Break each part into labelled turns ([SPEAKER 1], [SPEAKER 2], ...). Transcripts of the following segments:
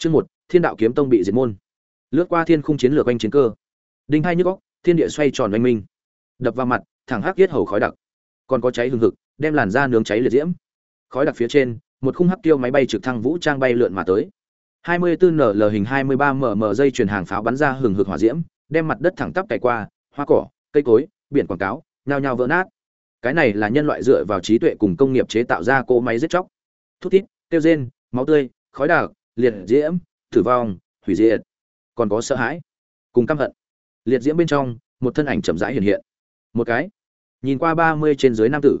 [SPEAKER 1] Chương một, Thiên đạo kiếm tông bị diệt môn. Lướt qua thiên khung chiến lược quanh chiến cơ. Đinh hai nhức óc, thiên địa xoay tròn oanh minh. Đập vào mặt, thẳng hắc yết hầu khói đặc. Còn có cháy hừng hực, đem làn da nướng cháy liệt diễm. Khói đặc phía trên, một khung hắc tiêu máy bay trực thăng vũ trang bay lượn mà tới. 24 NL hình 23 mm dây truyền hàng pháo bắn ra hừng hực hỏa diễm, đem mặt đất thẳng tắp cày qua, hoa cỏ, cây cối, biển quảng cáo, nhao nhao vỡ nát. Cái này là nhân loại dựa vào trí tuệ cùng công nghiệp chế tạo ra cỗ máy giết chóc. Thút thít, tiêu rên, máu tươi, khói đặc, liệt diễm, tử vong, hủy diệt. Còn có sợ hãi, cùng căm hận. Liệt diễm bên trong, một thân ảnh chậm rãi hiện hiện. Một cái, nhìn qua 30 trên dưới nam tử.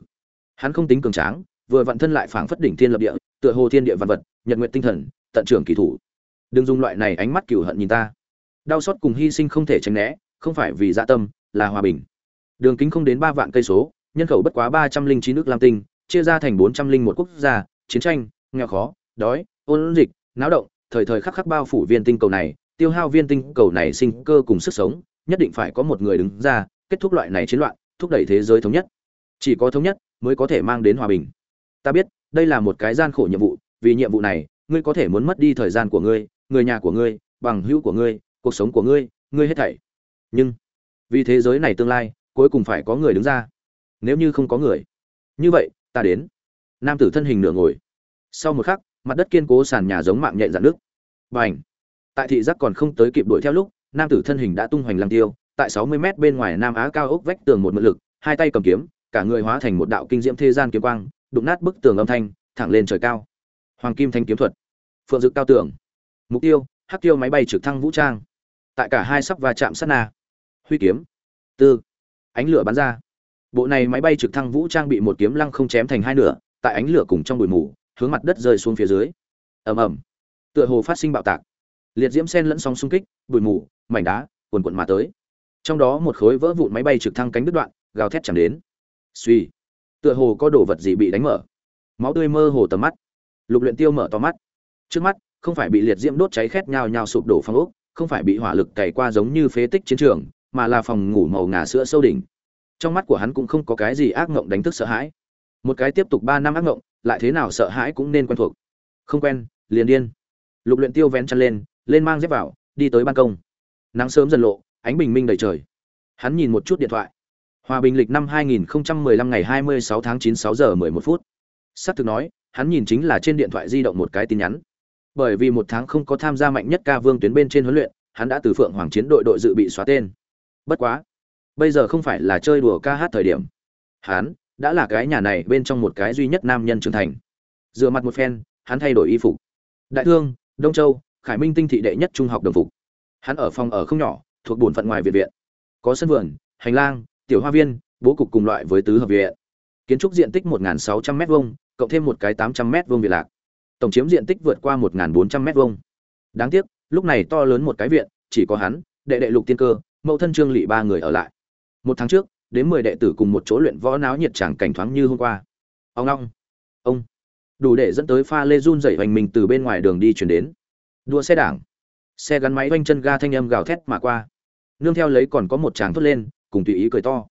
[SPEAKER 1] Hắn không tính cường tráng, vừa vận thân lại phảng phất đỉnh thiên lập địa, tựa hồ thiên địa vạn vật, nhật nguyện tinh thần, tận trưởng kỳ thủ đừng dùng loại này ánh mắt cửu hận nhìn ta đau xót cùng hy sinh không thể tránh né không phải vì dạ tâm là hòa bình đường kính không đến ba vạn cây số nhân khẩu bất quá ba trăm linh chín nước lam tinh chia ra thành bốn trăm linh một quốc gia chiến tranh nghèo khó đói ôn dịch náo động, thời thời khắc khắc bao phủ viên tinh cầu này, tiêu hao viên tinh cầu này sinh cơ cùng sức sống, nhất định phải có một người đứng ra, kết thúc loại này chiến loạn, thúc đẩy thế giới thống nhất. Chỉ có thống nhất, mới có thể mang đến hòa bình. Ta biết, đây là một cái gian khổ nhiệm vụ, vì nhiệm vụ này, ngươi có thể muốn mất đi thời gian của ngươi, người nhà của ngươi, bằng hữu của ngươi, cuộc sống của ngươi ngươi hết thảy. Nhưng, vì thế giới này tương lai, cuối cùng phải có người đứng ra. Nếu như không có người, như vậy, ta đến. Nam tử thân hình nửa ngồi. Sau một khắc mặt đất kiên cố sàn nhà giống mạng nhện dạn nước. Và ảnh tại thị giác còn không tới kịp đuổi theo lúc, nam tử thân hình đã tung hoành lăng tiêu, tại sáu mươi mét bên ngoài nam á cao ốc vách tường một mượn lực, hai tay cầm kiếm, cả người hóa thành một đạo kinh diễm thế gian kiếm quang, đụng nát bức tường âm thanh, thẳng lên trời cao. Hoàng kim thanh kiếm thuật, phượng dực cao tường, mục tiêu, hắc tiêu máy bay trực thăng vũ trang. Tại cả hai sắp va chạm sát na, huy kiếm, tư, ánh lửa bắn ra. Bộ này máy bay trực thăng vũ trang bị một kiếm lăng không chém thành hai nửa, tại ánh lửa cùng trong bụi mù hướng mặt đất rơi xuống phía dưới. Ầm ầm. Tựa hồ phát sinh bạo tạc. Liệt diễm sen lẫn sóng xung kích, bụi mù, mảnh đá quần quần mà tới. Trong đó một khối vỡ vụn máy bay trực thăng cánh đứt đoạn, gào thét chẳng đến. Suy. Tựa hồ có đồ vật gì bị đánh mở. Máu tươi mơ hồ tầm mắt. Lục luyện tiêu mở to mắt. Trước mắt, không phải bị liệt diễm đốt cháy khét nhào nhào sụp đổ phòng ốc, không phải bị hỏa lực cày qua giống như phế tích chiến trường, mà là phòng ngủ màu ngà sữa sâu đỉnh. Trong mắt của hắn cũng không có cái gì ác ngộng đánh thức sợ hãi. Một cái tiếp tục ba năm ác ngộng lại thế nào sợ hãi cũng nên quen thuộc. Không quen, liền điên. Lục luyện tiêu vén chân lên lên mang dép vào, đi tới ban công. Nắng sớm dần lộ, ánh bình minh đầy trời. Hắn nhìn một chút điện thoại. Hòa bình lịch năm 2015 ngày 26 tháng 9 6 giờ 11 phút. Sắp thực nói, hắn nhìn chính là trên điện thoại di động một cái tin nhắn. Bởi vì một tháng không có tham gia mạnh nhất ca vương tuyến bên trên huấn luyện, hắn đã từ phượng hoàng chiến đội đội dự bị xóa tên. Bất quá, bây giờ không phải là chơi đùa ca hát thời điểm. Hắn đã là cái nhà này bên trong một cái duy nhất nam nhân trưởng thành. Dựa mặt một phen hắn thay đổi y phục. Đại thương đông châu khải minh tinh thị đệ nhất trung học đồng phục. Hắn ở phòng ở không nhỏ thuộc bổn phận ngoài viện viện. Có sân vườn hành lang tiểu hoa viên bố cục cùng loại với tứ hợp viện. Kiến trúc diện tích 1.600 m hai cộng thêm một cái 800 m hai viện lạc. Tổng chiếm diện tích vượt qua 1.400 m vuông. Đáng tiếc, lúc này to lớn một cái viện, chỉ có hắn, đệ đệ Lục Tiên Cơ, mẫu thân Trương Lệ ba người ở lại. Một tháng trước, đến 10 đệ tử cùng một chỗ luyện võ náo nhiệt chẳng cảnh thoáng như hôm qua. Ông long, ông, đủ để dẫn tới pha lê run rẩy hoành mình từ bên ngoài đường đi chuyển đến. Đua xe đảng, xe gắn máy vanh chân ga thanh âm gào thét mà qua. Nương theo lấy còn có một chàng thốt lên, cùng tùy ý cười to.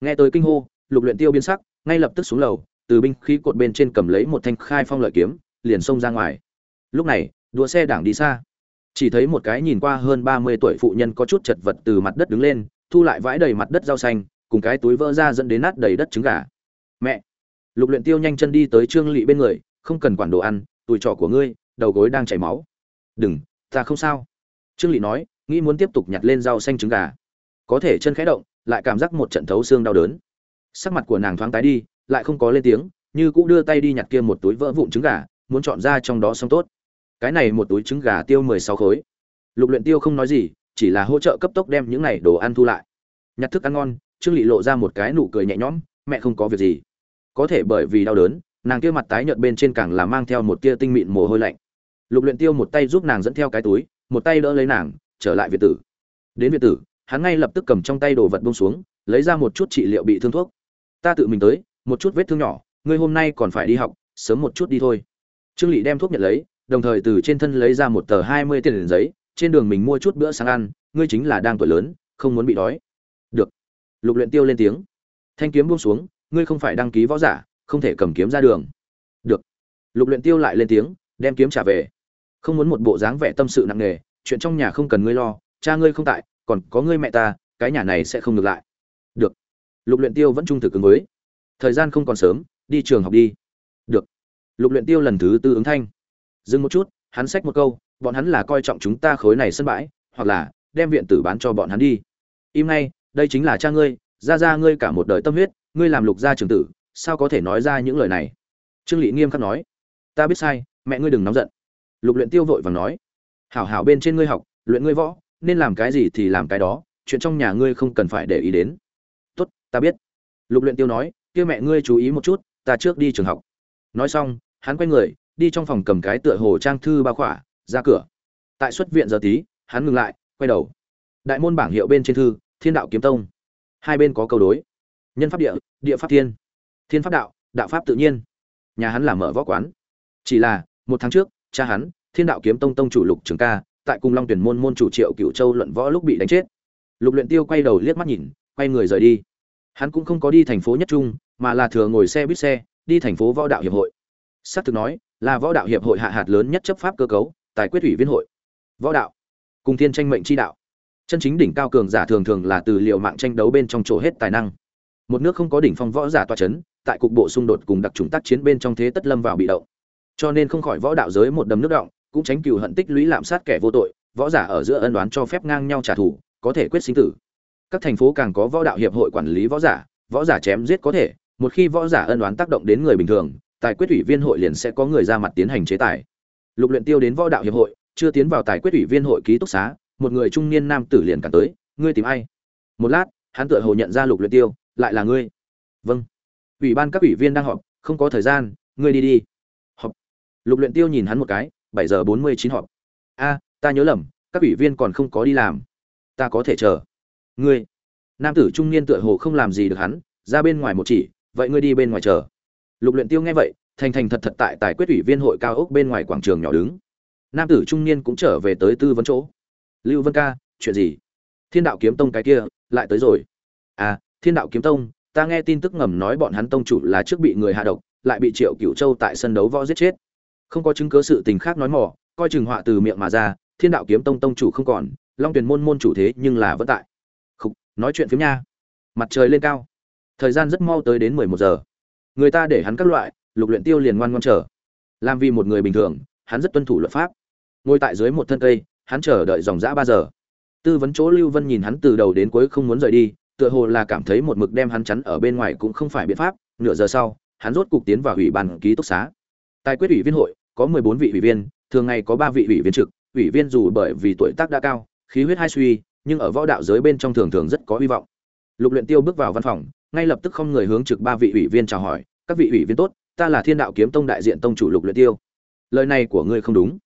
[SPEAKER 1] Nghe tới kinh hô, Lục Luyện Tiêu biến sắc, ngay lập tức xuống lầu, từ binh khí cột bên trên cầm lấy một thanh khai phong lợi kiếm, liền xông ra ngoài lúc này đua xe đảng đi xa chỉ thấy một cái nhìn qua hơn ba mươi tuổi phụ nhân có chút chật vật từ mặt đất đứng lên thu lại vãi đầy mặt đất rau xanh cùng cái túi vỡ ra dẫn đến nát đầy đất trứng gà. Mẹ! Lục luyện tiêu nhanh chân đi tới trương lỵ bên người, không cần quản đồ ăn, tuổi trọ của ngươi, đầu gối đang chảy máu. Đừng, ta không sao. Trương lỵ nói, nghĩ muốn tiếp tục nhặt lên rau xanh trứng gà. Có thể chân khẽ động, lại cảm giác một trận thấu xương đau đớn. Sắc mặt của nàng thoáng tái đi, lại không có lên tiếng, như cũng đưa tay đi nhặt kia một túi vỡ vụn trứng gà, muốn chọn ra trong đó xong tốt. Cái này một túi trứng gà tiêu mười sáu khối. Lục luyện tiêu không nói gì, chỉ là hỗ trợ cấp tốc đem những này đồ ăn thu lại. Nhặt thức ăn ngon trương lị lộ ra một cái nụ cười nhẹ nhõm, mẹ không có việc gì. Có thể bởi vì đau đớn, nàng kia mặt tái nhợt bên trên càng là mang theo một tia tinh mịn mồ hôi lạnh. Lục luyện tiêu một tay giúp nàng dẫn theo cái túi, một tay đỡ lấy nàng, trở lại viện tử. Đến viện tử, hắn ngay lập tức cầm trong tay đồ vật buông xuống, lấy ra một chút trị liệu bị thương thuốc. Ta tự mình tới, một chút vết thương nhỏ, ngươi hôm nay còn phải đi học, sớm một chút đi thôi. Trương lị đem thuốc nhận lấy, đồng thời từ trên thân lấy ra một tờ hai mươi tiền giấy, trên đường mình mua chút bữa sáng ăn, ngươi chính là đang tuổi lớn, không muốn bị đói lục luyện tiêu lên tiếng. Thanh kiếm buông xuống, ngươi không phải đăng ký võ giả, không thể cầm kiếm ra đường. Được. Lục luyện tiêu lại lên tiếng, đem kiếm trả về. Không muốn một bộ dáng vẻ tâm sự nặng nề, chuyện trong nhà không cần ngươi lo, cha ngươi không tại, còn có ngươi mẹ ta, cái nhà này sẽ không ngược lại. Được. Lục luyện tiêu vẫn trung thực ứng với. Thời gian không còn sớm, đi trường học đi. Được. Lục luyện tiêu lần thứ tư ứng thanh. Dừng một chút, hắn xách một câu, bọn hắn là coi trọng chúng ta khối này sân bãi, hoặc là đem viện tử bán cho bọn hắn đi. Im ngay đây chính là cha ngươi, ra ra ngươi cả một đời tâm huyết, ngươi làm lục gia trưởng tử, sao có thể nói ra những lời này? Trương lị nghiêm khắc nói. Ta biết sai, mẹ ngươi đừng nóng giận. Lục luyện tiêu vội vàng nói. Hảo hảo bên trên ngươi học, luyện ngươi võ, nên làm cái gì thì làm cái đó, chuyện trong nhà ngươi không cần phải để ý đến. Tốt, ta biết. Lục luyện tiêu nói. Kia mẹ ngươi chú ý một chút, ta trước đi trường học. Nói xong, hắn quay người, đi trong phòng cầm cái tựa hồ trang thư ba khỏa, ra cửa. Tại xuất viện giờ tí, hắn ngừng lại, quay đầu. Đại môn bảng hiệu bên trên thư thiên đạo kiếm tông. Hai bên có câu đối. Nhân pháp địa địa pháp thiên. Thiên pháp đạo đạo pháp tự nhiên. Nhà hắn là mở võ quán. Chỉ là, một tháng trước, cha hắn, thiên đạo kiếm tông tông chủ lục trường ca, tại cung long tuyển môn môn chủ triệu cựu châu luận võ lúc bị đánh chết. Lục luyện tiêu quay đầu liếc mắt nhìn, quay người rời đi. Hắn cũng không có đi thành phố nhất trung, mà là thừa ngồi xe buýt xe, đi thành phố võ đạo hiệp hội. Xác thực nói, là võ đạo hiệp hội hạ hạt lớn nhất chấp pháp cơ cấu, tài quyết ủy viên hội. Võ đạo, cùng thiên tranh mệnh chi đạo chân chính đỉnh cao cường giả thường thường là từ liệu mạng tranh đấu bên trong chỗ hết tài năng. Một nước không có đỉnh phong võ giả toa chấn, tại cục bộ xung đột cùng đặc trùng tác chiến bên trong thế tất lâm vào bị động. Cho nên không khỏi võ đạo giới một đầm nước động, cũng tránh cừu hận tích lũy lạm sát kẻ vô tội, võ giả ở giữa ân đoán cho phép ngang nhau trả thù, có thể quyết sinh tử. Các thành phố càng có võ đạo hiệp hội quản lý võ giả võ giả chém giết có thể, một khi võ giả ân đoán tác động đến người bình thường, tài quyết ủy viên hội liền sẽ có người ra mặt tiến hành chế tài. Lục luyện tiêu đến võ đạo hiệp hội, chưa tiến vào tài quyết ủy viên hội ký túc xá một người trung niên nam tử liền cản tới, ngươi tìm ai? Một lát, hắn tựa hồ nhận ra lục luyện tiêu, lại là ngươi. Vâng. Ủy ban các ủy viên đang họp, không có thời gian, ngươi đi đi. Họp. Lục luyện tiêu nhìn hắn một cái, bảy giờ bốn mươi chín họp. A, ta nhớ lầm, các ủy viên còn không có đi làm. Ta có thể chờ. Ngươi. Nam tử trung niên tựa hồ không làm gì được hắn, ra bên ngoài một chỉ, vậy ngươi đi bên ngoài chờ. Lục luyện tiêu nghe vậy, thành thành thật thật tại tài quyết ủy viên hội cao ốc bên ngoài quảng trường nhỏ đứng. Nam tử trung niên cũng trở về tới tư vấn chỗ lưu vân ca, chuyện gì? Thiên đạo kiếm tông cái kia, lại tới rồi. À thiên đạo kiếm tông, ta nghe tin tức ngầm nói bọn hắn tông chủ là trước bị người hạ độc, lại bị triệu cửu châu tại sân đấu võ giết chết. Không có chứng cứ sự tình khác nói mỏ coi chừng họa từ miệng mà ra, thiên đạo kiếm tông tông chủ không còn, long tuyển môn môn chủ thế nhưng là vẫn tại. Không nói chuyện phiếm nha. Mặt trời lên cao. Thời gian rất mau tới đến mười một giờ. Người ta để hắn các loại, lục luyện tiêu liền ngoan ngoan chờ. Làm vì một người bình thường, hắn rất tuân thủ luật pháp. Ngồi tại dưới một thân cây hắn chờ đợi dòng dã ba giờ. Tư vấn chỗ lưu vân nhìn hắn từ đầu đến cuối không muốn rời đi, tựa hồ là cảm thấy một mực đem hắn chắn ở bên ngoài cũng không phải biện pháp, nửa giờ sau, hắn rốt cục tiến vào ủy ban ký túc xá. Tài quyết ủy viên hội, có mười bốn vị ủy viên, thường ngày có ba vị ủy viên trực, ủy viên dù bởi vì tuổi tác đã cao, khí huyết hai suy, nhưng ở võ đạo giới bên trong thường thường rất có hy vọng. Lục luyện tiêu bước vào văn phòng, ngay lập tức không người hướng trực ba vị ủy viên chào hỏi, các vị ủy viên tốt, ta là thiên đạo kiếm tông đại diện tông chủ lục luyện tiêu. Lời này của ngươi không đúng.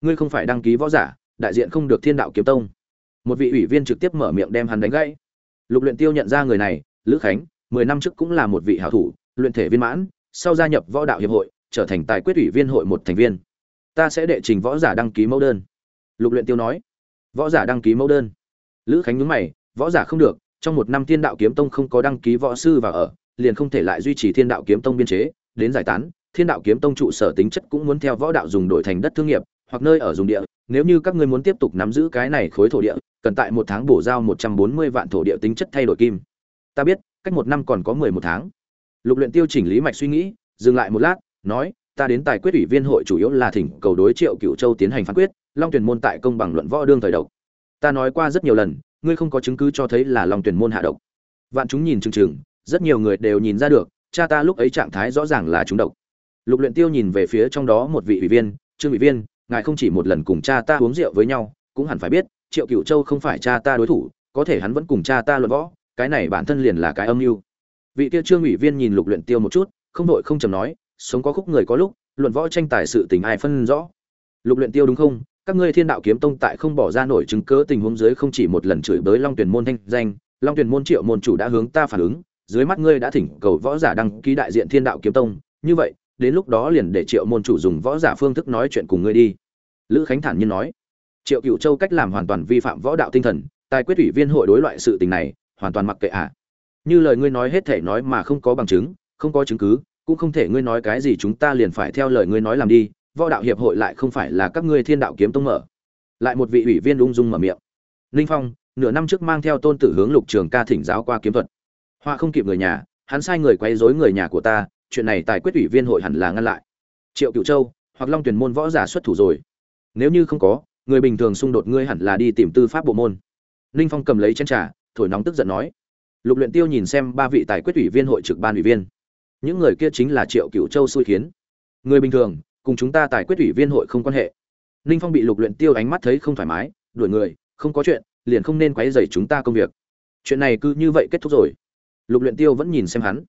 [SPEAKER 1] Ngươi không phải đăng ký võ giả đại diện không được thiên đạo kiếm tông. Một vị ủy viên trực tiếp mở miệng đem hắn đánh gãy. Lục luyện tiêu nhận ra người này, lữ khánh, mười năm trước cũng là một vị hảo thủ, luyện thể viên mãn, sau gia nhập võ đạo hiệp hội, trở thành tài quyết ủy viên hội một thành viên. Ta sẽ đệ trình võ giả đăng ký mẫu đơn. Lục luyện tiêu nói. Võ giả đăng ký mẫu đơn. Lữ khánh nhướng mày, võ giả không được, trong một năm thiên đạo kiếm tông không có đăng ký võ sư vào ở, liền không thể lại duy trì thiên đạo kiếm tông biên chế, đến giải tán, thiên đạo kiếm tông trụ sở tính chất cũng muốn theo võ đạo dùng đổi thành đất thương nghiệp hoặc nơi ở dùng địa, nếu như các ngươi muốn tiếp tục nắm giữ cái này khối thổ địa, cần tại một tháng bổ giao một trăm bốn mươi vạn thổ địa tính chất thay đổi kim. Ta biết, cách một năm còn có mười một tháng. Lục luyện tiêu chỉnh lý mạch suy nghĩ, dừng lại một lát, nói, ta đến tài quyết ủy viên hội chủ yếu là thỉnh cầu đối triệu cựu châu tiến hành phán quyết, long tuyển môn tại công bằng luận võ đương thời độc. Ta nói qua rất nhiều lần, ngươi không có chứng cứ cho thấy là long tuyển môn hạ độc. Vạn chúng nhìn chừng chừng, rất nhiều người đều nhìn ra được, cha ta lúc ấy trạng thái rõ ràng là trúng độc. Lục luyện tiêu nhìn về phía trong đó một vị ủy viên, trương ủy viên ngài không chỉ một lần cùng cha ta uống rượu với nhau, cũng hẳn phải biết, triệu cựu châu không phải cha ta đối thủ, có thể hắn vẫn cùng cha ta luận võ, cái này bản thân liền là cái âm mưu. Vị kia trương ủy viên nhìn lục luyện tiêu một chút, không đội không chầm nói, sống có khúc người có lúc, luận võ tranh tài sự tình ai phân rõ? Lục luyện tiêu đúng không? Các ngươi thiên đạo kiếm tông tại không bỏ ra nổi chứng cứ tình huống dưới không chỉ một lần chửi bới long tuyển môn thanh danh, long tuyển môn triệu môn chủ đã hướng ta phản ứng, dưới mắt ngươi đã thỉnh cầu võ giả đăng ký đại diện thiên đạo kiếm tông, như vậy đến lúc đó liền để triệu môn chủ dùng võ giả phương thức nói chuyện cùng ngươi đi. Lữ khánh thản nhiên nói. Triệu cựu châu cách làm hoàn toàn vi phạm võ đạo tinh thần, tài quyết ủy viên hội đối loại sự tình này, hoàn toàn mặc kệ ạ. À. như lời ngươi nói hết thể nói mà không có bằng chứng, không có chứng cứ, cũng không thể ngươi nói cái gì chúng ta liền phải theo lời ngươi nói làm đi, võ đạo hiệp hội lại không phải là các ngươi thiên đạo kiếm tông mở. Lại một vị ủy viên ung dung mở miệng. Ninh phong, nửa năm trước mang theo tôn tử hướng lục trường ca thỉnh giáo qua kiếm thuật. Hoa không kịp người nhà, hắn sai người quấy rối người nhà của ta chuyện này tài quyết ủy viên hội hẳn là ngăn lại. Triệu cựu châu hoặc long tuyển môn võ giả xuất thủ rồi. Nếu như không có, người bình thường xung đột ngươi hẳn là đi tìm tư pháp bộ môn. Ninh phong cầm lấy chén trà, thổi nóng tức giận nói. Lục luyện tiêu nhìn xem ba vị tài quyết ủy viên hội trực ban ủy viên. Những người kia chính là triệu cựu châu xui khiến. Người bình thường, cùng chúng ta tài quyết ủy viên hội không quan hệ. Ninh phong bị lục luyện tiêu ánh mắt thấy không thoải mái, đuổi người, không có chuyện, liền không nên quấy rầy chúng ta công việc. Chuyện này cứ như vậy kết thúc rồi. Lục luyện tiêu vẫn nhìn xem hắn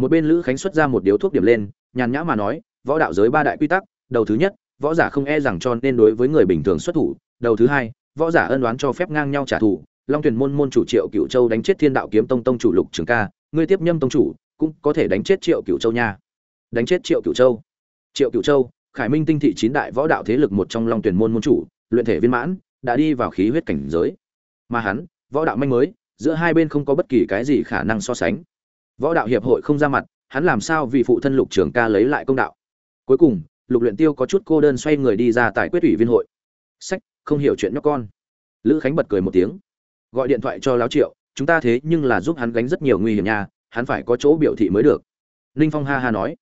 [SPEAKER 1] một bên lữ khánh xuất ra một điếu thuốc điểm lên, nhàn nhã mà nói, võ đạo giới ba đại quy tắc, đầu thứ nhất, võ giả không e rằng cho nên đối với người bình thường xuất thủ, đầu thứ hai, võ giả ân đoán cho phép ngang nhau trả thù, long thuyền môn môn chủ triệu cựu châu đánh chết thiên đạo kiếm tông tông chủ lục trường ca, ngươi tiếp nhâm tông chủ, cũng có thể đánh chết triệu cựu châu nha. Đánh chết triệu cựu châu? Triệu cựu châu, khải minh tinh thị chín đại võ đạo thế lực một trong long tuyển môn môn chủ, luyện thể viên mãn, đã đi vào khí huyết cảnh giới. Mà hắn, võ đạo manh mới, giữa hai bên không có bất kỳ cái gì khả năng so sánh võ đạo hiệp hội không ra mặt, hắn làm sao vì phụ thân lục trường ca lấy lại công đạo? Cuối cùng, lục luyện tiêu có chút cô đơn xoay người đi ra tại quyết ủy viên hội. Sách, không hiểu chuyện nhóc con. Lữ khánh bật cười một tiếng. Gọi điện thoại cho lão triệu, chúng ta thế nhưng là giúp hắn gánh rất nhiều nguy hiểm nha, hắn phải có chỗ biểu thị mới được. Ninh phong ha ha nói.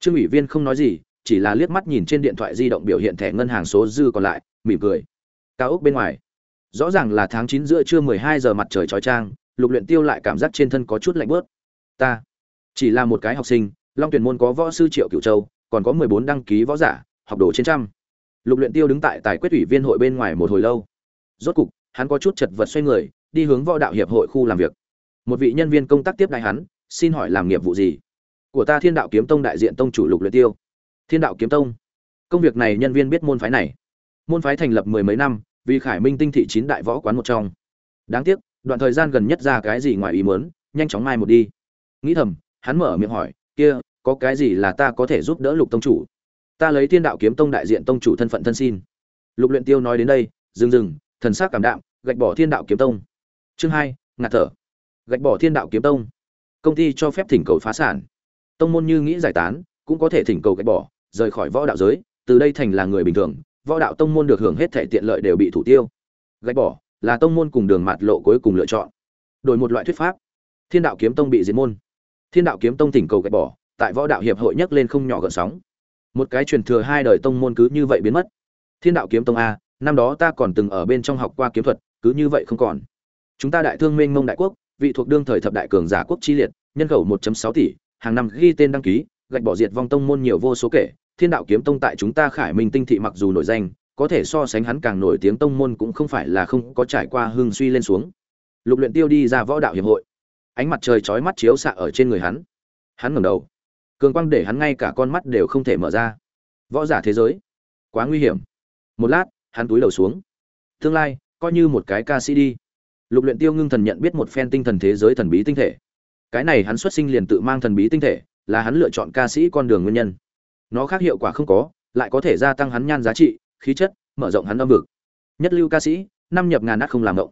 [SPEAKER 1] Trương ủy viên không nói gì, chỉ là liếc mắt nhìn trên điện thoại di động biểu hiện thẻ ngân hàng số dư còn lại, mỉm cười. Cao ốc bên ngoài. Rõ ràng là tháng chín giữa trưa mười hai giờ mặt trời chói chang, lục luyện tiêu lại cảm giác trên thân có chút lạnh bớt ta chỉ là một cái học sinh, long tuyển môn có võ sư triệu cựu châu, còn có mười bốn đăng ký võ giả, học đồ trên trăm. Lục luyện tiêu đứng tại tài quyết ủy viên hội bên ngoài một hồi lâu. Rốt cục, hắn có chút chật vật xoay người, đi hướng võ đạo hiệp hội khu làm việc. Một vị nhân viên công tác tiếp đại hắn, xin hỏi làm nghiệp vụ gì? Của ta thiên đạo kiếm tông đại diện tông chủ lục luyện tiêu. Thiên đạo kiếm tông. Công việc này nhân viên biết môn phái này. Môn phái thành lập mười mấy năm, vì khải minh tinh thị chín đại võ quán một trong. Đáng tiếc, đoạn thời gian gần nhất ra cái gì ngoài ý muốn, nhanh chóng mai một đi nghĩ thầm, hắn mở miệng hỏi, kia, có cái gì là ta có thể giúp đỡ lục tông chủ? Ta lấy thiên đạo kiếm tông đại diện tông chủ thân phận thân xin. Lục luyện tiêu nói đến đây dừng dừng thần sắc cảm đạm, gạch bỏ thiên đạo kiếm tông. Chương hai, ngạt thở. Gạch bỏ thiên đạo kiếm tông. Công ty cho phép thỉnh cầu phá sản. Tông môn như nghĩ giải tán, cũng có thể thỉnh cầu gạch bỏ, rời khỏi võ đạo giới, từ đây thành là người bình thường, võ đạo tông môn được hưởng hết thể tiện lợi đều bị thủ tiêu. Gạch bỏ, là tông môn cùng đường mạt lộ cuối cùng lựa chọn. Đổi một loại thuyết pháp. Thiên đạo kiếm tông bị diệt môn thiên đạo kiếm tông thỉnh cầu gạch bỏ, tại võ đạo hiệp hội nhấc lên không nhỏ gợn sóng. Một cái truyền thừa hai đời tông môn cứ như vậy biến mất. Thiên đạo kiếm tông a, năm đó ta còn từng ở bên trong học qua kiếm thuật, cứ như vậy không còn. Chúng ta đại thương minh mông đại quốc, vị thuộc đương thời thập đại cường giả quốc chi liệt, nhân khẩu 1.6 tỷ, hàng năm ghi tên đăng ký, gạch bỏ diệt vong tông môn nhiều vô số kể. Thiên đạo kiếm tông tại chúng ta khải minh tinh thị mặc dù nổi danh, có thể so sánh hắn càng nổi tiếng tông môn cũng không phải là không có trải qua hưng suy lên xuống. Lục luyện tiêu đi ra võ đạo hiệp hội ánh mặt trời chói mắt chiếu xạ ở trên người hắn. Hắn ngẩng đầu. Cường quang để hắn ngay cả con mắt đều không thể mở ra. Võ giả thế giới. Quá nguy hiểm. Một lát, hắn túi đầu xuống. Tương lai, coi như một cái ca sĩ đi. Lục luyện tiêu ngưng thần nhận biết một phen tinh thần thế giới thần bí tinh thể. Cái này hắn xuất sinh liền tự mang thần bí tinh thể, là hắn lựa chọn ca sĩ con đường nguyên nhân. Nó khác hiệu quả không có, lại có thể gia tăng hắn nhan giá trị, khí chất, mở rộng hắn âm vực. Nhất lưu ca sĩ, năm nhập ngàn nát không làm động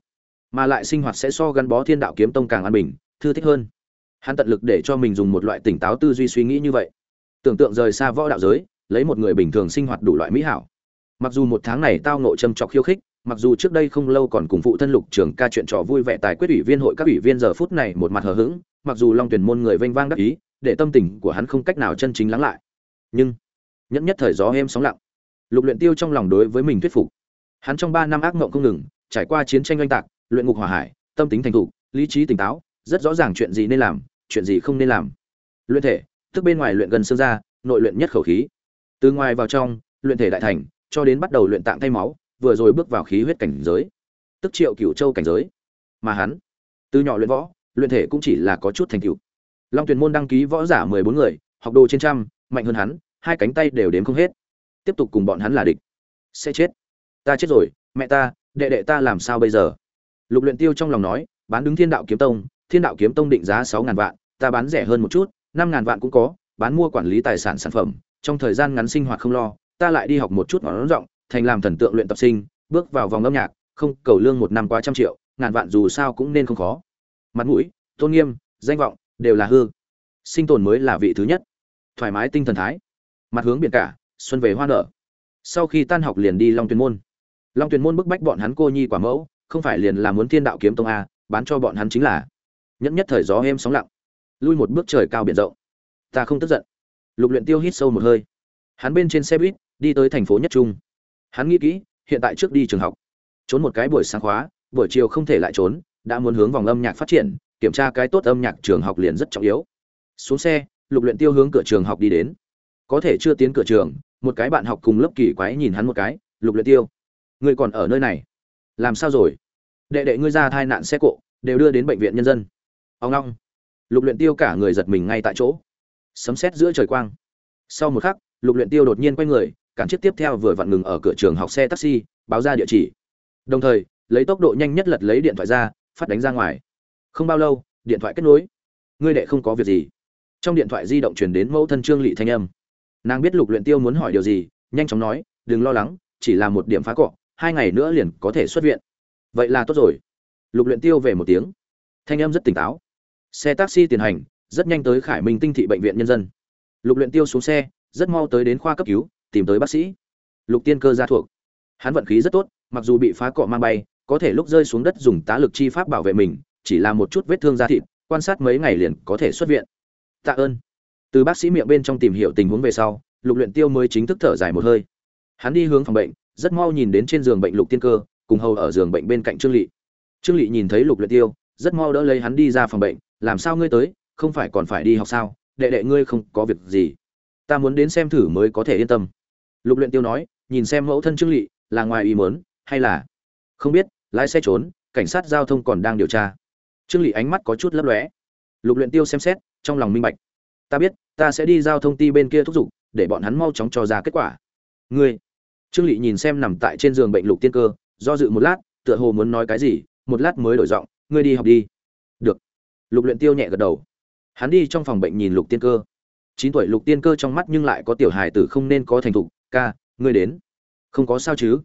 [SPEAKER 1] mà lại sinh hoạt sẽ so gắn bó thiên đạo kiếm tông càng an bình thư thích hơn. Hắn tận lực để cho mình dùng một loại tỉnh táo tư duy suy nghĩ như vậy. Tưởng tượng rời xa võ đạo giới, lấy một người bình thường sinh hoạt đủ loại mỹ hảo. Mặc dù một tháng này tao nộ châm trọc khiêu khích, mặc dù trước đây không lâu còn cùng phụ thân lục trường ca chuyện trò vui vẻ tài quyết ủy viên hội các ủy viên giờ phút này một mặt hờ hững, mặc dù long tuyển môn người vênh vang đắc ý, để tâm tình của hắn không cách nào chân chính lắng lại. Nhưng, nhẫn nhất thời gió êm sóng lặng. Lục luyện tiêu trong lòng đối với mình thuyết phục. Hắn trong ba năm ác mộng không ngừng, trải qua chiến tranh oanh tạc, luyện ngục hỏa hải, tâm tính thành thục, lý trí tỉnh táo rất rõ ràng chuyện gì nên làm, chuyện gì không nên làm. Luyện thể, tức bên ngoài luyện gần xương ra nội luyện nhất khẩu khí. Từ ngoài vào trong, luyện thể đại thành, cho đến bắt đầu luyện tạng thay máu, vừa rồi bước vào khí huyết cảnh giới. Tức triệu cửu châu cảnh giới. Mà hắn, từ nhỏ luyện võ, luyện thể cũng chỉ là có chút thành tựu. Long truyền môn đăng ký võ giả mười bốn người, học đồ trên trăm, mạnh hơn hắn, hai cánh tay đều đếm không hết. Tiếp tục cùng bọn hắn là địch. Sẽ chết. Ta chết rồi, mẹ ta, đệ đệ ta làm sao bây giờ? Lục luyện tiêu trong lòng nói, bán đứng thiên đạo kiếm tông thiên đạo kiếm tông định giá sáu ngàn vạn, ta bán rẻ hơn một chút, năm ngàn vạn cũng có, bán mua quản lý tài sản sản phẩm, trong thời gian ngắn sinh hoạt không lo, ta lại đi học một chút ngón rộng thành làm thần tượng luyện tập sinh, bước vào vòng âm nhạc, không, cầu lương một năm qua trăm triệu, ngàn vạn dù sao cũng nên không khó. Mặt mũi, tôn nghiêm, danh vọng, đều là hư. Sinh tồn mới là vị thứ nhất. Thoải mái tinh thần thái. Mặt hướng biển cả, xuân về hoa nở. Sau khi tan học liền đi long tuyền môn. Long tuyền môn bức bách bọn hắn cô nhi quả mẫu, không phải liền là muốn thiên đạo kiếm tông a, bán cho bọn hắn chính là. Nhẫn nhất thời gió êm sóng lặng, lui một bước trời cao biển rộng. Ta không tức giận. Lục luyện tiêu hít sâu một hơi. Hắn bên trên xe buýt, đi tới thành phố nhất trung. Hắn nghĩ kỹ, hiện tại trước đi trường học. Trốn một cái buổi sáng khóa, buổi chiều không thể lại trốn, đã muốn hướng vòng âm nhạc phát triển, kiểm tra cái tốt âm nhạc trường học liền rất trọng yếu. Xuống xe, lục luyện tiêu hướng cửa trường học đi đến. Có thể chưa tiến cửa trường, một cái bạn học cùng lớp kỳ quái nhìn hắn một cái, lục luyện tiêu, ngươi còn ở nơi này? Làm sao rồi? Đệ đệ ngươi ra tai nạn xe cộ, đều đưa đến bệnh viện nhân dân ông long lục luyện tiêu cả người giật mình ngay tại chỗ. Sấm sét giữa trời quang. Sau một khắc, lục luyện tiêu đột nhiên quay người, cản chiếc tiếp theo vừa vặn ngừng ở cửa trường học xe taxi, báo ra địa chỉ. Đồng thời, lấy tốc độ nhanh nhất lật lấy điện thoại ra, phát đánh ra ngoài. Không bao lâu, điện thoại kết nối. Ngươi đệ không có việc gì. Trong điện thoại di động truyền đến mẫu thân trương lị thanh âm. Nàng biết lục luyện tiêu muốn hỏi điều gì, nhanh chóng nói, đừng lo lắng, chỉ là một điểm phá cọ, hai ngày nữa liền có thể xuất viện. Vậy là tốt rồi. Lục luyện tiêu về một tiếng. Thanh âm rất tỉnh táo xe taxi tiền hành, rất nhanh tới khải minh tinh thị bệnh viện nhân dân. Lục luyện tiêu xuống xe, rất mau tới đến khoa cấp cứu, tìm tới bác sĩ. Lục tiên cơ gia thuộc. Hắn vận khí rất tốt, mặc dù bị phá cọ mang bay, có thể lúc rơi xuống đất dùng tá lực chi pháp bảo vệ mình, chỉ là một chút vết thương da thịt, quan sát mấy ngày liền có thể xuất viện. Tạ ơn. Từ bác sĩ miệng bên trong tìm hiểu tình huống về sau, lục luyện tiêu mới chính thức thở dài một hơi. Hắn đi hướng phòng bệnh, rất mau nhìn đến trên giường bệnh lục tiên cơ, cùng hầu ở giường bệnh bên cạnh trương lỵ trương lỵ nhìn thấy lục luyện tiêu, rất mau đỡ lấy hắn đi ra phòng bệnh làm sao ngươi tới không phải còn phải đi học sao? Đệ đệ ngươi không có việc gì. Ta muốn đến xem thử mới có thể yên tâm. Lục luyện tiêu nói nhìn xem mẫu thân trương lị, là ngoài ý muốn hay là? Không biết lái xe trốn cảnh sát giao thông còn đang điều tra. Trương lị ánh mắt có chút lấp lóe. Lục luyện tiêu xem xét trong lòng minh bạch. Ta biết ta sẽ đi giao thông ti bên kia thúc giục để bọn hắn mau chóng cho ra kết quả. Ngươi? Trương lị nhìn xem nằm tại trên giường bệnh lục tiên cơ do dự một lát tựa hồ muốn nói cái gì một lát mới đổi giọng ngươi đi học đi lục luyện tiêu nhẹ gật đầu. Hắn đi trong phòng bệnh nhìn lục tiên cơ. Chín tuổi lục tiên cơ trong mắt nhưng lại có tiểu hài tử không nên có thành thục. Ca, ngươi đến. Không có sao chứ?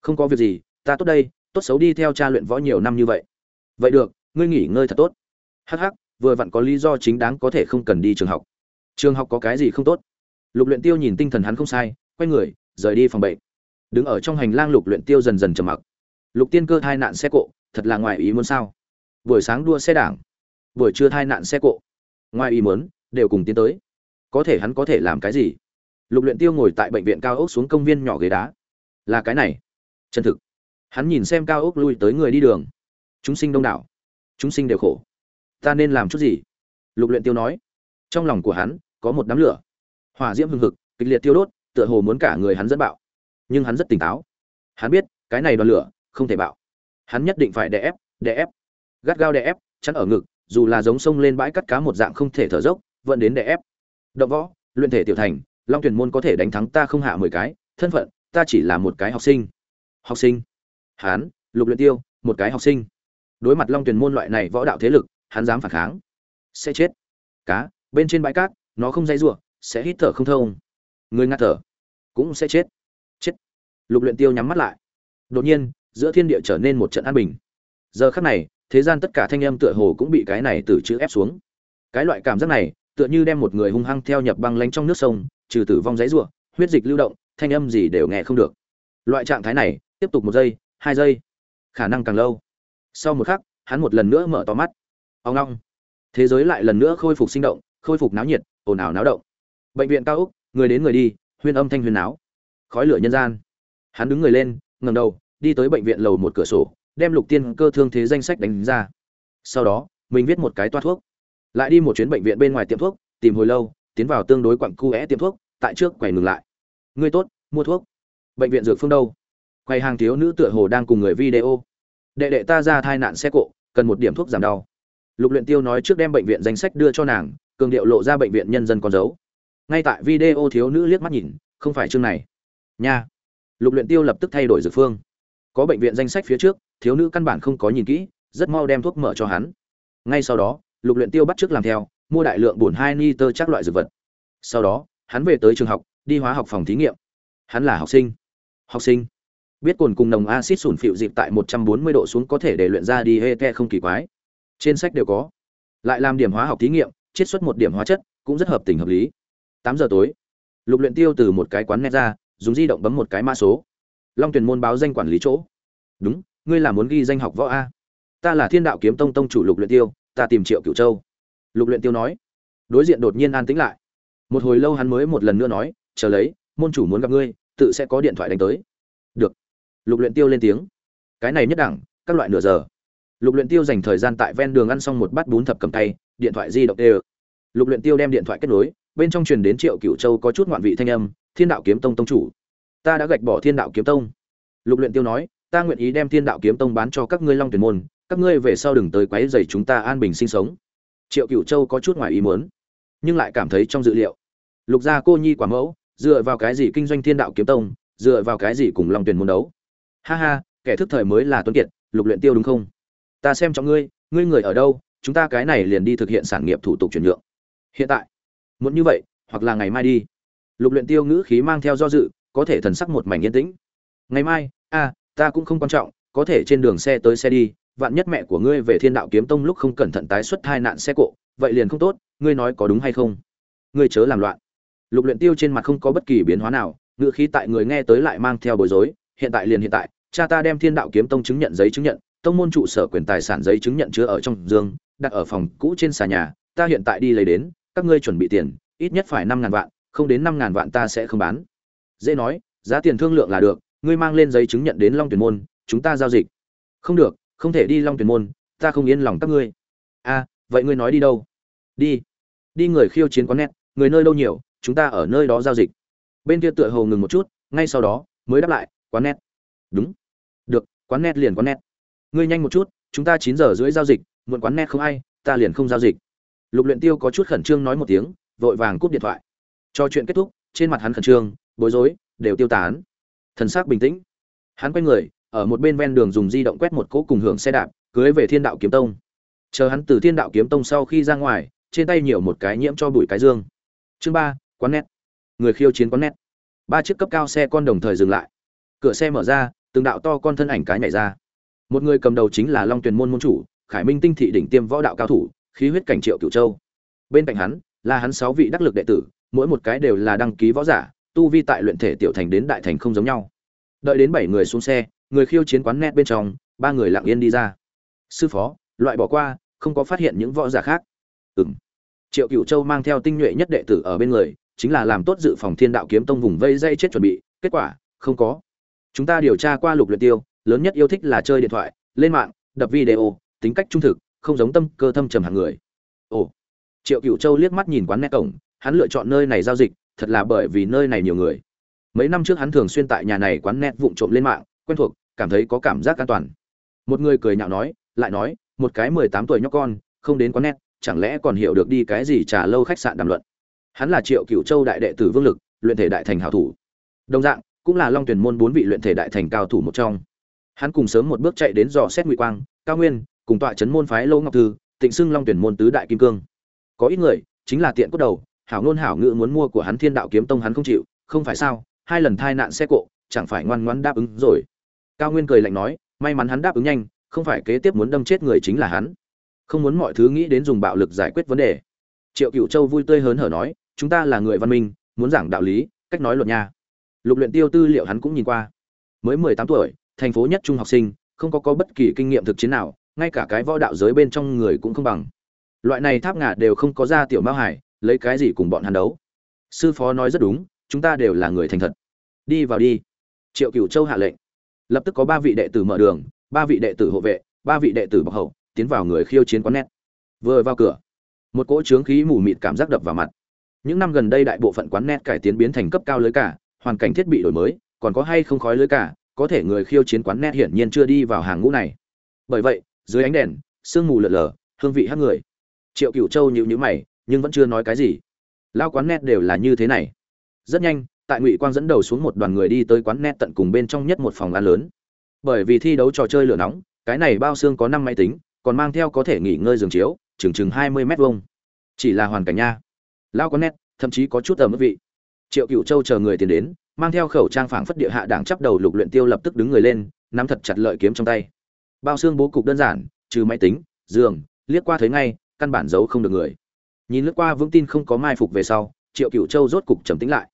[SPEAKER 1] Không có việc gì, ta tốt đây, tốt xấu đi theo cha luyện võ nhiều năm như vậy. Vậy được, ngươi nghỉ ngơi thật tốt. Hắc hắc, vừa vặn có lý do chính đáng có thể không cần đi trường học. Trường học có cái gì không tốt? Lục luyện tiêu nhìn tinh thần hắn không sai, quay người, rời đi phòng bệnh. Đứng ở trong hành lang lục luyện tiêu dần dần trầm mặc. Lục tiên cơ hai nạn xe cộ, thật là ngoài ý muốn sao? Buổi sáng đua xe đảng buổi trưa thai nạn xe cộ. Ngoài ý muốn, đều cùng tiến tới. Có thể hắn có thể làm cái gì? Lục luyện tiêu ngồi tại bệnh viện cao ốc xuống công viên nhỏ ghế đá. Là cái này. Chân thực. Hắn nhìn xem cao ốc lui tới người đi đường. Chúng sinh đông đảo. Chúng sinh đều khổ. Ta nên làm chút gì? Lục luyện tiêu nói. Trong lòng của hắn, có một đám lửa. Hỏa diễm hừng hực, kịch liệt tiêu đốt, tựa hồ muốn cả người hắn dẫn bạo. Nhưng hắn rất tỉnh táo. Hắn biết, cái này đoàn lửa, không thể bạo. Hắn nhất định phải đè ép đè ép. Gắt gao đè ép, chắn ở ngực dù là giống sông lên bãi cắt cá một dạng không thể thở dốc, vẫn đến đè ép. Động võ, luyện thể tiểu thành, long tuyển môn có thể đánh thắng ta không hạ mười cái, thân phận, ta chỉ là một cái học sinh. Học sinh. Hắn lục luyện tiêu, một cái học sinh. Đối mặt long tuyển môn loại này võ đạo thế lực, hắn dám phản kháng. Sẽ chết. Cá, bên trên bãi cát, nó không dây rủa sẽ hít thở không thông. Người ngạt thở, cũng sẽ chết. Chết. Lục luyện tiêu nhắm mắt lại. Đột nhiên, giữa thiên địa trở nên một trận an bình. Giờ khắc này thế gian tất cả thanh âm tựa hồ cũng bị cái này từ chữ ép xuống. Cái loại cảm giác này, tựa như đem một người hung hăng theo nhập băng lánh trong nước sông, trừ tử vong giấy rủa, huyết dịch lưu động, thanh âm gì đều nghe không được. Loại trạng thái này, tiếp tục một giây, hai giây, khả năng càng lâu. Sau một khắc, hắn một lần nữa mở to mắt. Ông long. Thế giới lại lần nữa khôi phục sinh động, khôi phục náo nhiệt, ồn ào náo động. Bệnh viện cao úc người đến người đi, huyên âm thanh huyền náo. Khói lửa nhân gian. Hắn đứng người lên, ngẩng đầu, đi tới bệnh viện lầu một cửa sổ đem lục tiên cơ thương thế danh sách đánh ra. Sau đó, mình viết một cái toa thuốc. Lại đi một chuyến bệnh viện bên ngoài tiệm thuốc, tìm hồi lâu, tiến vào tương đối quặng cu é tiệm thuốc, tại trước quầy ngừng lại. Người tốt, mua thuốc. Bệnh viện dược phương đâu? Quầy hàng thiếu nữ tựa hồ đang cùng người video. Đệ đệ ta ra thai nạn xe cộ, cần một điểm thuốc giảm đau. Lục luyện tiêu nói trước đem bệnh viện danh sách đưa cho nàng, cường điệu lộ ra bệnh viện nhân dân con dấu. Ngay tại video thiếu nữ liếc mắt nhìn, không phải chương này. Nha. Lục luyện tiêu lập tức thay đổi dược phương. Có bệnh viện danh sách phía trước thiếu nữ căn bản không có nhìn kỹ, rất mau đem thuốc mở cho hắn. Ngay sau đó, lục luyện tiêu bắt trước làm theo, mua đại lượng bổn hai nitơ chắc loại dược vật. Sau đó, hắn về tới trường học, đi hóa học phòng thí nghiệm. Hắn là học sinh. Học sinh. Biết cồn cùng nồng axit sủn phịu dịp tại 140 độ xuống có thể để luyện ra đi hê không kỳ quái. Trên sách đều có. Lại làm điểm hóa học thí nghiệm, chiết xuất một điểm hóa chất, cũng rất hợp tình hợp lý. Tám giờ tối, lục luyện tiêu từ một cái quán net ra, dùng di động bấm một cái mã số. Long tuyển môn báo danh quản lý chỗ. Đúng ngươi là muốn ghi danh học võ a? Ta là thiên đạo kiếm tông tông chủ lục luyện tiêu, ta tìm triệu cửu châu. Lục luyện tiêu nói. Đối diện đột nhiên an tĩnh lại. Một hồi lâu hắn mới một lần nữa nói, chờ lấy, môn chủ muốn gặp ngươi, tự sẽ có điện thoại đánh tới. Được. Lục luyện tiêu lên tiếng. Cái này nhất đẳng, các loại nửa giờ. Lục luyện tiêu dành thời gian tại ven đường ăn xong một bát bún thập cầm tay, điện thoại di động đều. Lục luyện tiêu đem điện thoại kết nối, bên trong truyền đến triệu cửu châu có chút ngoạn vị thanh âm, thiên đạo kiếm tông tông chủ. Ta đã gạch bỏ thiên đạo kiếm tông. Lục luyện tiêu nói ta nguyện ý đem thiên đạo kiếm tông bán cho các ngươi long tuyển môn, các ngươi về sau đừng tới quấy rầy chúng ta an bình sinh sống. Triệu cửu châu có chút ngoài ý muốn, nhưng lại cảm thấy trong dự liệu. Lục gia cô nhi quả mẫu, dựa vào cái gì kinh doanh thiên đạo kiếm tông, dựa vào cái gì cùng long tuyển môn đấu? Ha ha, kẻ thức thời mới là tuấn kiệt, lục luyện tiêu đúng không? Ta xem trọng ngươi ngươi người ở đâu, chúng ta cái này liền đi thực hiện sản nghiệp thủ tục chuyển nhượng. Hiện tại, muốn như vậy, hoặc là ngày mai đi. Lục luyện tiêu ngữ khí mang theo do dự, có thể thần sắc một mảnh yên tĩnh. Ngày mai a ta cũng không quan trọng, có thể trên đường xe tới xe đi, vạn nhất mẹ của ngươi về thiên đạo kiếm tông lúc không cẩn thận tái xuất hai nạn xe cộ, vậy liền không tốt, ngươi nói có đúng hay không? Ngươi chớ làm loạn. Lục luyện tiêu trên mặt không có bất kỳ biến hóa nào, ngựa khí tại người nghe tới lại mang theo bối rối, hiện tại liền hiện tại, cha ta đem thiên đạo kiếm tông chứng nhận giấy chứng nhận, tông môn trụ sở quyền tài sản giấy chứng nhận chứa ở trong giường, đặt ở phòng cũ trên xà nhà, ta hiện tại đi lấy đến, các ngươi chuẩn bị tiền, ít nhất phải năm ngàn vạn, không đến năm ngàn vạn ta sẽ không bán. Dễ nói, giá tiền thương lượng là được ngươi mang lên giấy chứng nhận đến long tuyển môn, chúng ta giao dịch. Không được, không thể đi long tuyển môn, ta không yên lòng các ngươi. A vậy ngươi nói đi đâu? Đi. Đi người khiêu chiến quán nét người nơi đâu nhiều, chúng ta ở nơi đó giao dịch. Bên kia tựa hồ ngừng một chút, ngay sau đó, mới đáp lại, quán nét đúng. Được, quán nét liền quán nét ngươi nhanh một chút, chúng ta chín giờ rưỡi giao dịch, muộn quán nét không ai, ta liền không giao dịch. Lục luyện tiêu có chút khẩn trương nói một tiếng, vội vàng cúp điện thoại. Cho chuyện kết thúc, trên mặt hắn khẩn trương, bối rối, đều tiêu tán thần sắc bình tĩnh. Hắn quay người, ở một bên ven đường dùng di động quét một cỗ cùng hưởng xe đạp, cưới về thiên đạo kiếm tông. Chờ hắn từ thiên đạo kiếm tông sau khi ra ngoài, trên tay nhiều một cái nhiễm cho bụi cái dương. Chương ba, quán nét. Người khiêu chiến quán nét. Ba chiếc cấp cao xe con đồng thời dừng lại. Cửa xe mở ra, từng đạo to con thân ảnh cái nhảy ra. Một người cầm đầu chính là long tuyền môn môn chủ, khải minh tinh thị đỉnh tiêm võ đạo cao thủ, khí huyết cảnh triệu cửu châu. Bên cạnh hắn, là hắn sáu vị đắc lực đệ tử, mỗi một cái đều là đăng ký võ giả tu vi tại luyện thể tiểu thành đến đại thành không giống nhau. Đợi đến bảy người xuống xe, người khiêu chiến quán nét bên trong, ba người lặng yên đi ra. Sư phó, loại bỏ qua, không có phát hiện những võ giả khác. Ừm. triệu cựu châu mang theo tinh nhuệ nhất đệ tử ở bên người, chính là làm tốt dự phòng thiên đạo kiếm tông vùng vây dây chết chuẩn bị, kết quả, không có. Chúng ta điều tra qua lục luyện tiêu, lớn nhất yêu thích là chơi điện thoại, lên mạng, đập video, tính cách trung thực, không giống tâm cơ thâm trầm hàng người. Ồ. Triệu cựu châu liếc mắt nhìn quán nét cổng, hắn lựa chọn nơi này giao dịch thật là bởi vì nơi này nhiều người. Mấy năm trước hắn thường xuyên tại nhà này quán nét vụng trộm lên mạng, quen thuộc, cảm thấy có cảm giác an toàn. Một người cười nhạo nói, lại nói, một cái mười tám tuổi nhóc con, không đến quán nét chẳng lẽ còn hiểu được đi cái gì trả lâu khách sạn đàm luận. Hắn là triệu cựu châu đại đệ tử vương lực, luyện thể đại thành hảo thủ. Đồng dạng, cũng là long tuyển môn bốn vị luyện thể đại thành cao thủ một trong. Hắn cùng sớm một bước chạy đến dò xét ngụy quang, cao nguyên, cùng tọa chấn môn phái lô ngọc thư, tịnh xưng long tuyển môn tứ đại kim cương. Có ít người, chính là tiện cốt đầu hảo ngôn hảo ngữ muốn mua của hắn thiên đạo kiếm tông hắn không chịu, không phải sao? Hai lần thai nạn xe cộ, chẳng phải ngoan ngoãn đáp ứng rồi. Cao nguyên cười lạnh nói, may mắn hắn đáp ứng nhanh, không phải kế tiếp muốn đâm chết người chính là hắn. Không muốn mọi thứ nghĩ đến dùng bạo lực giải quyết vấn đề. Triệu cựu châu vui tươi hớn hở nói, chúng ta là người văn minh, muốn giảng đạo lý, cách nói luật nha. Lục luyện tiêu tư liệu hắn cũng nhìn qua. Mới mười tám tuổi, thành phố nhất trung học sinh, không có có bất kỳ kinh nghiệm thực chiến nào, ngay cả cái võ đạo giới bên trong người cũng không bằng. Loại này tháp ngà đều không có ra tiểu mao hải lấy cái gì cùng bọn hắn đấu? Sư phó nói rất đúng, chúng ta đều là người thành thật. Đi vào đi. Triệu cửu châu hạ lệnh. Lập tức có ba vị đệ tử mở đường, ba vị đệ tử hộ vệ, ba vị đệ tử bọc hậu, tiến vào người khiêu chiến quán nét vừa vào cửa, một cỗ trướng khí mù mịt cảm giác đập vào mặt. Những năm gần đây đại bộ phận quán nét cải tiến biến thành cấp cao lưới cả, hoàn cảnh thiết bị đổi mới, còn có hay không khói lưới cả, có thể người khiêu chiến quán nét hiển nhiên chưa đi vào hàng ngũ này. Bởi vậy, dưới ánh đèn, sương mù lợn lờ hương vị hát người. Triệu cửu châu nhịu nhữ mày nhưng vẫn chưa nói cái gì. Lao quán net đều là như thế này. Rất nhanh, tại ngụy quang dẫn đầu xuống một đoàn người đi tới quán net tận cùng bên trong nhất một phòng ăn lớn. Bởi vì thi đấu trò chơi lửa nóng, cái này bao xương có năm máy tính, còn mang theo có thể nghỉ ngơi giường chiếu, chừng chừng hai mươi mét vuông. Chỉ là hoàn cảnh nha. Lao quán net, thậm chí có chút ở mức vị. Triệu cựu châu chờ người tiền đến, mang theo khẩu trang phảng phất địa hạ đảng chắp đầu lục luyện tiêu lập tức đứng người lên, nắm thật chặt lợi kiếm trong tay. Bao xương bố cục đơn giản, trừ máy tính, giường, liếc qua thấy ngay, căn bản giấu không được người nhìn lướt qua vững tin không có mai phục về sau, triệu cựu châu rốt cục trầm tĩnh lại.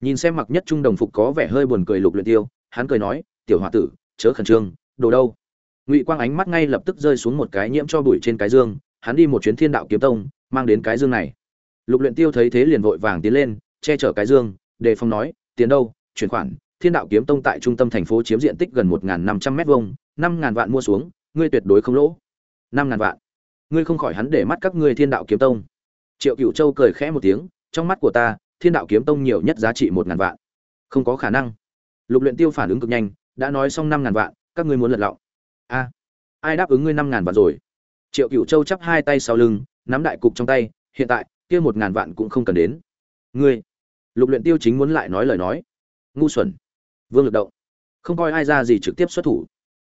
[SPEAKER 1] Nhìn xem mặc nhất trung đồng phục có vẻ hơi buồn cười lục luyện tiêu, hắn cười nói, tiểu hòa tử, chớ khẩn trương, đồ đâu? Ngụy quang ánh mắt ngay lập tức rơi xuống một cái nhiễm cho bụi trên cái dương, hắn đi một chuyến thiên đạo kiếm tông, mang đến cái dương này. Lục luyện tiêu thấy thế liền vội vàng tiến lên, che chở cái dương, đề phòng nói, tiền đâu, chuyển khoản, thiên đạo kiếm tông tại trung tâm thành phố chiếm diện tích gần một năm trăm mét vuông, năm ngàn vạn mua xuống, ngươi tuyệt đối không lỗ. năm ngàn vạn. Ngươi không khỏi hắn để mắt các ngươi thiên đạo kiếm tông triệu cựu châu cười khẽ một tiếng, trong mắt của ta, thiên đạo kiếm tông nhiều nhất giá trị một ngàn vạn. Không có khả năng. Lục luyện tiêu phản ứng cực nhanh, đã nói xong năm ngàn vạn, các ngươi muốn lật lọng. A, ai đáp ứng ngươi năm ngàn vạn rồi? Triệu cựu châu chắp hai tay sau lưng, nắm đại cục trong tay, hiện tại, kia một ngàn vạn cũng không cần đến. Ngươi, lục luyện tiêu chính muốn lại nói lời nói. Ngu xuẩn. Vương lực động. Không coi ai ra gì trực tiếp xuất thủ.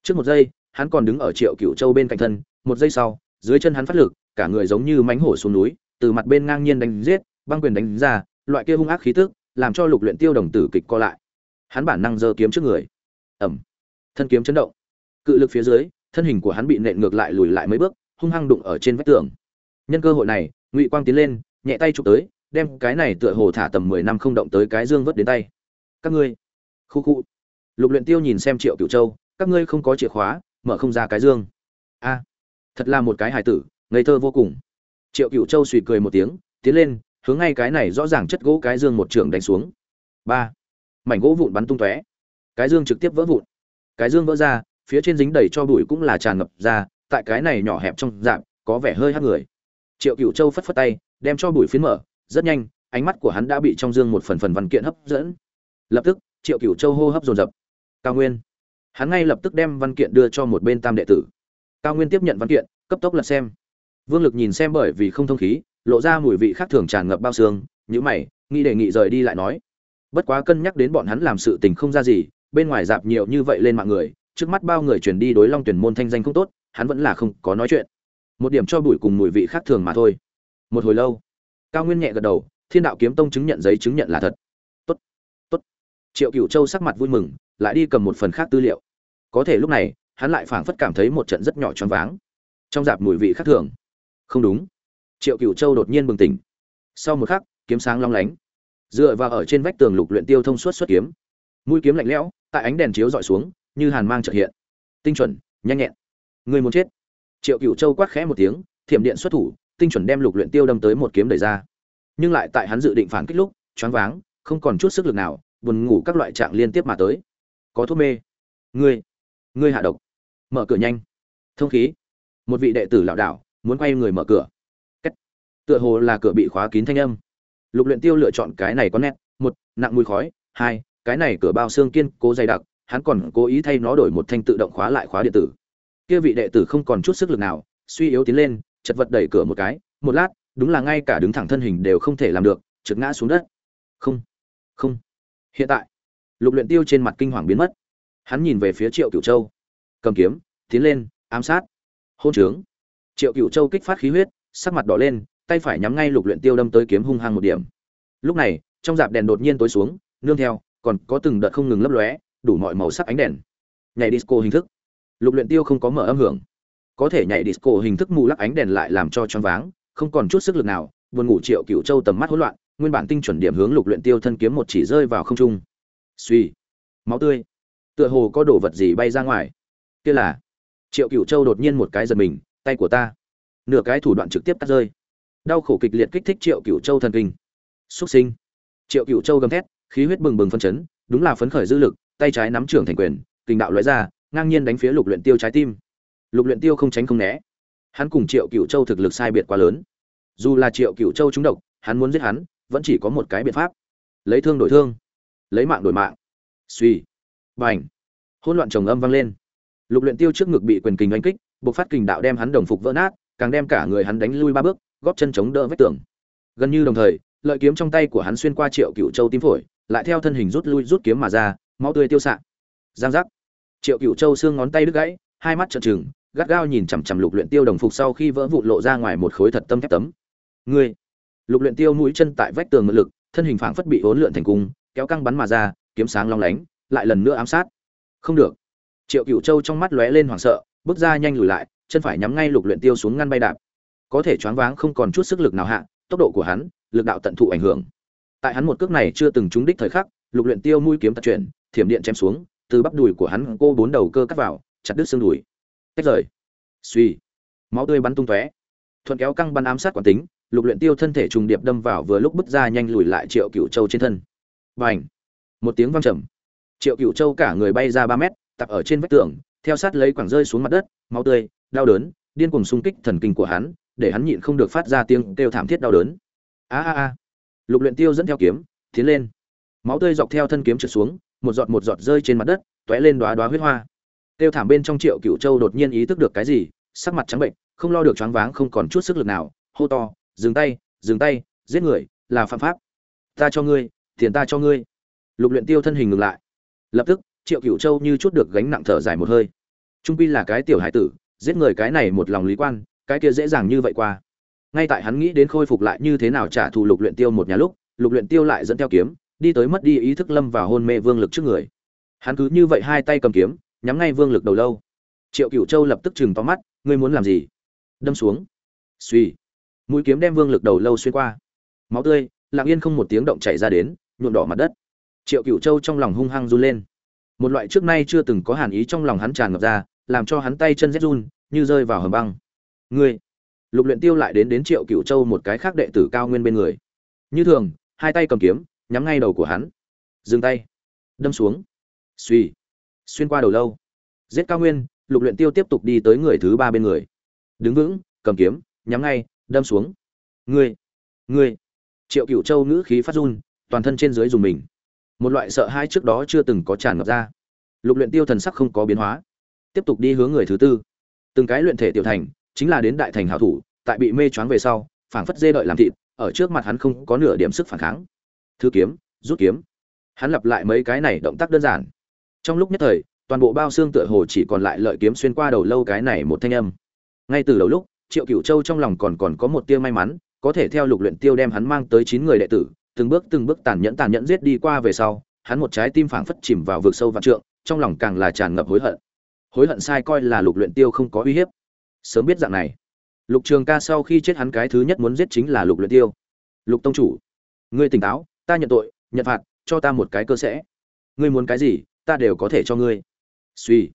[SPEAKER 1] Trước một giây, hắn còn đứng ở triệu cựu châu bên cạnh thân, một giây sau, dưới chân hắn phát lực, cả người giống như mánh hổ xuống núi từ mặt bên ngang nhiên đánh giết, băng quyền đánh ra, loại kia hung ác khí tức, làm cho lục luyện tiêu đồng tử kịch co lại. Hắn bản năng giơ kiếm trước người. Ầm thân kiếm chấn động. Cự lực phía dưới, thân hình của hắn bị nện ngược lại lùi lại mấy bước, hung hăng đụng ở trên vách tường. Nhân cơ hội này, ngụy quang tiến lên, nhẹ tay chụp tới, đem cái này tựa hồ thả tầm mười năm không động tới cái dương vớt đến tay. Các ngươi. Khu khu. Lục luyện tiêu nhìn xem triệu cửu châu, các ngươi không có chìa khóa, mở không ra cái dương. A. Thật là một cái hài tử, ngây thơ vô cùng triệu Cựu châu suy cười một tiếng, tiến lên, hướng ngay cái này rõ ràng chất gỗ cái dương một trường đánh xuống. Ba. Mảnh gỗ vụn bắn tung tóe. Cái dương trực tiếp vỡ vụn. Cái dương vỡ ra, phía trên dính đầy cho bụi cũng là tràn ngập ra, tại cái này nhỏ hẹp trong dạng, có vẻ hơi hắt người. Triệu cựu châu phất phất tay, đem cho bụi phiến mở, rất nhanh, ánh mắt của hắn đã bị trong dương một phần phần văn kiện hấp dẫn. Lập tức, triệu cựu châu hô hấp dồn dập. Cao nguyên. Hắn ngay lập tức đem văn kiện đưa cho một bên tam đệ tử. Cao nguyên tiếp nhận văn kiện, cấp tốc lật xem vương lực nhìn xem bởi vì không thông khí, lộ ra mùi vị khác thường tràn ngập bao xương, nhíu mày, nghĩ đề nghị rời đi lại nói. Bất quá cân nhắc đến bọn hắn làm sự tình không ra gì, bên ngoài dạp nhiều như vậy lên mạng người, trước mắt bao người truyền đi đối long tuyển môn thanh danh không tốt, hắn vẫn là không có nói chuyện. Một điểm cho bụi cùng mùi vị khác thường mà thôi. Một hồi lâu, cao nguyên nhẹ gật đầu, thiên đạo kiếm tông chứng nhận giấy chứng nhận là thật. Tốt tốt. Triệu Cửu châu sắc mặt vui mừng, lại đi cầm một phần khác tư liệu. Có thể lúc này, hắn lại phảng phất cảm thấy một trận rất nhỏ choáng váng. Trong dạp mùi vị khác thường không đúng. Triệu cựu châu đột nhiên bừng tỉnh. Sau một khắc, kiếm sáng long lánh. Dựa vào ở trên vách tường lục luyện tiêu thông suốt xuất kiếm. Mũi kiếm lạnh lẽo, tại ánh đèn chiếu dọi xuống, như hàn mang trợ hiện. Tinh chuẩn, nhanh nhẹn. Người muốn chết. Triệu cựu châu quát khẽ một tiếng, thiểm điện xuất thủ, tinh chuẩn đem lục luyện tiêu đâm tới một kiếm đẩy ra. Nhưng lại tại hắn dự định phản kích lúc, choáng váng, không còn chút sức lực nào, buồn ngủ các loại trạng liên tiếp mà tới. Có thuốc mê. Ngươi ngươi hạ độc. Mở cửa nhanh. Thông khí. Một vị đệ tử lão đảo muốn quay người mở cửa. Cách. tựa hồ là cửa bị khóa kín thanh âm. Lục luyện tiêu lựa chọn cái này có nét, một, nặng mùi khói, hai, cái này cửa bao xương kiên cố dày đặc, hắn còn cố ý thay nó đổi một thanh tự động khóa lại khóa điện tử. Kia vị đệ tử không còn chút sức lực nào, suy yếu tiến lên, chật vật đẩy cửa một cái, một lát, đúng là ngay cả đứng thẳng thân hình đều không thể làm được, trượt ngã xuống đất. Không không. Hiện tại, lục luyện tiêu trên mặt kinh hoàng biến mất. Hắn nhìn về phía triệu cửu châu. Cầm kiếm, tiến lên, ám sát. Hôn trướng triệu Cựu châu kích phát khí huyết, sắc mặt đỏ lên, tay phải nhắm ngay lục luyện tiêu đâm tới kiếm hung hăng một điểm. Lúc này, trong dạp đèn đột nhiên tối xuống, nương theo, còn có từng đợt không ngừng lấp lóe, đủ mọi màu sắc ánh đèn. Nhảy disco hình thức. Lục luyện tiêu không có mở âm hưởng. Có thể nhảy disco hình thức mù lắc ánh đèn lại làm cho choáng váng, không còn chút sức lực nào, buồn ngủ triệu Cựu châu tầm mắt hỗn loạn, nguyên bản tinh chuẩn điểm hướng lục luyện tiêu thân kiếm một chỉ rơi vào không trung. Suy. Máu tươi. Tựa hồ có đồ vật gì bay ra ngoài. Kia là. Triệu Cựu châu đột nhiên một cái giật mình tay của ta. Nửa cái thủ đoạn trực tiếp cắt rơi. Đau khổ kịch liệt kích thích triệu cửu châu thần kinh. Xuất sinh. Triệu cửu châu gầm thét, khí huyết bừng bừng phân chấn, đúng là phấn khởi dư lực, tay trái nắm trưởng thành quyền kình đạo lóe ra, ngang nhiên đánh phía lục luyện tiêu trái tim. Lục luyện tiêu không tránh không né. Hắn cùng triệu cửu châu thực lực sai biệt quá lớn. Dù là triệu cửu châu trúng độc, hắn muốn giết hắn, vẫn chỉ có một cái biện pháp. Lấy thương đổi thương. Lấy mạng đổi mạng. Suy bành. Hỗn loạn chồng âm vang lên. Lục luyện tiêu trước ngực bị quyền kình đánh kích bộc phát kình đạo đem hắn đồng phục vỡ nát, càng đem cả người hắn đánh lui ba bước, góp chân chống đỡ vách tường. Gần như đồng thời, lợi kiếm trong tay của hắn xuyên qua triệu cựu châu tim phổi, lại theo thân hình rút lui rút kiếm mà ra, máu tươi tiêu xạ. Giang giác. Triệu cựu châu xương ngón tay đứt gãy, hai mắt trợn trừng, gắt gao nhìn chằm chằm lục luyện tiêu đồng phục sau khi vỡ vụn lộ ra ngoài một khối thật tâm thép tấm. Ngươi. Lục luyện tiêu mũi chân tại vách tường ngự lực, thân hình phảng phất bị hỗn lượn thành cung, kéo căng bắn mà ra, kiếm sáng long lánh, lại lần nữa ám sát. Không được. Triệu cựu châu trong mắt lóe lên hoảng sợ bước ra nhanh lùi lại, chân phải nhắm ngay lục luyện tiêu xuống ngăn bay đạp. Có thể choáng váng không còn chút sức lực nào hạ, tốc độ của hắn, lực đạo tận thụ ảnh hưởng. Tại hắn một cước này chưa từng trúng đích thời khắc, lục luyện tiêu mũi kiếm tạt chuyển, thiểm điện chém xuống, từ bắp đùi của hắn cô bốn đầu cơ cắt vào, chặt đứt xương đùi. Tách rời. Suy máu tươi bắn tung tóe. Thuận kéo căng bắn ám sát quản tính, lục luyện tiêu thân thể trùng điệp đâm vào vừa lúc bứt ra nhanh lùi lại triệu cửu châu trên thân. Bành. Một tiếng vang trầm. Triệu cửu châu cả người bay ra ba mét, tập ở trên vách tường theo sát lấy quẳng rơi xuống mặt đất, máu tươi, đau đớn, điên cuồng xung kích thần kinh của hắn, để hắn nhịn không được phát ra tiếng kêu thảm thiết đau đớn. A a a. Lục luyện tiêu dẫn theo kiếm, tiến lên. Máu tươi dọc theo thân kiếm trượt xuống, một giọt một giọt rơi trên mặt đất, tóe lên đóa đóa huyết hoa. Tiêu thảm bên trong triệu cửu châu đột nhiên ý thức được cái gì, sắc mặt trắng bệnh, không lo được choáng váng, không còn chút sức lực nào, hô to, dừng tay dừng tay, giết người, là phạm pháp. Ta cho ngươi, tiền ta cho ngươi. Lục luyện tiêu thân hình ngừng lại. Lập tức triệu cửu châu như chút được gánh nặng thở dài một hơi. Trung pi là cái tiểu hải tử, giết người cái này một lòng lý quan, cái kia dễ dàng như vậy qua. Ngay tại hắn nghĩ đến khôi phục lại như thế nào trả thù lục luyện tiêu một nhà lúc, lục luyện tiêu lại dẫn theo kiếm, đi tới mất đi ý thức lâm vào hôn mê vương lực trước người. Hắn cứ như vậy hai tay cầm kiếm, nhắm ngay vương lực đầu lâu. Triệu cửu châu lập tức chừng to mắt, ngươi muốn làm gì? Đâm xuống. Suy mũi kiếm đem vương lực đầu lâu xuyên qua. Máu tươi, lặng yên không một tiếng động chảy ra đến, nhuộm đỏ mặt đất. Triệu cửu châu trong lòng hung hăng run lên một loại trước nay chưa từng có hàn ý trong lòng hắn tràn ngập ra, làm cho hắn tay chân rét run, như rơi vào hầm băng. Ngươi, lục luyện tiêu lại đến đến triệu cựu châu một cái khác đệ tử cao nguyên bên người. Như thường, hai tay cầm kiếm, nhắm ngay đầu của hắn. Dừng tay. Đâm xuống. Suy xuyên qua đầu lâu. Giết cao nguyên, lục luyện tiêu tiếp tục đi tới người thứ ba bên người. Đứng vững, cầm kiếm, nhắm ngay, đâm xuống. Ngươi ngươi. Triệu cựu châu ngữ khí phát run, toàn thân trên dưới dùng mình một loại sợ hãi trước đó chưa từng có tràn ngập ra. Lục luyện tiêu thần sắc không có biến hóa, tiếp tục đi hướng người thứ tư. Từng cái luyện thể tiểu thành, chính là đến đại thành hảo thủ, tại bị mê choáng về sau, phảng phất dê đợi làm thịt, ở trước mặt hắn không có nửa điểm sức phản kháng. Thứ kiếm, rút kiếm. Hắn lặp lại mấy cái này động tác đơn giản. Trong lúc nhất thời, toàn bộ bao xương tựa hồ chỉ còn lại lợi kiếm xuyên qua đầu lâu cái này một thanh âm. Ngay từ đầu lúc, triệu cửu châu trong lòng còn còn có một tia may mắn, có thể theo lục luyện tiêu đem hắn mang tới chín người đệ tử từng bước từng bước tàn nhẫn tàn nhẫn giết đi qua về sau, hắn một trái tim phảng phất chìm vào vực sâu vạn trượng, trong lòng càng là tràn ngập hối hận. Hối hận sai coi là lục luyện tiêu không có uy hiếp. Sớm biết dạng này, lục trường ca sau khi chết hắn cái thứ nhất muốn giết chính là lục luyện tiêu. Lục tông chủ, ngươi tỉnh táo, ta nhận tội, nhận phạt, cho ta một cái cơ sẽ. Ngươi muốn cái gì, ta đều có thể cho ngươi. Suy.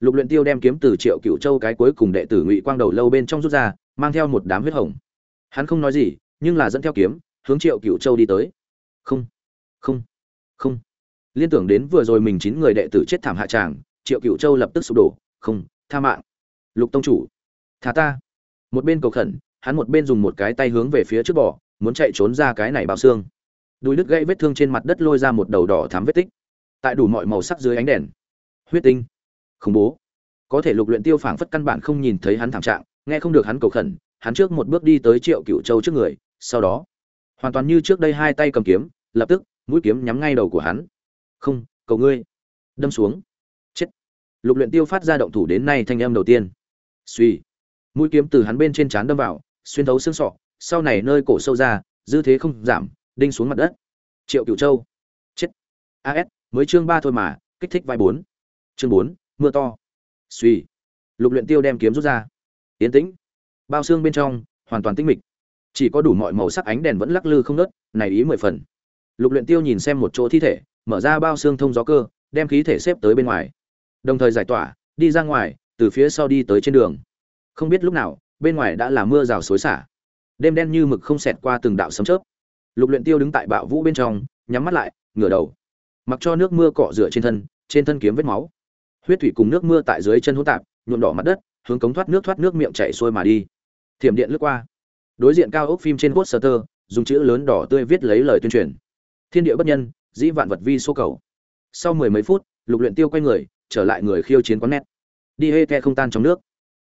[SPEAKER 1] Lục luyện tiêu đem kiếm từ triệu cửu châu cái cuối cùng đệ tử ngụy quang đầu lâu bên trong rút ra, mang theo một đám huyết hồng. Hắn không nói gì, nhưng là dẫn theo kiếm hướng triệu cửu châu đi tới. Không không không. Liên tưởng đến vừa rồi mình chín người đệ tử chết thảm hạ tràng, triệu cửu châu lập tức sụp đổ. Không, tha mạng. Lục tông chủ, tha ta. Một bên cầu khẩn, hắn một bên dùng một cái tay hướng về phía trước bỏ muốn chạy trốn ra cái này bao xương. Đùi đứt gãy vết thương trên mặt đất lôi ra một đầu đỏ thắm vết tích. Tại đủ mọi màu sắc dưới ánh đèn. Huyết tinh. Khủng bố. Có thể lục luyện tiêu phảng phất căn bản không nhìn thấy hắn thảm trạng, nghe không được hắn cầu khẩn, hắn trước một bước đi tới triệu cửu châu trước người, sau đó hoàn toàn như trước đây hai tay cầm kiếm, lập tức, mũi kiếm nhắm ngay đầu của hắn. Không, cầu ngươi. Đâm xuống. Chết. Lục luyện tiêu phát ra động thủ đến nay thanh âm đầu tiên. Suy mũi kiếm từ hắn bên trên trán đâm vào, xuyên thấu xương sọ, sau này nơi cổ sâu ra, dư thế không giảm, đinh xuống mặt đất. Triệu cửu châu. Chết. As mới chương ba thôi mà, kích thích vai bốn. Chương bốn, mưa to. Suy lục luyện tiêu đem kiếm rút ra. Tiến tĩnh. Bao xương bên trong, hoàn toàn tĩnh mịch chỉ có đủ mọi màu sắc ánh đèn vẫn lắc lư không nớt, này ý mười phần. Lục luyện tiêu nhìn xem một chỗ thi thể, mở ra bao xương thông gió cơ, đem khí thể xếp tới bên ngoài. Đồng thời giải tỏa, đi ra ngoài, từ phía sau đi tới trên đường. Không biết lúc nào, bên ngoài đã là mưa rào xối xả. Đêm đen như mực không xẹt qua từng đạo sấm chớp. Lục luyện tiêu đứng tại bạo vũ bên trong, nhắm mắt lại, ngửa đầu. Mặc cho nước mưa cọ rửa trên thân trên thân kiếm vết máu. Huyết thủy cùng nước mưa tại dưới chân hỗn tạp, nhuộm đỏ mặt đất, hướng cống thoát nước thoát nước miệng chảy xuôi mà đi. Thiểm điện lướt qua đối diện cao ốc phim trên poster, dùng chữ lớn đỏ tươi viết lấy lời tuyên truyền. Thiên địa bất nhân, dĩ vạn vật vi số cầu. Sau mười mấy phút, lục luyện tiêu quay người, trở lại người khiêu chiến quán nét đi hê the không tan trong nước.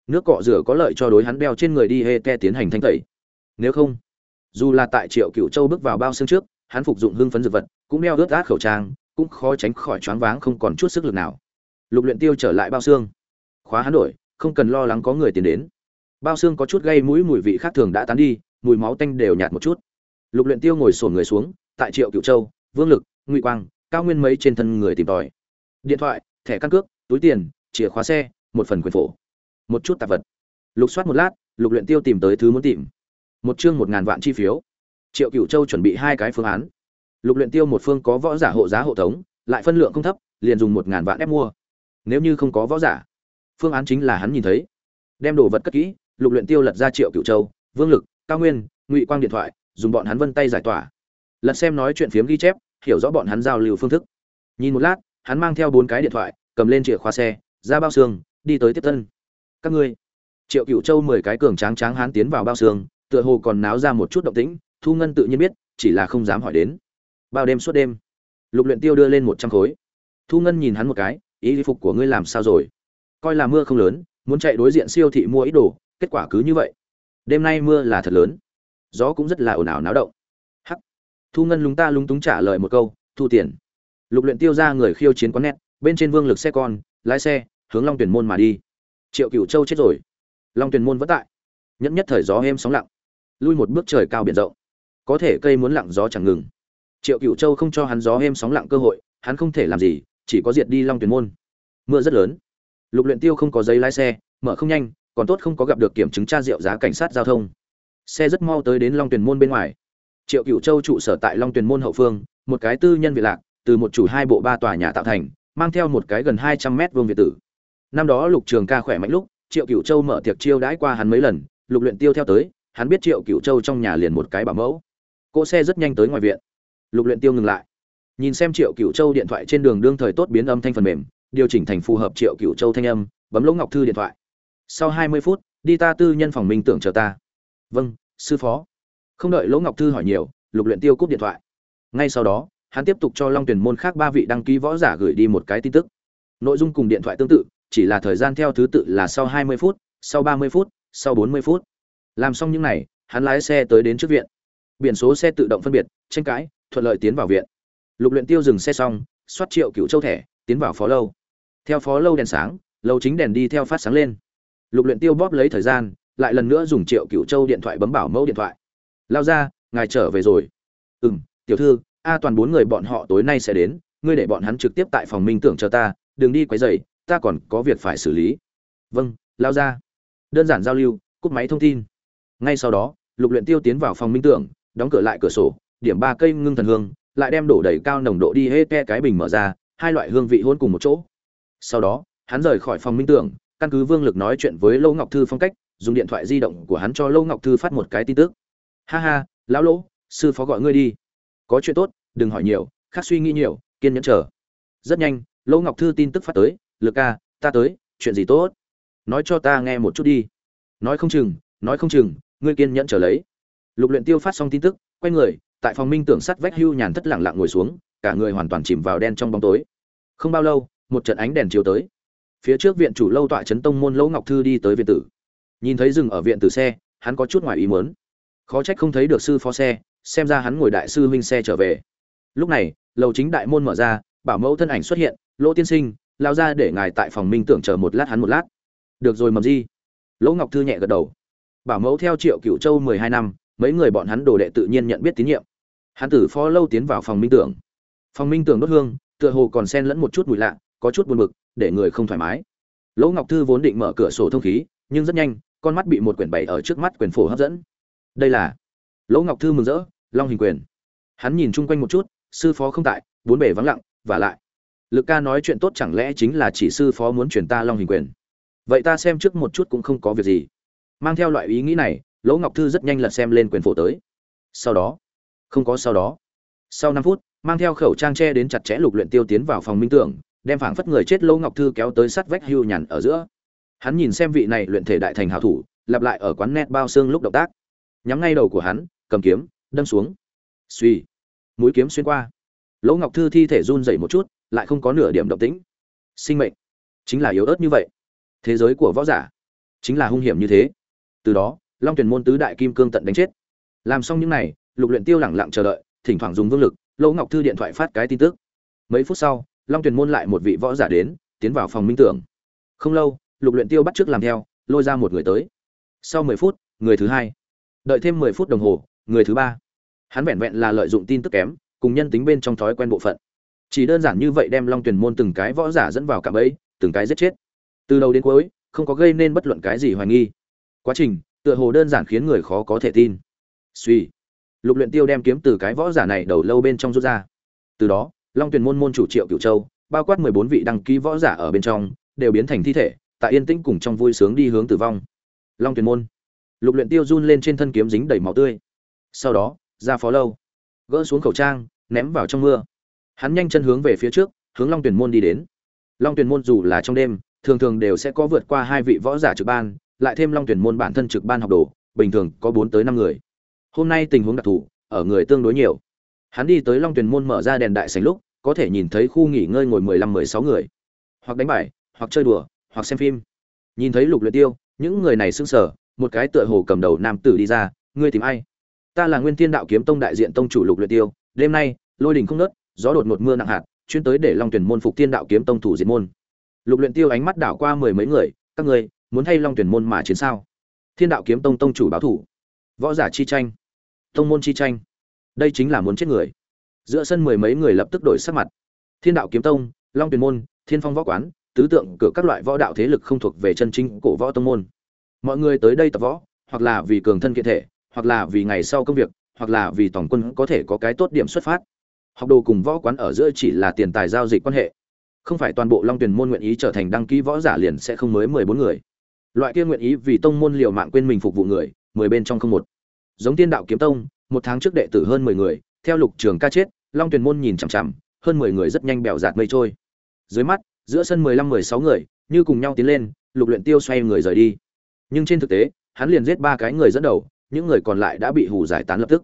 [SPEAKER 1] Nước cọ rửa có lợi cho đối hắn đeo trên người đi hê te tiến hành thanh tẩy. Nếu không, dù là tại triệu cựu châu bước vào bao xương trước, hắn phục dụng hưng phấn dược vật, cũng đeo ướt át khẩu trang, cũng khó tránh khỏi choáng váng không còn chút sức lực nào. Lục luyện tiêu trở lại bao xương. Khóa hắn đổi, không cần lo lắng có người tiến đến bao xương có chút gây mũi mùi vị khác thường đã tán đi, mùi máu tanh đều nhạt một chút. Lục luyện tiêu ngồi sồn người xuống, tại triệu cựu châu, vương lực, ngụy quang, cao nguyên mấy trên thân người tìm tòi. Điện thoại, thẻ căn cước, túi tiền, chìa khóa xe, một phần quyền phổ. Một chút tạp vật. Lục soát một lát, lục luyện tiêu tìm tới thứ muốn tìm. Một chương một ngàn vạn chi phiếu. Triệu cửu châu chuẩn bị hai cái phương án. Lục luyện tiêu một phương có võ giả hộ giá hộ tống, lại phân lượng không thấp, liền dùng một ngàn vạn ép mua. Nếu như không có võ giả, phương án chính là hắn nhìn thấy. Đem đồ vật cất kỹ lục luyện tiêu lật ra triệu cửu châu, vương lực, cao nguyên, ngụy quang điện thoại, dùng bọn hắn vân tay giải tỏa. Lật xem nói chuyện phiếm ghi chép, hiểu rõ bọn hắn giao lưu phương thức. Nhìn một lát, hắn mang theo bốn cái điện thoại, cầm lên chìa khóa xe, ra bao xương, đi tới tiếp tân các ngươi. Triệu cựu châu mười cái cường tráng tráng hắn tiến vào bao xương, tựa hồ còn náo ra một chút động tĩnh, thu ngân tự nhiên biết, chỉ là không dám hỏi đến. Bao đêm suốt đêm. Lục luyện tiêu đưa lên một trăm khối. Thu ngân nhìn hắn một cái, ý phục của ngươi làm sao rồi? Coi là mưa không lớn, muốn chạy đối diện siêu thị mua ít đồ kết quả cứ như vậy. Đêm nay mưa là thật lớn. Gió cũng rất là ồn ào náo động. Hắc. Thu ngân lúng ta lúng túng trả lời một câu, thu tiền. Lục luyện tiêu ra người khiêu chiến quán nét bên trên vương lực xe con, lái xe, hướng long tuyển môn mà đi. Triệu cửu châu chết rồi. Long tuyển môn vẫn tại. Nhẫn nhất thời gió êm sóng lặng. Lui một bước trời cao biển rộng. Có thể cây muốn lặng gió chẳng ngừng. Triệu cửu châu không cho hắn gió êm sóng lặng cơ hội, hắn không thể làm gì, chỉ có diệt đi long tuyển môn. Mưa rất lớn. Lục luyện tiêu không có giấy lái xe, mở không nhanh còn tốt không có gặp được kiểm chứng tra rượu giá cảnh sát giao thông. Xe rất mau tới đến long Tuyền môn bên ngoài. Triệu cựu châu trụ sở tại long Tuyền môn hậu phương, một cái tư nhân viện lạc, từ một chủ hai bộ ba tòa nhà tạo thành, mang theo một cái gần hai trăm mét vuông việt tử. Năm đó lục trường ca khỏe mạnh lúc, triệu cựu châu mở tiệc chiêu đãi qua hắn mấy lần, lục luyện tiêu theo tới, hắn biết triệu cựu châu trong nhà liền một cái bảo mẫu. Cỗ xe rất nhanh tới ngoài viện. Lục luyện tiêu ngừng lại. Nhìn xem triệu cựu châu điện thoại trên đường đương thời tốt biến âm thanh phần mềm, điều chỉnh thành phù hợp triệu cựu châu thanh âm, bấm lỗ ngọc thư điện thoại sau hai mươi phút, đi ta tư nhân phòng minh tưởng chờ ta. Vâng sư phó. Không đợi lỗ ngọc thư hỏi nhiều, lục luyện tiêu cúp điện thoại. Ngay sau đó, hắn tiếp tục cho long tuyển môn khác ba vị đăng ký võ giả gửi đi một cái tin tức. Nội dung cùng điện thoại tương tự, chỉ là thời gian theo thứ tự là sau 20 phút, sau 30 phút, sau 40 phút. Làm xong những này, hắn lái xe tới đến trước viện. Biển số xe tự động phân biệt, tranh cãi, thuận lợi tiến vào viện. Lục luyện tiêu dừng xe xong, xoát triệu cựu châu thẻ, tiến vào phó lâu. Theo phó lâu đèn sáng lâu chính đèn đi theo phát sáng lên lục luyện tiêu bóp lấy thời gian, lại lần nữa dùng triệu cựu châu điện thoại bấm bảo mẫu điện thoại. Lao ra ngài trở về rồi. Ừ m tiểu thư, a toàn bốn người bọn họ tối nay sẽ đến, ngươi để bọn hắn trực tiếp tại phòng minh tưởng chờ ta, đừng đi quấy dày ta còn có việc phải xử lý. Vâng lao ra đơn giản giao lưu, cúp máy thông tin. Ngay sau đó, lục luyện tiêu tiến vào phòng minh tưởng, đóng cửa lại cửa sổ, điểm ba cây ngưng thần hương, lại đem đổ đầy cao nồng độ đi hết ke cái bình mở ra, hai loại hương vị hôn cùng một chỗ. Sau đó, hắn rời khỏi phòng minh tưởng căn cứ vương lực nói chuyện với lâu ngọc thư phong cách, dùng điện thoại di động của hắn cho lâu ngọc thư phát một cái tin tức. Ha ha, lão lỗ sư phó gọi ngươi đi. Có chuyện tốt, đừng hỏi nhiều, khác suy nghĩ nhiều, kiên nhẫn chờ. Rất nhanh, lô ngọc thư tin tức phát tới, lực ca, ta tới, chuyện gì tốt? Nói cho ta nghe một chút đi. Nói không chừng, nói không chừng, ngươi kiên nhẫn chờ lấy. Lục luyện tiêu phát xong tin tức, quay người, tại phòng minh tưởng sắt vách hưu nhàn thất lặng lặng ngồi xuống, cả người hoàn toàn chìm vào đen trong bóng tối. Không bao lâu, một trận ánh đèn chiếu tới phía trước viện chủ lâu tọa trấn tông môn lỗ ngọc thư đi tới viện tử. Nhìn thấy dừng ở viện tử xe, hắn có chút ngoài ý muốn. Khó trách không thấy được sư phó xe, xem ra hắn ngồi đại sư huynh xe trở về. Lúc này, lầu chính đại môn mở ra, bảo mẫu thân ảnh xuất hiện, lỗ tiên sinh, lao ra để ngài tại phòng minh tưởng chờ một lát hắn một lát. Được rồi mầm di. Lỗ ngọc thư nhẹ gật đầu. Bảo mẫu theo triệu cựu châu mười hai năm, mấy người bọn hắn đồ đệ tự nhiên nhận biết tín nhiệm. Hắn tử phó lâu tiến vào phòng minh tưởng. Phòng minh tưởng đốt hương, tựa hồ còn xen lẫn một chút mùi lạ, có chút buồn bực để người không thoải mái. Lỗ ngọc thư vốn định mở cửa sổ thông khí, nhưng rất nhanh, con mắt bị một quyển bảy ở trước mắt quyền phổ hấp dẫn. Đây là lỗ ngọc thư mừng rỡ, long hình quyền. Hắn nhìn chung quanh một chút, sư phó không tại, bốn bể vắng lặng, và lại, lực ca nói chuyện tốt chẳng lẽ chính là chỉ sư phó muốn chuyển ta long hình quyền? Vậy ta xem trước một chút cũng không có việc gì. Mang theo loại ý nghĩ này, lỗ ngọc thư rất nhanh lật xem lên quyền phổ tới. Sau đó, không có sau đó. Sau năm phút, mang theo khẩu trang che đến chặt chẽ lục luyện tiêu tiến vào phòng minh tưởng đem phảng phất người chết lỗ ngọc thư kéo tới sắt vách hưu nhàn ở giữa. Hắn nhìn xem vị này luyện thể đại thành hảo thủ, lặp lại ở quán net bao xương lúc động tác. Nhắm ngay đầu của hắn, cầm kiếm, đâm xuống. Suy mũi kiếm xuyên qua. Lỗ ngọc thư thi thể run dậy một chút, lại không có nửa điểm động tĩnh. Sinh mệnh. Chính là yếu ớt như vậy. Thế giới của võ giả. Chính là hung hiểm như thế. Từ đó, long tuyển môn tứ đại kim cương tận đánh chết. Làm xong những này, lục luyện tiêu lẳng lặng chờ đợi, thỉnh thoảng dùng vương lực, lỗ ngọc thư điện thoại phát cái tin tức. Mấy phút sau long tuyển môn lại một vị võ giả đến, tiến vào phòng minh tưởng. Không lâu, lục luyện tiêu bắt trước làm theo, lôi ra một người tới. Sau mười phút, người thứ hai. Đợi thêm mười phút đồng hồ, người thứ ba. Hắn vẹn vẹn là lợi dụng tin tức kém, cùng nhân tính bên trong thói quen bộ phận. Chỉ đơn giản như vậy đem long tuyển môn từng cái võ giả dẫn vào cạm bẫy, từng cái giết chết. Từ đầu đến cuối, không có gây nên bất luận cái gì hoài nghi. Quá trình, tựa hồ đơn giản khiến người khó có thể tin. Suy lục luyện tiêu đem kiếm từ cái võ giả này đầu lâu bên trong rút ra. Từ đó long tuyển môn môn chủ triệu cựu châu, bao quát mười bốn vị đăng ký võ giả ở bên trong, đều biến thành thi thể, tại yên tĩnh cùng trong vui sướng đi hướng tử vong. Long tuyển môn. Lục luyện tiêu run lên trên thân kiếm dính đầy máu tươi. Sau đó, ra phó lâu. Gỡ xuống khẩu trang, ném vào trong mưa. Hắn nhanh chân hướng về phía trước, hướng long tuyển môn đi đến. Long tuyển môn dù là trong đêm, thường thường đều sẽ có vượt qua hai vị võ giả trực ban, lại thêm long tuyển môn bản thân trực ban học đồ, bình thường có bốn tới năm người. Hôm nay tình huống đặc thù, ở người tương đối nhiều hắn đi tới long tuyền môn mở ra đèn đại sành lúc, có thể nhìn thấy khu nghỉ ngơi ngồi mười lăm, mười sáu người. Hoặc đánh bài, hoặc chơi đùa, hoặc xem phim. Nhìn thấy lục luyện tiêu, những người này sững sờ, một cái tựa hồ cầm đầu nam tử đi ra, ngươi tìm ai? Ta là nguyên thiên đạo kiếm tông đại diện tông chủ lục luyện tiêu, đêm nay, lôi đình không nớt, gió đột ngột mưa nặng hạt, chuyên tới để long tuyển môn phục thiên đạo kiếm tông thủ diệt môn. Lục luyện tiêu ánh mắt đảo qua mười mấy người, các ngươi, muốn thay long tuyển môn mà chiến sao? Thiên đạo kiếm tông tông chủ báo thủ. Võ giả chi tranh. Tông môn chi tranh đây chính là muốn chết người. Giữa sân mười mấy người lập tức đổi sắc mặt. Thiên đạo kiếm tông, long tuyển môn, thiên phong võ quán, tứ tượng cửa các loại võ đạo thế lực không thuộc về chân chính cổ võ tông môn. Mọi người tới đây tập võ, hoặc là vì cường thân kiện thể, hoặc là vì ngày sau công việc, hoặc là vì tổng quân có thể có cái tốt điểm xuất phát. Học đồ cùng võ quán ở giữa chỉ là tiền tài giao dịch quan hệ. Không phải toàn bộ long tuyển môn nguyện ý trở thành đăng ký võ giả liền sẽ không mới mười bốn người. Loại kia nguyện ý vì tông môn liều mạng quên mình phục vụ người, mười bên trong không một. Giống tiên đạo kiếm tông một tháng trước đệ tử hơn mười người, theo lục trường ca chết, long truyền môn nhìn chằm chằm, hơn mười người rất nhanh bèo dạt mây trôi. Dưới mắt, giữa sân mười lăm, mười sáu người, như cùng nhau tiến lên, lục luyện tiêu xoay người rời đi. Nhưng trên thực tế, hắn liền giết ba cái người dẫn đầu, những người còn lại đã bị hù giải tán lập tức.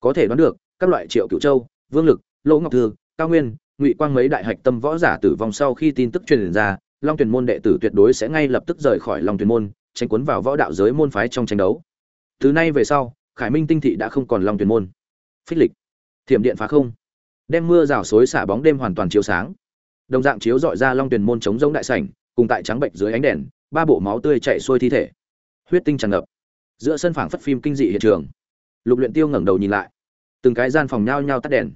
[SPEAKER 1] Có thể đoán được, các loại triệu cựu châu, vương lực, lỗ ngọc thư, cao nguyên, ngụy quang mấy đại hạch tâm võ giả tử vong sau khi tin tức truyền ra, long tuyển môn đệ tử tuyệt đối sẽ ngay lập tức rời khỏi long tuyển môn, tránh cuốn vào võ đạo giới môn phái trong tranh đấu. Từ nay về sau khải minh tinh thị đã không còn long tuyển môn. Phích lịch. Thiểm điện phá không. Đem mưa rào xối xả bóng đêm hoàn toàn chiếu sáng. Đồng dạng chiếu dọi ra long tuyển môn chống giống đại sảnh, cùng tại trắng bệnh dưới ánh đèn, ba bộ máu tươi chạy xuôi thi thể. Huyết tinh tràn ngập. Giữa sân phảng phất phim kinh dị hiện trường. Lục luyện tiêu ngẩng đầu nhìn lại. Từng cái gian phòng nhao nhao tắt đèn.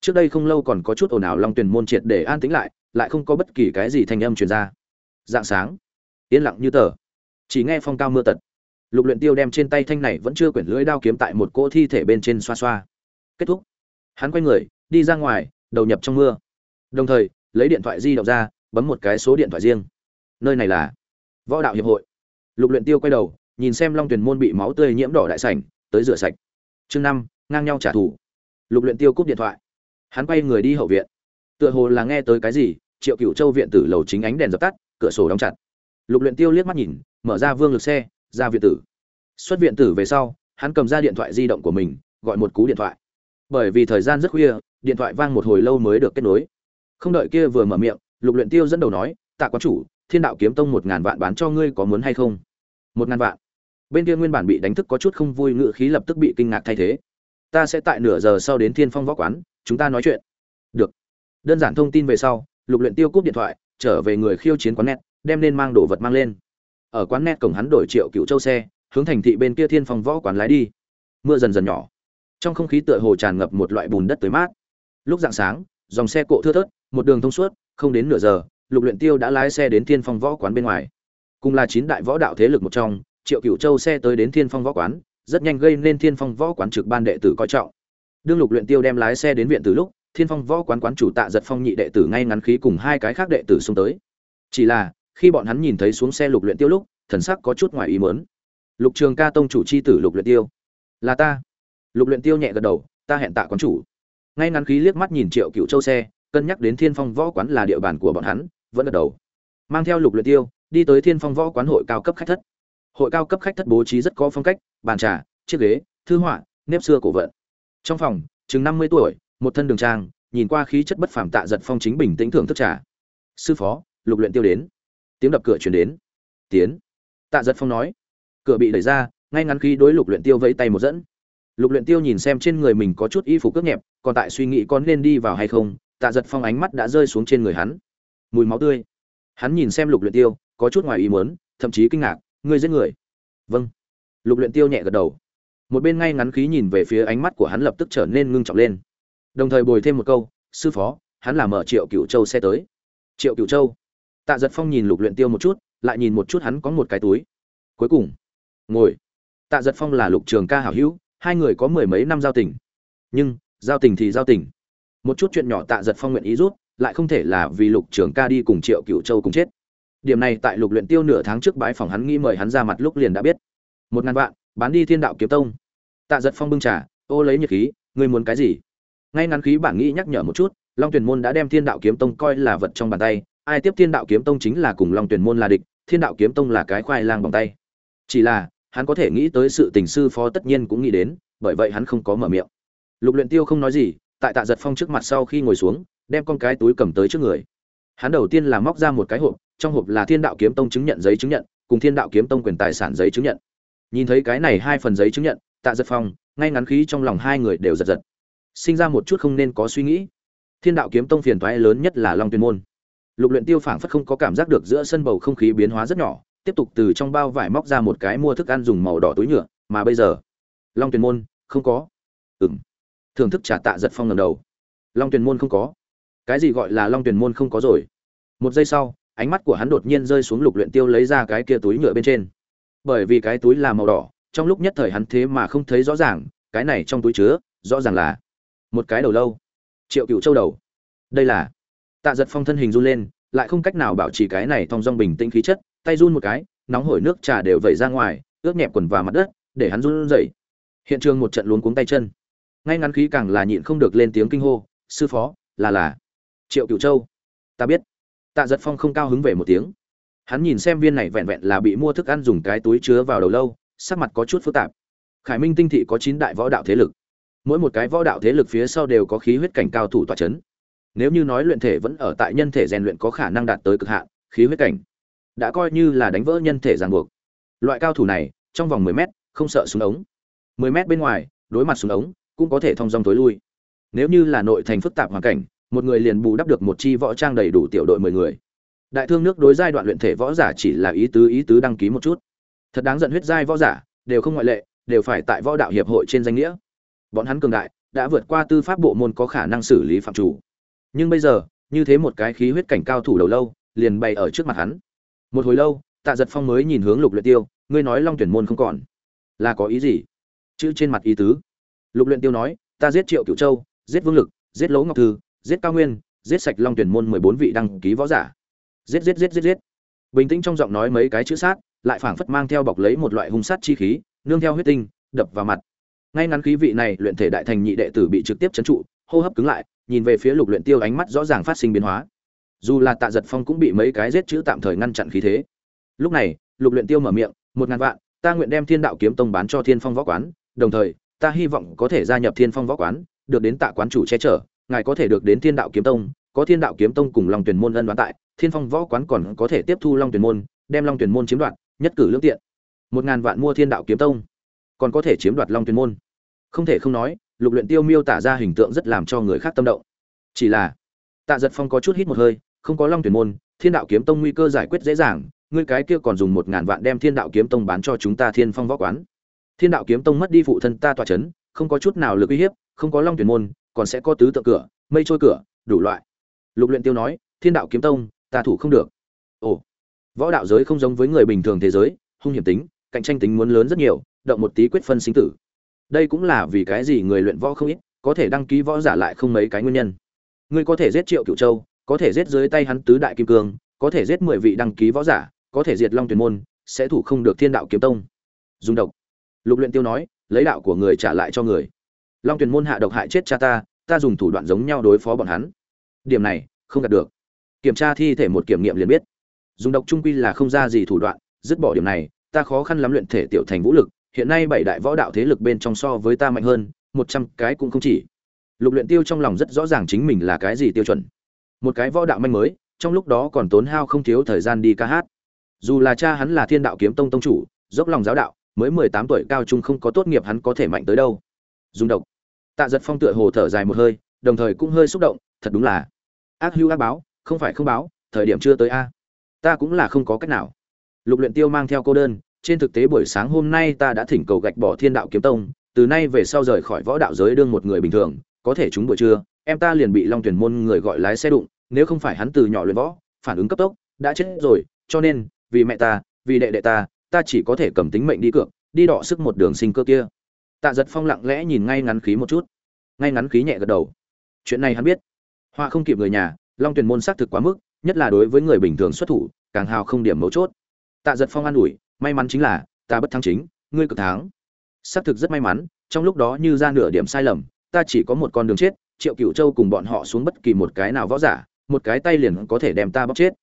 [SPEAKER 1] Trước đây không lâu còn có chút ồn ào long tuyển môn triệt để an tĩnh lại lại không có bất kỳ cái gì thanh âm truyền ra. Dạng sáng. Yên lặng như tờ. Chỉ nghe phong cao mưa tật lục luyện tiêu đem trên tay thanh này vẫn chưa quyển lưỡi đao kiếm tại một cỗ thi thể bên trên xoa xoa. Kết thúc. Hắn quay người, đi ra ngoài, đầu nhập trong mưa. Đồng thời, lấy điện thoại di động ra, bấm một cái số điện thoại riêng. Nơi này là võ đạo hiệp hội. Lục luyện tiêu quay đầu, nhìn xem long tuyển môn bị máu tươi nhiễm đỏ đại sảnh, tới rửa sạch. Chương năm, ngang nhau trả thù. Lục luyện tiêu cúp điện thoại. Hắn quay người đi hậu viện. Tựa hồ là nghe tới cái gì, triệu cửu châu viện tử lầu chính ánh đèn dập tắt, cửa sổ đóng chặt. Lục luyện tiêu liếc mắt nhìn, mở ra vương lực xe ra viện tử. Xuất viện tử về sau, hắn cầm ra điện thoại di động của mình, gọi một cú điện thoại. Bởi vì thời gian rất khuya, điện thoại vang một hồi lâu mới được kết nối. Không đợi kia vừa mở miệng, lục luyện tiêu dẫn đầu nói, tạ quán chủ, thiên đạo kiếm tông một ngàn vạn bán cho ngươi có muốn hay không? Một ngàn vạn? Bên kia nguyên bản bị đánh thức có chút không vui ngựa khí lập tức bị kinh ngạc thay thế. Ta sẽ tại nửa giờ sau đến thiên phong võ quán, chúng ta nói chuyện. Được. Đơn giản thông tin về sau, lục luyện tiêu cúp điện thoại, trở về người khiêu chiến quán net, đem nên mang đồ vật mang lên ở quán net cổng hắn đổi triệu cựu châu xe, hướng thành thị bên kia thiên phong võ quán lái đi. Mưa dần dần nhỏ. Trong không khí tựa hồ tràn ngập một loại bùn đất tới mát. Lúc dạng sáng, dòng xe cộ thưa thớt, một đường thông suốt, không đến nửa giờ, lục luyện tiêu đã lái xe đến thiên phong võ quán bên ngoài. Cùng là chín đại võ đạo thế lực một trong, triệu cựu châu xe tới đến thiên phong võ quán, rất nhanh gây nên thiên phong võ quán trực ban đệ tử coi trọng. Đương lục luyện tiêu đem lái xe đến viện từ lúc, thiên phong võ quán quán chủ tạ giật phong nhị đệ tử ngay ngắn khí cùng hai cái khác đệ tử xung tới. Chỉ là khi bọn hắn nhìn thấy xuống xe lục luyện tiêu lúc, thần sắc có chút ngoài ý muốn. Lục trường ca tông chủ chi tử lục luyện tiêu. Là ta. Lục luyện tiêu nhẹ gật đầu, ta hẹn tạ quán chủ. Ngay ngắn khí liếc mắt nhìn triệu cựu châu xe, cân nhắc đến thiên phong võ quán là địa bàn của bọn hắn, vẫn gật đầu. Mang theo lục luyện tiêu, đi tới thiên phong võ quán hội cao cấp khách thất. Hội cao cấp khách thất bố trí rất có phong cách, bàn trà, chiếc ghế, thư họa, nếp xưa cổ vận. Trong phòng, chừng năm mươi tuổi, một thân đường trang, nhìn qua khí chất bất phàm tạ giật phong chính bình tĩnh thưởng thức trà. Sư phó, lục luyện tiêu đến tiếng đập cửa truyền đến. Tiến. Tạ giật phong nói. Cửa bị đẩy ra, ngay ngắn khi đối lục luyện tiêu vẫy tay một dẫn. Lục luyện tiêu nhìn xem trên người mình có chút y phục cước nhẹp, còn tại suy nghĩ có nên đi vào hay không, tạ giật phong ánh mắt đã rơi xuống trên người hắn. Mùi máu tươi. Hắn nhìn xem lục luyện tiêu, có chút ngoài ý muốn, thậm chí kinh ngạc, ngươi giết người? Vâng. Lục luyện tiêu nhẹ gật đầu. Một bên ngay ngắn khí nhìn về phía ánh mắt của hắn lập tức trở nên ngưng trọng lên. Đồng thời bồi thêm một câu, sư phó, hắn là mở triệu cửu châu xe tới. Triệu cửu châu? Tạ giật phong nhìn lục luyện tiêu một chút, lại nhìn một chút hắn có một cái túi. Cuối cùng, ngồi. Tạ giật phong là lục trường ca hảo hữu, hai người có mười mấy năm giao tình. Nhưng, giao tình thì giao tình. Một chút chuyện nhỏ tạ giật phong nguyện ý rút lại không thể là vì lục Trường ca đi cùng triệu cựu châu cùng chết. Điểm này tại lục luyện tiêu nửa tháng trước bãi phòng hắn nghĩ mời hắn ra mặt lúc liền đã biết. Một ngàn vạn, bán đi thiên đạo kiếm tông. Tạ giật phong bưng trà, ô lấy nhiệt khí, ngươi muốn cái gì? Ngay ngắn khí bản nghĩ nhắc nhở một chút, long tuyển môn đã đem thiên đạo kiếm tông coi là vật trong bàn tay ai tiếp thiên đạo kiếm tông chính là cùng long tuyển môn là địch, thiên đạo kiếm tông là cái khoai lang bằng tay. Chỉ là, hắn có thể nghĩ tới sự tình sư phó tất nhiên cũng nghĩ đến, bởi vậy hắn không có mở miệng. Lục luyện tiêu không nói gì, tại tạ giật phong trước mặt sau khi ngồi xuống, đem con cái túi cầm tới trước người. Hắn đầu tiên là móc ra một cái hộp, trong hộp là thiên đạo kiếm tông chứng nhận giấy chứng nhận, cùng thiên đạo kiếm tông quyền tài sản giấy chứng nhận. Nhìn thấy cái này hai phần giấy chứng nhận, tạ giật phong, ngay ngắn khí trong lòng hai người đều giật giật. Sinh ra một chút không nên có suy nghĩ. Thiên đạo kiếm tông phiền toái lớn nhất là long tuyên môn lục luyện tiêu phảng phất không có cảm giác được giữa sân bầu không khí biến hóa rất nhỏ, tiếp tục từ trong bao vải móc ra một cái mua thức ăn dùng màu đỏ túi nhựa, mà bây giờ, long Tuyền môn, không có. Ừm. Thưởng thức trà tạ giật phong ngẩng đầu. Long Tuyền môn không có. Cái gì gọi là long Tuyền môn không có rồi? Một giây sau, ánh mắt của hắn đột nhiên rơi xuống lục luyện tiêu lấy ra cái kia túi nhựa bên trên. Bởi vì cái túi là màu đỏ, trong lúc nhất thời hắn thế mà không thấy rõ ràng, cái này trong túi chứa, rõ ràng là một cái đầu lâu. Triệu cựu châu đầu. Đây là tạ giật phong thân hình run lên, lại không cách nào bảo trì cái này thong dong bình tĩnh khí chất, tay run một cái, nóng hổi nước trà đều vẩy ra ngoài, ướt nhẹp quần và mặt đất, để hắn run rẩy. Hiện trường một trận luống cuống tay chân. Ngay ngắn khí càng là nhịn không được lên tiếng kinh hô, sư phó, là là. Triệu cựu châu. Ta biết. Tạ giật phong không cao hứng về một tiếng. Hắn nhìn xem viên này vẹn vẹn là bị mua thức ăn dùng cái túi chứa vào đầu lâu, sắc mặt có chút phức tạp. Khải minh tinh thị có chín đại võ đạo thế lực. Mỗi một cái võ đạo thế lực phía sau đều có khí huyết cảnh cao thủ tọa chấn nếu như nói luyện thể vẫn ở tại nhân thể rèn luyện có khả năng đạt tới cực hạn, khí huyết cảnh, đã coi như là đánh vỡ nhân thể ràng buộc. Loại cao thủ này, trong vòng 10 mét, không sợ súng ống. 10 mét bên ngoài, đối mặt súng ống, cũng có thể thông dong tối lui. Nếu như là nội thành phức tạp hoàn cảnh, một người liền bù đắp được một chi võ trang đầy đủ tiểu đội 10 người. Đại thương nước đối giai đoạn luyện thể võ giả chỉ là ý tứ ý tứ đăng ký một chút. Thật đáng giận huyết giai võ giả, đều không ngoại lệ, đều phải tại võ đạo hiệp hội trên danh nghĩa. Bọn hắn cường đại, đã vượt qua tư pháp bộ môn có khả năng xử lý phạm chủ nhưng bây giờ, như thế một cái khí huyết cảnh cao thủ đầu lâu, liền bày ở trước mặt hắn. Một hồi lâu, tạ giật phong mới nhìn hướng lục luyện tiêu, ngươi nói long tuyển môn không còn. Là có ý gì? Chữ trên mặt ý tứ. Lục luyện tiêu nói, ta giết triệu cửu châu, giết vương lực, giết lỗ ngọc thư, giết cao nguyên, giết sạch long tuyển môn mười bốn vị đăng ký võ giả. Giết giết giết giết giết. Bình tĩnh trong giọng nói mấy cái chữ sát, lại phảng phất mang theo bọc lấy một loại hung sát chi khí, nương theo huyết tinh, đập vào mặt. Ngay ngắn khí vị này, luyện thể đại thành nhị đệ tử bị trực tiếp chấn trụ hô hấp cứng lại, nhìn về phía lục luyện tiêu ánh mắt rõ ràng phát sinh biến hóa. Dù là tạ giật phong cũng bị mấy cái giết chữ tạm thời ngăn chặn khí thế. Lúc này, lục luyện tiêu mở miệng, một ngàn vạn, ta nguyện đem thiên đạo kiếm tông bán cho thiên phong võ quán, đồng thời, ta hy vọng có thể gia nhập thiên phong võ quán, được đến tạ quán chủ che chở, ngài có thể được đến thiên đạo kiếm tông, có thiên đạo kiếm tông cùng long tuyển môn ân đoán tại, thiên phong võ quán còn có thể tiếp thu long tuyển môn, đem long tuyển môn chiếm đoạt, nhất cử lương tiện. Một ngàn vạn mua thiên đạo kiếm tông, còn có thể chiếm đoạt long tuyển môn. Không thể không nói lục luyện tiêu miêu tả ra hình tượng rất làm cho người khác tâm động. Chỉ là, tạ giật phong có chút hít một hơi, không có long tuyển môn, thiên đạo kiếm tông nguy cơ giải quyết dễ dàng, ngươi cái kia còn dùng một ngàn vạn đem thiên đạo kiếm tông bán cho chúng ta thiên phong võ quán. Thiên đạo kiếm tông mất đi phụ thân ta tòa chấn, không có chút nào lực uy hiếp, không có long tuyển môn, còn sẽ có tứ tượng cửa, mây trôi cửa, đủ loại. Lục luyện tiêu nói, thiên đạo kiếm tông, ta thủ không được. Ồ, võ đạo giới không giống với người bình thường thế giới, hung hiểm tính, cạnh tranh tính muốn lớn rất nhiều, động một tí quyết phân sinh tử đây cũng là vì cái gì người luyện võ không ít, có thể đăng ký võ giả lại không mấy cái nguyên nhân. Ngươi có thể giết triệu cựu châu, có thể giết dưới tay hắn tứ đại kim cương, có thể giết mười vị đăng ký võ giả, có thể diệt long tuyển môn, sẽ thủ không được thiên đạo kiếm tông. Dùng độc. Lục luyện tiêu nói, lấy đạo của người trả lại cho người. Long tuyển môn hạ độc hại chết cha ta ta dùng thủ đoạn giống nhau đối phó bọn hắn. Điểm này, không đạt được. Kiểm tra thi thể một kiểm nghiệm liền biết. Dùng độc trung quy là không ra gì thủ đoạn, dứt bỏ điểm này, ta khó khăn lắm luyện thể tiểu thành vũ lực hiện nay bảy đại võ đạo thế lực bên trong so với ta mạnh hơn, một trăm cái cũng không chỉ. Lục luyện tiêu trong lòng rất rõ ràng chính mình là cái gì tiêu chuẩn. Một cái võ đạo manh mới, trong lúc đó còn tốn hao không thiếu thời gian đi ca hát. Dù là cha hắn là thiên đạo kiếm tông tông chủ, dốc lòng giáo đạo, mới mười tám tuổi cao trung không có tốt nghiệp hắn có thể mạnh tới đâu. Dùng độc. Tạ giật phong tựa hồ thở dài một hơi, đồng thời cũng hơi xúc động, thật đúng là ác hưu ác báo, không phải không báo, thời điểm chưa tới a. Ta cũng là không có cách nào. Lục luyện tiêu mang theo cô đơn trên thực tế buổi sáng hôm nay ta đã thỉnh cầu gạch bỏ thiên đạo kiếm tông, từ nay về sau rời khỏi võ đạo giới đương một người bình thường, có thể chúng buổi trưa, em ta liền bị long tuyển môn người gọi lái xe đụng, nếu không phải hắn từ nhỏ luyện võ, phản ứng cấp tốc, đã chết rồi, cho nên, vì mẹ ta, vì đệ đệ ta ta chỉ có thể cầm tính mệnh đi cược, đi đọ sức một đường sinh cơ kia. Tạ giật phong lặng lẽ nhìn ngay ngắn khí một chút. Ngay ngắn khí nhẹ gật đầu. Chuyện này hắn biết. Họa không kịp người nhà, long tuyển môn xác thực quá mức, nhất là đối với người bình thường xuất thủ, càng hào không điểm mấu chốt. Tạ giật phong an ủi may mắn chính là, ta bất thắng chính, ngươi cực thắng. Xác thực rất may mắn, trong lúc đó như ra nửa điểm sai lầm, ta chỉ có một con đường chết, triệu cựu châu cùng bọn họ xuống bất kỳ một cái nào võ giả, một cái tay liền có thể đem ta bóc chết.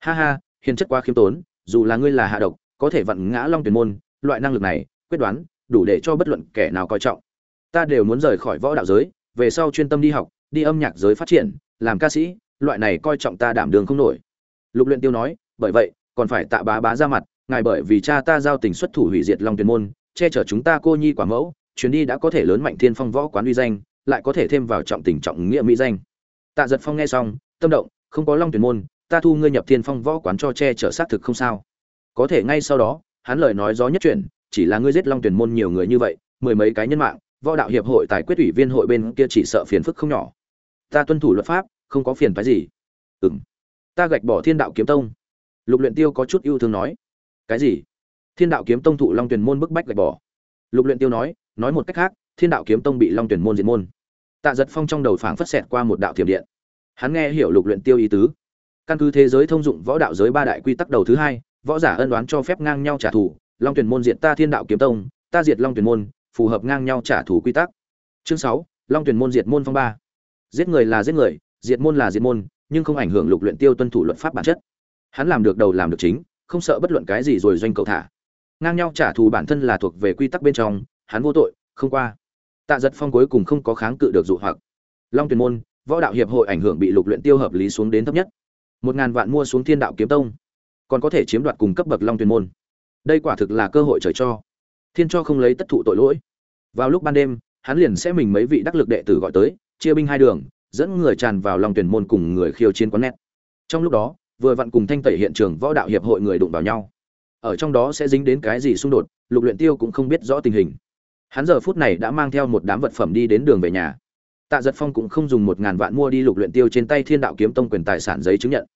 [SPEAKER 1] Ha ha, hiền chất quá khiêm tốn, dù là ngươi là hạ độc, có thể vặn ngã long tuyển môn, loại năng lực này, quyết đoán, đủ để cho bất luận kẻ nào coi trọng. Ta đều muốn rời khỏi võ đạo giới, về sau chuyên tâm đi học, đi âm nhạc giới phát triển, làm ca sĩ, loại này coi trọng ta đảm đường không nổi. Lục luyện tiêu nói, bởi vậy, còn phải tạ bá bá ra mặt ngài bởi vì cha ta giao tình xuất thủ hủy diệt long tuyển môn, che chở chúng ta cô nhi quả mẫu, chuyến đi đã có thể lớn mạnh thiên phong võ quán uy danh, lại có thể thêm vào trọng tình trọng nghĩa mỹ danh. Tạ giật phong nghe xong, tâm động, không có long tuyển môn, ta thu ngươi nhập thiên phong võ quán cho che chở xác thực không sao. Có thể ngay sau đó, hắn lời nói gió nhất chuyển, chỉ là ngươi giết long tuyển môn nhiều người như vậy, mười mấy cái nhân mạng, võ đạo hiệp hội tài quyết ủy viên hội bên kia chỉ sợ phiền phức không nhỏ. Ta tuân thủ luật pháp, không có phiền phái gì. Ừm. Ta gạch bỏ thiên đạo kiếm tông. Lục luyện tiêu có chút yêu thương nói cái gì? Thiên đạo kiếm tông thụ long tuyển môn bức bách gạch bỏ. Lục luyện tiêu nói nói một cách khác, thiên đạo kiếm tông bị long tuyển môn diệt môn. Tạ giật phong trong đầu phảng phất xẹt qua một đạo thiểm điện. Hắn nghe hiểu lục luyện tiêu ý tứ. Căn cứ thế giới thông dụng võ đạo giới ba đại quy tắc đầu thứ hai, võ giả ân đoán cho phép ngang nhau trả thù, long tuyển môn diệt ta thiên đạo kiếm tông, ta diệt long tuyển môn, phù hợp ngang nhau trả thù quy tắc. Chương sáu, long tuyển môn diệt môn phong ba. Giết người là giết người, diệt môn là diệt môn, nhưng không ảnh hưởng lục luyện tiêu tuân thủ luật pháp bản chất. Hắn làm được đầu làm được chính không sợ bất luận cái gì rồi doanh cầu thả. Ngang nhau trả thù bản thân là thuộc về quy tắc bên trong, hắn vô tội, không qua. Tạ giật phong cuối cùng không có kháng cự được dụ hoặc. Long tuyền môn, võ đạo hiệp hội ảnh hưởng bị lục luyện tiêu hợp lý xuống đến thấp nhất. Một ngàn vạn mua xuống thiên đạo kiếm tông. Còn có thể chiếm đoạt cùng cấp bậc long tuyền môn. Đây quả thực là cơ hội trời cho. Thiên cho không lấy tất thụ tội lỗi. Vào lúc ban đêm, hắn liền sẽ mình mấy vị đắc lực đệ tử gọi tới, chia binh hai đường, dẫn người tràn vào long tuyển môn cùng người khiêu chiến quán nét trong lúc đó vừa vặn cùng thanh tẩy hiện trường võ đạo hiệp hội người đụng vào nhau. Ở trong đó sẽ dính đến cái gì xung đột, lục luyện tiêu cũng không biết rõ tình hình. Hắn giờ phút này đã mang theo một đám vật phẩm đi đến đường về nhà. Tạ giật phong cũng không dùng một ngàn vạn mua đi lục luyện tiêu trên tay thiên đạo kiếm tông quyền tài sản giấy chứng nhận.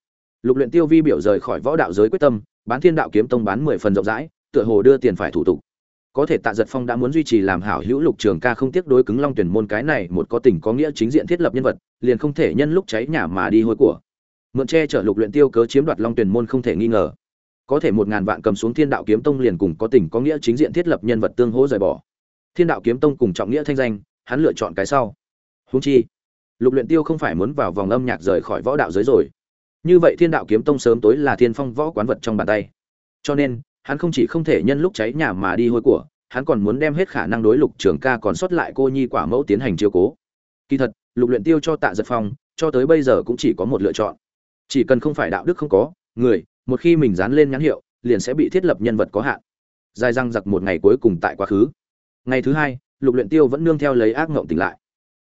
[SPEAKER 1] Lục luyện tiêu vi biểu rời khỏi võ đạo giới quyết tâm, bán thiên đạo kiếm tông bán mười phần rộng rãi, tựa hồ đưa tiền phải thủ tục. Có thể tạ giật phong đã muốn duy trì làm hảo hữu lục trường ca không tiếc đối cứng long tuyển môn cái này một có tình có nghĩa chính diện thiết lập nhân vật, liền không thể nhân lúc cháy nhà mà đi hôi của mượn che chở lục luyện tiêu cớ chiếm đoạt long tuyển môn không thể nghi ngờ. Có thể một ngàn vạn cầm xuống thiên đạo kiếm tông liền cùng có tình có nghĩa chính diện thiết lập nhân vật tương hỗ rời bỏ. Thiên đạo kiếm tông cùng trọng nghĩa thanh danh, hắn lựa chọn cái sau. Huống chi, lục luyện tiêu không phải muốn vào vòng âm nhạc rời khỏi võ đạo giới rồi. Như vậy thiên đạo kiếm tông sớm tối là thiên phong võ quán vật trong bàn tay. Cho nên, hắn không chỉ không thể nhân lúc cháy nhà mà đi hôi của, hắn còn muốn đem hết khả năng đối lục trường ca còn sót lại cô nhi quả mẫu tiến hành chiêu cố. Kỳ thật, lục luyện tiêu cho tạ giật phong, cho tới bây giờ cũng chỉ có một lựa chọn chỉ cần không phải đạo đức không có, người, một khi mình dán lên nhãn hiệu, liền sẽ bị thiết lập nhân vật có hạn. Dài răng giặc một ngày cuối cùng tại quá khứ. Ngày thứ hai, lục luyện tiêu vẫn nương theo lấy ác ngộng tỉnh lại.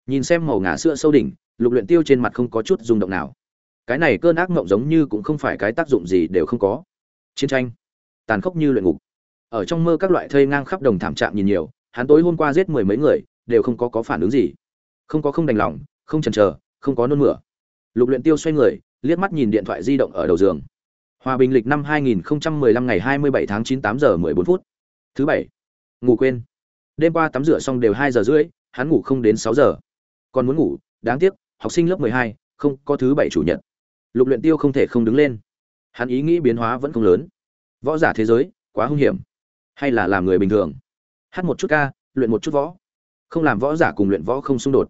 [SPEAKER 1] Nhìn xem màu ngả sữa sâu đỉnh, lục luyện tiêu trên mặt không có chút rung động nào. Cái này cơn ác ngộng giống như cũng không phải cái tác dụng gì đều không có. Chiến tranh, tàn khốc như luyện ngục. Ở trong mơ các loại thây ngang khắp đồng thảm trạng nhìn nhiều, hắn tối hôm qua giết mười mấy người, đều không có có phản ứng gì. Không có không đành lòng, không chần chờ, không có nôn mửa. Lục luyện tiêu xoay người liếc mắt nhìn điện thoại di động ở đầu giường. Hòa bình lịch năm 2015 ngày 27 tháng 9 8 giờ 14 phút, thứ bảy. Ngủ quên. Đêm qua tắm rửa xong đều hai giờ rưỡi, hắn ngủ không đến sáu giờ. Còn muốn ngủ, đáng tiếc, học sinh lớp mười hai, không có thứ bảy chủ nhật. Lục luyện tiêu không thể không đứng lên. Hắn ý nghĩ biến hóa vẫn không lớn. Võ giả thế giới, quá hung hiểm. Hay là làm người bình thường. Hát một chút ca, luyện một chút võ. Không làm võ giả cùng luyện võ không xung đột.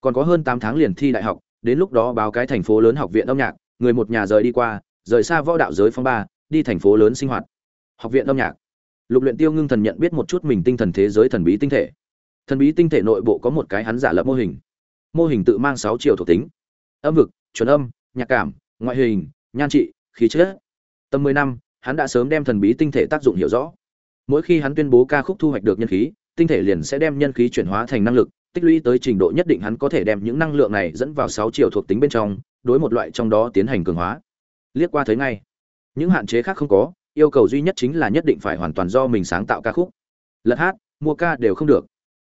[SPEAKER 1] Còn có hơn tám tháng liền thi đại học đến lúc đó báo cái thành phố lớn học viện âm nhạc, người một nhà rời đi qua, rời xa võ đạo giới phong ba, đi thành phố lớn sinh hoạt. Học viện âm nhạc. Lục luyện tiêu ngưng thần nhận biết một chút mình tinh thần thế giới thần bí tinh thể. Thần bí tinh thể nội bộ có một cái hắn giả lập mô hình. Mô hình tự mang sáu chiều thuộc tính. Âm vực, chuẩn âm, nhạc cảm, ngoại hình, nhan trị, khí chất. Tầm mười năm, hắn đã sớm đem thần bí tinh thể tác dụng hiểu rõ. Mỗi khi hắn tuyên bố ca khúc thu hoạch được nhân khí, tinh thể liền sẽ đem nhân khí chuyển hóa thành năng lực tích lũy tới trình độ nhất định hắn có thể đem những năng lượng này dẫn vào sáu chiều thuộc tính bên trong, đối một loại trong đó tiến hành cường hóa. Liếc qua thấy ngay, những hạn chế khác không có, yêu cầu duy nhất chính là nhất định phải hoàn toàn do mình sáng tạo ca khúc. Lật hát, mua ca đều không được.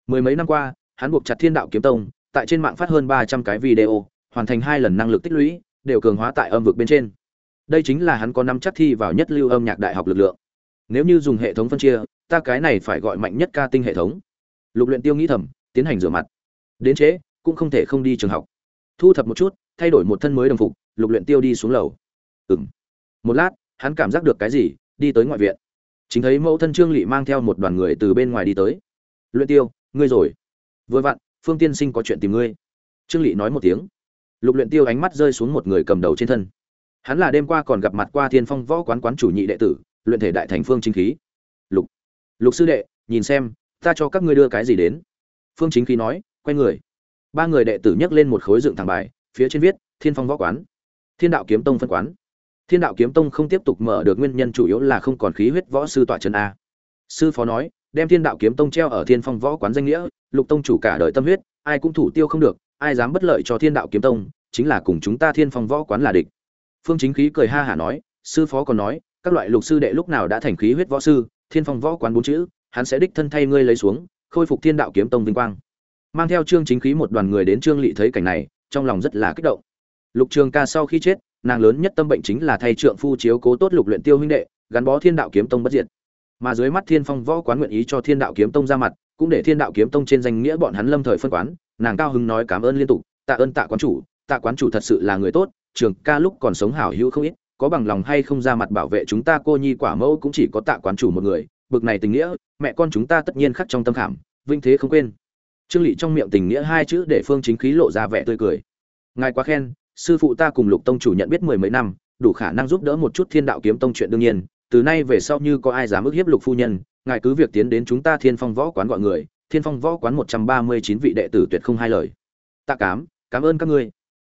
[SPEAKER 1] Mười mấy năm qua, hắn buộc chặt thiên đạo kiếm tông, tại trên mạng phát hơn ba trăm cái video, hoàn thành hai lần năng lực tích lũy, đều cường hóa tại âm vực bên trên. Đây chính là hắn có năm chắc thi vào nhất lưu âm nhạc đại học lực lượng. Nếu như dùng hệ thống phân chia, ta cái này phải gọi mạnh nhất ca tinh hệ thống. Lục luyện tiêu nghĩ thầm tiến hành rửa mặt. Đến trễ, cũng không thể không đi trường học. Thu thập một chút, thay đổi một thân mới đồng phục, lục luyện tiêu đi xuống lầu. Ừm. Một lát, hắn cảm giác được cái gì, đi tới ngoại viện. Chính thấy mẫu thân trương lỵ mang theo một đoàn người từ bên ngoài đi tới. Luyện tiêu, ngươi rồi. Vừa vặn, phương tiên sinh có chuyện tìm ngươi. Trương lỵ nói một tiếng. Lục luyện tiêu ánh mắt rơi xuống một người cầm đầu trên thân. Hắn là đêm qua còn gặp mặt qua thiên phong võ quán quán chủ nhị đệ tử, luyện thể đại thành phương chính khí. Lục lục sư đệ, nhìn xem, ta cho các ngươi đưa cái gì đến phương chính khí nói, quay người. Ba người đệ tử nhấc lên một khối dựng thẳng bài, phía trên viết, thiên phong võ quán. Thiên đạo kiếm tông phân quán. Thiên đạo kiếm tông không tiếp tục mở được nguyên nhân chủ yếu là không còn khí huyết võ sư tọa chân a. Sư phó nói, đem thiên đạo kiếm tông treo ở thiên phong võ quán danh nghĩa, lục tông chủ cả đời tâm huyết, ai cũng thủ tiêu không được, ai dám bất lợi cho thiên đạo kiếm tông, chính là cùng chúng ta thiên phong võ quán là địch. Phương chính khí cười ha hả nói, sư phó còn nói, các loại lục sư đệ lúc nào đã thành khí huyết võ sư, thiên phong võ quán bốn chữ, hắn sẽ đích thân thay ngươi lấy xuống khôi phục thiên đạo kiếm tông vinh quang. Mang theo trương chính khí một đoàn người đến trương lị thấy cảnh này, trong lòng rất là kích động. Lục trường ca sau khi chết, nàng lớn nhất tâm bệnh chính là thay trượng phu chiếu cố tốt lục luyện tiêu huynh đệ, gắn bó thiên đạo kiếm tông bất diệt. Mà dưới mắt thiên phong võ quán nguyện ý cho thiên đạo kiếm tông ra mặt, cũng để thiên đạo kiếm tông trên danh nghĩa bọn hắn lâm thời phân quán, nàng cao hứng nói cảm ơn liên tục, tạ ơn tạ quán chủ, tạ quán chủ thật sự là người tốt, trường ca lúc còn sống hảo hữu không ít, có bằng lòng hay không ra mặt bảo vệ chúng ta, cô nhi quả mẫu cũng chỉ có tạ quán chủ một người bực này tình nghĩa, mẹ con chúng ta tất nhiên khắc trong tâm khảm vinh thế không quên. Trương Lệ trong miệng tình nghĩa hai chữ để phương chính khí lộ ra vẻ tươi cười. Ngài quá khen, sư phụ ta cùng lục tông chủ nhận biết mười mấy năm, đủ khả năng giúp đỡ một chút thiên đạo kiếm tông chuyện đương nhiên, từ nay về sau như có ai dám ức hiếp lục phu nhân, ngài cứ việc tiến đến chúng ta thiên phong võ quán gọi người, thiên phong võ quán một trăm ba mươi chín vị đệ tử tuyệt không hai lời. Tạ cám, cảm ơn các ngươi.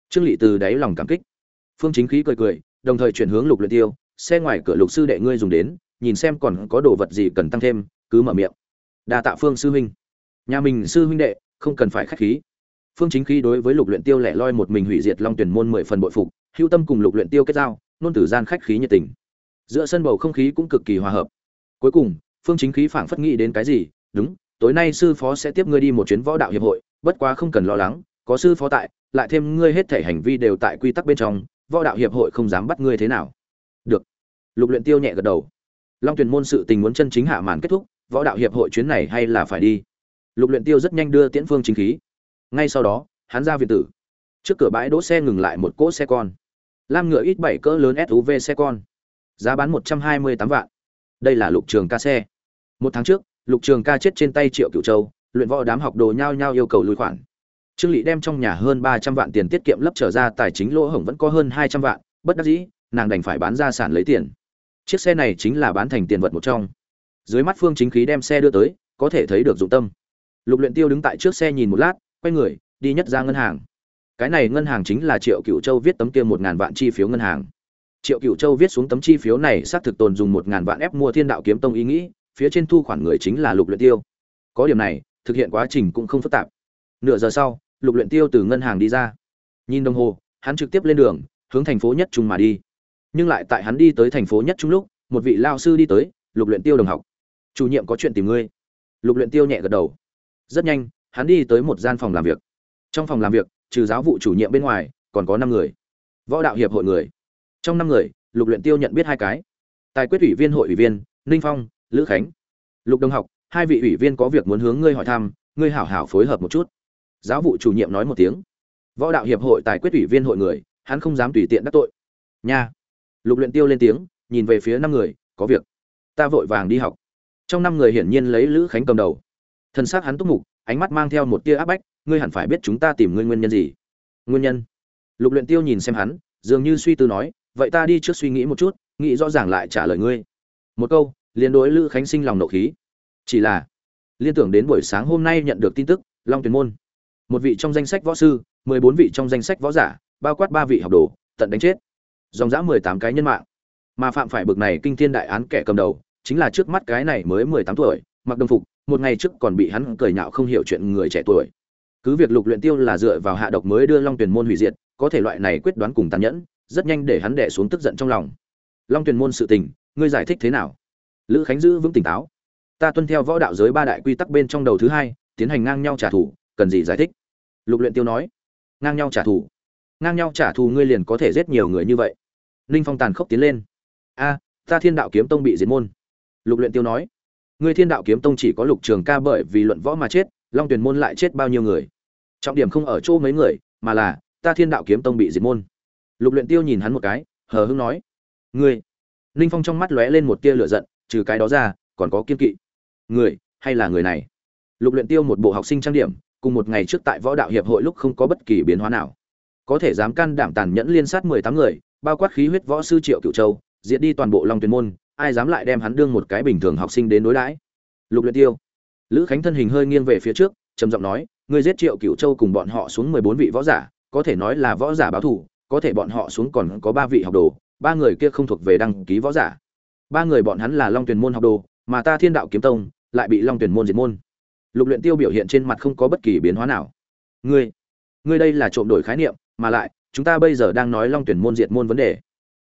[SPEAKER 1] Trương Lệ từ đáy lòng cảm kích. Phương chính khí cười cười, đồng thời chuyển hướng lục luyện tiêu, xe ngoài cửa lục sư đệ ngươi dùng đến nhìn xem còn có đồ vật gì cần tăng thêm, cứ mở miệng. Đa tạ phương sư huynh. Nhà mình sư huynh đệ, không cần phải khách khí. Phương chính khí đối với lục luyện tiêu lẻ loi một mình hủy diệt long tuyển môn mười phần bội phục hưu tâm cùng lục luyện tiêu kết giao, nôn tử gian khách khí nhiệt tình. Giữa sân bầu không khí cũng cực kỳ hòa hợp. Cuối cùng, phương chính khí phảng phất nghĩ đến cái gì, đúng, tối nay sư phó sẽ tiếp ngươi đi một chuyến võ đạo hiệp hội, bất quá không cần lo lắng, có sư phó tại, lại thêm ngươi hết thể hành vi đều tại quy tắc bên trong, võ đạo hiệp hội không dám bắt ngươi thế nào. Được. Lục luyện tiêu nhẹ gật đầu long tuyển môn sự tình muốn chân chính hạ màn kết thúc, võ đạo hiệp hội chuyến này hay là phải đi? Lục luyện tiêu rất nhanh đưa tiễn phương chính khí. Ngay sau đó, hắn ra viện tử. Trước cửa bãi đỗ xe ngừng lại một cỗ xe con. Lam ngựa ít bảy cỡ lớn suv xe con. Giá bán một trăm hai mươi tám vạn. Đây là lục trường ca xe. Một tháng trước, lục trường ca chết trên tay triệu cửu châu, luyện võ đám học đồ nhao nhao yêu cầu lùi khoản. Trương lỵ đem trong nhà hơn ba trăm vạn tiền tiết kiệm lấp trở ra, tài chính lỗ hổng vẫn có hơn hai trăm vạn. Bất đắc dĩ, nàng đành phải bán ra sản lấy tiền chiếc xe này chính là bán thành tiền vật một trong. Dưới mắt phương chính khí đem xe đưa tới, có thể thấy được dụng tâm. Lục luyện tiêu đứng tại trước xe nhìn một lát, quay người, đi nhất ra ngân hàng. Cái này ngân hàng chính là triệu cựu châu viết tấm kia một ngàn vạn chi phiếu ngân hàng. Triệu cựu châu viết xuống tấm chi phiếu này xác thực tồn dùng một ngàn vạn ép mua thiên đạo kiếm tông ý nghĩ, phía trên thu khoản người chính là lục luyện tiêu. Có điểm này, thực hiện quá trình cũng không phức tạp. Nửa giờ sau, lục luyện tiêu từ ngân hàng đi ra. Nhìn đồng hồ, hắn trực tiếp lên đường, hướng thành phố nhất trung mà đi nhưng lại tại hắn đi tới thành phố nhất trung lúc, một vị lao sư đi tới, lục luyện tiêu đồng học, chủ nhiệm có chuyện tìm ngươi. Lục luyện tiêu nhẹ gật đầu. Rất nhanh, hắn đi tới một gian phòng làm việc. Trong phòng làm việc, trừ giáo vụ chủ nhiệm bên ngoài, còn có năm người. Võ đạo hiệp hội người. Trong năm người, lục luyện tiêu nhận biết hai cái. Tài quyết ủy viên hội ủy viên, ninh phong, lữ khánh. Lục đồng học, hai vị ủy viên có việc muốn hướng ngươi hỏi thăm, ngươi hảo hảo phối hợp một chút. Giáo vụ chủ nhiệm nói một tiếng. Võ đạo hiệp hội tài quyết ủy viên hội người, hắn không dám tùy tiện đắc tội. Nha lục luyện tiêu lên tiếng, nhìn về phía năm người, có việc. Ta vội vàng đi học. Trong năm người hiển nhiên lấy lữ khánh cầm đầu. Thân xác hắn túc mục, ánh mắt mang theo một tia áp bách, ngươi hẳn phải biết chúng ta tìm ngươi nguyên nhân gì. Nguyên nhân? Lục luyện tiêu nhìn xem hắn, dường như suy tư nói, vậy ta đi trước suy nghĩ một chút, nghĩ rõ ràng lại trả lời ngươi. Một câu liên đối lữ khánh sinh lòng nộ khí. Chỉ là, liên tưởng đến buổi sáng hôm nay nhận được tin tức, long tuyển môn. Một vị trong danh sách võ sư, mười bốn vị trong danh sách võ giả, bao quát ba vị học đồ, tận đánh chết dòng dã mười tám cái nhân mạng. Mà phạm phải bực này kinh thiên đại án kẻ cầm đầu, chính là trước mắt cái này mới mười tám tuổi, mặc đồng phục, một ngày trước còn bị hắn cười nhạo không hiểu chuyện người trẻ tuổi. Cứ việc lục luyện tiêu là dựa vào hạ độc mới đưa long tuyển môn hủy diệt, có thể loại này quyết đoán cùng tàn nhẫn, rất nhanh để hắn đè xuống tức giận trong lòng. Long tuyển môn sự tình, ngươi giải thích thế nào? Lữ khánh dữ vững tỉnh táo. Ta tuân theo võ đạo giới ba đại quy tắc bên trong đầu thứ hai, tiến hành ngang nhau trả thù, cần gì giải thích? Lục luyện tiêu nói. Ngang nhau trả thù. Ngang nhau trả thù ngươi liền có thể giết nhiều người như vậy ninh phong tàn khốc tiến lên. A, ta thiên đạo kiếm tông bị diệt môn. Lục luyện tiêu nói. Ngươi thiên đạo kiếm tông chỉ có lục trường ca bởi vì luận võ mà chết, long tuyển môn lại chết bao nhiêu người? Trọng điểm không ở chỗ mấy người, mà là, ta thiên đạo kiếm tông bị diệt môn. Lục luyện tiêu nhìn hắn một cái, hờ hững nói. Ngươi? Ninh phong trong mắt lóe lên một tia lửa giận, trừ cái đó ra, còn có kiên kỵ. Người, hay là người này? Lục luyện tiêu một bộ học sinh trang điểm, cùng một ngày trước tại võ đạo hiệp hội lúc không có bất kỳ biến hóa nào. Có thể dám can đảm tàn nhẫn liên sát mười tám người bao quát khí huyết võ sư triệu cựu châu, diệt đi toàn bộ long tuyển môn, ai dám lại đem hắn đương một cái bình thường học sinh đến đối đãi? Lục luyện tiêu. Lữ khánh thân hình hơi nghiêng về phía trước, trầm giọng nói, ngươi giết triệu cựu châu cùng bọn họ xuống mười bốn vị võ giả, có thể nói là võ giả báo thù, có thể bọn họ xuống còn có ba vị học đồ, ba người kia không thuộc về đăng ký võ giả. Ba người bọn hắn là long tuyển môn học đồ, mà ta thiên đạo kiếm tông lại bị long tuyển môn diệt môn. Lục luyện tiêu biểu hiện trên mặt không có bất kỳ biến hóa nào. Ngươi ngươi đây là trộm đổi khái niệm, mà lại chúng ta bây giờ đang nói long tuyển môn diệt môn vấn đề.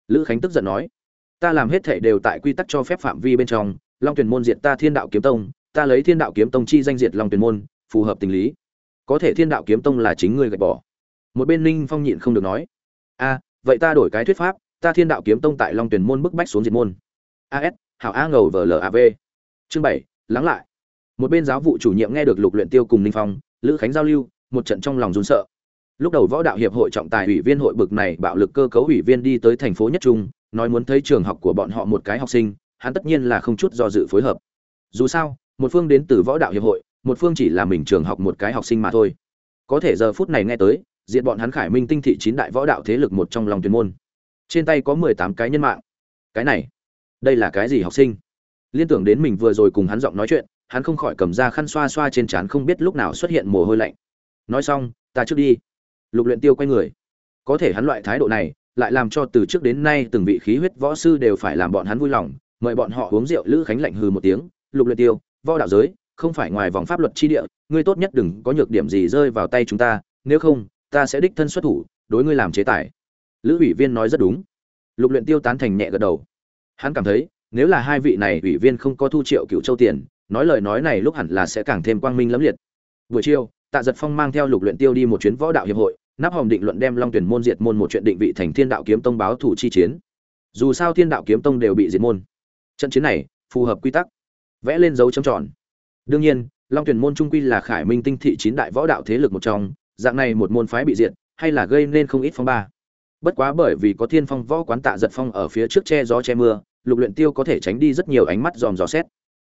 [SPEAKER 1] Lữ khánh tức giận nói, ta làm hết thệ đều tại quy tắc cho phép phạm vi bên trong, long tuyển môn diệt ta thiên đạo kiếm tông, ta lấy thiên đạo kiếm tông chi danh diệt long tuyển môn, phù hợp tình lý. Có thể thiên đạo kiếm tông là chính ngươi gạch bỏ. Một bên ninh phong nhịn không được nói, a, vậy ta đổi cái thuyết pháp, ta thiên đạo kiếm tông tại long tuyển môn bức bách xuống diệt môn. As hảo a ngầu vờ lav chương bảy, lắng lại. Một bên giáo vụ chủ nhiệm nghe được lục luyện tiêu cùng ninh phong, lữ khánh giao lưu, một trận trong lòng run sợ lúc đầu võ đạo hiệp hội trọng tài ủy viên hội bực này bạo lực cơ cấu ủy viên đi tới thành phố nhất trung, nói muốn thấy trường học của bọn họ một cái học sinh, hắn tất nhiên là không chút do dự phối hợp. Dù sao, một phương đến từ võ đạo hiệp hội, một phương chỉ là mình trường học một cái học sinh mà thôi. Có thể giờ phút này nghe tới diện bọn hắn khải minh tinh thị chín đại võ đạo thế lực một trong lòng tuyên môn. Trên tay có mười tám cái nhân mạng. Cái này, đây là cái gì học sinh? Liên tưởng đến mình vừa rồi cùng hắn giọng nói chuyện, hắn không khỏi cầm ra khăn xoa xoa trên trán không biết lúc nào xuất hiện mồ hôi lạnh. Nói xong, ta trước đi lục luyện tiêu quay người. Có thể hắn loại thái độ này, lại làm cho từ trước đến nay từng vị khí huyết võ sư đều phải làm bọn hắn vui lòng, mời bọn họ uống rượu lữ khánh lạnh hừ một tiếng, lục luyện tiêu, võ đạo giới, không phải ngoài vòng pháp luật chi địa, ngươi tốt nhất đừng có nhược điểm gì rơi vào tay chúng ta, nếu không, ta sẽ đích thân xuất thủ, đối ngươi làm chế tài. Lữ ủy viên nói rất đúng. Lục luyện tiêu tán thành nhẹ gật đầu. Hắn cảm thấy, nếu là hai vị này ủy viên không có thu triệu cựu châu tiền, nói lời nói này lúc hẳn là sẽ càng thêm quang minh lẫm liệt. Buổi chiều, tạ giật phong mang theo lục luyện tiêu đi một chuyến võ đạo hiệp hội nắp hòm định luận đem long tuyển môn diệt môn một chuyện định vị thành thiên đạo kiếm tông báo thủ chi chiến. Dù sao thiên đạo kiếm tông đều bị diệt môn. Trận chiến này, phù hợp quy tắc. Vẽ lên dấu chấm tròn. Đương nhiên, long tuyển môn trung quy là khải minh tinh thị chín đại võ đạo thế lực một trong, dạng này một môn phái bị diệt, hay là gây nên không ít phong ba. Bất quá bởi vì có thiên phong võ quán tạ giật phong ở phía trước che gió che mưa, lục luyện tiêu có thể tránh đi rất nhiều ánh mắt dòm dò xét.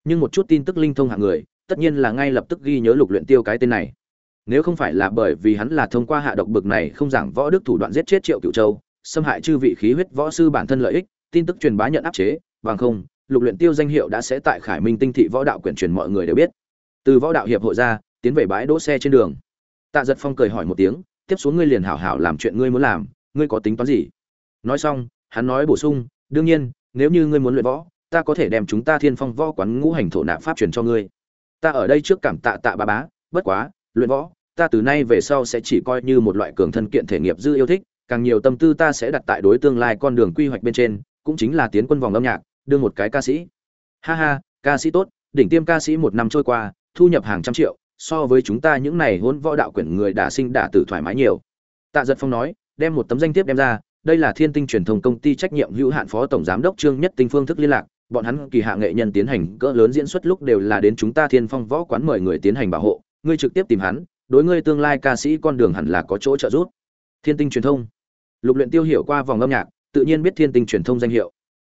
[SPEAKER 1] Nhưng một chút tin tức linh thông hạng người, tất nhiên là ngay lập tức ghi nhớ lục luyện tiêu cái tên này nếu không phải là bởi vì hắn là thông qua hạ độc bực này không giảng võ đức thủ đoạn giết chết triệu cựu châu, xâm hại chư vị khí huyết võ sư bản thân lợi ích, tin tức truyền bá nhận áp chế, bằng không, lục luyện tiêu danh hiệu đã sẽ tại khải minh tinh thị võ đạo quyển truyền mọi người đều biết. Từ võ đạo hiệp hội ra, tiến về bãi đỗ xe trên đường. Tạ giật phong cười hỏi một tiếng, tiếp xuống ngươi liền hảo hảo làm chuyện ngươi muốn làm, ngươi có tính toán gì? Nói xong, hắn nói bổ sung, đương nhiên, nếu như ngươi muốn luyện võ, ta có thể đem chúng ta thiên phong võ quán ngũ hành thổ nạp pháp truyền cho ngươi. Ta ở đây trước cảm tạ tạ ba bá, bất quá luyện võ, ta từ nay về sau sẽ chỉ coi như một loại cường thân kiện thể nghiệp dư yêu thích, càng nhiều tâm tư ta sẽ đặt tại đối tương lai con đường quy hoạch bên trên, cũng chính là tiến quân vòng âm nhạc, đưa một cái ca sĩ. Ha ha, ca sĩ tốt, đỉnh tiêm ca sĩ một năm trôi qua, thu nhập hàng trăm triệu, so với chúng ta những này hôn võ đạo quyển người đã sinh đã tử thoải mái nhiều. Tạ giật phong nói, đem một tấm danh thiếp đem ra, đây là thiên tinh truyền thông công ty trách nhiệm hữu hạn phó tổng giám đốc trương nhất tinh phương thức liên lạc, bọn hắn kỳ hạ nghệ nhân tiến hành cỡ lớn diễn xuất lúc đều là đến chúng ta thiên phong võ quán mời người tiến hành bảo hộ ngươi trực tiếp tìm hắn, đối ngươi tương lai ca sĩ con đường hẳn là có chỗ trợ giúp. Thiên tinh truyền thông. Lục luyện tiêu hiểu qua vòng âm nhạc, tự nhiên biết thiên tinh truyền thông danh hiệu.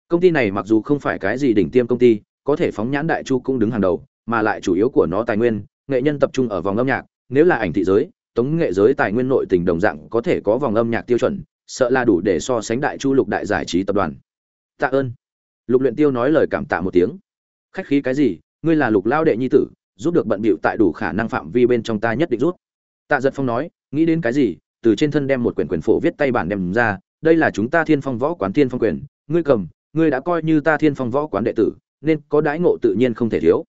[SPEAKER 1] Công ty này mặc dù không phải cái gì đỉnh tiêm công ty, có thể phóng nhãn đại chu cũng đứng hàng đầu, mà lại chủ yếu của nó tài nguyên, nghệ nhân tập trung ở vòng âm nhạc. Nếu là ảnh thị giới, tống nghệ giới tài nguyên nội tình đồng dạng có thể có vòng âm nhạc tiêu chuẩn, sợ là đủ để so sánh đại chu lục đại giải trí tập đoàn. Tạ ơn. Lục luyện tiêu nói lời cảm tạ một tiếng. Khách khí cái gì? Ngươi là lục lao đệ nhi tử giúp được bận bịu tại đủ khả năng phạm vi bên trong ta nhất định rút. Tạ giật phong nói, nghĩ đến cái gì, từ trên thân đem một quyển quyển phổ viết tay bản đem ra, đây là chúng ta thiên phong võ quán thiên phong quyền, ngươi cầm, ngươi đã coi như ta thiên phong võ quán đệ tử, nên có đãi ngộ tự nhiên không thể thiếu.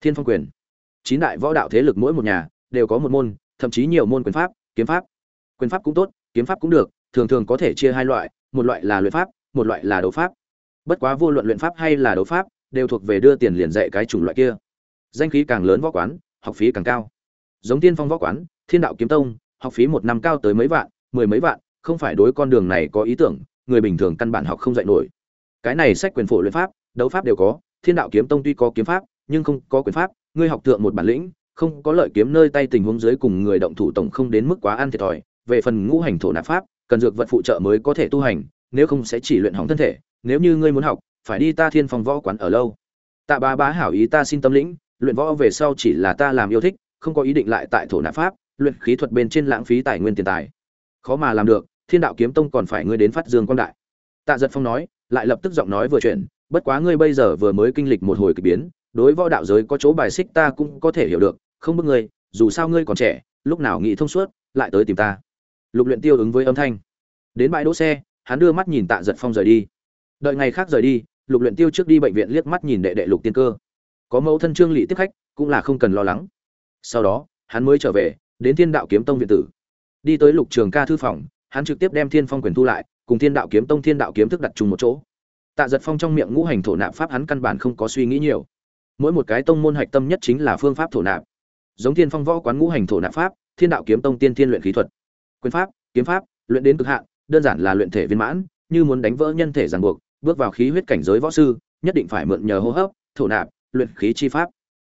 [SPEAKER 1] Thiên phong quyền. Chín đại võ đạo thế lực mỗi một nhà, đều có một môn, thậm chí nhiều môn quyền pháp, kiếm pháp. Quyền pháp cũng tốt, kiếm pháp cũng được, thường thường có thể chia hai loại, một loại là luyện pháp, một loại là đấu pháp. Bất quá vô luận luyện pháp hay là đấu pháp, đều thuộc về đưa tiền liền dạy cái chủng loại kia danh khí càng lớn võ quán, học phí càng cao. Giống tiên phong võ quán, thiên đạo kiếm tông, học phí một năm cao tới mấy vạn, mười mấy vạn, không phải đối con đường này có ý tưởng, người bình thường căn bản học không dạy nổi. Cái này sách quyền phổ luyện pháp, đấu pháp đều có, thiên đạo kiếm tông tuy có kiếm pháp, nhưng không có quyền pháp, ngươi học thượng một bản lĩnh, không có lợi kiếm nơi tay tình huống dưới cùng người động thủ tổng không đến mức quá ăn thiệt thòi. Về phần ngũ hành thổ nạp pháp, cần dược vật phụ trợ mới có thể tu hành, nếu không sẽ chỉ luyện hỏng thân thể. Nếu như ngươi muốn học, phải đi ta thiên phong võ quán ở lâu. Tạ bá bá hảo ý ta xin tâm lĩnh luyện võ về sau chỉ là ta làm yêu thích, không có ý định lại tại thổ nạp pháp, luyện khí thuật bên trên lãng phí tài nguyên tiền tài. Khó mà làm được, thiên đạo kiếm tông còn phải ngươi đến phát dương quang đại. Tạ giật phong nói, lại lập tức giọng nói vừa chuyển, bất quá ngươi bây giờ vừa mới kinh lịch một hồi kỳ biến, đối võ đạo giới có chỗ bài xích ta cũng có thể hiểu được, không bức ngươi, dù sao ngươi còn trẻ, lúc nào nghĩ thông suốt, lại tới tìm ta. Lục luyện tiêu ứng với âm thanh. Đến bãi đỗ xe, hắn đưa mắt nhìn tạ giật phong rời đi. Đợi ngày khác rời đi, lục luyện tiêu trước đi bệnh viện liếc mắt nhìn đệ đệ lục tiên cơ có mẫu thân trương lị tiếp khách, cũng là không cần lo lắng. Sau đó, hắn mới trở về, đến thiên đạo kiếm tông viện tử. Đi tới lục trường ca thư phòng, hắn trực tiếp đem thiên phong quyền thu lại, cùng thiên đạo kiếm tông thiên đạo kiếm thức đặt chung một chỗ. Tạ giật phong trong miệng ngũ hành thổ nạp pháp hắn căn bản không có suy nghĩ nhiều. Mỗi một cái tông môn hạch tâm nhất chính là phương pháp thổ nạp. Giống thiên phong võ quán ngũ hành thổ nạp pháp, thiên đạo kiếm tông tiên thiên luyện khí thuật. Quyền pháp, kiếm pháp, luyện đến cực hạn, đơn giản là luyện thể viên mãn, như muốn đánh vỡ nhân thể ràng buộc, bước vào khí huyết cảnh giới võ sư, nhất định phải mượn nhờ hô hấp, thổ nạp luyện khí chi pháp.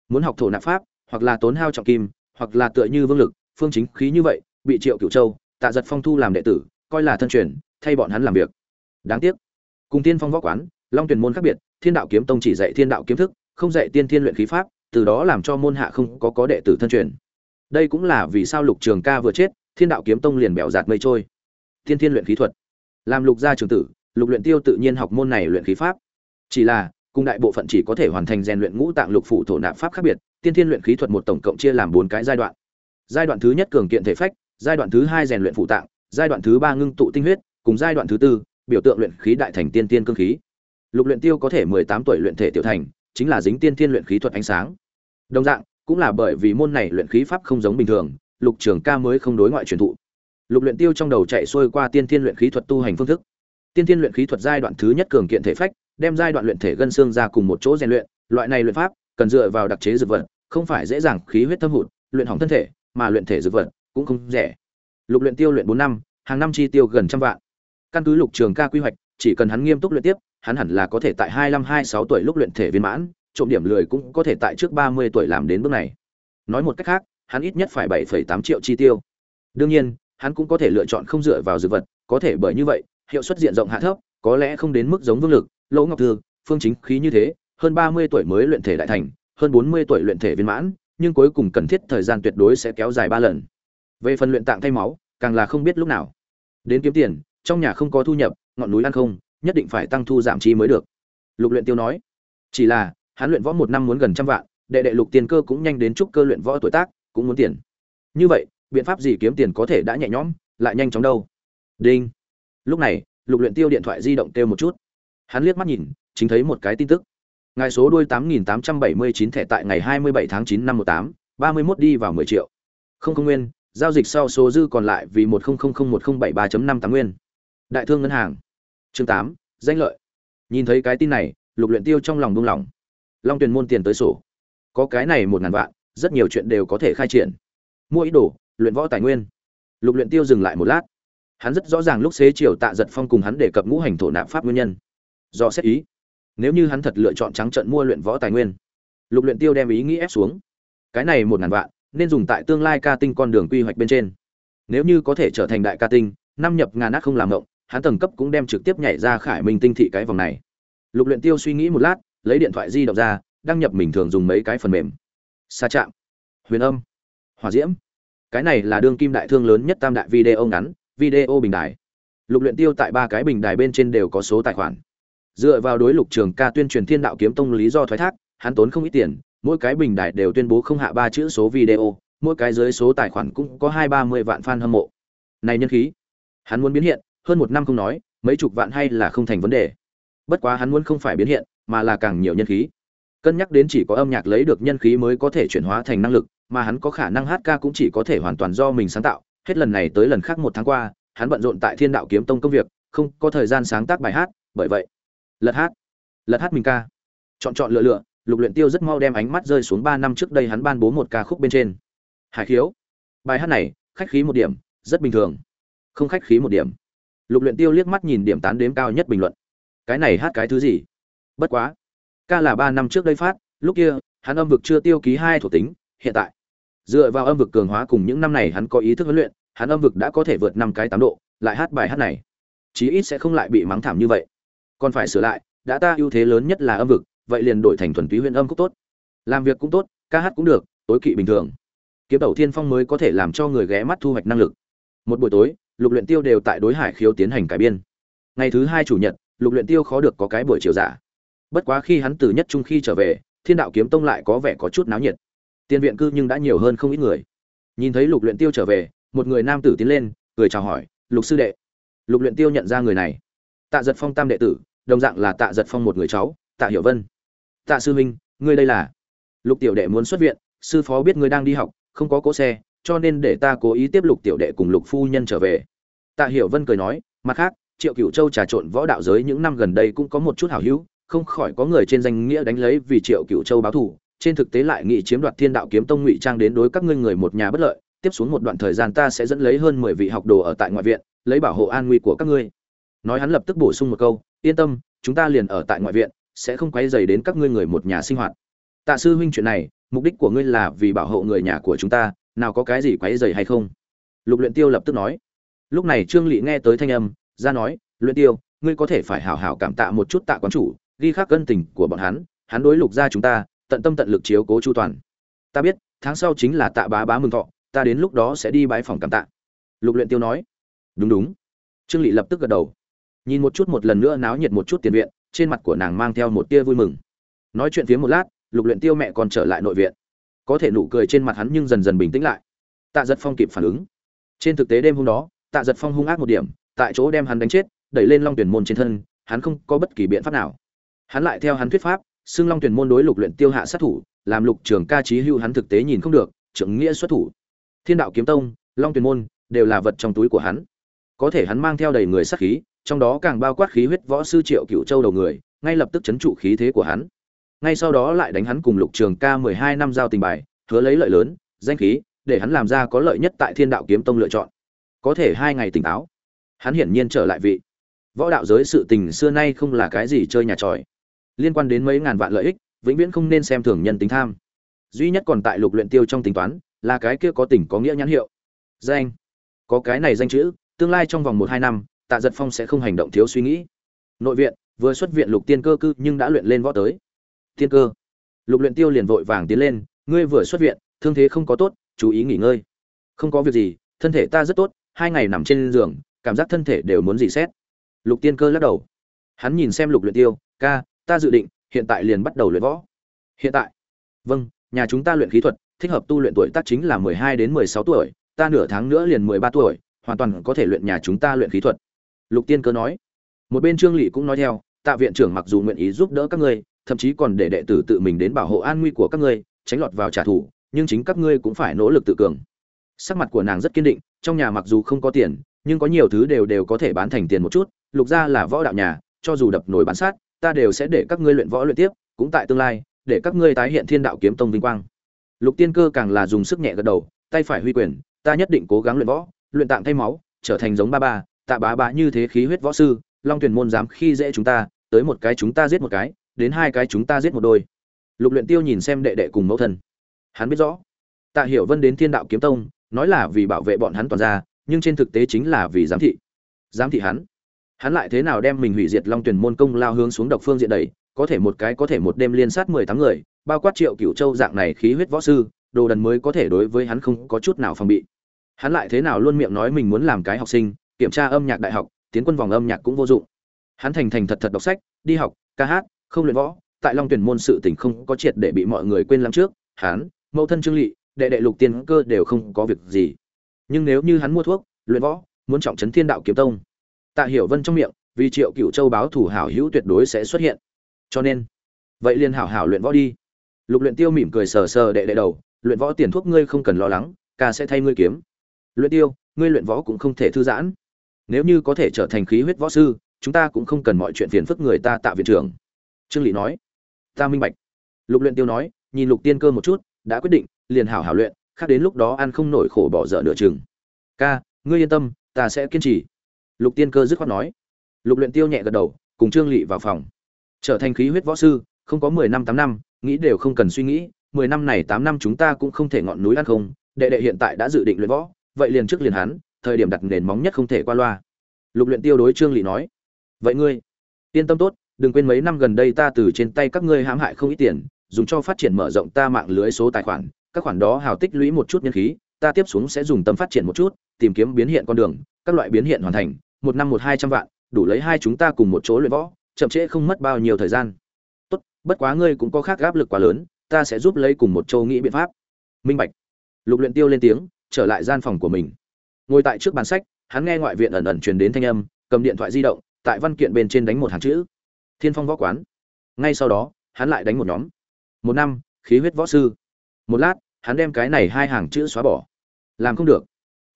[SPEAKER 1] Muốn học thổ nạp pháp, hoặc là tốn hao trọng kim, hoặc là tựa như vương lực, phương chính khí như vậy, bị triệu cửu châu, tạ giật phong thu làm đệ tử, coi là thân truyền, thay bọn hắn làm việc. Đáng tiếc, cùng tiên phong võ quán, long tuyển môn khác biệt, thiên đạo kiếm tông chỉ dạy thiên đạo kiếm thức, không dạy tiên thiên luyện khí pháp, từ đó làm cho môn hạ không có có đệ tử thân truyền. Đây cũng là vì sao lục trường ca vừa chết, thiên đạo kiếm tông liền bẹo giạt mây trôi. Thiên thiên luyện khí thuật. Làm lục gia trường tử, lục luyện tiêu tự nhiên học môn này luyện khí pháp. Chỉ là cùng đại bộ phận chỉ có thể hoàn thành rèn luyện ngũ tạng lục phủ thổ nạp pháp khác biệt, tiên thiên luyện khí thuật một tổng cộng chia làm bốn cái giai đoạn. Giai đoạn thứ nhất cường kiện thể phách, giai đoạn thứ hai rèn luyện phụ tạng, giai đoạn thứ ba ngưng tụ tinh huyết, cùng giai đoạn thứ tư, biểu tượng luyện khí đại thành tiên tiên cương khí. Lục luyện tiêu có thể mười tám tuổi luyện thể tiểu thành, chính là dính tiên thiên luyện khí thuật ánh sáng. Đồng dạng, cũng là bởi vì môn này luyện khí pháp không giống bình thường, lục trường ca mới không đối ngoại truyền thụ. Lục luyện tiêu trong đầu chạy xuôi qua tiên thiên luyện khí thuật tu hành phương thức. Tiên thiên luyện khí thuật giai đoạn thứ nhất cường kiện thể phách đem giai đoạn luyện thể gân xương ra cùng một chỗ rèn luyện, loại này luyện pháp cần dựa vào đặc chế dược vật, không phải dễ dàng khí huyết thâm hụt, luyện hỏng thân thể, mà luyện thể dược vật cũng không rẻ. Lục luyện tiêu luyện bốn năm, hàng năm chi tiêu gần trăm vạn. Căn cứ lục trường ca quy hoạch, chỉ cần hắn nghiêm túc luyện tiếp, hắn hẳn là có thể tại hai năm hai sáu tuổi lúc luyện thể viên mãn, trộm điểm lười cũng có thể tại trước ba mươi tuổi làm đến bước này. Nói một cách khác, hắn ít nhất phải bảy tám triệu chi tiêu. Đương nhiên, hắn cũng có thể lựa chọn không dựa vào dược vật, có thể bởi như vậy, hiệu suất diện rộng hạ thấp, có lẽ không đến mức giống vương lực lỗ ngọc thư, phương chính khí như thế, hơn ba mươi tuổi mới luyện thể đại thành, hơn bốn mươi tuổi luyện thể viên mãn, nhưng cuối cùng cần thiết thời gian tuyệt đối sẽ kéo dài ba lần. Về phần luyện tạng thay máu, càng là không biết lúc nào. Đến kiếm tiền, trong nhà không có thu nhập, ngọn núi ăn không, nhất định phải tăng thu giảm chi mới được. Lục luyện tiêu nói. Chỉ là, hắn luyện võ một năm muốn gần trăm vạn, đệ đệ lục tiền cơ cũng nhanh đến chúc cơ luyện võ tuổi tác, cũng muốn tiền. Như vậy, biện pháp gì kiếm tiền có thể đã nhẹ nhõm, lại nhanh chóng đâu? Đinh. Lúc này, lục luyện tiêu điện thoại di động kêu một chút hắn liếc mắt nhìn, chính thấy một cái tin tức. Ngài số đuôi tám nghìn tám trăm bảy mươi chín thẻ tại ngày hai mươi bảy tháng chín năm một tám, ba mươi 31 đi vào mười triệu. Không không nguyên, giao dịch sau số dư còn lại vì một không không không một không bảy ba năm tám nguyên. Đại thương ngân hàng. Chương tám, danh lợi. Nhìn thấy cái tin này, lục luyện tiêu trong lòng buông lỏng. Long tuyền môn tiền tới sổ. Có cái này một ngàn vạn, rất nhiều chuyện đều có thể khai triển. Mua ý đồ, luyện võ tài nguyên. Lục luyện tiêu dừng lại một lát. Hắn rất rõ ràng lúc xế chiều tạ giật phong cùng hắn đề cập ngũ hành thổ nạp pháp nguyên nhân do xét ý. Nếu như hắn thật lựa chọn trắng trận mua luyện võ tài nguyên, lục luyện tiêu đem ý nghĩ ép xuống. Cái này một ngàn vạn, nên dùng tại tương lai ca tinh con đường quy hoạch bên trên. Nếu như có thể trở thành đại ca tinh, năm nhập ngàn nát không làm ngộng, hắn tầng cấp cũng đem trực tiếp nhảy ra khải minh tinh thị cái vòng này. Lục luyện tiêu suy nghĩ một lát, lấy điện thoại di động ra, đăng nhập mình thường dùng mấy cái phần mềm. Xa chạm huyền âm hòa diễm. Cái này là đương kim đại thương lớn nhất tam đại video ngắn, video bình đài. Lục luyện tiêu tại ba cái bình đài bên trên đều có số tài khoản dựa vào đối lục trường ca tuyên truyền thiên đạo kiếm tông lý do thoái thác, hắn tốn không ít tiền, mỗi cái bình đài đều tuyên bố không hạ ba chữ số video, mỗi cái dưới số tài khoản cũng có hai ba mươi vạn fan hâm mộ. Này nhân khí, hắn muốn biến hiện, hơn một năm không nói, mấy chục vạn hay là không thành vấn đề. Bất quá hắn muốn không phải biến hiện, mà là càng nhiều nhân khí. Cân nhắc đến chỉ có âm nhạc lấy được nhân khí mới có thể chuyển hóa thành năng lực, mà hắn có khả năng hát ca cũng chỉ có thể hoàn toàn do mình sáng tạo. Hết lần này tới lần khác một tháng qua, hắn bận rộn tại thiên đạo kiếm tông công việc, không có thời gian sáng tác bài hát, bởi vậy lật hát. Lật hát mình ca. Chọn chọn lựa lựa, lục luyện tiêu rất mau đem ánh mắt rơi xuống ba năm trước đây hắn ban bố một ca khúc bên trên. Hải khiếu. Bài hát này, khách khí một điểm, rất bình thường. Không khách khí một điểm. Lục luyện tiêu liếc mắt nhìn điểm tán đếm cao nhất bình luận. Cái này hát cái thứ gì? Bất quá. Ca là ba năm trước đây phát, lúc kia, hắn âm vực chưa tiêu ký hai thuộc tính, hiện tại. Dựa vào âm vực cường hóa cùng những năm này hắn có ý thức huấn luyện, hắn âm vực đã có thể vượt năm cái tám độ, lại hát bài hát này. Chí ít sẽ không lại bị mắng thảm như vậy còn phải sửa lại, đã ta ưu thế lớn nhất là âm vực, vậy liền đổi thành thuần túy huyền âm cũng tốt. Làm việc cũng tốt, ca hát cũng được, tối kỵ bình thường. Kiếm đầu thiên phong mới có thể làm cho người ghé mắt thu hoạch năng lực. Một buổi tối, lục luyện tiêu đều tại đối hải khiếu tiến hành cải biên. Ngày thứ hai chủ nhật, lục luyện tiêu khó được có cái buổi chiều giả. Bất quá khi hắn từ nhất trung khi trở về, thiên đạo kiếm tông lại có vẻ có chút náo nhiệt. Tiên viện cư nhưng đã nhiều hơn không ít người. Nhìn thấy lục luyện tiêu trở về, một người nam tử tiến lên, cười chào hỏi, lục sư đệ. Lục luyện tiêu nhận ra người này. Tạ giật phong tam đệ tử đồng dạng là tạ giật phong một người cháu, tạ hiểu vân. Tạ sư minh ngươi đây là? Lục tiểu đệ muốn xuất viện, sư phó biết ngươi đang đi học, không có cỗ xe, cho nên để ta cố ý tiếp lục tiểu đệ cùng lục phu nhân trở về. Tạ hiểu vân cười nói, mặt khác, triệu cửu châu trà trộn võ đạo giới những năm gần đây cũng có một chút hảo hữu, không khỏi có người trên danh nghĩa đánh lấy vì triệu cửu châu báo thù. Trên thực tế lại nghị chiếm đoạt thiên đạo kiếm tông ngụy trang đến đối các ngươi người một nhà bất lợi, tiếp xuống một đoạn thời gian ta sẽ dẫn lấy hơn mười vị học đồ ở tại ngoại viện, lấy bảo hộ an nguy của các ngươi. Nói hắn lập tức bổ sung một câu yên tâm, chúng ta liền ở tại ngoại viện, sẽ không quấy dày đến các ngươi người một nhà sinh hoạt. Tạ sư huynh chuyện này, mục đích của ngươi là vì bảo hộ người nhà của chúng ta, nào có cái gì quấy dày hay không? Lục luyện tiêu lập tức nói. Lúc này trương lỵ nghe tới thanh âm, ra nói, luyện tiêu, ngươi có thể phải hảo hảo cảm tạ một chút tạ quán chủ, ghi khắc cân tình của bọn hắn hắn đối lục gia chúng ta, tận tâm tận lực chiếu cố chu toàn. Ta biết, tháng sau chính là tạ bá bá mừng thọ, ta đến lúc đó sẽ đi bái phòng cảm tạ. Lục luyện tiêu nói. Đúng đúng. Trương lỵ lập tức gật đầu nhìn một chút một lần nữa náo nhiệt một chút tiền viện, trên mặt của nàng mang theo một tia vui mừng. Nói chuyện phía một lát, lục luyện tiêu mẹ còn trở lại nội viện. Có thể nụ cười trên mặt hắn nhưng dần dần bình tĩnh lại. Tạ giật phong kịp phản ứng. Trên thực tế đêm hôm đó, tạ giật phong hung ác một điểm, tại chỗ đem hắn đánh chết, đẩy lên long tuyển môn trên thân, hắn không có bất kỳ biện pháp nào. Hắn lại theo hắn thuyết pháp, xưng long tuyển môn đối lục luyện tiêu hạ sát thủ, làm lục trường ca trí hưu hắn thực tế nhìn không được, trưởng nghĩa xuất thủ. Thiên đạo kiếm tông, long tuyển môn, đều là vật trong túi của hắn. Có thể hắn mang theo đầy người sát khí trong đó càng bao quát khí huyết võ sư triệu cựu châu đầu người, ngay lập tức chấn trụ khí thế của hắn. Ngay sau đó lại đánh hắn cùng lục trường ca mười hai năm giao tình bài, hứa lấy lợi lớn, danh khí, để hắn làm ra có lợi nhất tại thiên đạo kiếm tông lựa chọn. Có thể hai ngày tỉnh táo, hắn hiển nhiên trở lại vị. Võ đạo giới sự tình xưa nay không là cái gì chơi nhà tròi. Liên quan đến mấy ngàn vạn lợi ích, vĩnh viễn không nên xem thường nhân tính tham. Duy nhất còn tại lục luyện tiêu trong tính toán, là cái kia có tỉnh có nghĩa nhãn hiệu. Danh. Có cái này danh chữ, tương lai trong vòng một hai năm tạ giật phong sẽ không hành động thiếu suy nghĩ. Nội viện, vừa xuất viện lục tiên cơ cư nhưng đã luyện lên võ tới. Tiên cơ. Lục luyện tiêu liền vội vàng tiến lên, ngươi vừa xuất viện, thương thế không có tốt, chú ý nghỉ ngơi. Không có việc gì, thân thể ta rất tốt, hai ngày nằm trên giường, cảm giác thân thể đều muốn dì xét lục tiên cơ lắc đầu. Hắn nhìn xem lục luyện tiêu, ca, ta dự định, hiện tại liền bắt đầu luyện võ. Hiện tại? Vâng nhà chúng ta luyện khí thuật, thích hợp tu luyện tuổi tác chính là mười hai đến mười sáu tuổi, ta nửa tháng nữa liền mười ba tuổi, hoàn toàn có thể luyện nhà chúng ta luyện khí thuật lục tiên cơ nói. Một bên trương lỵ cũng nói theo, tạ viện trưởng mặc dù nguyện ý giúp đỡ các ngươi, thậm chí còn để đệ tử tự mình đến bảo hộ an nguy của các ngươi, tránh lọt vào trả thù, nhưng chính các ngươi cũng phải nỗ lực tự cường. Sắc mặt của nàng rất kiên định, trong nhà mặc dù không có tiền, nhưng có nhiều thứ đều đều có thể bán thành tiền một chút, lục gia là võ đạo nhà, cho dù đập nồi bán sát, ta đều sẽ để các ngươi luyện võ luyện tiếp, cũng tại tương lai, để các ngươi tái hiện thiên đạo kiếm tông vinh quang. Lục tiên cơ càng là dùng sức nhẹ gật đầu, tay phải huy quyền, ta nhất định cố gắng luyện võ, luyện tạng thay máu, trở thành giống ba ba tạ bá bá như thế khí huyết võ sư, long tuyển môn dám khi dễ chúng ta, tới một cái chúng ta giết một cái, đến hai cái chúng ta giết một đôi. Lục luyện tiêu nhìn xem đệ đệ cùng mẫu thân. Hắn biết rõ. Tạ hiểu vân đến thiên đạo kiếm tông, nói là vì bảo vệ bọn hắn toàn ra nhưng trên thực tế chính là vì giám thị. Giám thị hắn. Hắn lại thế nào đem mình hủy diệt long tuyển môn công lao hướng xuống độc phương diện đầy có thể một cái có thể một đêm liên sát mười tám người, bao quát triệu cửu châu dạng này khí huyết võ sư, đồ đần mới có thể đối với hắn không có chút nào phòng bị. Hắn lại thế nào luôn miệng nói mình muốn làm cái học sinh kiểm tra âm nhạc đại học, tiến quân vòng âm nhạc cũng vô dụng. Hắn thành thành thật thật đọc sách, đi học, ca hát, không luyện võ, tại long tuyển môn sự tình không có triệt để bị mọi người quên lắm trước, hắn, mẫu thân trương lỵ đệ đệ lục tiên cơ đều không có việc gì. Nhưng nếu như hắn mua thuốc, luyện võ, muốn trọng trấn thiên đạo kiếm tông, tạ hiểu vân trong miệng, vì triệu cựu châu báo thủ hảo hữu tuyệt đối sẽ xuất hiện. Cho nên, vậy liền hảo hảo luyện võ đi. Lục luyện tiêu mỉm cười sờ sờ đệ đệ đầu, luyện võ tiền thuốc ngươi không cần lo lắng, ca sẽ thay ngươi kiếm. Luyện tiêu, ngươi luyện võ cũng không thể thư giãn nếu như có thể trở thành khí huyết võ sư, chúng ta cũng không cần mọi chuyện phiền phức người ta tạ viện trưởng. Trương lị nói. Ta minh bạch. Lục luyện tiêu nói, nhìn lục tiên cơ một chút, đã quyết định, liền hảo hảo luyện, khác đến lúc đó ăn không nổi khổ bỏ dở nửa chừng. Ca, ngươi yên tâm, ta sẽ kiên trì. Lục tiên cơ dứt khoát nói. Lục luyện tiêu nhẹ gật đầu, cùng trương lị vào phòng. Trở thành khí huyết võ sư, không có mười năm tám năm, nghĩ đều không cần suy nghĩ, mười năm này tám năm chúng ta cũng không thể ngọn núi ăn không, đệ đệ hiện tại đã dự định luyện võ, vậy liền trước liền hắn thời điểm đặt nền móng nhất không thể qua loa. Lục luyện tiêu đối trương lỵ nói, vậy ngươi, yên tâm tốt, đừng quên mấy năm gần đây ta từ trên tay các ngươi hãm hại không ít tiền, dùng cho phát triển mở rộng ta mạng lưới số tài khoản, các khoản đó hào tích lũy một chút nhân khí, ta tiếp xuống sẽ dùng tâm phát triển một chút, tìm kiếm biến hiện con đường, các loại biến hiện hoàn thành, một năm một hai trăm vạn, đủ lấy hai chúng ta cùng một chỗ luyện võ, chậm trễ không mất bao nhiêu thời gian. Tốt, bất quá ngươi cũng có khác áp lực quá lớn, ta sẽ giúp lấy cùng một châu nghĩ biện pháp. Minh bạch. Lục luyện tiêu lên tiếng, trở lại gian phòng của mình ngồi tại trước bàn sách, hắn nghe ngoại viện ẩn ẩn truyền đến thanh âm, cầm điện thoại di động, tại văn kiện bên trên đánh một hàng chữ. Thiên phong võ quán. Ngay sau đó, hắn lại đánh một nhóm. Một năm, khí huyết võ sư. Một lát, hắn đem cái này hai hàng chữ xóa bỏ. Làm không được.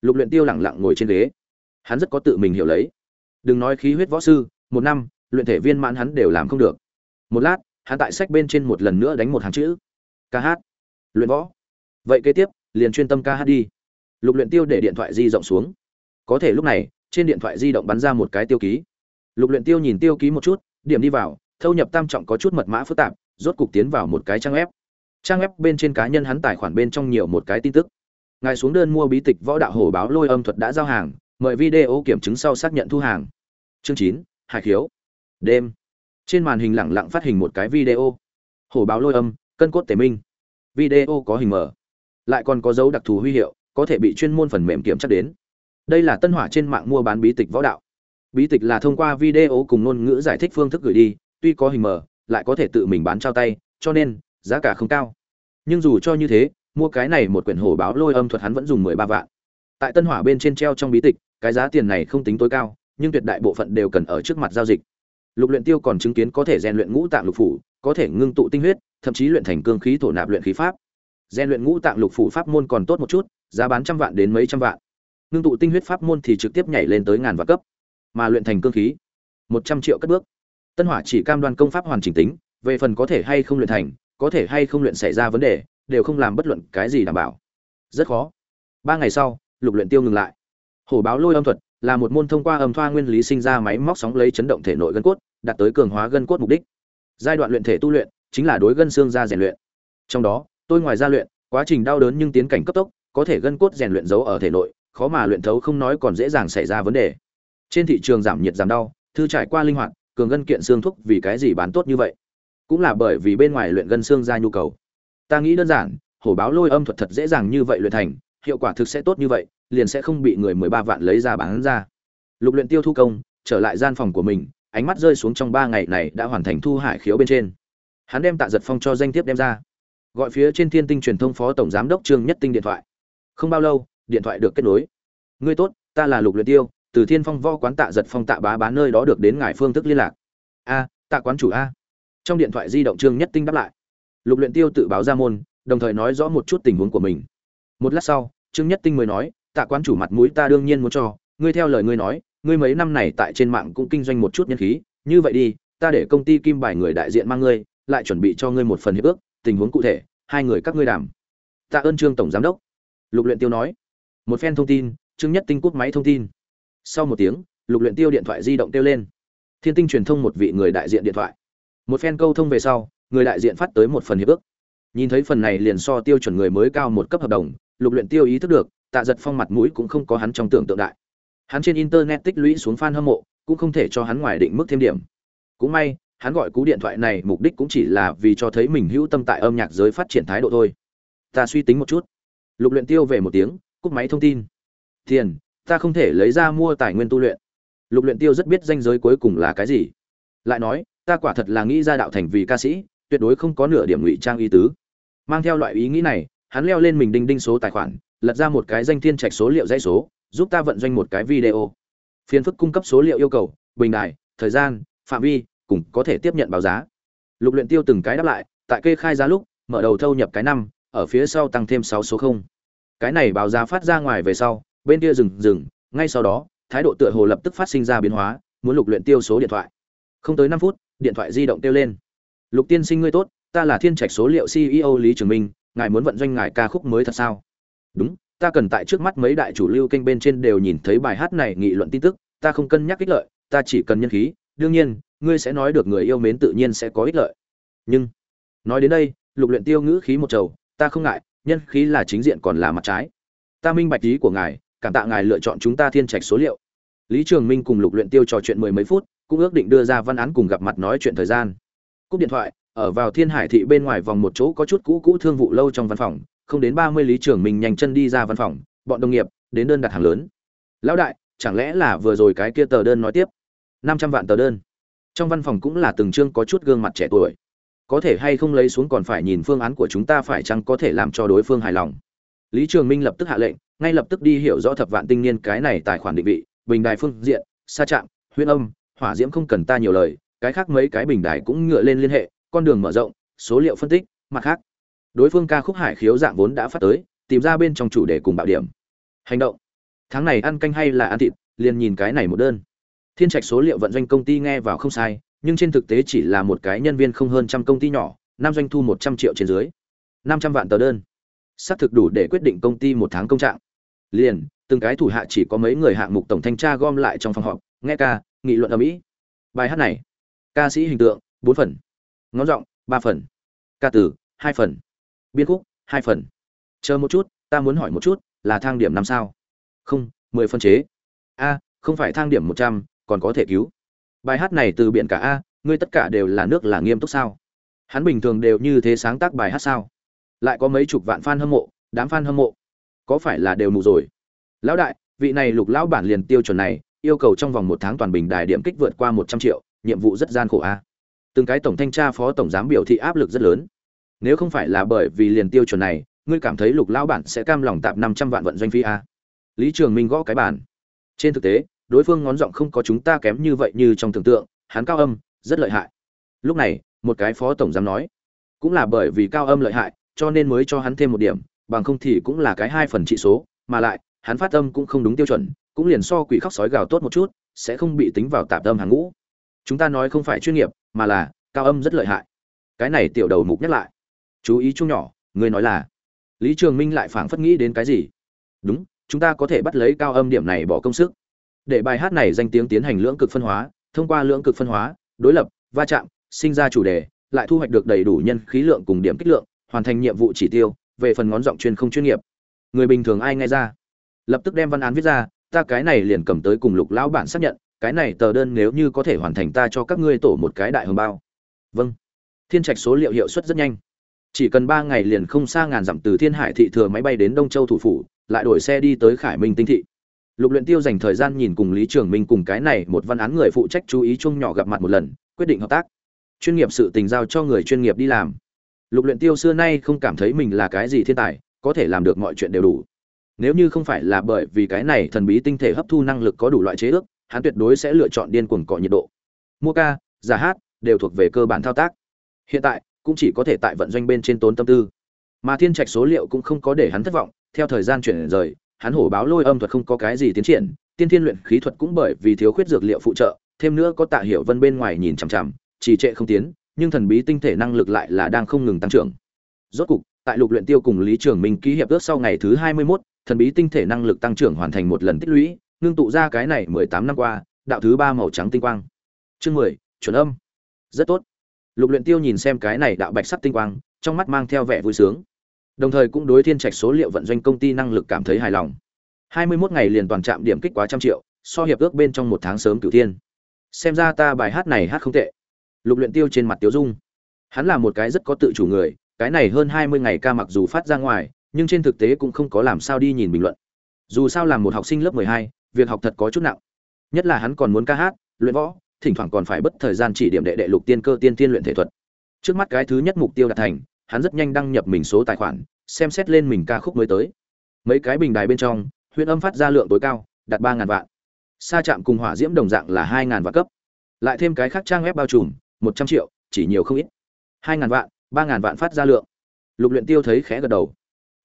[SPEAKER 1] Lục luyện tiêu lẳng lặng ngồi trên ghế. Hắn rất có tự mình hiểu lấy. Đừng nói khí huyết võ sư, một năm, luyện thể viên mãn hắn đều làm không được. Một lát, hắn tại sách bên trên một lần nữa đánh một hàng chữ. Ca hát. Luyện võ. Vậy kế tiếp, liền chuyên tâm ca hát đi lục luyện tiêu để điện thoại di động xuống. Có thể lúc này, trên điện thoại di động bắn ra một cái tiêu ký. Lục luyện tiêu nhìn tiêu ký một chút, điểm đi vào, thâu nhập tam trọng có chút mật mã phức tạp, rốt cục tiến vào một cái trang web. Trang web bên trên cá nhân hắn tài khoản bên trong nhiều một cái tin tức. Ngài xuống đơn mua bí tịch võ đạo hổ báo lôi âm thuật đã giao hàng, mời video kiểm chứng sau xác nhận thu hàng. Chương chín, hải khiếu. Đêm. Trên màn hình lẳng lặng phát hình một cái video. Hổ báo lôi âm, cân cốt tề minh. Video có hình mở. Lại còn có dấu đặc thù huy hiệu có thể bị chuyên môn phần mềm kiểm tra đến. Đây là tân hỏa trên mạng mua bán bí tịch võ đạo. Bí tịch là thông qua video cùng ngôn ngữ giải thích phương thức gửi đi, tuy có hình mở lại có thể tự mình bán trao tay, cho nên, giá cả không cao. Nhưng dù cho như thế, mua cái này một quyển hổ báo lôi âm thuật hắn vẫn dùng mười ba vạn. Tại tân hỏa bên trên treo trong bí tịch, cái giá tiền này không tính tối cao, nhưng tuyệt đại bộ phận đều cần ở trước mặt giao dịch. Lục luyện tiêu còn chứng kiến có thể rèn luyện ngũ tạng lục phủ, có thể ngưng tụ tinh huyết, thậm chí luyện thành cương khí thổ nạp luyện khí pháp. Rèn luyện ngũ tạng lục phủ pháp môn còn tốt một chút giá bán trăm vạn đến mấy trăm vạn. Ngưng tụ tinh huyết pháp môn thì trực tiếp nhảy lên tới ngàn vạn cấp. Mà luyện thành cương khí, một trăm triệu cất bước. Tân hỏa chỉ cam đoan công pháp hoàn chỉnh tính, về phần có thể hay không luyện thành, có thể hay không luyện xảy ra vấn đề, đều không làm bất luận cái gì đảm bảo. Rất khó. Ba ngày sau, lục luyện tiêu ngừng lại. Hổ báo lôi âm thuật là một môn thông qua âm thoa nguyên lý sinh ra máy móc sóng lấy chấn động thể nội gân cốt, đạt tới cường hóa gân cốt mục đích. Giai đoạn luyện thể tu luyện chính là đối gân xương ra rèn luyện. Trong đó, tôi ngoài ra luyện, quá trình đau đớn nhưng tiến cảnh cấp tốc có thể gân cốt rèn luyện giấu ở thể nội, khó mà luyện thấu không nói còn dễ dàng xảy ra vấn đề. Trên thị trường giảm nhiệt giảm đau, thư trải qua linh hoạt, cường gân kiện xương thuốc vì cái gì bán tốt như vậy? Cũng là bởi vì bên ngoài luyện gân xương ra nhu cầu. Ta nghĩ đơn giản, hổ báo lôi âm thuật thật dễ dàng như vậy luyện thành, hiệu quả thực sẽ tốt như vậy, liền sẽ không bị người mười ba vạn lấy ra bán ra. Lục luyện tiêu thu công, trở lại gian phòng của mình, ánh mắt rơi xuống trong ba ngày này đã hoàn thành thu hải khiếu bên trên. Hắn đem tạ giật phong cho danh thiếp đem ra. Gọi phía trên thiên tinh truyền thông phó tổng giám đốc trương nhất tinh điện thoại không bao lâu, điện thoại được kết nối. Ngươi tốt, ta là lục luyện tiêu, từ thiên phong võ quán tạ giật phong tạ bá bá nơi đó được đến ngài phương thức liên lạc. A, tạ quán chủ a. Trong điện thoại di động trương nhất tinh đáp lại. Lục luyện tiêu tự báo ra môn, đồng thời nói rõ một chút tình huống của mình. Một lát sau, trương nhất tinh mới nói, tạ quán chủ mặt mũi ta đương nhiên muốn cho, ngươi theo lời ngươi nói, ngươi mấy năm này tại trên mạng cũng kinh doanh một chút nhân khí, như vậy đi, ta để công ty kim bài người đại diện mang ngươi, lại chuẩn bị cho ngươi một phần hiệp ước, tình huống cụ thể, hai người các ngươi đảm. tạ ơn trương tổng giám đốc lục luyện tiêu nói. Một phen thông tin, trương nhất tinh cúp máy thông tin. Sau một tiếng, lục luyện tiêu điện thoại di động tiêu lên. Thiên tinh truyền thông một vị người đại diện điện thoại. Một phen câu thông về sau, người đại diện phát tới một phần hiệp ước. Nhìn thấy phần này liền so tiêu chuẩn người mới cao một cấp hợp đồng, lục luyện tiêu ý thức được, tạ giật phong mặt mũi cũng không có hắn trong tưởng tượng đại. Hắn trên internet tích lũy xuống fan hâm mộ, cũng không thể cho hắn ngoài định mức thêm điểm. Cũng may, hắn gọi cú điện thoại này mục đích cũng chỉ là vì cho thấy mình hữu tâm tại âm nhạc giới phát triển thái độ thôi. Ta suy tính một chút lục luyện tiêu về một tiếng, cúp máy thông tin. Tiền, ta không thể lấy ra mua tài nguyên tu luyện. Lục luyện tiêu rất biết danh giới cuối cùng là cái gì. Lại nói, ta quả thật là nghĩ ra đạo thành vì ca sĩ, tuyệt đối không có nửa điểm ngụy trang ý tứ. Mang theo loại ý nghĩ này, hắn leo lên mình đinh đinh số tài khoản, lật ra một cái danh thiên trạch số liệu dãy số, giúp ta vận doanh một cái video. Phiền phức cung cấp số liệu yêu cầu, bình đài, thời gian, phạm vi, cùng có thể tiếp nhận báo giá. Lục luyện tiêu từng cái đáp lại, tại kê khai giá lúc, mở đầu thâu nhập cái năm ở phía sau tăng thêm sáu số không. Cái này báo giá phát ra ngoài về sau, bên kia dừng dừng, ngay sau đó, thái độ tựa hồ lập tức phát sinh ra biến hóa, muốn lục luyện tiêu số điện thoại. Không tới năm phút, điện thoại di động tiêu lên. Lục tiên sinh ngươi tốt, ta là thiên trạch số liệu ceo lý trường minh, ngài muốn vận doanh ngài ca khúc mới thật sao? Đúng, ta cần tại trước mắt mấy đại chủ lưu kênh bên trên đều nhìn thấy bài hát này nghị luận tin tức, ta không cân nhắc ích lợi, ta chỉ cần nhân khí, đương nhiên, ngươi sẽ nói được người yêu mến tự nhiên sẽ có ích lợi. Nhưng, nói đến đây, lục luyện tiêu ngữ khí một trầu ta không ngại, nhân khí là chính diện còn là mặt trái. Ta minh bạch ý của ngài, cảm tạ ngài lựa chọn chúng ta thiên trạch số liệu. Lý trường minh cùng lục luyện tiêu trò chuyện mười mấy phút, cũng ước định đưa ra văn án cùng gặp mặt nói chuyện thời gian. Cúp điện thoại, ở vào thiên hải thị bên ngoài vòng một chỗ có chút cũ cũ thương vụ lâu trong văn phòng, không đến ba mươi lý trường minh nhanh chân đi ra văn phòng, bọn đồng nghiệp đến đơn đặt hàng lớn. Lão đại, chẳng lẽ là vừa rồi cái kia tờ đơn nói tiếp? Năm trăm vạn tờ đơn. Trong văn phòng cũng là từng chương có chút gương mặt trẻ tuổi có thể hay không lấy xuống còn phải nhìn phương án của chúng ta phải chăng có thể làm cho đối phương hài lòng. Lý trường minh lập tức hạ lệnh, ngay lập tức đi hiểu rõ thập vạn tinh niên cái này tài khoản định vị, bình đài phương diện xa Trạm, huyễn âm, hỏa diễm không cần ta nhiều lời, cái khác mấy cái bình đài cũng ngựa lên liên hệ, con đường mở rộng, số liệu phân tích, mặt khác. Đối phương ca khúc hải khiếu dạng vốn đã phát tới, tìm ra bên trong chủ đề cùng bạo điểm. Hành động. Tháng này ăn canh hay là ăn thịt, liền nhìn cái này một đơn. Thiên trạch số liệu vận doanh công ty nghe vào không sai nhưng trên thực tế chỉ là một cái nhân viên không hơn trăm công ty nhỏ năm doanh thu một trăm triệu trên dưới. năm trăm vạn tờ đơn. Xác thực đủ để quyết định công ty một tháng công trạng. Liền, từng cái thủ hạ chỉ có mấy người hạng mục tổng thanh tra gom lại trong phòng họp, nghe ca, nghị luận ở mỹ bài hát này, ca sĩ hình tượng, bốn phần. Ngón giọng, ba phần. Ca từ, hai phần. Biên khúc, hai phần. Chờ một chút, ta muốn hỏi một chút, là thang điểm năm sao? Không, mười phân chế. A, không phải thang điểm một trăm, còn có thể cứu bài hát này từ biển cả a, ngươi tất cả đều là nước là nghiêm túc sao? Hắn bình thường đều như thế sáng tác bài hát sao? Lại có mấy chục vạn fan hâm mộ, đám fan hâm mộ. Có phải là đều mù rồi? Lão đại, vị này lục lão bản liền tiêu chuẩn này, yêu cầu trong vòng một tháng toàn bình đài điểm kích vượt qua một trăm triệu, nhiệm vụ rất gian khổ a. Từng cái tổng thanh tra phó tổng giám biểu thị áp lực rất lớn. Nếu không phải là bởi vì liền tiêu chuẩn này, ngươi cảm thấy lục lão bản sẽ cam lòng tạm năm trăm vạn vận doanh phi a. Lý trường minh gõ cái bản trên thực tế đối phương ngón giọng không có chúng ta kém như vậy như trong tưởng tượng, hắn cao âm, rất lợi hại. Lúc này, một cái phó tổng giám nói, cũng là bởi vì cao âm lợi hại, cho nên mới cho hắn thêm một điểm, bằng không thì cũng là cái hai phần trị số, mà lại, hắn phát âm cũng không đúng tiêu chuẩn, cũng liền so quỷ khóc sói gào tốt một chút, sẽ không bị tính vào tạp âm hàng ngũ. Chúng ta nói không phải chuyên nghiệp, mà là, cao âm rất lợi hại. Cái này tiểu đầu mục nhắc lại. Chú ý chung nhỏ, người nói là, lý trường minh lại phảng phất nghĩ đến cái gì? Đúng, chúng ta có thể bắt lấy cao âm điểm này bỏ công sức để bài hát này danh tiếng tiến hành lưỡng cực phân hóa, thông qua lưỡng cực phân hóa, đối lập, va chạm, sinh ra chủ đề, lại thu hoạch được đầy đủ nhân khí lượng cùng điểm kích lượng, hoàn thành nhiệm vụ chỉ tiêu, về phần ngón giọng chuyên không chuyên nghiệp. Người bình thường ai nghe ra? Lập tức đem văn án viết ra, ta cái này liền cầm tới cùng lục lão bản xác nhận, cái này tờ đơn nếu như có thể hoàn thành ta cho các ngươi tổ một cái đại hồng bao. Vâng. Thiên trạch số liệu hiệu suất rất nhanh. Chỉ cần ba ngày liền không xa ngàn dặm từ thiên hải thị thừa máy bay đến đông châu thủ phủ, lại đổi xe đi tới khải minh tinh thị lục luyện tiêu dành thời gian nhìn cùng lý trường minh cùng cái này một văn án người phụ trách chú ý chung nhỏ gặp mặt một lần, quyết định hợp tác. Chuyên nghiệp sự tình giao cho người chuyên nghiệp đi làm. Lục luyện tiêu xưa nay không cảm thấy mình là cái gì thiên tài, có thể làm được mọi chuyện đều đủ. Nếu như không phải là bởi vì cái này thần bí tinh thể hấp thu năng lực có đủ loại chế ước, hắn tuyệt đối sẽ lựa chọn điên cuồng cọ nhiệt độ. Mua ca, giả hát, đều thuộc về cơ bản thao tác. Hiện tại, cũng chỉ có thể tại vận doanh bên trên tốn tâm tư. Mà thiên trạch số liệu cũng không có để hắn thất vọng, theo thời gian chuyển rời hắn hổ báo lôi âm thuật không có cái gì tiến triển tiên thiên luyện khí thuật cũng bởi vì thiếu khuyết dược liệu phụ trợ thêm nữa có tạ hiểu vân bên ngoài nhìn chằm chằm trì trệ không tiến nhưng thần bí tinh thể năng lực lại là đang không ngừng tăng trưởng. Rốt cục tại lục luyện tiêu cùng lý trường minh ký hiệp ước sau ngày thứ hai mươi 21, thần bí tinh thể năng lực tăng trưởng hoàn thành một lần tích lũy ngưng tụ ra cái này mười tám năm qua đạo thứ ba màu trắng tinh quang. Chương mười chuẩn âm. Rất tốt. Lục luyện tiêu nhìn xem cái này đạo bạch sắc tinh quang trong mắt mang theo vẻ vui sướng đồng thời cũng đối thiên trạch số liệu vận doanh công ty năng lực cảm thấy hài lòng. 21 ngày liền toàn trạm điểm kích quá trăm triệu, so hiệp ước bên trong một tháng sớm cửu thiên. Xem ra ta bài hát này hát không tệ. Lục luyện tiêu trên mặt tiêu dung. Hắn là một cái rất có tự chủ người, cái này hơn hai mươi ngày ca mặc dù phát ra ngoài, nhưng trên thực tế cũng không có làm sao đi nhìn bình luận. Dù sao làm một học sinh lớp mười hai, việc học thật có chút nặng. Nhất là hắn còn muốn ca hát, luyện võ, thỉnh thoảng còn phải bất thời gian chỉ điểm đệ đệ lục tiên cơ tiên tiên luyện thể thuật. Trước mắt cái thứ nhất mục tiêu đạt thành hắn rất nhanh đăng nhập mình số tài khoản, xem xét lên mình ca khúc mới tới. Mấy cái bình đài bên trong huyện âm phát ra lượng tối cao, đạt ba ngàn vạn. Sa chạm cùng hỏa diễm đồng dạng là hai ngàn vạn cấp. Lại thêm cái khác trang web bao trùm, một trăm triệu, chỉ nhiều không ít. Hai ngàn vạn, ba ngàn vạn phát ra lượng. Lục luyện tiêu thấy khẽ gật đầu.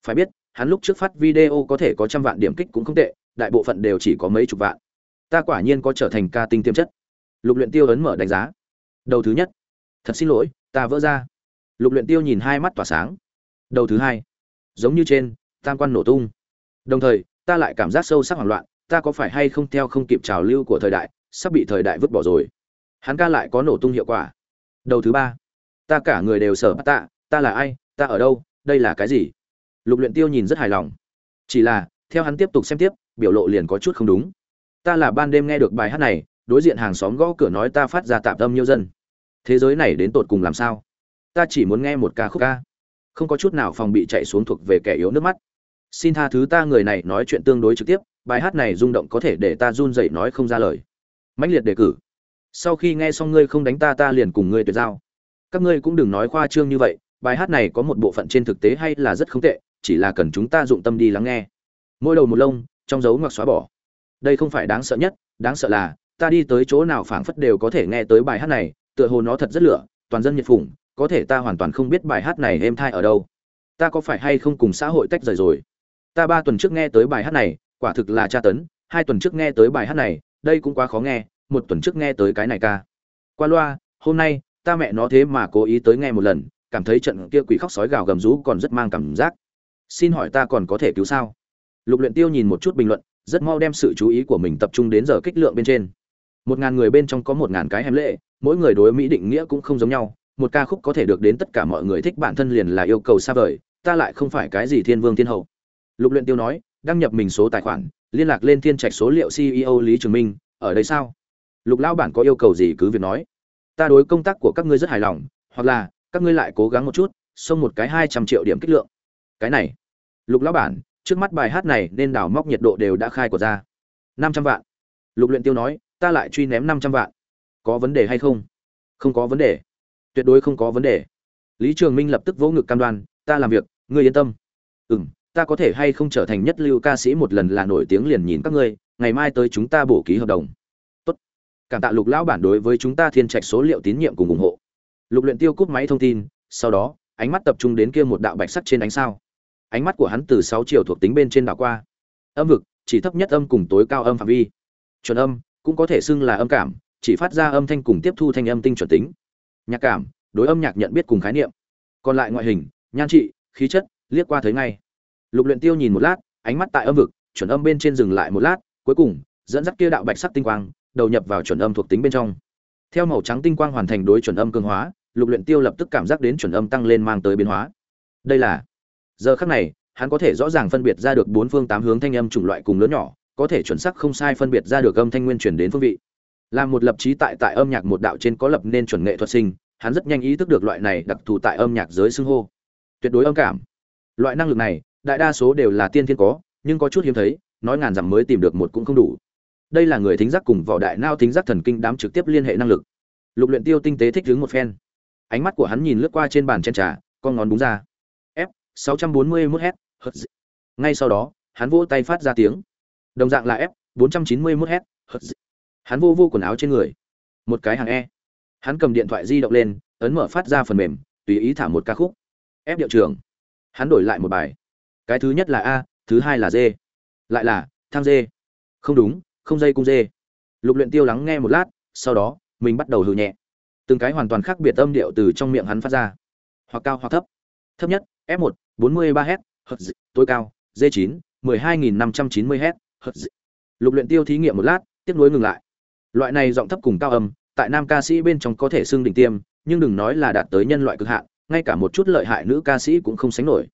[SPEAKER 1] Phải biết, hắn lúc trước phát video có thể có trăm vạn điểm kích cũng không tệ, đại bộ phận đều chỉ có mấy chục vạn. Ta quả nhiên có trở thành ca tinh tiềm chất. Lục luyện tiêu ấn mở đánh giá. Đầu thứ nhất. Thật xin lỗi, ta vỡ ra lục luyện tiêu nhìn hai mắt tỏa sáng. Đầu thứ hai, giống như trên, tam quan nổ tung. Đồng thời, ta lại cảm giác sâu sắc hoảng loạn, ta có phải hay không theo không kịp trào lưu của thời đại, sắp bị thời đại vứt bỏ rồi. Hắn ca lại có nổ tung hiệu quả. Đầu thứ ba, ta cả người đều sở tạ, ta là ai, ta ở đâu, đây là cái gì? Lục luyện tiêu nhìn rất hài lòng. Chỉ là, theo hắn tiếp tục xem tiếp, biểu lộ liền có chút không đúng. Ta là ban đêm nghe được bài hát này, đối diện hàng xóm gõ cửa nói ta phát ra tạm tâm nhiêu dân. Thế giới này đến tột cùng làm sao? Ta chỉ muốn nghe một ca khúc ca. Không có chút nào phòng bị chạy xuống thuộc về kẻ yếu nước mắt. Xin tha thứ ta người này nói chuyện tương đối trực tiếp, bài hát này rung động có thể để ta run dậy nói không ra lời. Mãnh liệt đề cử. Sau khi nghe xong ngươi không đánh ta ta liền cùng ngươi tuyệt giao. Các ngươi cũng đừng nói khoa trương như vậy, bài hát này có một bộ phận trên thực tế hay là rất không tệ, chỉ là cần chúng ta dụng tâm đi lắng nghe. Mỗi đầu một lông, trong dấu ngoặc xóa bỏ. Đây không phải đáng sợ nhất, đáng sợ là, ta đi tới chỗ nào phảng phất đều có thể nghe tới bài hát này, tựa hồ nó thật rất lửa, toàn dân nhiệt phủng có thể ta hoàn toàn không biết bài hát này êm thai ở đâu. Ta có phải hay không cùng xã hội tách rời rồi? Ta ba tuần trước nghe tới bài hát này, quả thực là tra tấn, hai tuần trước nghe tới bài hát này, đây cũng quá khó nghe, một tuần trước nghe tới cái này ca. Qua loa, hôm nay, ta mẹ nó thế mà cố ý tới nghe một lần, cảm thấy trận kia quỷ khóc sói gào gầm rú còn rất mang cảm giác. Xin hỏi ta còn có thể cứu sao? Lục luyện tiêu nhìn một chút bình luận, rất mau đem sự chú ý của mình tập trung đến giờ kích lượng bên trên. Một ngàn người bên trong có một ngàn cái hèm lệ, mỗi người đối mỹ định nghĩa cũng không giống nhau một ca khúc có thể được đến tất cả mọi người thích bản thân liền là yêu cầu xa vời, ta lại không phải cái gì thiên vương thiên hậu. Lục luyện tiêu nói, đăng nhập mình số tài khoản, liên lạc lên thiên trạch số liệu ceo lý trường minh, ở đây sao? Lục lão bản có yêu cầu gì cứ việc nói. Ta đối công tác của các ngươi rất hài lòng, hoặc là, các ngươi lại cố gắng một chút, xông một cái hai trăm triệu điểm kích lượng. Cái này. Lục lão bản, trước mắt bài hát này nên đào móc nhiệt độ đều đã khai của ra. Năm trăm vạn. Lục luyện tiêu nói, ta lại truy ném năm trăm vạn. Có vấn đề hay không? Không có vấn đề tuyệt đối không có vấn đề. Lý trường minh lập tức vỗ ngực cam đoan, ta làm việc, ngươi yên tâm. Ừm, ta có thể hay không trở thành nhất lưu ca sĩ một lần là nổi tiếng liền nhìn các ngươi, ngày mai tới chúng ta bổ ký hợp đồng. Tốt. Cảm tạ lục lão bản đối với chúng ta thiên trạch số liệu tín nhiệm cùng ủng hộ. Lục luyện tiêu cúp máy thông tin, sau đó, ánh mắt tập trung đến kia một đạo bạch sắc trên ánh sao. Ánh mắt của hắn từ sáu chiều thuộc tính bên trên đảo qua. Âm vực, chỉ thấp nhất âm cùng tối cao âm phạm vi. Chuẩn âm, cũng có thể xưng là âm cảm, chỉ phát ra âm thanh cùng tiếp thu thanh âm tinh chuẩn tính nhạc cảm, đối âm nhạc nhận biết cùng khái niệm. Còn lại ngoại hình, nhan trị, khí chất, liếc qua thấy ngay. Lục luyện tiêu nhìn một lát, ánh mắt tại âm vực, chuẩn âm bên trên dừng lại một lát, cuối cùng, dẫn dắt kia đạo bạch sắc tinh quang, đầu nhập vào chuẩn âm thuộc tính bên trong. Theo màu trắng tinh quang hoàn thành đối chuẩn âm cường hóa, lục luyện tiêu lập tức cảm giác đến chuẩn âm tăng lên mang tới biến hóa. Đây là, giờ khắc này, hắn có thể rõ ràng phân biệt ra được bốn phương tám hướng thanh âm chủng loại cùng lớn nhỏ, có thể chuẩn xác không sai phân biệt ra được âm thanh nguyên truyền đến phương vị làm một lập trí tại tại âm nhạc một đạo trên có lập nên chuẩn nghệ thuật sinh, hắn rất nhanh ý thức được loại này đặc thù tại âm nhạc giới xưng hô. Tuyệt đối âm cảm. Loại năng lực này, đại đa số đều là tiên thiên có, nhưng có chút hiếm thấy, nói ngàn dặm mới tìm được một cũng không đủ. Đây là người thính giác cùng vỏ đại nao thính giác thần kinh đám trực tiếp liên hệ năng lực. Lục luyện tiêu tinh tế thích đứng một phen. Ánh mắt của hắn nhìn lướt qua trên bàn chén trà, con ngón đúng ra. F 641 h ngay sau đó, hắn vỗ tay phát ra tiếng. Đồng dạng là f 491 h hắn vô vô quần áo trên người. Một cái hàng e. Hắn cầm điện thoại di động lên, ấn mở phát ra phần mềm, tùy ý thả một ca khúc. Ép điệu trường hắn đổi lại một bài. Cái thứ nhất là a, thứ hai là d. Lại là thang d không đúng, không dây cung d lục luyện tiêu lắng nghe một lát, sau đó, mình bắt đầu hừ nhẹ. Từng cái hoàn toàn khác biệt âm điệu từ trong miệng hắn phát ra. Hoặc cao hoặc thấp. Thấp nhất, f 1 43 hz, tối cao, d 9 12590 hz. Lục luyện tiêu thí nghiệm một lát, tiếp nối ngừng lại loại này giọng thấp cùng cao âm, tại nam ca sĩ bên trong có thể xưng đỉnh tiêm, nhưng đừng nói là đạt tới nhân loại cực hạn, ngay cả một chút lợi hại nữ ca sĩ cũng không sánh nổi.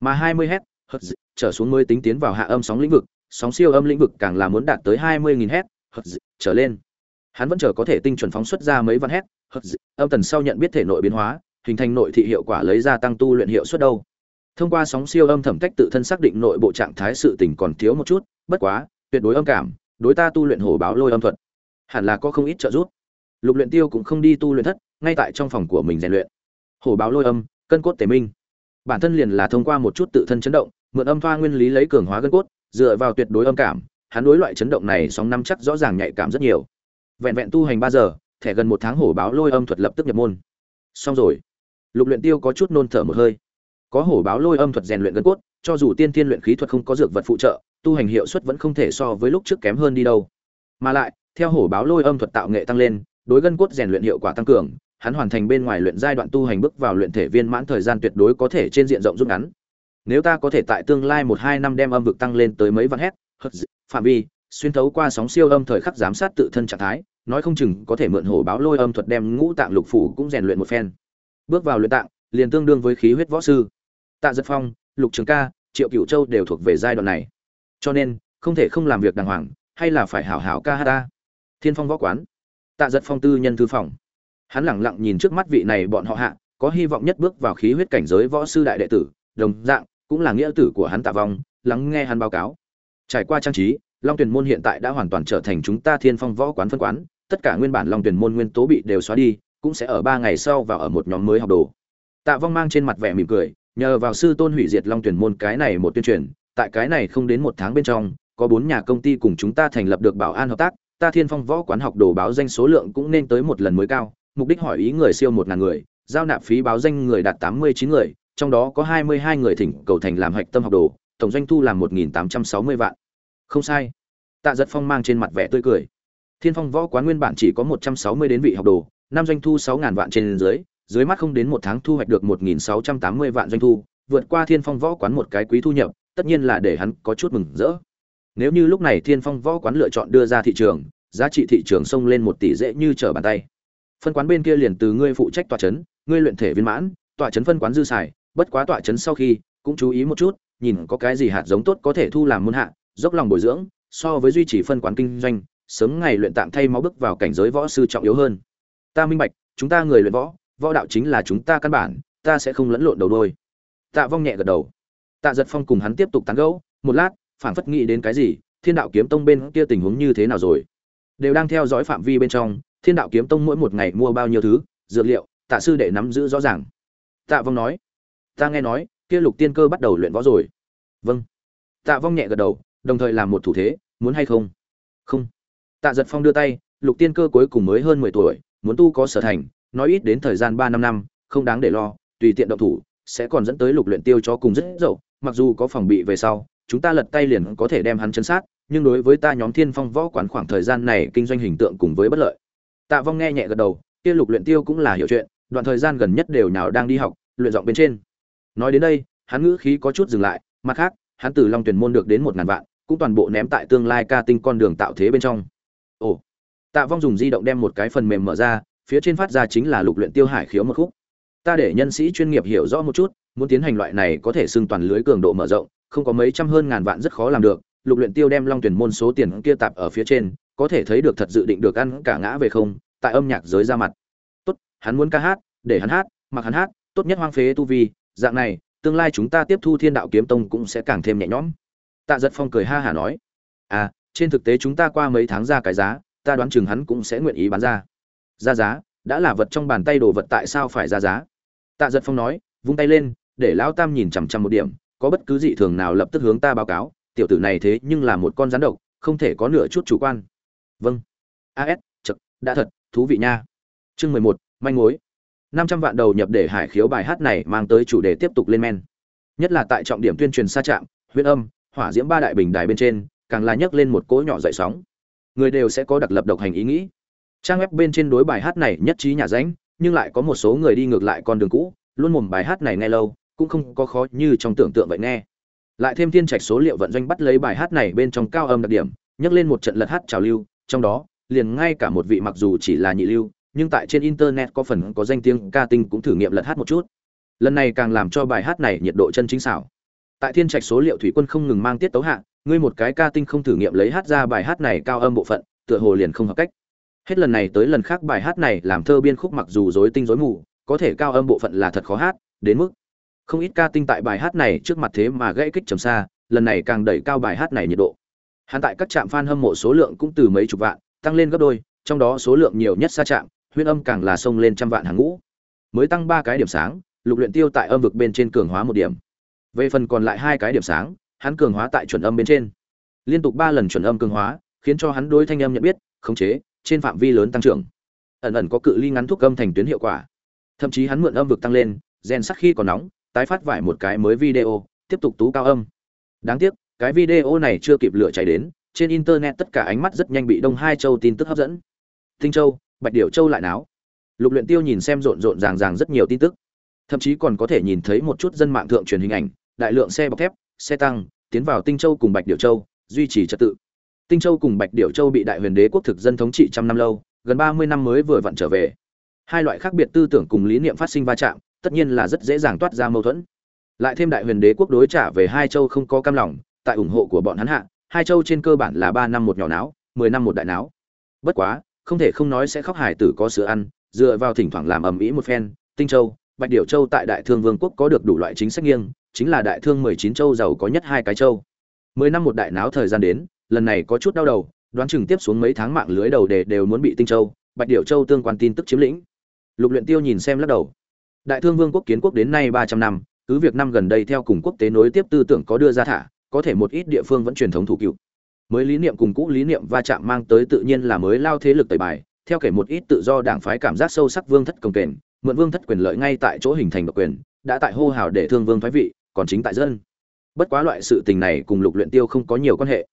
[SPEAKER 1] Mà 20 Hz Hz, trở xuống mới tính tiến vào hạ âm sóng lĩnh vực, sóng siêu âm lĩnh vực càng là muốn đạt tới 20.000 Hz trở lên. Hắn vẫn chờ có thể tinh chuẩn phóng xuất ra mấy vạn Hz âm tần sau nhận biết thể nội biến hóa, hình thành nội thị hiệu quả lấy ra tăng tu luyện hiệu suất đâu. Thông qua sóng siêu âm thẩm cách tự thân xác định nội bộ trạng thái sự tình còn thiếu một chút, bất quá, tuyệt đối âm cảm, đối ta tu luyện hổ báo lôi âm thuật hẳn là có không ít trợ giúp. Lục luyện tiêu cũng không đi tu luyện thất, ngay tại trong phòng của mình rèn luyện. Hổ báo lôi âm, cân cốt tề minh. Bản thân liền là thông qua một chút tự thân chấn động, mượn âm pha nguyên lý lấy cường hóa gân cốt, dựa vào tuyệt đối âm cảm, hắn đối loại chấn động này sóng năm chắc rõ ràng nhạy cảm rất nhiều. Vẹn vẹn tu hành ba giờ, thẻ gần một tháng hổ báo lôi âm thuật lập tức nhập môn. Xong rồi. Lục luyện tiêu có chút nôn thở một hơi. Có hổ báo lôi âm thuật rèn luyện gân cốt, cho dù tiên tiên luyện khí thuật không có dược vật phụ trợ, tu hành hiệu suất vẫn không thể so với lúc trước kém hơn đi đâu. Mà lại theo hổ báo lôi âm thuật tạo nghệ tăng lên, đối gân cốt rèn luyện hiệu quả tăng cường, hắn hoàn thành bên ngoài luyện giai đoạn tu hành bước vào luyện thể viên mãn thời gian tuyệt đối có thể trên diện rộng rút ngắn. Nếu ta có thể tại tương lai một hai năm đem âm vực tăng lên tới mấy vạn hét phạm vi, xuyên thấu qua sóng siêu âm thời khắc giám sát tự thân trạng thái, nói không chừng có thể mượn hổ báo lôi âm thuật đem ngũ tạng lục phủ cũng rèn luyện một phen. Bước vào luyện tạng, liền tương đương với khí huyết võ sư. Tạ giật phong, lục trường ca, triệu cựu châu đều thuộc về giai đoạn này. Cho nên, không thể không làm việc đàng hoàng, hay là phải hảo hảo ca hát ta thiên phong võ quán. Tạ giật phong tư nhân thư phòng. Hắn lẳng lặng nhìn trước mắt vị này bọn họ hạ, có hy vọng nhất bước vào khí huyết cảnh giới võ sư đại đệ tử, đồng dạng, cũng là nghĩa tử của hắn tạ vong, lắng nghe hắn báo cáo. Trải qua trang trí, long tuyển môn hiện tại đã hoàn toàn trở thành chúng ta thiên phong võ quán phân quán, tất cả nguyên bản long tuyển môn nguyên tố bị đều xóa đi, cũng sẽ ở ba ngày sau vào ở một nhóm mới học đồ. Tạ vong mang trên mặt vẻ mỉm cười, nhờ vào sư tôn hủy diệt long tuyển môn cái này một tuyên truyền, tại cái này không đến một tháng bên trong, có bốn nhà công ty cùng chúng ta thành lập được bảo an hợp tác ta thiên phong võ quán học đồ báo danh số lượng cũng nên tới một lần mới cao, mục đích hỏi ý người siêu một ngàn người, giao nạp phí báo danh người đạt tám mươi chín người, trong đó có hai mươi hai người thỉnh cầu thành làm hạch tâm học đồ, tổng doanh thu là một nghìn tám trăm sáu mươi vạn. Không sai. Tạ giật phong mang trên mặt vẻ tươi cười. Thiên phong võ quán nguyên bản chỉ có một trăm sáu mươi đến vị học đồ, năm doanh thu sáu ngàn vạn trên dưới dưới mắt không đến một tháng thu hoạch được một nghìn sáu trăm tám mươi vạn doanh thu, vượt qua thiên phong võ quán một cái quý thu nhập, tất nhiên là để hắn có chút mừng rỡ nếu như lúc này thiên phong võ quán lựa chọn đưa ra thị trường, giá trị thị trường xông lên một tỷ dễ như trở bàn tay. Phân quán bên kia liền từ ngươi phụ trách tòa chấn, ngươi luyện thể viên mãn tòa chấn phân quán dư xài, bất quá tòa chấn sau khi, cũng chú ý một chút, nhìn có cái gì hạt giống tốt có thể thu làm môn hạ, dốc lòng bồi dưỡng, so với duy trì phân quán kinh doanh, sớm ngày luyện tạm thay máu bước vào cảnh giới võ sư trọng yếu hơn. Ta minh bạch, chúng ta người luyện võ võ đạo chính là chúng ta căn bản, ta sẽ không lẫn lộn đầu đôi. Tạ vong nhẹ gật đầu. Tạ giật phong cùng hắn tiếp tục tán gẫu, một lát phảng phất nghĩ đến cái gì, thiên đạo kiếm tông bên kia tình huống như thế nào rồi? Đều đang theo dõi phạm vi bên trong, thiên đạo kiếm tông mỗi một ngày mua bao nhiêu thứ, dược liệu, tạ sư để nắm giữ rõ ràng. Tạ vong nói, ta nghe nói, kia lục tiên cơ bắt đầu luyện võ rồi. Vâng. Tạ vong nhẹ gật đầu, đồng thời làm một thủ thế, muốn hay không? Không. Tạ giật phong đưa tay, lục tiên cơ cuối cùng mới hơn mười tuổi, muốn tu có sở thành, nói ít đến thời gian ba năm năm, không đáng để lo, tùy tiện động thủ, sẽ còn dẫn tới lục luyện tiêu cho cùng rất dậu, mặc dù có phòng bị về sau chúng ta lật tay liền có thể đem hắn chấn sát, nhưng đối với ta nhóm thiên phong võ quán khoảng thời gian này kinh doanh hình tượng cùng với bất lợi. Tạ vong nghe nhẹ gật đầu, kia lục luyện tiêu cũng là hiểu chuyện, đoạn thời gian gần nhất đều nào đang đi học, luyện giọng bên trên. Nói đến đây, hắn ngữ khí có chút dừng lại, mặt khác, hắn từ long tuyển môn được đến một ngàn vạn, cũng toàn bộ ném tại tương lai ca tinh con đường tạo thế bên trong. Ồ. Tạ vong dùng di động đem một cái phần mềm mở ra, phía trên phát ra chính là lục luyện tiêu hải khiếu một khúc. Ta để nhân sĩ chuyên nghiệp hiểu rõ một chút, muốn tiến hành loại này có thể xưng toàn lưới cường độ mở rộng không có mấy trăm hơn ngàn vạn rất khó làm được, lục luyện tiêu đem long tuyển môn số tiền kia tạp ở phía trên, có thể thấy được thật dự định được ăn cả ngã về không, tại âm nhạc giới ra mặt. Tốt, hắn muốn ca hát, để hắn hát, mặc hắn hát, tốt nhất hoang phế tu vi, dạng này, tương lai chúng ta tiếp thu thiên đạo kiếm tông cũng sẽ càng thêm nhẹ nhõm. Tạ giật phong cười ha hả nói à trên thực tế chúng ta qua mấy tháng ra cái giá, ta đoán chừng hắn cũng sẽ nguyện ý bán ra. Ra giá? Đã là vật trong bàn tay đồ vật tại sao phải ra giá? Tạ giật phong nói, vung tay lên, để lão tam nhìn chằm chằm một điểm có bất cứ dị thường nào lập tức hướng ta báo cáo, tiểu tử này thế nhưng là một con rắn độc, không thể có nửa chút chủ quan. Vâng. As chật, đã thật, thú vị nha. Chương mười một, manh mối. Năm trăm vạn đầu nhập để hải khiếu bài hát này mang tới chủ đề tiếp tục lên men. Nhất là tại trọng điểm tuyên truyền xa trạm, huyết âm, hỏa diễm ba đại bình đài bên trên, càng là nhấc lên một cỗ nhỏ dậy sóng. Người đều sẽ có đặc lập độc hành ý nghĩ. Trang web bên trên đối bài hát này nhất trí nhà ránh, nhưng lại có một số người đi ngược lại con đường cũ, luôn mồm bài hát này nghe lâu cũng không có khó như trong tưởng tượng vậy nghe. Lại thêm thiên trạch số liệu vận doanh bắt lấy bài hát này bên trong cao âm đặc điểm, nhấc lên một trận lật hát trào lưu, trong đó, liền ngay cả một vị mặc dù chỉ là nhị lưu, nhưng tại trên internet có phần có danh tiếng ca tinh cũng thử nghiệm lật hát một chút. Lần này càng làm cho bài hát này nhiệt độ chân chính xảo. Tại thiên trạch số liệu thủy quân không ngừng mang tiết tấu hạ, ngươi một cái ca tinh không thử nghiệm lấy hát ra bài hát này cao âm bộ phận, tựa hồ liền không hợp cách. Hết lần này tới lần khác bài hát này làm thơ biên khúc mặc dù rối tinh rối mù, có thể cao âm bộ phận là thật khó hát, đến mức không ít ca tinh tại bài hát này trước mặt thế mà gãy kích trầm xa, lần này càng đẩy cao bài hát này nhiệt độ. Hắn tại các trạm fan hâm mộ số lượng cũng từ mấy chục vạn, tăng lên gấp đôi, trong đó số lượng nhiều nhất xa trạm huyên âm càng là sông lên trăm vạn hàng ngũ. Mới tăng ba cái điểm sáng, lục luyện tiêu tại âm vực bên trên cường hóa một điểm. Về phần còn lại hai cái điểm sáng, hắn cường hóa tại chuẩn âm bên trên. Liên tục ba lần chuẩn âm cường hóa, khiến cho hắn đối thanh âm nhận biết, khống chế, trên phạm vi lớn tăng trưởng. Ẩn ẩn có cự ly ngắn thuốc âm thành tuyến hiệu quả. Thậm chí hắn mượn âm vực tăng lên, rèn sắc khi còn nóng tái phát vải một cái mới video, tiếp tục tú cao âm. Đáng tiếc, cái video này chưa kịp lửa cháy đến, trên internet tất cả ánh mắt rất nhanh bị đông hai châu tin tức hấp dẫn. Tinh châu, bạch điểu châu lại náo. Lục luyện tiêu nhìn xem rộn rộn ràng ràng rất nhiều tin tức. Thậm chí còn có thể nhìn thấy một chút dân mạng thượng truyền hình ảnh, đại lượng xe bọc thép, xe tăng, tiến vào tinh châu cùng bạch điểu châu, duy trì trật tự. Tinh châu cùng bạch điểu châu bị đại huyền đế quốc thực dân thống trị trăm năm lâu, gần ba mươi năm mới vừa vặn trở về. Hai loại khác biệt tư tưởng cùng lý niệm phát sinh va chạm tất nhiên là rất dễ dàng toát ra mâu thuẫn. Lại thêm đại huyền đế quốc đối trả về hai châu không có cam lòng, tại ủng hộ của bọn hắn hạ, hai châu trên cơ bản là ba năm một nhỏ náo, mười năm một đại náo. Bất quá, không thể không nói sẽ khóc hải tử có sữa ăn, dựa vào thỉnh thoảng làm ầm ĩ một phen, tinh châu, bạch điểu châu tại đại thương vương quốc có được đủ loại chính sách nghiêng, chính là đại thương mười chín châu giàu có nhất hai cái châu. Mười năm một đại náo thời gian đến, lần này có chút đau đầu, đoán chừng tiếp xuống mấy tháng mạng lưới đầu đề đều muốn bị tinh châu, bạch điểu châu tương quan tin tức chiếm lĩnh. Lục luyện tiêu nhìn xem lắc đầu đại thương vương quốc kiến quốc đến nay ba trăm năm, cứ việc năm gần đây theo cùng quốc tế nối tiếp tư tưởng có đưa ra thả, có thể một ít địa phương vẫn truyền thống thủ cựu. Mới lý niệm cùng cũ lý niệm va chạm mang tới tự nhiên là mới lao thế lực tẩy bài, theo kể một ít tự do đảng phái cảm giác sâu sắc vương thất công kềnh mượn vương thất quyền lợi ngay tại chỗ hình thành độc quyền, đã tại hô hào để thương vương phái vị, còn chính tại dân. Bất quá loại sự tình này cùng lục luyện tiêu không có nhiều quan hệ.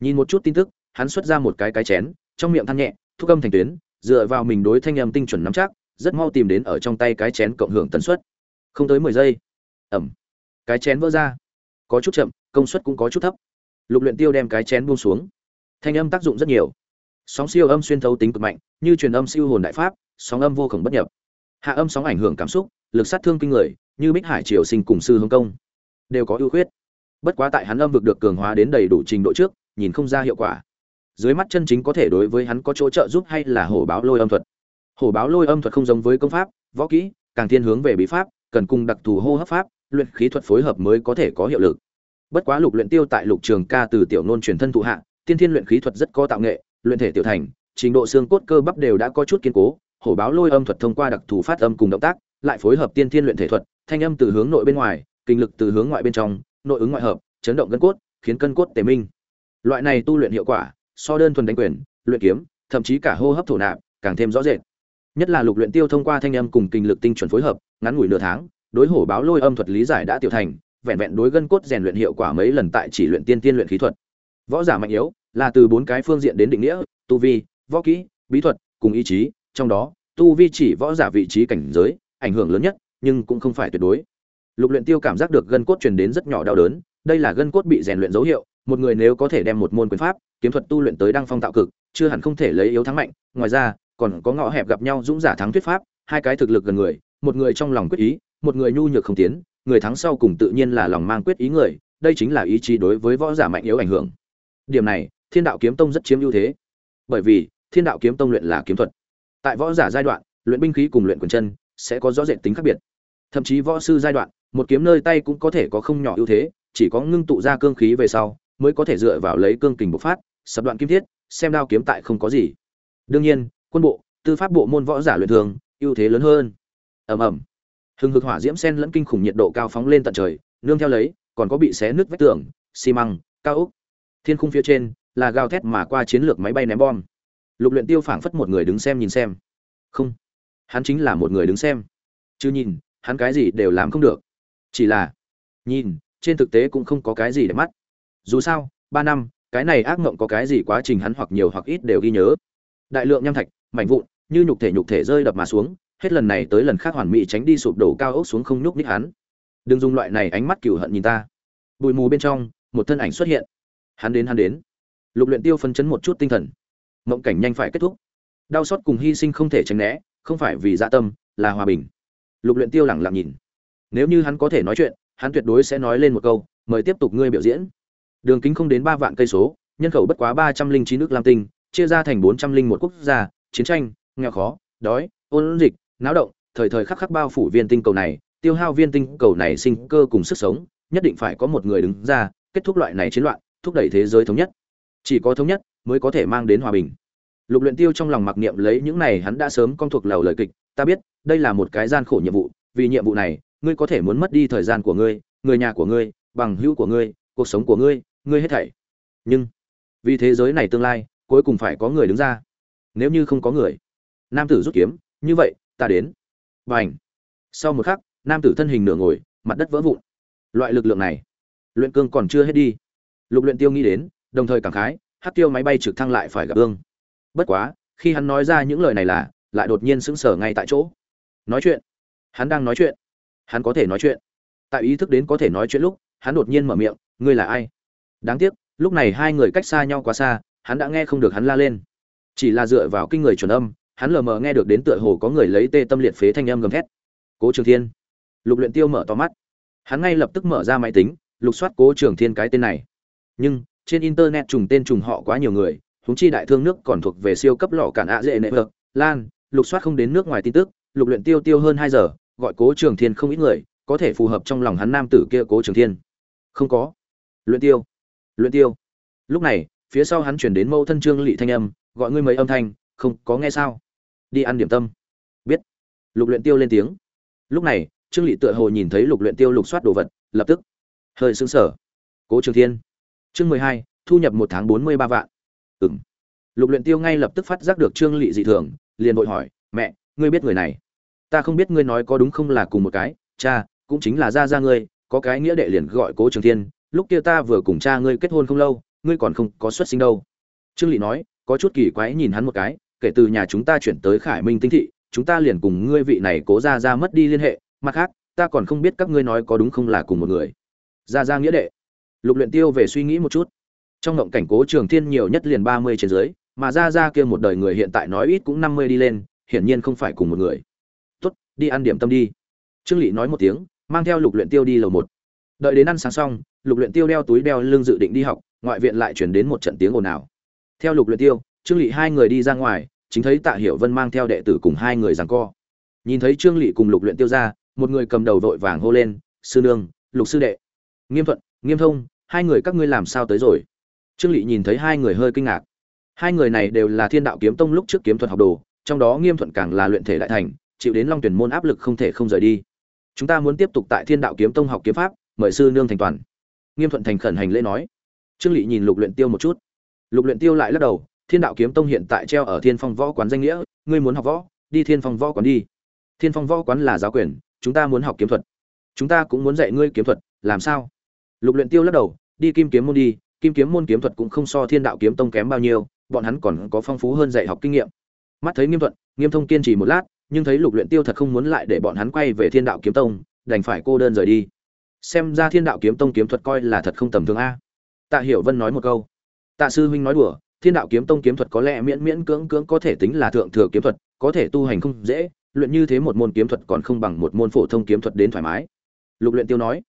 [SPEAKER 1] Nhìn một chút tin tức, hắn xuất ra một cái cái chén, trong miệng than nhẹ thúc âm thành tuyến, dựa vào mình đối thanh âm tinh chuẩn nắm chắc rất mau tìm đến ở trong tay cái chén cộng hưởng tần suất. Không tới mười giây. Ẩm. Cái chén vỡ ra. Có chút chậm, công suất cũng có chút thấp. Lục luyện tiêu đem cái chén buông xuống. Thanh âm tác dụng rất nhiều. Sóng siêu âm xuyên thấu tính cực mạnh, như truyền âm siêu hồn đại pháp, sóng âm vô cùng bất nhập. Hạ âm sóng ảnh hưởng cảm xúc, lực sát thương kinh người, như bích hải triều sinh cùng sư hướng công. Đều có ưu khuyết. Bất quá tại hắn âm vực được cường hóa đến đầy đủ trình độ trước, nhìn không ra hiệu quả. Dưới mắt chân chính có thể đối với hắn có chỗ trợ giúp hay là hổ báo lôi âm thuật hổ báo lôi âm thuật không giống với công pháp, võ kỹ, càng thiên hướng về bí pháp, cần cùng đặc thù hô hấp pháp, luyện khí thuật phối hợp mới có thể có hiệu lực. Bất quá lục luyện tiêu tại lục trường ca từ tiểu nôn truyền thân thụ hạ, tiên thiên luyện khí thuật rất có tạo nghệ, luyện thể tiểu thành, trình độ xương cốt cơ bắp đều đã có chút kiên cố, hổ báo lôi âm thuật thông qua đặc thù phát âm cùng động tác, lại phối hợp tiên thiên luyện thể thuật, thanh âm từ hướng nội bên ngoài, kinh lực từ hướng ngoại bên trong, nội ứng ngoại hợp, chấn động gân cốt, khiến cân cốt tề minh. Loại này tu luyện hiệu quả, so đơn thuần đánh quyền, luyện kiếm, thậm chí cả hô hấp thổ nạp, càng thêm rõ rệt nhất là lục luyện tiêu thông qua thanh âm cùng kinh lực tinh chuẩn phối hợp, ngắn ngủi nửa tháng, đối hổ báo lôi âm thuật lý giải đã tiểu thành, vẹn vẹn đối gân cốt rèn luyện hiệu quả mấy lần tại chỉ luyện tiên tiên luyện khí thuật. Võ giả mạnh yếu, là từ bốn cái phương diện đến định nghĩa, tu vi, võ kỹ, bí thuật, cùng ý chí, trong đó, tu vi chỉ võ giả vị trí cảnh giới, ảnh hưởng lớn nhất, nhưng cũng không phải tuyệt đối. Lục luyện tiêu cảm giác được gân cốt truyền đến rất nhỏ đau đớn, đây là gân cốt bị rèn luyện dấu hiệu, một người nếu có thể đem một môn quyền pháp, kiếm thuật tu luyện tới đăng phong tạo cực, chưa hẳn không thể lấy yếu thắng mạnh, ngoài ra còn có ngõ hẹp gặp nhau dũng giả thắng thuyết pháp, hai cái thực lực gần người, một người trong lòng quyết ý, một người nhu nhược không tiến, người thắng sau cùng tự nhiên là lòng mang quyết ý người, đây chính là ý chí đối với võ giả mạnh yếu ảnh hưởng. Điểm này, thiên đạo kiếm tông rất chiếm ưu thế. Bởi vì, thiên đạo kiếm tông luyện là kiếm thuật. Tại võ giả giai đoạn, luyện binh khí cùng luyện quyền chân sẽ có rõ rệt tính khác biệt. Thậm chí võ sư giai đoạn, một kiếm nơi tay cũng có thể có không nhỏ ưu thế, chỉ có ngưng tụ ra cương khí về sau mới có thể dựa vào lấy cương kình bộc phát, sập đoạn kim thiết, xem đao kiếm tại không có gì. Đương nhiên quân bộ, tư pháp bộ môn võ giả luyện thường, ưu thế lớn hơn. Ầm ầm. Hừng hực hỏa diễm sen lẫn kinh khủng nhiệt độ cao phóng lên tận trời, nương theo lấy, còn có bị xé nước vách tường, xi măng, cao ốc. Thiên khung phía trên là gào thét mà qua chiến lược máy bay ném bom. Lục luyện tiêu phảng phất một người đứng xem nhìn xem. Không, hắn chính là một người đứng xem. Chứ nhìn, hắn cái gì đều làm không được. Chỉ là, nhìn, trên thực tế cũng không có cái gì để mắt. Dù sao, ba năm, cái này ác mộng có cái gì quá trình hắn hoặc nhiều hoặc ít đều ghi nhớ. Đại lượng nham thạch mảnh vụn, như nhục thể nhục thể rơi đập mà xuống, hết lần này tới lần khác hoàn mỹ tránh đi sụp đổ cao ốc xuống không nhúc nhích hắn. Đừng dùng loại này ánh mắt cửu hận nhìn ta. Bụi mù bên trong, một thân ảnh xuất hiện. Hắn đến hắn đến. Lục luyện tiêu phân chấn một chút tinh thần. Mộng cảnh nhanh phải kết thúc. Đau xót cùng hy sinh không thể tránh né, không phải vì dạ tâm, là hòa bình. Lục luyện tiêu lẳng lặng nhìn. Nếu như hắn có thể nói chuyện, hắn tuyệt đối sẽ nói lên một câu, mời tiếp tục ngươi biểu diễn. Đường kính không đến ba vạn cây số, nhân khẩu bất quá ba trăm linh chín nước lam tinh, chia ra thành bốn trăm linh một quốc gia chiến tranh, nghèo khó, đói, ôn dịch, náo động, thời thời khắc khắc bao phủ viên tinh cầu này, tiêu hao viên tinh cầu này sinh cơ cùng sức sống, nhất định phải có một người đứng ra, kết thúc loại này chiến loạn, thúc đẩy thế giới thống nhất. Chỉ có thống nhất, mới có thể mang đến hòa bình. Lục luyện tiêu trong lòng mặc niệm lấy những này hắn đã sớm con thuộc lầu lời kịch, ta biết, đây là một cái gian khổ nhiệm vụ, vì nhiệm vụ này, ngươi có thể muốn mất đi thời gian của ngươi, người nhà của ngươi, bằng hữu của ngươi, cuộc sống của ngươi ngươi hết thảy. Nhưng, vì thế giới này tương lai, cuối cùng phải có người đứng ra nếu như không có người. Nam tử rút kiếm, như vậy, ta đến. B à n h sau một khắc, nam tử thân hình nửa ngồi, mặt đất vỡ vụn. Loại lực lượng này, luyện cương còn chưa hết đi. Lục luyện tiêu nghĩ đến, đồng thời cảm khái hát tiêu máy bay trực thăng lại phải gặp ương. Bất quá, khi hắn nói ra những lời này là, lại đột nhiên sững sờ ngay tại chỗ. Nói chuyện. Hắn đang nói chuyện. Hắn có thể nói chuyện. Tại ý thức đến có thể nói chuyện lúc, hắn đột nhiên mở miệng, ngươi là ai? Đáng tiếc, lúc này hai người cách xa nhau quá xa, hắn đã nghe không được hắn la lên chỉ là dựa vào kinh người chuẩn âm, hắn lờ mờ nghe được đến tựa hồ có người lấy tê tâm liệt phế thanh âm gầm thét. Cố trường thiên. Lục luyện tiêu mở to mắt. Hắn ngay lập tức mở ra máy tính, lục soát cố trường thiên cái tên này. Nhưng, trên internet trùng tên trùng họ quá nhiều người, huống chi đại thương nước còn thuộc về siêu cấp lọ cản ạ dễ nệ vợ. Lan, lục soát không đến nước ngoài tin tức, lục luyện tiêu tiêu hơn hai giờ, gọi cố trường thiên không ít người, có thể phù hợp trong lòng hắn nam tử kia cố trường thiên. Không có. Luyện tiêu. Luyện tiêu. Lúc này, phía sau hắn chuyển đến mâu thân trương lị thanh âm gọi ngươi mấy âm thanh, không, có nghe sao? Đi ăn điểm tâm. Biết. Lục luyện tiêu lên tiếng. Lúc này, trương lị tựa hồ nhìn thấy lục luyện tiêu lục soát đồ vật, lập tức, hơi sững sờ. Cố trường thiên. Chương mười hai, thu nhập một tháng bốn mươi ba vạn. Ừm. Lục luyện tiêu ngay lập tức phát giác được trương lị dị thường, liền vội hỏi, mẹ, ngươi biết người này? Ta không biết ngươi nói có đúng không là cùng một cái, cha, cũng chính là gia gia ngươi, có cái nghĩa đệ liền gọi cố trường thiên, lúc kia ta vừa cùng cha ngươi kết hôn không lâu, ngươi còn không có xuất sinh đâu. Trương lị nói có chút kỳ quái nhìn hắn một cái, kể từ nhà chúng ta chuyển tới khải minh tinh thị, chúng ta liền cùng ngươi vị này cố ra ra mất đi liên hệ, mặt khác, ta còn không biết các ngươi nói có đúng không là cùng một người. Ra ra nghĩa đệ. Lục luyện tiêu về suy nghĩ một chút. Trong ngộng cảnh cố trường thiên nhiều nhất liền ba mươi trên dưới, mà ra ra kia một đời người hiện tại nói ít cũng năm mươi đi lên, hiển nhiên không phải cùng một người. Tốt, đi ăn điểm tâm đi. Trương lị nói một tiếng, mang theo lục luyện tiêu đi lầu một. Đợi đến ăn sáng xong, lục luyện tiêu đeo túi đeo lưng dự định đi học, ngoại viện lại truyền đến một trận tiếng ồn ào theo lục luyện tiêu, trương lị hai người đi ra ngoài, chính thấy tạ hiểu vân mang theo đệ tử cùng hai người giằng co. Nhìn thấy trương lị cùng lục luyện tiêu ra, một người cầm đầu vội vàng hô lên, sư nương, lục sư đệ. Nghiêm thuận, nghiêm thông, hai người các ngươi làm sao tới rồi? Trương lị nhìn thấy hai người hơi kinh ngạc. Hai người này đều là thiên đạo kiếm tông lúc trước kiếm thuật học đồ, trong đó nghiêm thuận càng là luyện thể đại thành, chịu đến long tuyển môn áp lực không thể không rời đi. Chúng ta muốn tiếp tục tại thiên đạo kiếm tông học kiếm pháp, mời sư nương thành toàn. Nghiêm thuận thành khẩn hành lễ nói. Trương lị nhìn lục luyện tiêu một chút lục luyện tiêu lại lắc đầu, thiên đạo kiếm tông hiện tại treo ở thiên phong võ quán danh nghĩa, ngươi muốn học võ, đi thiên phong võ quán đi. Thiên phong võ quán là giáo quyền, chúng ta muốn học kiếm thuật. Chúng ta cũng muốn dạy ngươi kiếm thuật, làm sao? Lục luyện tiêu lắc đầu, đi kim kiếm môn đi, kim kiếm môn kiếm thuật cũng không so thiên đạo kiếm tông kém bao nhiêu, bọn hắn còn có phong phú hơn dạy học kinh nghiệm. Mắt thấy nghiêm thuận, nghiêm thông kiên trì một lát, nhưng thấy lục luyện tiêu thật không muốn lại để bọn hắn quay về thiên đạo kiếm tông, đành phải cô đơn rời đi. Xem ra thiên đạo kiếm tông kiếm thuật coi là thật không tầm thường a. Tạ hiểu vân nói một câu tạ sư huynh nói đùa, thiên đạo kiếm tông kiếm thuật có lẽ miễn miễn cưỡng cưỡng có thể tính là thượng thừa kiếm thuật, có thể tu hành không dễ, luyện như thế một môn kiếm thuật còn không bằng một môn phổ thông kiếm thuật đến thoải mái. Lục luyện tiêu nói,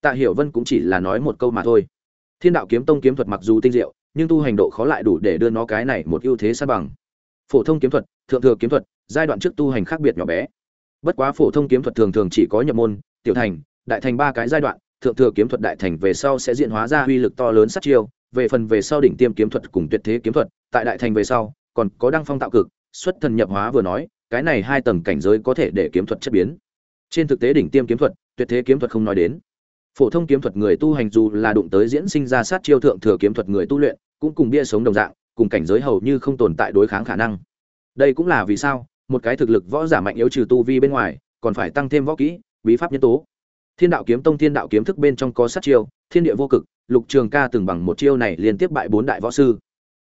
[SPEAKER 1] tạ hiểu vân cũng chỉ là nói một câu mà thôi. Thiên đạo kiếm tông kiếm thuật mặc dù tinh diệu, nhưng tu hành độ khó lại đủ để đưa nó cái này một ưu thế san bằng. Phổ thông kiếm thuật, thượng thừa kiếm thuật, giai đoạn trước tu hành khác biệt nhỏ bé. Bất quá phổ thông kiếm thuật thường thường chỉ có nhập môn, tiểu thành, đại thành ba cái giai đoạn, thượng thừa kiếm thuật đại thành về sau sẽ diễn hóa ra uy lực to lớn sát chiêu về phần về sau đỉnh tiêm kiếm thuật cùng tuyệt thế kiếm thuật, tại đại thành về sau, còn có đăng phong tạo cực, xuất thần nhập hóa vừa nói, cái này hai tầng cảnh giới có thể để kiếm thuật chất biến. Trên thực tế đỉnh tiêm kiếm thuật, tuyệt thế kiếm thuật không nói đến. Phổ thông kiếm thuật người tu hành dù là đụng tới diễn sinh ra sát chiêu thượng thừa kiếm thuật người tu luyện, cũng cùng bia sống đồng dạng, cùng cảnh giới hầu như không tồn tại đối kháng khả năng. Đây cũng là vì sao, một cái thực lực võ giả mạnh yếu trừ tu vi bên ngoài, còn phải tăng thêm võ kỹ, bí pháp nhân tố. Thiên đạo kiếm tông thiên đạo kiếm thức bên trong có sát chiêu, thiên địa vô cực lục trường ca từng bằng một chiêu này liên tiếp bại bốn đại võ sư.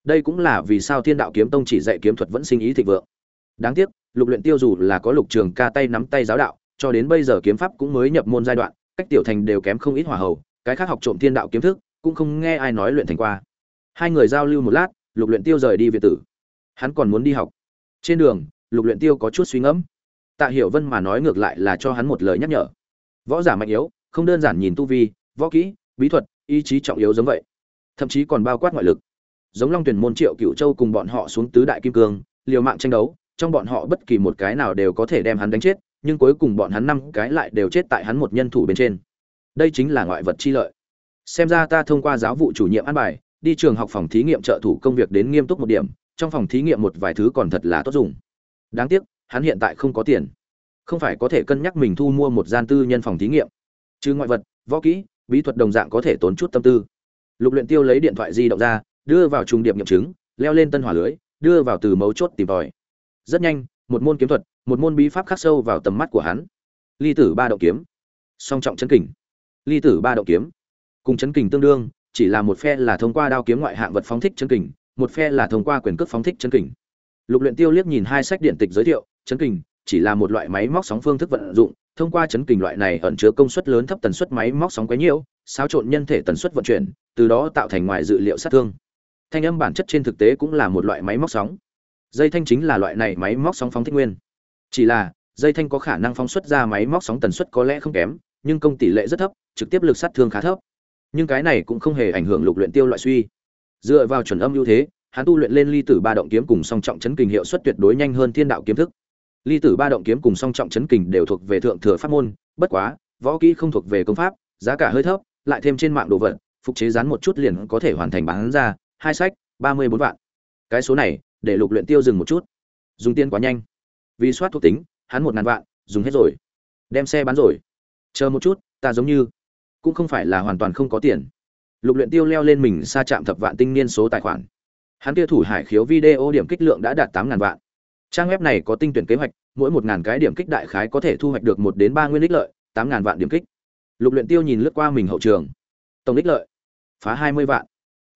[SPEAKER 1] Đây cũng là vì sao thiên đạo kiếm tông chỉ dạy kiếm thuật vẫn sinh ý thịnh vượng. Đáng tiếc, lục luyện tiêu dù là có lục trường ca tay nắm tay giáo đạo, cho đến bây giờ kiếm pháp cũng mới nhập môn giai đoạn, cách tiểu thành đều kém không ít hỏa hầu, cái khác học trộm thiên đạo kiếm thức cũng không nghe ai nói luyện thành qua. Hai người giao lưu một lát, lục luyện tiêu rời đi viện tử. Hắn còn muốn đi học. Trên đường, lục luyện tiêu có chút suy ngẫm. Tạ hiểu vân mà nói ngược lại là cho hắn một lời nhắc nhở. Võ giả mạnh yếu, không đơn giản nhìn tu vi, võ kỹ, bí thuật ý chí trọng yếu giống vậy. Thậm chí còn bao quát ngoại lực. Giống long tuyển môn triệu cựu châu cùng bọn họ xuống tứ đại kim cương, liều mạng tranh đấu, trong bọn họ bất kỳ một cái nào đều có thể đem hắn đánh chết, nhưng cuối cùng bọn hắn năm cái lại đều chết tại hắn một nhân thủ bên trên. Đây chính là ngoại vật chi lợi. Xem ra ta thông qua giáo vụ chủ nhiệm an bài, đi trường học phòng thí nghiệm trợ thủ công việc đến nghiêm túc một điểm, trong phòng thí nghiệm một vài thứ còn thật là tốt dùng. Đáng tiếc, hắn hiện tại không có tiền. Không phải có thể cân nhắc mình thu mua một gian tư nhân phòng thí nghiệm. Chứ ngoại vật, võ kỹ bí thuật đồng dạng có thể tốn chút tâm tư. Lục luyện tiêu lấy điện thoại di động ra, đưa vào trung điểm nghiệm chứng, leo lên tân hỏa lưới, đưa vào từ mấu chốt tìm tòi. Rất nhanh, một môn kiếm thuật, một môn bí pháp khắc sâu vào tầm mắt của hắn. Ly tử ba động kiếm. Song trọng chấn kình. Ly tử ba động kiếm. Cùng chấn kình tương đương, chỉ là một phe là thông qua đao kiếm ngoại hạng vật phóng thích chấn kình, một phe là thông qua quyền cước phóng thích chấn kình. Lục luyện tiêu liếc nhìn hai sách điện tịch giới thiệu, chấn kình chỉ là một loại máy móc sóng phương thức vận dụng thông qua chấn kình loại này ẩn chứa công suất lớn thấp tần suất máy móc sóng quấy nhiễu, xáo trộn nhân thể tần suất vận chuyển, từ đó tạo thành ngoài dự liệu sát thương. Thanh âm bản chất trên thực tế cũng là một loại máy móc sóng. Dây thanh chính là loại này máy móc sóng phóng thích nguyên. Chỉ là, dây thanh có khả năng phóng xuất ra máy móc sóng tần suất có lẽ không kém, nhưng công tỷ lệ rất thấp, trực tiếp lực sát thương khá thấp. Nhưng cái này cũng không hề ảnh hưởng lục luyện tiêu loại suy. Dựa vào chuẩn âm ưu thế, hắn tu luyện lên ly tử ba động kiếm cùng song trọng chấn kình hiệu suất tuyệt đối nhanh hơn thiên đạo kiếm thức ly tử ba động kiếm cùng song trọng chấn kình đều thuộc về thượng thừa pháp môn, bất quá, võ kỹ không thuộc về công pháp, giá cả hơi thấp, lại thêm trên mạng đồ vật, phục chế dán một chút liền có thể hoàn thành bán ra, hai sách, ba mươi bốn vạn. Cái số này, để lục luyện tiêu dừng một chút. Dùng tiền quá nhanh. Vì soát thuộc tính, hắn một ngàn vạn, dùng hết rồi. Đem xe bán rồi. Chờ một chút, ta giống như, cũng không phải là hoàn toàn không có tiền. Lục luyện tiêu leo lên mình xa chạm thập vạn tinh niên số tài khoản. Hắn kia thủ hải khiếu video điểm kích lượng đã đạt tám ngàn vạn trang web này có tinh tuyển kế hoạch, mỗi một ngàn cái điểm kích đại khái có thể thu hoạch được một đến ba nguyên ích lợi, tám ngàn vạn điểm kích. Lục luyện tiêu nhìn lướt qua mình hậu trường. Tổng ích lợi, phá hai mươi vạn.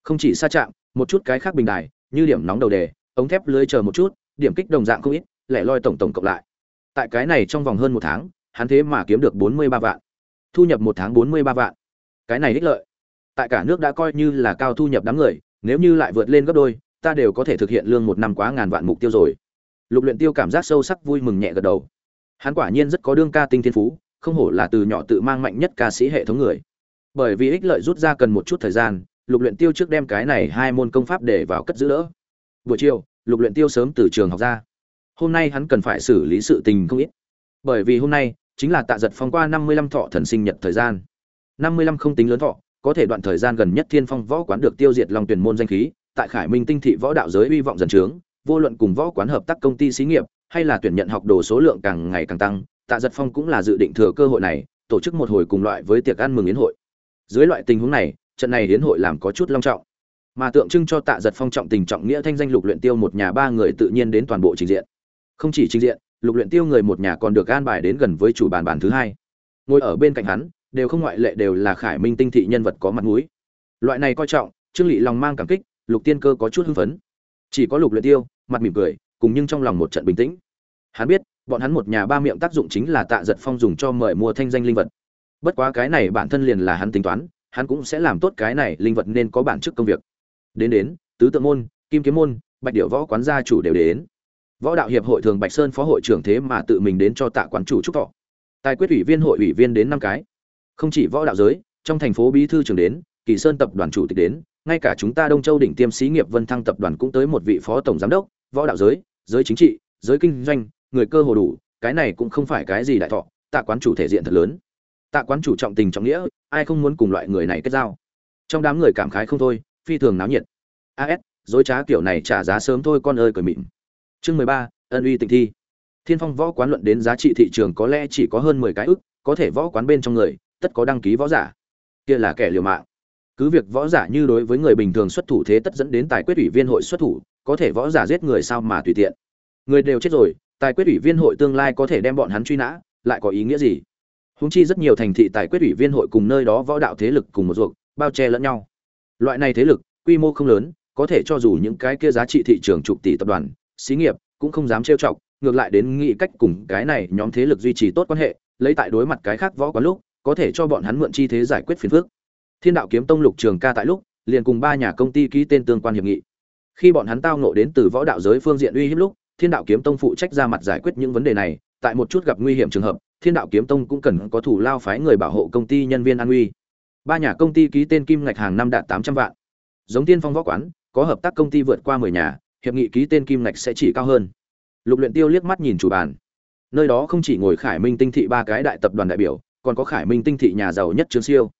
[SPEAKER 1] Không chỉ xa chạm, một chút cái khác bình đài, như điểm nóng đầu đề, ống thép lưới chờ một chút, điểm kích đồng dạng không ít, lẻ loi tổng tổng cộng lại. Tại cái này trong vòng hơn một tháng, hắn thế mà kiếm được bốn mươi ba vạn. Thu nhập một tháng bốn mươi ba vạn. Cái này ích lợi. Tại cả nước đã coi như là cao thu nhập đám người, nếu như lại vượt lên gấp đôi, ta đều có thể thực hiện lương một năm quá ngàn vạn mục tiêu rồi lục luyện tiêu cảm giác sâu sắc vui mừng nhẹ gật đầu. Hắn quả nhiên rất có đương ca tinh thiên phú, không hổ là từ nhỏ tự mang mạnh nhất ca sĩ hệ thống người. Bởi vì ích lợi rút ra cần một chút thời gian, lục luyện tiêu trước đem cái này hai môn công pháp để vào cất giữ đỡ. Buổi chiều, lục luyện tiêu sớm từ trường học ra. Hôm nay hắn cần phải xử lý sự tình không ít. Bởi vì hôm nay chính là tạ giật phong qua năm mươi lăm thọ thần sinh nhật thời gian. năm mươi lăm không tính lớn thọ, có thể đoạn thời gian gần nhất thiên phong võ quán được tiêu diệt long tuyển môn danh khí, tại khải minh tinh thị võ đạo giới uy vọng dần trướng vô luận cùng võ quán hợp tác công ty xí nghiệp, hay là tuyển nhận học đồ số lượng càng ngày càng tăng, tạ giật phong cũng là dự định thừa cơ hội này, tổ chức một hồi cùng loại với tiệc ăn mừng yến hội. Dưới loại tình huống này, trận này yến hội làm có chút long trọng. Mà tượng trưng cho tạ giật phong trọng tình trọng nghĩa thanh danh lục luyện tiêu một nhà ba người tự nhiên đến toàn bộ trình diện. Không chỉ trình diện, lục luyện tiêu người một nhà còn được an bài đến gần với chủ bàn bàn thứ hai. Ngồi ở bên cạnh hắn, đều không ngoại lệ đều là khải minh tinh thị nhân vật có mặt mũi. Loại này coi trọng, trương lị lòng mang cảm kích, lục tiên cơ có chút hưng phấn. Chỉ có lục luyện tiêu mặt mỉm cười, cùng nhưng trong lòng một trận bình tĩnh. Hắn biết, bọn hắn một nhà ba miệng tác dụng chính là tạ giật phong dùng cho mời mua thanh danh linh vật. Bất quá cái này bản thân liền là hắn tính toán, hắn cũng sẽ làm tốt cái này linh vật nên có bản chức công việc. Đến đến, tứ tượng môn, kim kiếm môn, bạch điệu võ quán gia chủ đều đến. Võ đạo hiệp hội thường bạch sơn phó hội trưởng thế mà tự mình đến cho tạ quán chủ chúc thọ. Tài quyết ủy viên hội ủy viên đến năm cái. Không chỉ võ đạo giới, trong thành phố bí thư trưởng đến, kỳ sơn tập đoàn chủ tịch đến, ngay cả chúng ta đông châu đỉnh tiêm xí nghiệp vân thăng tập đoàn cũng tới một vị phó tổng giám đốc võ đạo giới giới chính trị, giới kinh doanh, người cơ hồ đủ, cái này cũng không phải cái gì đại thọ, tạ quán chủ thể diện thật lớn. Tạ quán chủ trọng tình trọng nghĩa, ai không muốn cùng loại người này kết giao? Trong đám người cảm khái không thôi, phi thường náo nhiệt. As dối trá kiểu này trả giá sớm thôi con ơi, cười mịn. Chương mười ba, ân uy tình thi. Thiên phong võ quán luận đến giá trị thị trường có lẽ chỉ có hơn mười cái ức, có thể võ quán bên trong người, tất có đăng ký võ giả. Kia là kẻ liều mạng. Cứ việc võ giả như đối với người bình thường xuất thủ thế tất dẫn đến tài quyết ủy viên hội xuất thủ có thể võ giả giết người sao mà tùy tiện. Người đều chết rồi, tài quyết ủy viên hội tương lai có thể đem bọn hắn truy nã, lại có ý nghĩa gì? Húng chi rất nhiều thành thị tài quyết ủy viên hội cùng nơi đó võ đạo thế lực cùng một ruộng bao che lẫn nhau. Loại này thế lực, quy mô không lớn, có thể cho dù những cái kia giá trị thị trường chục tỷ tập đoàn, xí nghiệp, cũng không dám trêu chọc, ngược lại đến nghĩ cách cùng cái này nhóm thế lực duy trì tốt quan hệ, lấy tại đối mặt cái khác võ quán lúc, có thể cho bọn hắn mượn chi thế giải quyết phiền phức. Thiên đạo kiếm tông lục trường ca tại lúc, liền cùng ba nhà công ty ký tên tương quan hiệp nghị khi bọn hắn tao nộ đến từ võ đạo giới phương diện uy hiếp lúc, thiên đạo kiếm tông phụ trách ra mặt giải quyết những vấn đề này, tại một chút gặp nguy hiểm trường hợp, thiên đạo kiếm tông cũng cần có thủ lao phái người bảo hộ công ty nhân viên an uy. Ba nhà công ty ký tên kim ngạch hàng năm đạt tám trăm vạn. Giống tiên phong võ quán, có hợp tác công ty vượt qua mười nhà, hiệp nghị ký tên kim ngạch sẽ chỉ cao hơn. Lục luyện tiêu liếc mắt nhìn chủ bàn. Nơi đó không chỉ ngồi khải minh tinh thị ba cái đại tập đoàn đại biểu, còn có khải minh tinh thị nhà giàu nhất trương siêu.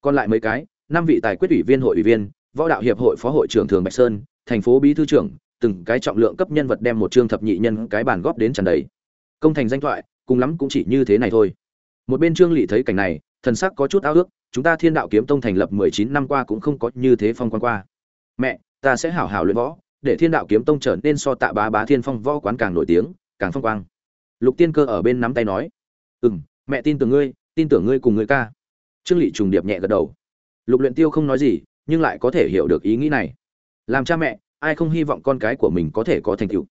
[SPEAKER 1] Còn lại mấy cái, năm vị tài quyết ủy viên, hội ủy viên, võ đạo hiệp hội phó hội trưởng thường bạch sơn thành phố bí thư trưởng từng cái trọng lượng cấp nhân vật đem một trương thập nhị nhân cái bàn góp đến tràn đầy. Công thành danh thoại cùng lắm cũng chỉ như thế này thôi. Một bên trương lỵ thấy cảnh này thần sắc có chút ao ước chúng ta thiên đạo kiếm tông thành lập mười chín năm qua cũng không có như thế phong quan qua. Mẹ ta sẽ hảo hảo luyện võ để thiên đạo kiếm tông trở nên so tạ bá bá thiên phong võ quán càng nổi tiếng càng phong quang. Lục tiên cơ ở bên nắm tay nói ừm, mẹ tin tưởng ngươi tin tưởng ngươi cùng ngươi ca. Trương lỵ trùng điệp nhẹ gật đầu. Lục luyện tiêu không nói gì nhưng lại có thể hiểu được ý nghĩ này làm cha mẹ, ai không hy vọng con cái của mình có thể có thành tựu?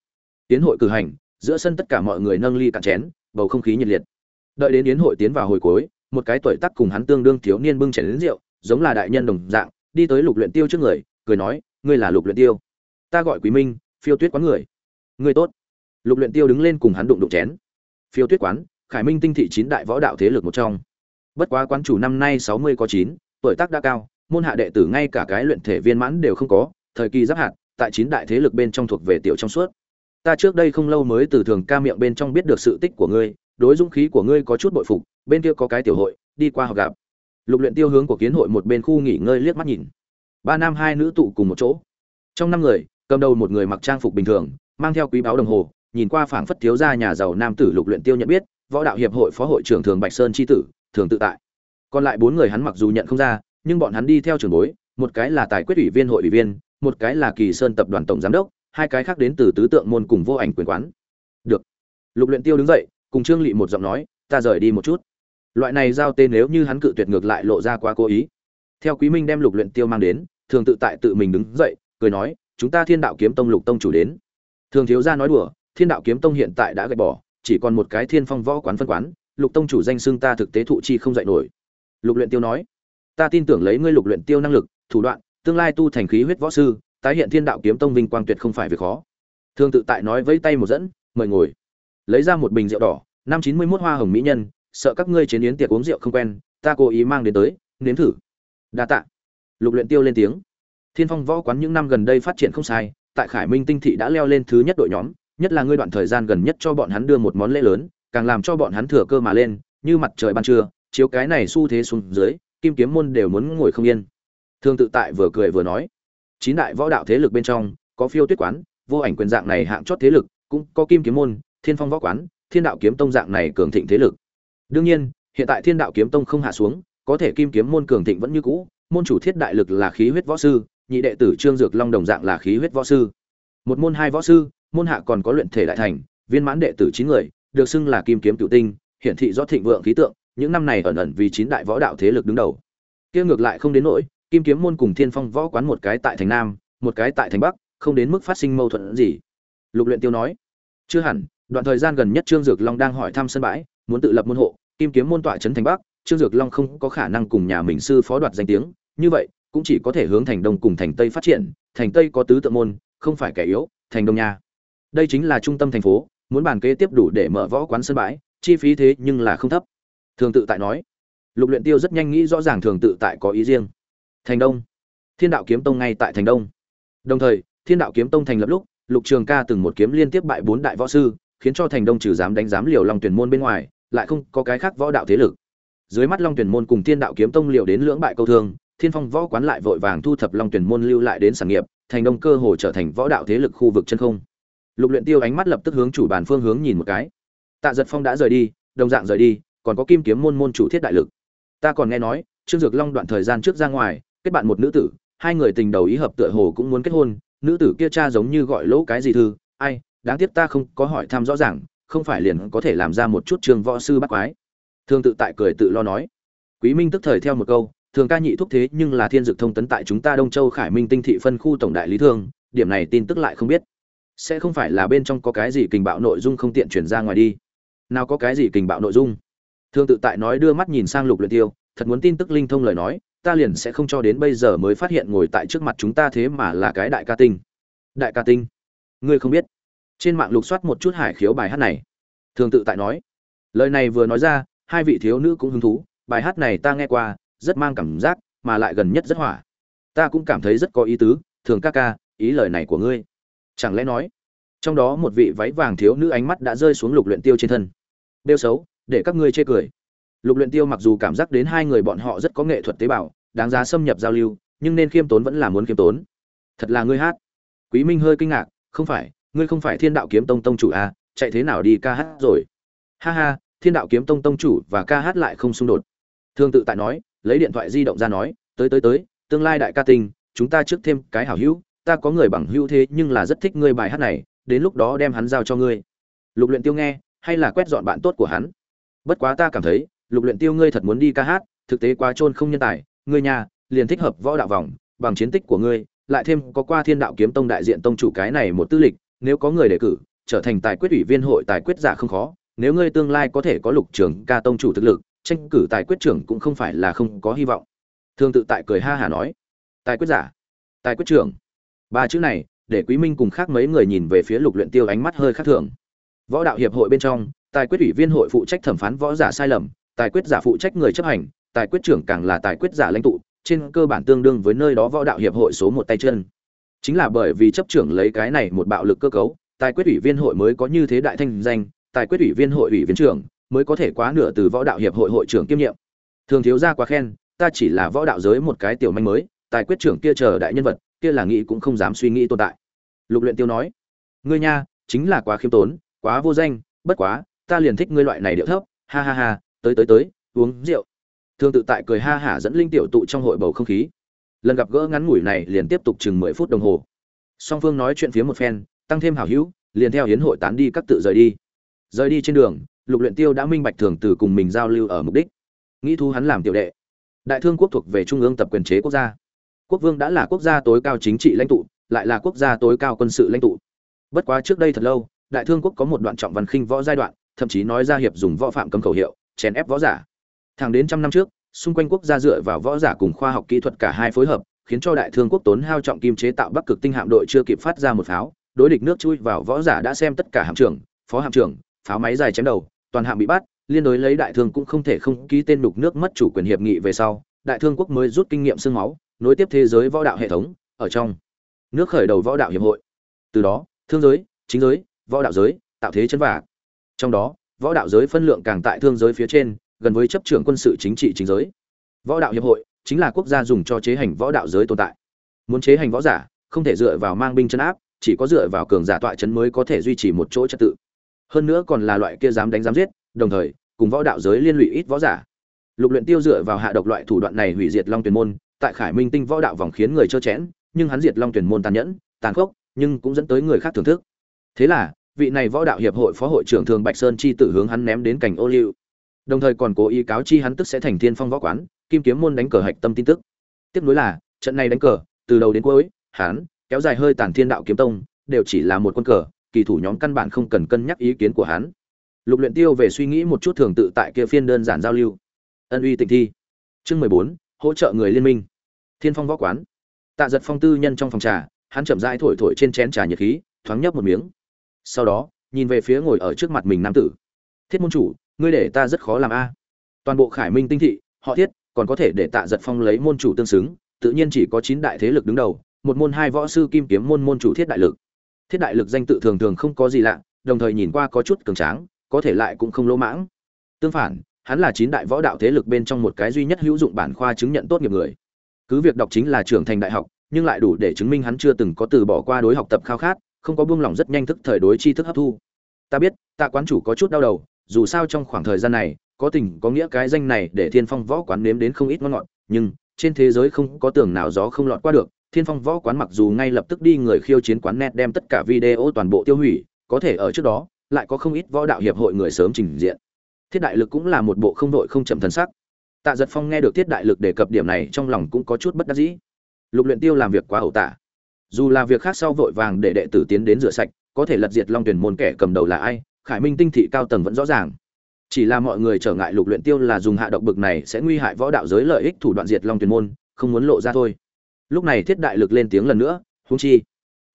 [SPEAKER 1] Tiến hội cử hành, giữa sân tất cả mọi người nâng ly cạn chén, bầu không khí nhiệt liệt. Đợi đến yến hội tiến vào hồi cuối, một cái tuổi tác cùng hắn tương đương thiếu niên bưng chén đến rượu, giống là đại nhân đồng dạng, đi tới lục luyện tiêu trước người, cười nói, ngươi là lục luyện tiêu. Ta gọi quý minh, phiêu tuyết quán người. Ngươi tốt. Lục luyện tiêu đứng lên cùng hắn đụng đụng chén. Phiêu tuyết quán, khải minh tinh thị chín đại võ đạo thế lực một trong. Bất quá quán chủ năm nay sáu mươi có chín, tuổi tác đã cao, môn hạ đệ tử ngay cả cái luyện thể viên mãn đều không có thời kỳ giáp hạt, tại chín đại thế lực bên trong thuộc về tiểu trong suốt. Ta trước đây không lâu mới từ thường ca miệng bên trong biết được sự tích của ngươi, đối dũng khí của ngươi có chút bội phục, bên kia có cái tiểu hội, đi qua họp gặp. Lục luyện tiêu hướng của kiến hội một bên khu nghỉ ngơi liếc mắt nhìn. Ba nam hai nữ tụ cùng một chỗ. Trong năm người, cầm đầu một người mặc trang phục bình thường, mang theo quý báo đồng hồ, nhìn qua phảng phất thiếu gia nhà giàu nam tử lục luyện tiêu nhận biết, võ đạo hiệp hội phó hội trưởng thường bạch sơn chi tử, thường tự tại. Còn lại bốn người hắn mặc dù nhận không ra, nhưng bọn hắn đi theo trường bối, một cái là tài quyết ủy viên hội ủy viên một cái là kỳ sơn tập đoàn tổng giám đốc, hai cái khác đến từ tứ tượng môn cùng vô ảnh quyền quán. Được. Lục luyện tiêu đứng dậy, cùng trương lị một giọng nói, ta rời đi một chút. Loại này giao tên nếu như hắn cự tuyệt ngược lại lộ ra quá cố ý. Theo quý minh đem lục luyện tiêu mang đến, thường tự tại tự mình đứng dậy, cười nói, chúng ta thiên đạo kiếm tông lục tông chủ đến. Thường thiếu gia nói đùa, thiên đạo kiếm tông hiện tại đã gạch bỏ, chỉ còn một cái thiên phong võ quán phân quán, lục tông chủ danh xưng ta thực tế thụ chi không dạy nổi. Lục luyện tiêu nói, ta tin tưởng lấy ngươi lục luyện tiêu năng lực, thủ đoạn tương lai tu thành khí huyết võ sư, tái hiện thiên đạo kiếm tông vinh quang tuyệt không phải việc khó. Thương tự tại nói với tay một dẫn, mời ngồi. Lấy ra một bình rượu đỏ, năm chín mươi mốt hoa hồng mỹ nhân, sợ các ngươi chế yến tiệc uống rượu không quen, ta cố ý mang đến tới, nếm thử. Đa tạ. Lục luyện tiêu lên tiếng. Thiên phong võ quán những năm gần đây phát triển không sai, tại khải minh tinh thị đã leo lên thứ nhất đội nhóm, nhất là ngươi đoạn thời gian gần nhất cho bọn hắn đưa một món lễ lớn, càng làm cho bọn hắn thừa cơ mà lên, như mặt trời ban trưa, chiếu cái này xu thế xuống dưới, kim kiếm môn đều muốn ngồi không yên thương tự tại vừa cười vừa nói, chín đại võ đạo thế lực bên trong, có phiêu tuyết quán, vô ảnh quyền dạng này hạng chót thế lực, cũng có kim kiếm môn, thiên phong võ quán, thiên đạo kiếm tông dạng này cường thịnh thế lực. Đương nhiên, hiện tại thiên đạo kiếm tông không hạ xuống, có thể kim kiếm môn cường thịnh vẫn như cũ, môn chủ thiết đại lực là khí huyết võ sư, nhị đệ tử trương dược long đồng dạng là khí huyết võ sư. Một môn hai võ sư, môn hạ còn có luyện thể đại thành, viên mãn đệ tử chín người, được xưng là kim kiếm cựu tinh, hiển thị do thịnh vượng khí tượng, những năm này ẩn ẩn vì chín đại võ đạo thế lực đứng đầu. Kia ngược lại không đến nỗi kim kiếm môn cùng thiên phong võ quán một cái tại thành nam, một cái tại thành bắc, không đến mức phát sinh mâu thuẫn gì. Lục luyện tiêu nói, chưa hẳn, đoạn thời gian gần nhất trương dược long đang hỏi thăm sân bãi, muốn tự lập môn hộ, kim kiếm môn tọa trấn thành bắc, trương dược long không có khả năng cùng nhà mình sư phó đoạt danh tiếng, như vậy, cũng chỉ có thể hướng thành đông cùng thành tây phát triển, thành tây có tứ tự môn, không phải kẻ yếu, thành đông nha. Đây chính là trung tâm thành phố, muốn bàn kế tiếp đủ để mở võ quán sân bãi, chi phí thế nhưng là không thấp. Thường tự tại nói. Lục luyện tiêu rất nhanh nghĩ rõ ràng thường tự tại có ý riêng thành đông. Thiên đạo kiếm tông ngay tại thành đông. Đồng thời, thiên đạo kiếm tông thành lập lúc, lục trường ca từng một kiếm liên tiếp bại bốn đại võ sư, khiến cho thành đông trừ dám đánh giám liều long tuyển môn bên ngoài, lại không có cái khác võ đạo thế lực. Dưới mắt long tuyển môn cùng thiên đạo kiếm tông liều đến lưỡng bại câu thương, thiên phong võ quán lại vội vàng thu thập long tuyển môn lưu lại đến sản nghiệp, thành đông cơ hồ trở thành võ đạo thế lực khu vực chân không. Lục luyện tiêu ánh mắt lập tức hướng chủ bàn phương hướng nhìn một cái. Tạ giật phong đã rời đi, đồng dạng rời đi, còn có kim kiếm môn môn chủ thiết đại lực. Ta còn nghe nói, trương dược long đoạn thời gian trước ra ngoài kết bạn một nữ tử, hai người tình đầu ý hợp tựa hồ cũng muốn kết hôn, nữ tử kia cha giống như gọi lỗ cái gì thư, ai, đáng tiếc ta không có hỏi thăm rõ ràng, không phải liền có thể làm ra một chút trường võ sư bắt quái. Thương tự tại cười tự lo nói. Quý minh tức thời theo một câu, thường ca nhị thúc thế nhưng là thiên dược thông tấn tại chúng ta đông châu khải minh tinh thị phân khu tổng đại lý thương, điểm này tin tức lại không biết. Sẽ không phải là bên trong có cái gì kình bạo nội dung không tiện chuyển ra ngoài đi. Nào có cái gì kình bạo nội dung? Thương tự tại nói đưa mắt nhìn sang lục luyện tiêu, thật muốn tin tức linh thông lời nói ta liền sẽ không cho đến bây giờ mới phát hiện ngồi tại trước mặt chúng ta thế mà là cái đại ca tinh. Đại ca tinh? Ngươi không biết. Trên mạng lục soát một chút hải khiếu bài hát này. Thường tự tại nói. Lời này vừa nói ra, hai vị thiếu nữ cũng hứng thú. Bài hát này ta nghe qua, rất mang cảm giác, mà lại gần nhất rất hỏa. Ta cũng cảm thấy rất có ý tứ. Thường ca ca, ý lời này của ngươi. Chẳng lẽ nói, trong đó một vị váy vàng thiếu nữ ánh mắt đã rơi xuống lục luyện tiêu trên thân. Đeo xấu, để các ngươi chê cười lục luyện tiêu mặc dù cảm giác đến hai người bọn họ rất có nghệ thuật tế bào, đáng giá xâm nhập giao lưu, nhưng nên khiêm tốn vẫn là muốn khiêm tốn. Thật là ngươi hát. Quý minh hơi kinh ngạc, không phải, ngươi không phải thiên đạo kiếm tông tông chủ à chạy thế nào đi ca hát rồi? Ha ha, thiên đạo kiếm tông tông chủ và ca hát lại không xung đột. Thương tự tại nói, lấy điện thoại di động ra nói, tới tới tới, tương lai đại ca tình, chúng ta trước thêm cái hảo hữu, ta có người bằng hữu thế nhưng là rất thích ngươi bài hát này, đến lúc đó đem hắn giao cho ngươi. Lục luyện tiêu nghe, hay là quét dọn bạn tốt của hắn? Bất quá ta cảm thấy lục luyện tiêu ngươi thật muốn đi ca hát, thực tế quá trôn không nhân tài, ngươi nhà, liền thích hợp võ đạo vòng, bằng chiến tích của ngươi, lại thêm có qua thiên đạo kiếm tông đại diện tông chủ cái này một tư lịch, nếu có người đề cử, trở thành tài quyết ủy viên hội tài quyết giả không khó, nếu ngươi tương lai có thể có lục trưởng ca tông chủ thực lực, tranh cử tài quyết trưởng cũng không phải là không có hy vọng. Thương tự tại cười ha hà nói, tài quyết giả, tài quyết trưởng. Ba chữ này, để quý minh cùng khác mấy người nhìn về phía lục luyện tiêu ánh mắt hơi khác thường. Võ đạo hiệp hội bên trong, tài quyết ủy viên hội phụ trách thẩm phán võ giả sai lầm tài quyết giả phụ trách người chấp hành, tài quyết trưởng càng là tài quyết giả lãnh tụ, trên cơ bản tương đương với nơi đó võ đạo hiệp hội số một tay chân. Chính là bởi vì chấp trưởng lấy cái này một bạo lực cơ cấu, tài quyết ủy viên hội mới có như thế đại thanh danh, tài quyết ủy viên hội ủy viên trưởng mới có thể quá nửa từ võ đạo hiệp hội hội trưởng kiêm nhiệm. Thường thiếu gia quá khen, ta chỉ là võ đạo giới một cái tiểu manh mới, tài quyết trưởng kia chờ đại nhân vật, kia là nghĩ cũng không dám suy nghĩ tồn tại. Lục luyện tiêu nói, ngươi nha, chính là quá khiêm tốn, quá vô danh, bất quá, ta liền thích ngươi loại này điệu thấp, ha ha ha tới tới tới, uống rượu. Thương tự tại cười ha hả dẫn linh tiểu tụ trong hội bầu không khí. Lần gặp gỡ ngắn ngủi này liền tiếp tục chừng mười phút đồng hồ. Song phương nói chuyện phía một phen, tăng thêm hảo hữu, liền theo hiến hội tán đi các tự rời đi. Rời đi trên đường, lục luyện tiêu đã minh bạch thường từ cùng mình giao lưu ở mục đích. Nghĩ thu hắn làm tiểu đệ. Đại thương quốc thuộc về trung ương tập quyền chế quốc gia. Quốc vương đã là quốc gia tối cao chính trị lãnh tụ, lại là quốc gia tối cao quân sự lãnh tụ. Bất quá trước đây thật lâu, đại thương quốc có một đoạn trọng văn khinh võ giai đoạn, thậm chí nói ra hiệp dùng võ phạm cấm khẩu hiệu chèn ép võ giả. Thẳng đến trăm năm trước, xung quanh quốc gia dựa vào võ giả cùng khoa học kỹ thuật cả hai phối hợp, khiến cho đại thương quốc tốn hao trọng kim chế tạo bắc cực tinh hạm đội chưa kịp phát ra một pháo, đối địch nước chui vào võ giả đã xem tất cả hạm trưởng, phó hạm trưởng, pháo máy dài chém đầu, toàn hạm bị bắt, liên đối lấy đại thương cũng không thể không ký tên đục nước mất chủ quyền hiệp nghị về sau, đại thương quốc mới rút kinh nghiệm xương máu, nối tiếp thế giới võ đạo hệ thống, ở trong nước khởi đầu võ đạo hiệp hội. Từ đó, thương giới, chính giới, võ đạo giới tạo thế chân vả trong đó võ đạo giới phân lượng càng tại thương giới phía trên, gần với chấp trưởng quân sự chính trị chính giới. Võ đạo hiệp hội chính là quốc gia dùng cho chế hành võ đạo giới tồn tại. Muốn chế hành võ giả, không thể dựa vào mang binh chấn áp, chỉ có dựa vào cường giả tọa chấn mới có thể duy trì một chỗ trật tự. Hơn nữa còn là loại kia dám đánh dám giết, đồng thời, cùng võ đạo giới liên lụy ít võ giả. Lục luyện tiêu dựa vào hạ độc loại thủ đoạn này hủy diệt long tuyển môn, tại khải minh tinh võ đạo vòng khiến người chơ chẽn, nhưng hắn diệt long tuyển môn tàn nhẫn, tàn khốc, nhưng cũng dẫn tới người khác thưởng thức. Thế là vị này võ đạo hiệp hội phó hội trưởng thường bạch sơn chi tự hướng hắn ném đến cảnh ô liu. Đồng thời còn cố ý cáo chi hắn tức sẽ thành thiên phong võ quán, kim kiếm môn đánh cờ hạch tâm tin tức. Tiếp nối là, trận này đánh cờ, từ đầu đến cuối, hắn, kéo dài hơi tàn thiên đạo kiếm tông, đều chỉ là một quân cờ, kỳ thủ nhóm căn bản không cần cân nhắc ý kiến của hắn. Lục luyện tiêu về suy nghĩ một chút thường tự tại kia phiên đơn giản giao lưu. Ân uy tịnh thi. Chương mười bốn, hỗ trợ người liên minh. Thiên phong võ quán. Tạ giật phong tư nhân trong phòng trà, hắn chậm rãi thổi thổi trên chén trà nhiệt khí, thoáng nhấp một miếng sau đó, nhìn về phía ngồi ở trước mặt mình nam tử. Thiết môn chủ, ngươi để ta rất khó làm a. Toàn bộ khải minh tinh thị, họ thiết còn có thể để tạ giật phong lấy môn chủ tương xứng, tự nhiên chỉ có chín đại thế lực đứng đầu, một môn hai võ sư kim kiếm môn môn chủ thiết đại lực. Thiết đại lực danh tự thường thường không có gì lạ, đồng thời nhìn qua có chút cường tráng, có thể lại cũng không lỗ mãng. Tương phản, hắn là chín đại võ đạo thế lực bên trong một cái duy nhất hữu dụng bản khoa chứng nhận tốt nghiệp người. Cứ việc đọc chính là trưởng thành đại học, nhưng lại đủ để chứng minh hắn chưa từng có từ bỏ qua đối học tập khao khát không có buông lỏng rất nhanh thức thời đối tri thức hấp thu. Ta biết tạ quán chủ có chút đau đầu, dù sao trong khoảng thời gian này, có tình, có nghĩa cái danh này để thiên phong võ quán nếm đến không ít ngon ngọt, nhưng trên thế giới không có tường nào gió không lọt qua được. Thiên phong võ quán mặc dù ngay lập tức đi người khiêu chiến quán net đem tất cả video toàn bộ tiêu hủy, có thể ở trước đó, lại có không ít võ đạo hiệp hội người sớm trình diện. Thiết đại lực cũng là một bộ không đội không chậm thần sắc. Tạ giật phong nghe được thiết đại lực đề cập điểm này trong lòng cũng có chút bất đắc dĩ. Lục luyện tiêu làm việc quá ẩu tả dù là việc khác sau vội vàng để đệ tử tiến đến rửa sạch, có thể lật diệt long tuyển môn kẻ cầm đầu là ai, khải minh tinh thị cao tầng vẫn rõ ràng. Chỉ là mọi người trở ngại lục luyện tiêu là dùng hạ độc bực này sẽ nguy hại võ đạo giới lợi ích thủ đoạn diệt long tuyển môn, không muốn lộ ra thôi. Lúc này thiết đại lực lên tiếng lần nữa, huống chi,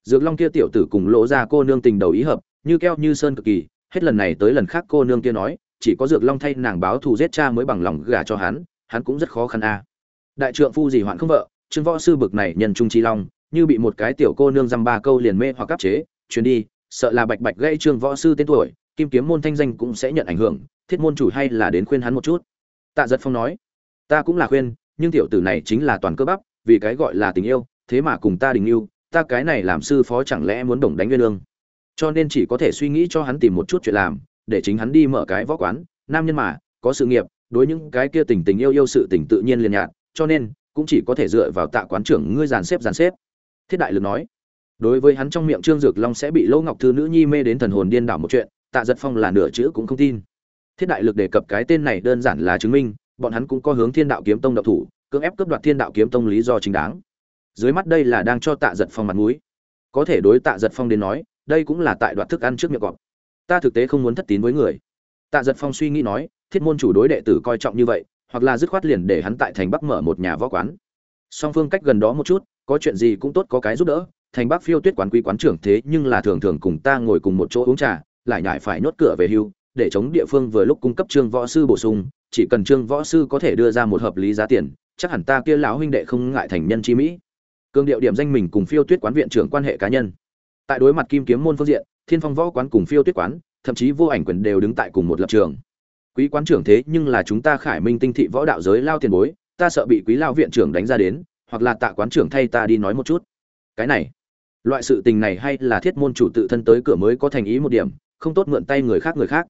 [SPEAKER 1] dược long kia tiểu tử cùng lộ ra cô nương tình đầu ý hợp, như keo như sơn cực kỳ, hết lần này tới lần khác cô nương kia nói, chỉ có dược long thay nàng báo thù giết cha mới bằng lòng gả cho hắn hắn cũng rất khó khăn a. Đại trượng phu gì hoạn không vợ, trương võ sư bực này nhân trung chi long như bị một cái tiểu cô nương dăm ba câu liền mê hoặc áp chế, chuyến đi, sợ là bạch bạch gây trương võ sư tên tuổi, kim kiếm môn thanh danh cũng sẽ nhận ảnh hưởng, thiết môn chủ hay là đến khuyên hắn một chút. Tạ giật phong nói, ta cũng là khuyên, nhưng tiểu tử này chính là toàn cơ bắp, vì cái gọi là tình yêu, thế mà cùng ta đình yêu, ta cái này làm sư phó chẳng lẽ muốn đồng đánh nguyên lương cho nên chỉ có thể suy nghĩ cho hắn tìm một chút chuyện làm, để chính hắn đi mở cái võ quán, nam nhân mà, có sự nghiệp, đối những cái kia tình tình yêu yêu sự tình tự nhiên liền nhạt, cho nên, cũng chỉ có thể dựa vào tạ quán trưởng ngươi dàn xếp dàn xếp thiết đại lực nói, đối với hắn trong miệng trương dược long sẽ bị lỗ ngọc thư nữ nhi mê đến thần hồn điên đảo một chuyện, tạ giật phong là nửa chữ cũng không tin. Thiết đại lực đề cập cái tên này đơn giản là chứng minh, bọn hắn cũng có hướng thiên đạo kiếm tông độc thủ, cưỡng ép cướp đoạt thiên đạo kiếm tông lý do chính đáng. Dưới mắt đây là đang cho tạ giật phong mặt mũi. Có thể đối tạ giật phong đến nói, đây cũng là tại đoạt thức ăn trước miệng cọp. Ta thực tế không muốn thất tín với người. Tạ giật phong suy nghĩ nói, thiết môn chủ đối đệ tử coi trọng như vậy, hoặc là dứt khoát liền để hắn tại thành bắc mở một nhà võ quán. Song phương cách gần đó một chút có chuyện gì cũng tốt có cái giúp đỡ, thành bác phiêu tuyết quán quý quán trưởng thế nhưng là thường thường cùng ta ngồi cùng một chỗ uống trà, lại nhải phải nhốt cửa về hưu, để chống địa phương vừa lúc cung cấp trương võ sư bổ sung, chỉ cần trương võ sư có thể đưa ra một hợp lý giá tiền, chắc hẳn ta kia lão huynh đệ không ngại thành nhân chi mỹ. Cương điệu điểm danh mình cùng phiêu tuyết quán viện trưởng quan hệ cá nhân. Tại đối mặt kim kiếm môn phương diện, thiên phong võ quán cùng phiêu tuyết quán, thậm chí vô ảnh quyền đều đứng tại cùng một lập trường. Quý quán trưởng thế nhưng là chúng ta khải minh tinh thị võ đạo giới lao tiền bối, ta sợ bị quý lao viện trưởng đánh ra đến hoặc là tạ quán trưởng thay ta đi nói một chút. Cái này, loại sự tình này hay là thiết môn chủ tự thân tới cửa mới có thành ý một điểm, không tốt mượn tay người khác người khác.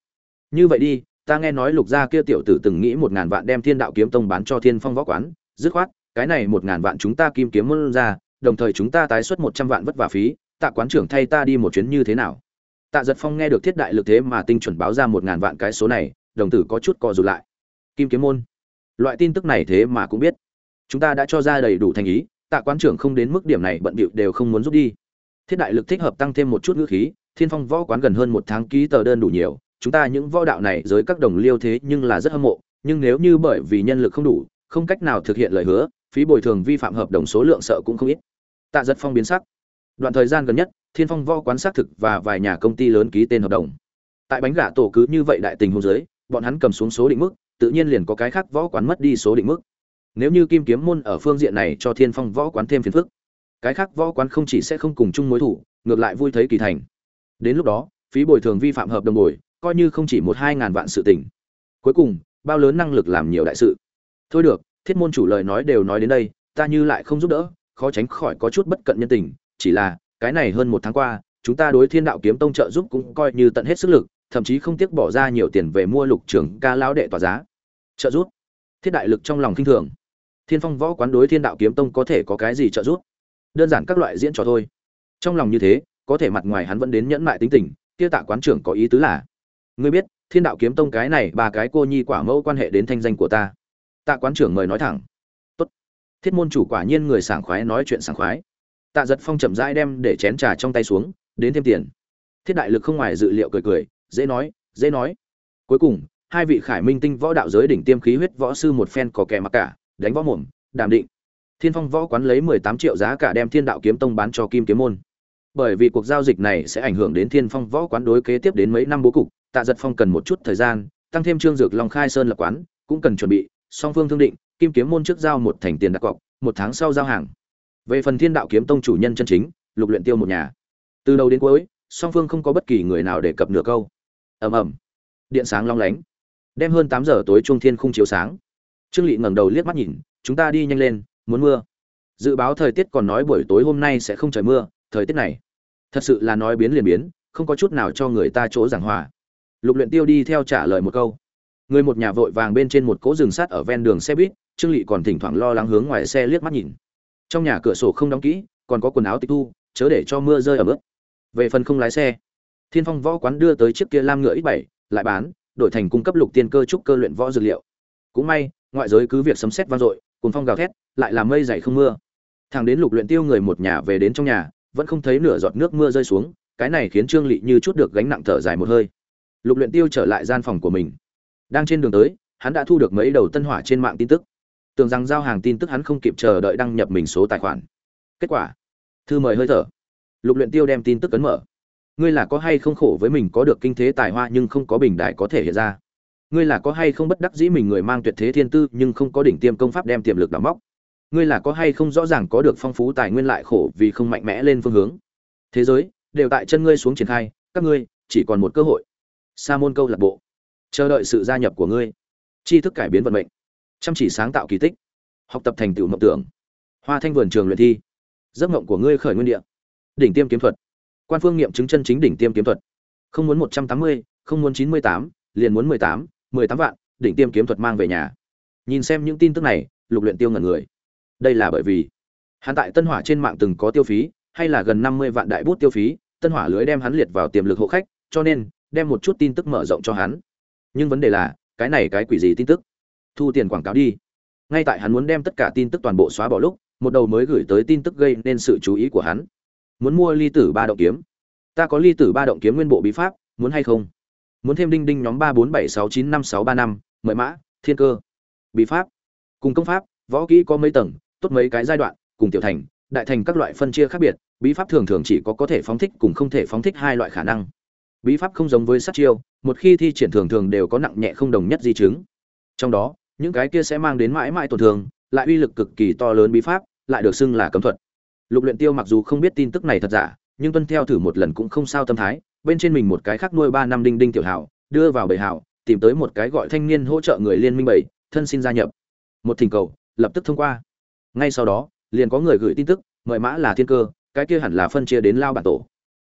[SPEAKER 1] Như vậy đi, ta nghe nói lục gia kia tiểu tử từng nghĩ một ngàn vạn đem thiên đạo kiếm tông bán cho thiên phong võ quán, dứt khoát, cái này một ngàn vạn chúng ta kim kiếm môn ra, đồng thời chúng ta tái xuất một trăm vạn vất vả phí, tạ quán trưởng thay ta đi một chuyến như thế nào? Tạ giật phong nghe được thiết đại lực thế mà tinh chuẩn báo ra một ngàn vạn cái số này, đồng tử có chút co rụt lại. Kim kiếm môn, loại tin tức này thế mà cũng biết chúng ta đã cho ra đầy đủ thành ý, tạ quán trưởng không đến mức điểm này bận bịu đều không muốn rút đi. Thiết đại lực thích hợp tăng thêm một chút ngữ khí, thiên phong võ quán gần hơn một tháng ký tờ đơn đủ nhiều, chúng ta những võ đạo này giới các đồng liêu thế nhưng là rất hâm mộ, nhưng nếu như bởi vì nhân lực không đủ, không cách nào thực hiện lời hứa, phí bồi thường vi phạm hợp đồng số lượng sợ cũng không ít. Tạ giật phong biến sắc. Đoạn thời gian gần nhất, thiên phong võ quán xác thực và vài nhà công ty lớn ký tên hợp đồng. Tại bánh gà tổ cứ như vậy đại tình hôn giới bọn hắn cầm xuống số định mức, tự nhiên liền có cái khác võ quán mất đi số định mức nếu như kim kiếm môn ở phương diện này cho thiên phong võ quán thêm phiền phức, cái khác võ quán không chỉ sẽ không cùng chung mối thủ, ngược lại vui thấy kỳ thành. Đến lúc đó, phí bồi thường vi phạm hợp đồng bồi, coi như không chỉ một hai ngàn vạn sự tình. Cuối cùng, bao lớn năng lực làm nhiều đại sự. Thôi được, thiết môn chủ lời nói đều nói đến đây, ta như lại không giúp đỡ, khó tránh khỏi có chút bất cận nhân tình, chỉ là, cái này hơn một tháng qua, chúng ta đối thiên đạo kiếm tông trợ giúp cũng coi như tận hết sức lực, thậm chí không tiếc bỏ ra nhiều tiền về mua lục trưởng ca lão đệ tỏa giá. Trợ giúp. Thiết đại lực trong lòng kinh thường thiên phong võ quán đối thiên đạo kiếm tông có thể có cái gì trợ giúp? Đơn giản các loại diễn trò thôi. Trong lòng như thế, có thể mặt ngoài hắn vẫn đến nhẫn mại tính tình, kia tạ quán trưởng có ý tứ là, ngươi biết, thiên đạo kiếm tông cái này, ba cái cô nhi quả mẫu quan hệ đến thanh danh của ta. Tạ quán trưởng mời nói thẳng, tốt. Thiết môn chủ quả nhiên người sảng khoái nói chuyện sảng khoái. Tạ giật phong chậm rãi đem để chén trà trong tay xuống, đến thêm tiền. Thiết đại lực không ngoài dự liệu cười cười, dễ nói dễ nói. Cuối cùng, hai vị khải minh tinh võ đạo giới đỉnh tiêm khí huyết võ sư một phen có kẻ mặc cả đánh võ mồm, đàm định. Thiên phong võ quán lấy mười tám triệu giá cả đem thiên đạo kiếm tông bán cho kim kiếm môn. Bởi vì cuộc giao dịch này sẽ ảnh hưởng đến thiên phong võ quán đối kế tiếp đến mấy năm bố cục, tạ giật phong cần một chút thời gian, tăng thêm trương dược long khai sơn lập quán, cũng cần chuẩn bị, song phương thương định, kim kiếm môn trước giao một thành tiền đặt cọc, một tháng sau giao hàng. Về phần thiên đạo kiếm tông chủ nhân chân chính, lục luyện tiêu một nhà. Từ đầu đến cuối, song phương không có bất kỳ người nào để cập nửa câu. Ầm ầm. Điện sáng long lánh. Đem hơn tám giờ tối trung thiên khung chiếu sáng trương lị ngẩng đầu liếc mắt nhìn, chúng ta đi nhanh lên, muốn mưa. Dự báo thời tiết còn nói buổi tối hôm nay sẽ không trời mưa, thời tiết này, thật sự là nói biến liền biến, không có chút nào cho người ta chỗ giảng hòa. Lục luyện tiêu đi theo trả lời một câu. Người một nhà vội vàng bên trên một cỗ rừng sắt ở ven đường xe buýt, trương lị còn thỉnh thoảng lo lắng hướng ngoài xe liếc mắt nhìn. Trong nhà cửa sổ không đóng kỹ, còn có quần áo tịch thu, chớ để cho mưa rơi ở bước về phần không lái xe, thiên phong võ quán đưa tới chiếc kia lam ngựa x bảy, lại bán, đổi thành cung cấp lục tiên cơ trúc cơ luyện võ dược liệu. Cũng may ngoại giới cứ việc sấm sét vang dội, cuồng phong gào thét, lại làm mây dày không mưa. Thằng đến lục luyện tiêu người một nhà về đến trong nhà, vẫn không thấy nửa giọt nước mưa rơi xuống, cái này khiến trương lị như chút được gánh nặng thở dài một hơi. Lục luyện tiêu trở lại gian phòng của mình. Đang trên đường tới, hắn đã thu được mấy đầu tân hỏa trên mạng tin tức. Tưởng rằng giao hàng tin tức hắn không kịp chờ đợi đăng nhập mình số tài khoản. Kết quả, thư mời hơi thở. Lục luyện tiêu đem tin tức cấn mở. Ngươi là có hay không khổ với mình có được kinh thế tài hoa nhưng không có bình đại có thể hiện ra ngươi là có hay không bất đắc dĩ mình người mang tuyệt thế thiên tư, nhưng không có đỉnh tiêm công pháp đem tiềm lực đào móc. Ngươi là có hay không rõ ràng có được phong phú tài nguyên lại khổ vì không mạnh mẽ lên phương hướng. Thế giới, đều tại chân ngươi xuống triển khai, các ngươi, chỉ còn một cơ hội. Sa môn câu lạc bộ. Chờ đợi sự gia nhập của ngươi. Tri thức cải biến vận mệnh. Chăm chỉ sáng tạo kỳ tích. Học tập thành tựu mộng tưởng. Hoa thanh vườn trường luyện thi. Giấc mộng của ngươi khởi nguyên địa. Đỉnh tiêm kiếm thuật. Quan phương nghiệm chứng chân chính đỉnh tiêm kiếm thuật. Không muốn một trăm tám mươi, không muốn chín mươi tám, liền muốn mười tám mười tám vạn, đỉnh tiêm kiếm thuật mang về nhà. Nhìn xem những tin tức này, lục luyện tiêu ngẩn người. Đây là bởi vì hắn tại tân hỏa trên mạng từng có tiêu phí, hay là gần năm mươi vạn đại bút tiêu phí, tân hỏa lưới đem hắn liệt vào tiềm lực hộ khách, cho nên đem một chút tin tức mở rộng cho hắn. Nhưng vấn đề là, cái này cái quỷ gì tin tức? Thu tiền quảng cáo đi. Ngay tại hắn muốn đem tất cả tin tức toàn bộ xóa bỏ lúc, một đầu mới gửi tới tin tức gây nên sự chú ý của hắn. Muốn mua ly tử ba động kiếm. Ta có ly tử ba động kiếm nguyên bộ bí pháp, muốn hay không? Muốn thêm đinh đinh nhóm ba bốn bảy sáu chín năm sáu ba năm, mời mã, thiên cơ. Bí pháp. Cùng công pháp, võ kỹ có mấy tầng, tốt mấy cái giai đoạn, cùng tiểu thành, đại thành các loại phân chia khác biệt. Bí pháp thường thường chỉ có có thể phóng thích cùng không thể phóng thích hai loại khả năng. Bí pháp không giống với sát chiêu, một khi thi triển thường thường đều có nặng nhẹ không đồng nhất di chứng. Trong đó, những cái kia sẽ mang đến mãi mãi tổn thương, lại uy lực cực kỳ to lớn bí pháp, lại được xưng là cấm thuật. Lục luyện tiêu mặc dù không biết tin tức này thật giả, nhưng tuân theo thử một lần cũng không sao tâm thái bên trên mình một cái khác nuôi ba năm đinh đinh tiểu hảo, đưa vào bầy hảo, tìm tới một cái gọi thanh niên hỗ trợ người liên minh bảy, thân xin gia nhập. Một thỉnh cầu, lập tức thông qua. Ngay sau đó, liền có người gửi tin tức, mời mã là thiên cơ, cái kia hẳn là phân chia đến lao bản tổ.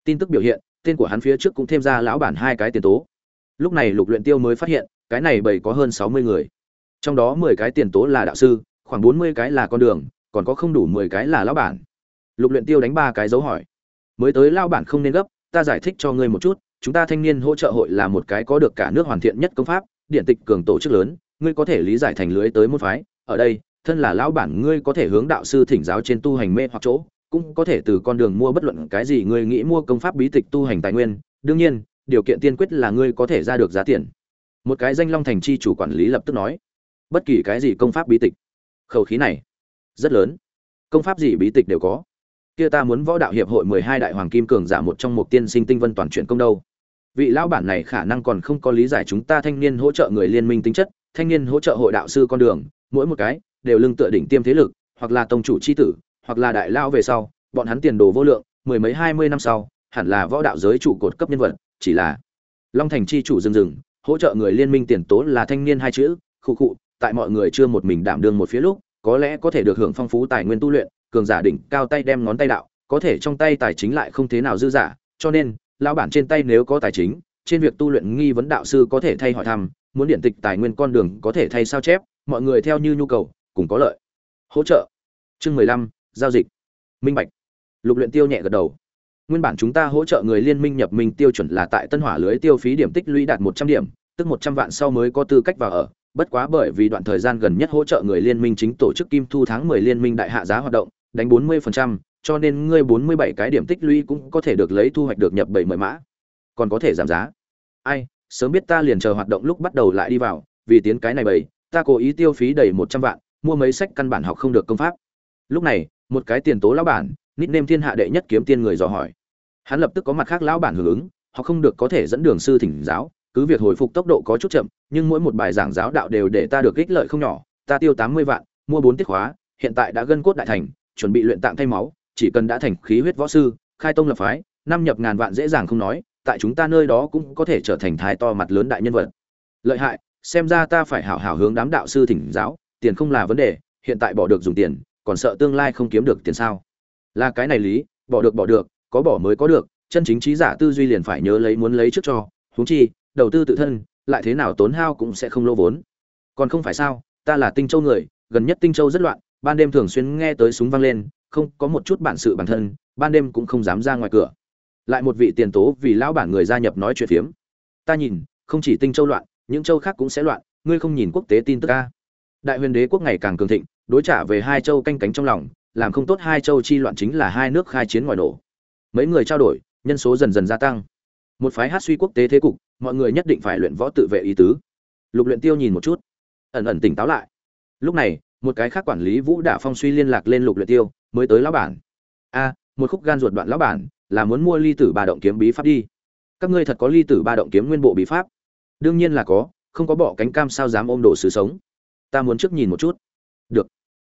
[SPEAKER 1] Tin tức biểu hiện, tên của hắn phía trước cũng thêm ra lão bản hai cái tiền tố. Lúc này lục luyện tiêu mới phát hiện, cái này bảy có hơn sáu mươi người. Trong đó mười cái tiền tố là đạo sư, khoảng bốn mươi cái là con đường, còn có không đủ mười cái là lão bản. Lục luyện tiêu đánh ba cái dấu hỏi. Mới tới lao bản không nên gấp ta giải thích cho ngươi một chút, chúng ta thanh niên hỗ trợ hội là một cái có được cả nước hoàn thiện nhất công pháp, điện tịch cường tổ chức lớn, ngươi có thể lý giải thành lưới tới môn phái, ở đây, thân là lão bản ngươi có thể hướng đạo sư thỉnh giáo trên tu hành mê hoặc chỗ, cũng có thể từ con đường mua bất luận cái gì ngươi nghĩ mua công pháp bí tịch tu hành tài nguyên, đương nhiên, điều kiện tiên quyết là ngươi có thể ra được giá tiền. Một cái danh long thành chi chủ quản lý lập tức nói, bất kỳ cái gì công pháp bí tịch, khẩu khí này rất lớn. Công pháp gì bí tịch đều có kia ta muốn võ đạo hiệp hội mười hai đại hoàng kim cường giả một trong một tiên sinh tinh vân toàn chuyển công đâu. Vị lão bản này khả năng còn không có lý giải chúng ta thanh niên hỗ trợ người liên minh tính chất, thanh niên hỗ trợ hội đạo sư con đường, mỗi một cái đều lưng tựa đỉnh tiêm thế lực, hoặc là tông chủ c h i tử, hoặc là đại lao về sau, bọn hắn tiền đồ vô lượng, mười mấy hai mươi năm sau, hẳn là võ đạo giới trụ cột cấp nhân vật, chỉ là long thành chi chủ rừng rừng, hỗ trợ người liên minh tiền tố là thanh niên hai chữ, khụ khụ, tại mọi người chưa một mình đảm đương một phía lúc có lẽ có thể được hưởng phong phú tài nguyên tu luyện, cường giả đỉnh cao tay đem ngón tay đạo, có thể trong tay tài chính lại không thế nào dư giả cho nên lao bản trên tay nếu có tài chính, trên việc tu luyện nghi vấn đạo sư có thể thay hỏi thăm, muốn điện tịch tài nguyên con đường có thể thay sao chép, mọi người theo như nhu cầu, cùng có lợi. Hỗ trợ. Chương mười lăm, giao dịch. Minh bạch. Lục luyện tiêu nhẹ gật đầu. Nguyên bản chúng ta hỗ trợ người liên minh nhập minh tiêu chuẩn là tại tân hỏa lưới tiêu phí điểm tích lũy đạt một trăm điểm, tức một trăm vạn sau mới có tư cách vào ở bất quá bởi vì đoạn thời gian gần nhất hỗ trợ người liên minh chính tổ chức kim thu tháng mười liên minh đại hạ giá hoạt động đánh bốn mươi phần trăm, cho nên ngươi bốn mươi bảy cái điểm tích lũy cũng có thể được lấy thu hoạch được nhập bảy mười mã. Còn có thể giảm giá. Ai sớm biết ta liền chờ hoạt động lúc bắt đầu lại đi vào vì tiến cái này bảy ta cố ý tiêu phí đầy một trăm vạn mua mấy sách căn bản học không được công pháp. Lúc này một cái tiền tố lão bản nickname nêm thiên hạ đệ nhất kiếm tiên người dò hỏi. Hắn lập tức có mặt khác lão bản hưởng ứng họ không được có thể dẫn đường sư thỉnh giáo cứ việc hồi phục tốc độ có chút chậm, nhưng mỗi một bài giảng giáo đạo đều để ta được ích lợi không nhỏ. Ta tiêu tám mươi vạn, mua bốn tiết khóa, hiện tại đã gân cốt đại thành, chuẩn bị luyện tạng thay máu, chỉ cần đã thành khí huyết võ sư, khai tông lập phái, năm nhập ngàn vạn dễ dàng không nói, tại chúng ta nơi đó cũng có thể trở thành thái to mặt lớn đại nhân vật. Lợi hại, xem ra ta phải hảo hảo hướng đám đạo sư thỉnh giáo, tiền không là vấn đề, hiện tại bỏ được dùng tiền, còn sợ tương lai không kiếm được tiền sao? Là cái này lý, bỏ được bỏ được, có bỏ mới có được, chân chính trí giả tư duy liền phải nhớ lấy muốn lấy trước cho, huống chi đầu tư tự thân, lại thế nào tốn hao cũng sẽ không lỗ vốn. Còn không phải sao, ta là tinh châu người, gần nhất tinh châu rất loạn, ban đêm thường xuyên nghe tới súng vang lên, không có một chút bản sự bản thân, ban đêm cũng không dám ra ngoài cửa. Lại một vị tiền tố vì lão bản người gia nhập nói chuyện phiếm. Ta nhìn, không chỉ tinh châu loạn, những châu khác cũng sẽ loạn, ngươi không nhìn quốc tế tin tức ca đại huyền đế quốc ngày càng cường thịnh, đối trả về hai châu canh cánh trong lòng, làm không tốt hai châu chi loạn chính là hai nước khai chiến ngoài nổ. Mấy người trao đổi, nhân số dần dần gia tăng. Một phái hát suy quốc tế thế cục mọi người nhất định phải luyện võ tự vệ ý tứ. Lục luyện tiêu nhìn một chút, ẩn ẩn tỉnh táo lại. Lúc này, một cái khác quản lý vũ đả phong suy liên lạc lên lục luyện tiêu, mới tới lão bản. A, một khúc gan ruột đoạn lão bản, là muốn mua ly tử ba động kiếm bí pháp đi. Các ngươi thật có ly tử ba động kiếm nguyên bộ bí pháp? Đương nhiên là có, không có bỏ cánh cam sao dám ôm đồ sứ sống. Ta muốn trước nhìn một chút. Được.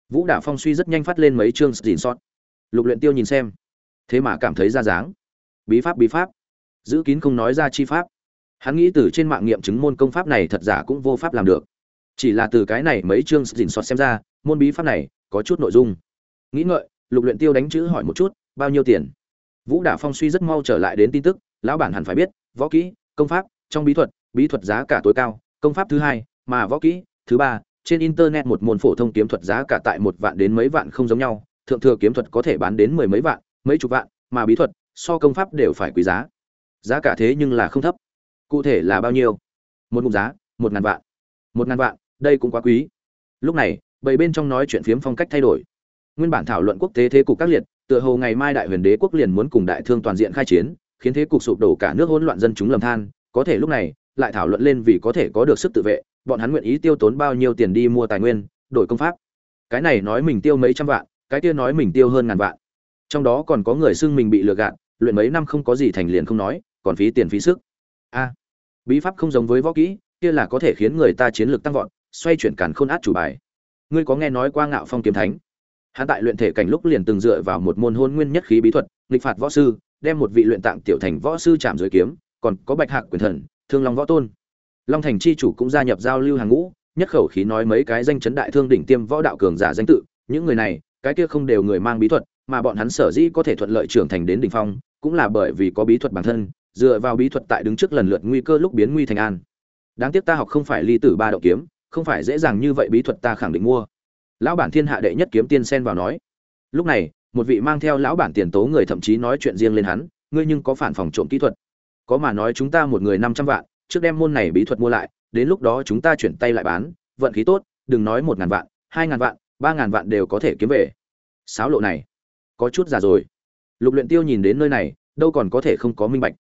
[SPEAKER 1] Vũ đả phong suy rất nhanh phát lên mấy chương dìn sót lục luyện tiêu nhìn xem, thế mà cảm thấy ra dáng. Bí pháp bí pháp. Giữ kín không nói ra chi pháp hắn nghĩ từ trên mạng nghiệm chứng môn công pháp này thật giả cũng vô pháp làm được. Chỉ là từ cái này mấy chương dình soát xem ra, môn bí pháp này có chút nội dung. Nghĩ ngợi, lục luyện tiêu đánh chữ hỏi một chút, bao nhiêu tiền? Vũ đả phong suy rất mau trở lại đến tin tức, lão bản hẳn phải biết, võ kỹ, công pháp, trong bí thuật bí thuật giá cả tối cao, công pháp thứ hai, mà võ kỹ, thứ ba, trên internet một môn phổ thông kiếm thuật giá cả tại một vạn đến mấy vạn không giống nhau, thượng thừa kiếm thuật có thể bán đến mười mấy vạn, mấy chục vạn, mà bí thuật, so công pháp đều phải quý giá. Giá cả thế nhưng là không thấp cụ thể là bao nhiêu? Một mục giá, một ngàn vạn. Một ngàn vạn, đây cũng quá quý. Lúc này bảy bên trong nói chuyện phiếm phong cách thay đổi. Nguyên bản thảo luận quốc tế thế cục các liệt, tựa hồ ngày mai đại huyền đế quốc liền muốn cùng đại thương toàn diện khai chiến, khiến thế cục sụp đổ cả nước hỗn loạn dân chúng lầm than. Có thể lúc này, lại thảo luận lên vì có thể có được sức tự vệ, bọn hắn nguyện ý tiêu tốn bao nhiêu tiền đi mua tài nguyên, đổi công pháp. Cái này nói mình tiêu mấy trăm vạn, cái kia nói mình tiêu hơn ngàn vạn. Trong đó còn có người xưng mình bị lừa gạt, luyện mấy năm không có gì thành liền không nói, còn phí tiền phí sức. A bí pháp không giống với võ kỹ, kia là có thể khiến người ta chiến lược tăng vọt, xoay chuyển càn khôn át chủ bài. Ngươi có nghe nói qua ngạo phong kiếm thánh? Hắn tại luyện thể cảnh lúc liền từng dựa vào một môn hôn nguyên nhất khí bí thuật, nghịch phạt võ sư, đem một vị luyện tạng tiểu thành võ sư chạm dưới kiếm, còn có bạch hạc quyền thần, thương long võ tôn. Long thành chi chủ cũng gia nhập giao lưu hàng ngũ, nhất khẩu khí nói mấy cái danh chấn đại thương đỉnh tiêm võ đạo cường giả danh tự, những người này, cái kia không đều người mang bí thuật, mà bọn hắn sở dĩ có thể thuận lợi trưởng thành đến đỉnh phong, cũng là bởi vì có bí thuật bản thân dựa vào bí thuật tại đứng trước lần lượt nguy cơ lúc biến nguy thành an. Đáng tiếc ta học không phải ly tử ba đạo kiếm, không phải dễ dàng như vậy bí thuật ta khẳng định mua. Lão bản thiên hạ đệ nhất kiếm tiên xen vào nói. Lúc này, một vị mang theo lão bản tiền tố người thậm chí nói chuyện riêng lên hắn, ngươi nhưng có phản phòng trộm kỹ thuật. Có mà nói chúng ta một người năm trăm vạn, trước đem môn này bí thuật mua lại, đến lúc đó chúng ta chuyển tay lại bán, vận khí tốt, đừng nói một ngàn vạn, hai ngàn vạn, ba ngàn vạn đều có thể kiếm về. Sáo lộ này, có chút già rồi. Lục luyện tiêu nhìn đến nơi này, đâu còn có thể không có minh bạch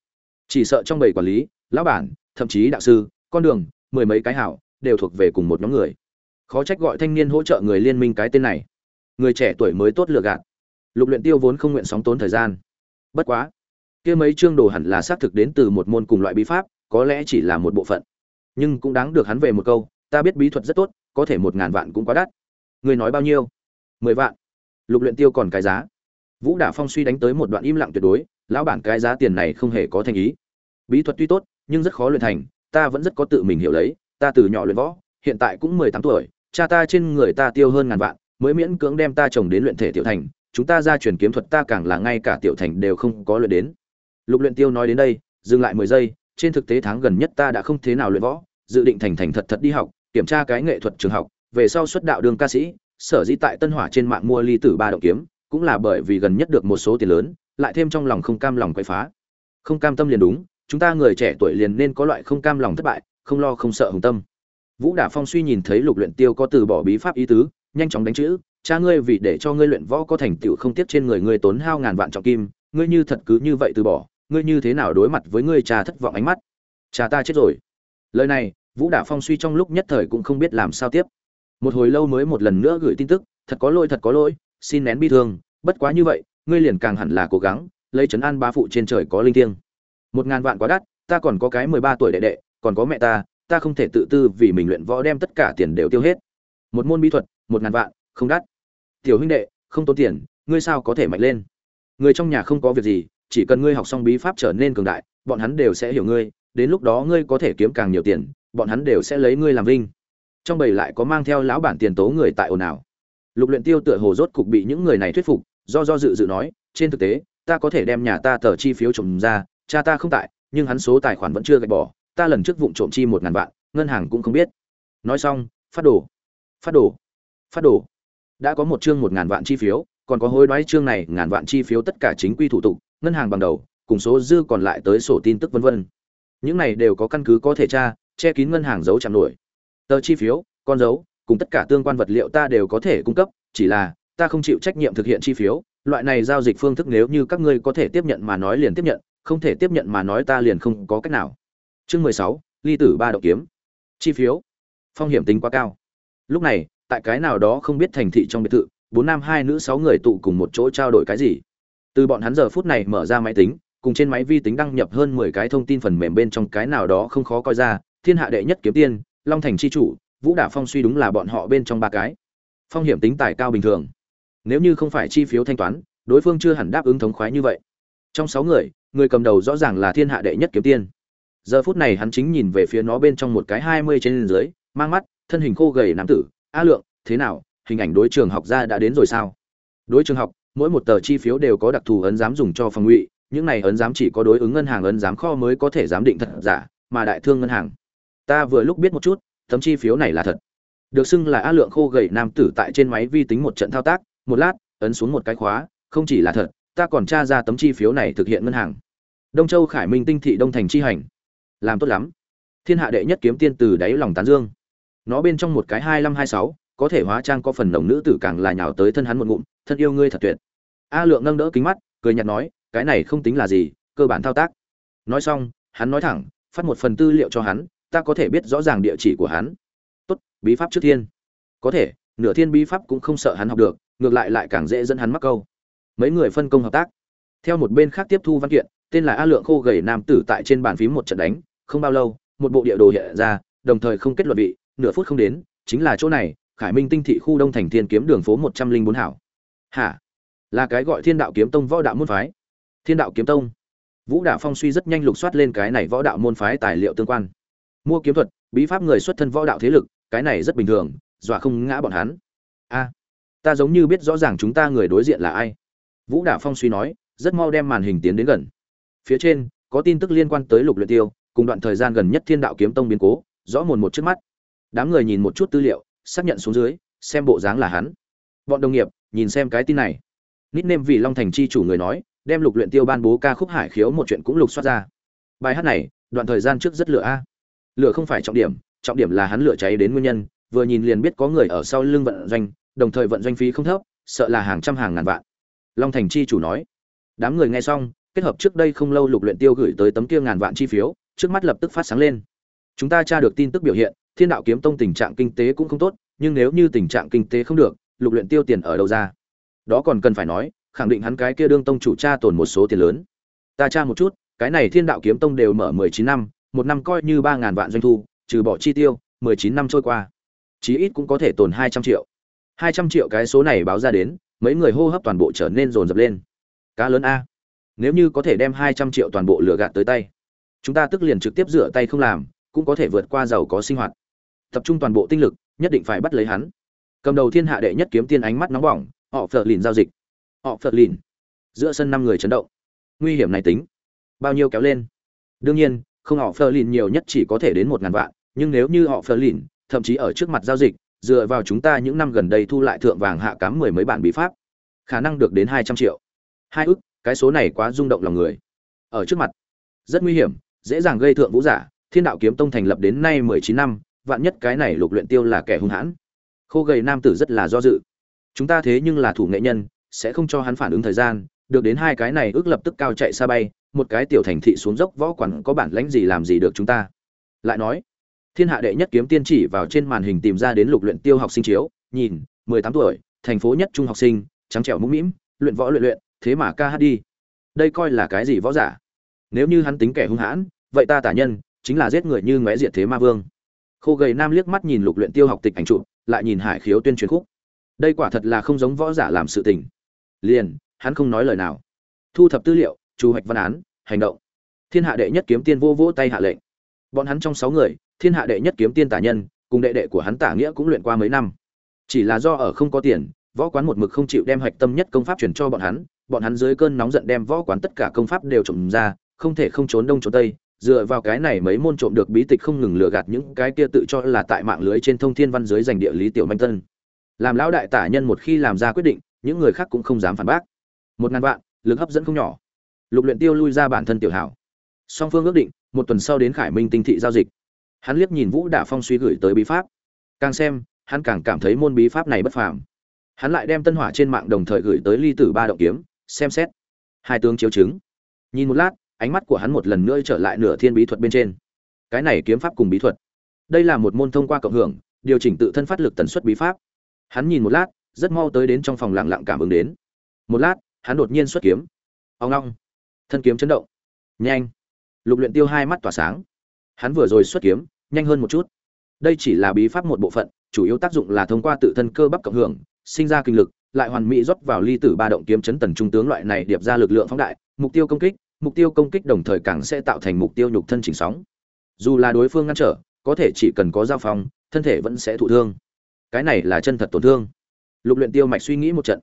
[SPEAKER 1] chỉ sợ trong bầy quản lý, lão bản, thậm chí đạo sư, con đường, mười mấy cái hảo, đều thuộc về cùng một nhóm người. Khó trách gọi thanh niên hỗ trợ người liên minh cái tên này. Người trẻ tuổi mới tốt lựa gạt. Lục luyện tiêu vốn không nguyện sóng tốn thời gian. Bất quá, kia mấy chương đồ hẳn là xác thực đến từ một môn cùng loại bí pháp, có lẽ chỉ là một bộ phận. Nhưng cũng đáng được hắn về một câu, ta biết bí thuật rất tốt, có thể một ngàn vạn cũng quá đắt. Người nói bao nhiêu? Mười vạn. Lục luyện tiêu còn cái giá. Vũ đả phong suy đánh tới một đoạn im lặng tuyệt đối lão bản cái giá tiền này không hề có thành ý. Bí thuật tuy tốt, nhưng rất khó luyện thành, ta vẫn rất có tự mình hiểu lấy, ta từ nhỏ luyện võ, hiện tại cũng mười tám tuổi, cha ta trên người ta tiêu hơn ngàn vạn, mới miễn cưỡng đem ta chồng đến luyện thể tiểu thành, chúng ta ra truyền kiếm thuật ta càng là ngay cả tiểu thành đều không có luyện đến. Lục luyện tiêu nói đến đây, dừng lại mười giây, trên thực tế tháng gần nhất ta đã không thế nào luyện võ, dự định thành thành thật thật đi học, kiểm tra cái nghệ thuật trường học, về sau xuất đạo đường ca sĩ, sở dĩ tại tân hỏa trên mạng mua ly tử ba động kiếm, cũng là bởi vì gần nhất được một số tiền lớn lại thêm trong lòng không cam lòng quậy phá. Không cam tâm liền đúng, chúng ta người trẻ tuổi liền nên có loại không cam lòng thất bại, không lo không sợ hùng tâm. Vũ đả phong suy nhìn thấy lục luyện tiêu có từ bỏ bí pháp ý tứ, nhanh chóng đánh chữ, cha ngươi vì để cho ngươi luyện võ có thành tựu không tiếc trên người ngươi tốn hao ngàn vạn trọng kim, ngươi như thật cứ như vậy từ bỏ, ngươi như thế nào đối mặt với ngươi cha thất vọng ánh mắt? Cha ta chết rồi. Lời này, vũ đả phong suy trong lúc nhất thời cũng không biết làm sao tiếp. Một hồi lâu mới một lần nữa gửi tin tức, thật có lỗi, thật có lỗi, xin nén bi thương, bất quá như vậy ngươi liền càng hẳn là cố gắng, lấy trấn an ba phụ trên trời có linh thiêng. Một ngàn vạn quá đắt, ta còn có cái mười ba tuổi đệ đệ, còn có mẹ ta ta không thể tự tư vì mình luyện võ đem tất cả tiền đều tiêu hết. Một môn bí thuật, một ngàn vạn, không đắt. Tiểu huynh đệ, không tốn tiền, ngươi sao có thể mạnh lên? Người trong nhà không có việc gì, chỉ cần ngươi học xong bí pháp trở nên cường đại, bọn hắn đều sẽ hiểu ngươi, đến lúc đó ngươi có thể kiếm càng nhiều tiền, bọn hắn đều sẽ lấy ngươi làm vinh. Trong bầy lại có mang theo lão bản tiền tố người tại ồn ào. Lục luyện tiêu tựa hồ rốt cục bị những người này thuyết phục do do dự dự nói, trên thực tế, ta có thể đem nhà ta tờ chi phiếu trồng ra, cha ta không tại, nhưng hắn số tài khoản vẫn chưa gạch bỏ, ta lần trước vụng trộm chi một ngàn vạn, ngân hàng cũng không biết. Nói xong, phát đồ phát đồ phát đồ. Đã có một chương một ngàn vạn chi phiếu, còn có hối đoái chương này, ngàn vạn chi phiếu tất cả chính quy thủ tục, ngân hàng bằng đầu, cùng số dư còn lại tới sổ tin tức vân vân. Những này đều có căn cứ có thể tra, che kín ngân hàng giấu chạm nổi. Tờ chi phiếu, con dấu, cùng tất cả tương quan vật liệu ta đều có thể cung cấp, chỉ là ta không chịu trách nhiệm thực hiện chi phiếu, loại này giao dịch phương thức nếu như các ngươi có thể tiếp nhận mà nói liền tiếp nhận, không thể tiếp nhận mà nói ta liền không có cách nào. Chương mười sáu, ly tử ba đậu kiếm. Chi phiếu. Phong hiểm tính quá cao. Lúc này, tại cái nào đó không biết thành thị trong biệt thự, bốn nam hai nữ sáu người tụ cùng một chỗ trao đổi cái gì. Từ bọn hắn giờ phút này mở ra máy tính, cùng trên máy vi tính đăng nhập hơn mười cái thông tin phần mềm bên trong cái nào đó không khó coi ra, thiên hạ đệ nhất kiếm tiên, long thành chi chủ, vũ đả phong suy đúng là bọn họ bên trong ba cái. Phong hiểm tính tài cao bình thường nếu như không phải chi phiếu thanh toán, đối phương chưa hẳn đáp ứng thống khoái như vậy. Trong sáu người người cầm đầu rõ ràng là thiên hạ đệ nhất kiếm tiên. Giờ phút này hắn chính nhìn về phía nó bên trong một cái hai mươi trên dưới, mang mắt, thân hình khô gầy nam tử, a lượng, thế nào, hình ảnh đối trường học ra đã đến rồi sao? Đối trường học, mỗi một tờ chi phiếu đều có đặc thù ấn giám dùng cho phòng ngụy, những này ấn giám chỉ có đối ứng ngân hàng ấn giám kho mới có thể giám định thật giả, mà đại thương ngân hàng. Ta vừa lúc biết một chút, tấm chi phiếu này là thật. Được xưng là a lượng khô gầy nam tử tại trên máy vi tính một trận thao tác một lát, ấn xuống một cái khóa, không chỉ là thật, ta còn tra ra tấm chi phiếu này thực hiện ngân hàng. Đông châu khải minh tinh thị đông thành chi hành. Làm tốt lắm. Thiên hạ đệ nhất kiếm tiên từ đáy lòng tán dương. Nó bên trong một cái hai năm hai sáu, có thể hóa trang có phần nồng nữ tử càng là nhào tới thân hắn một ngụm, thân yêu ngươi thật tuyệt. A lượng nâng đỡ kính mắt, cười nhạt nói, cái này không tính là gì, cơ bản thao tác. Nói xong, hắn nói thẳng, phát một phần tư liệu cho hắn, ta có thể biết rõ ràng địa chỉ của hắn. Tốt, bí pháp trước thiên có thể nửa thiên bí pháp cũng không sợ hắn học được, ngược lại lại càng dễ dẫn hắn mắc câu. Mấy người phân công hợp tác. Theo một bên khác tiếp thu văn kiện, tên là a lượng khô gầy nam tử tại trên bàn phím một trận đánh, không bao lâu, một bộ địa đồ hiện ra, đồng thời không kết luận vị, nửa phút không đến, chính là chỗ này, khải minh tinh thị khu đông thành thiên kiếm đường phố một trăm linh bốn hảo. Hả? Là cái gọi thiên đạo kiếm tông võ đạo môn phái. Thiên đạo kiếm tông. Vũ đạo phong suy rất nhanh lục soát lên cái này võ đạo môn phái tài liệu tương quan. Mua kiếm thuật, bí pháp người xuất thân võ đạo thế lực, cái này rất bình thường dọa không ngã bọn hắn. A, ta giống như biết rõ ràng chúng ta người đối diện là ai. Vũ đạo phong suy nói, rất mau đem màn hình tiến đến gần. Phía trên, có tin tức liên quan tới lục luyện tiêu, cùng đoạn thời gian gần nhất thiên đạo kiếm tông biến cố, rõ mồn một trước mắt. Đám người nhìn một chút tư liệu, xác nhận xuống dưới, xem bộ dáng là hắn. Bọn đồng nghiệp, nhìn xem cái tin này. Nít nêm vì long thành chi chủ người nói, đem lục luyện tiêu ban bố ca khúc hải khiếu một chuyện cũng lục soát ra. Bài hát này, đoạn thời gian trước rất lửa a. Lửa không phải trọng điểm trọng điểm là hắn lửa cháy đến nguyên nhân vừa nhìn liền biết có người ở sau lưng vận doanh, đồng thời vận doanh phí không thấp, sợ là hàng trăm hàng ngàn vạn. Long thành chi chủ nói, đám người nghe xong, kết hợp trước đây không lâu lục luyện tiêu gửi tới tấm kia ngàn vạn chi phiếu, trước mắt lập tức phát sáng lên. Chúng ta tra được tin tức biểu hiện, thiên đạo kiếm tông tình trạng kinh tế cũng không tốt, nhưng nếu như tình trạng kinh tế không được, lục luyện tiêu tiền ở đâu ra? Đó còn cần phải nói, khẳng định hắn cái kia đương tông chủ cha tồn một số tiền lớn. Ta tra một chút, cái này thiên đạo kiếm tông đều mở mười chín năm, một năm coi như ba ngàn vạn doanh thu, trừ bỏ chi tiêu, mười chín năm trôi qua chí ít cũng có thể tồn hai trăm triệu. Hai trăm triệu cái số này báo ra đến, mấy người hô hấp toàn bộ trở nên rồn rập lên. Cá lớn a. Nếu như có thể đem hai trăm triệu toàn bộ lừa gạt tới tay, chúng ta tức liền trực tiếp rửa tay không làm, cũng có thể vượt qua giàu có sinh hoạt. Tập trung toàn bộ tinh lực, nhất định phải bắt lấy hắn. Cầm đầu thiên hạ đệ nhất kiếm tiên ánh mắt nóng bỏng, họ phật lìn giao dịch. Họ phật lìn. Giữa sân năm người chấn động. Nguy hiểm này tính. Bao nhiêu kéo lên. Đương nhiên, không họ phật lìn nhiều nhất chỉ có thể đến một ngàn vạn, nhưng nếu như họ phật lìn thậm chí ở trước mặt giao dịch, dựa vào chúng ta những năm gần đây thu lại thượng vàng hạ cám mười mấy bản bí pháp. Khả năng được đến hai trăm triệu. Hai ức, cái số này quá rung động lòng người. Ở trước mặt, rất nguy hiểm, dễ dàng gây thượng vũ giả, thiên đạo kiếm tông thành lập đến nay mười chín năm, vạn nhất cái này lục luyện tiêu là kẻ hung hãn. Khô gầy nam tử rất là do dự. Chúng ta thế nhưng là thủ nghệ nhân, sẽ không cho hắn phản ứng thời gian, được đến hai cái này ước lập tức cao chạy xa bay, một cái tiểu thành thị xuống dốc võ quản có bản lãnh gì làm gì được chúng ta? Lại nói thiên hạ đệ nhất kiếm tiên chỉ vào trên màn hình tìm ra đến lục luyện tiêu học sinh chiếu, nhìn, mười tám tuổi, thành phố nhất trung học sinh, trắng trẻo mũm mĩm, luyện võ luyện luyện, thế mà ca hát đi. Đây coi là cái gì võ giả? Nếu như hắn tính kẻ hung hãn, vậy ta tả nhân, chính là giết người như ngóe diệt thế ma vương. Khô gầy nam liếc mắt nhìn lục luyện tiêu học tịch ảnh chụp, lại nhìn hải khiếu tuyên truyền khúc. Đây quả thật là không giống võ giả làm sự tình. Liền, hắn không nói lời nào. Thu thập tư liệu chủ hoạch văn án, hành động. Thiên hạ đệ nhất kiếm tiên vô vỗ tay hạ lệnh. Bọn hắn trong sáu người thiên hạ đệ nhất kiếm tiên tả nhân, cùng đệ đệ của hắn tả nghĩa cũng luyện qua mấy năm. Chỉ là do ở không có tiền, võ quán một mực không chịu đem hạch tâm nhất công pháp chuyển cho bọn hắn bọn hắn dưới cơn nóng giận đem võ quán tất cả công pháp đều trộm ra, không thể không trốn đông trốn tây, dựa vào cái này mấy môn trộm được bí tịch không ngừng lừa gạt những cái kia tự cho là tại mạng lưới trên thông thiên văn dưới giành địa lý tiểu manh tân. Làm lão đại tả nhân một khi làm ra quyết định, những người khác cũng không dám phản bác. Một ngàn vạn, lực hấp dẫn không nhỏ. Lục luyện tiêu lui ra bản thân tiểu hảo. Song phương ước định, một tuần sau đến khải minh tinh thị giao dịch hắn liếc nhìn vũ đả phong suy gửi tới bí pháp. Càng xem, hắn càng cảm thấy môn bí pháp này bất phàm. Hắn lại đem tân hỏa trên mạng đồng thời gửi tới ly tử ba động kiếm, xem xét. Hai tướng chiếu chứng. Nhìn một lát, ánh mắt của hắn một lần nữa trở lại nửa thiên bí thuật bên trên. Cái này kiếm pháp cùng bí thuật. Đây là một môn thông qua cộng hưởng, điều chỉnh tự thân phát lực tần suất bí pháp. Hắn nhìn một lát, rất mau tới đến trong phòng lặng lặng cảm ứng đến. Một lát, hắn đột nhiên xuất kiếm. Ông long. Thân kiếm chấn động. Nhanh. Lục luyện tiêu hai mắt tỏa sáng. Hắn vừa rồi xuất kiếm nhanh hơn một chút. Đây chỉ là bí pháp một bộ phận, chủ yếu tác dụng là thông qua tự thân cơ bắp cộng hưởng, sinh ra kinh lực, lại hoàn mỹ rót vào ly tử ba động kiếm chấn tần trung tướng loại này điệp ra lực lượng phóng đại, mục tiêu công kích, mục tiêu công kích đồng thời càng sẽ tạo thành mục tiêu nhục thân chỉnh sóng. Dù là đối phương ngăn trở, có thể chỉ cần có giao phong, thân thể vẫn sẽ thụ thương. Cái này là chân thật tổn thương. Lục luyện tiêu mạch suy nghĩ một trận.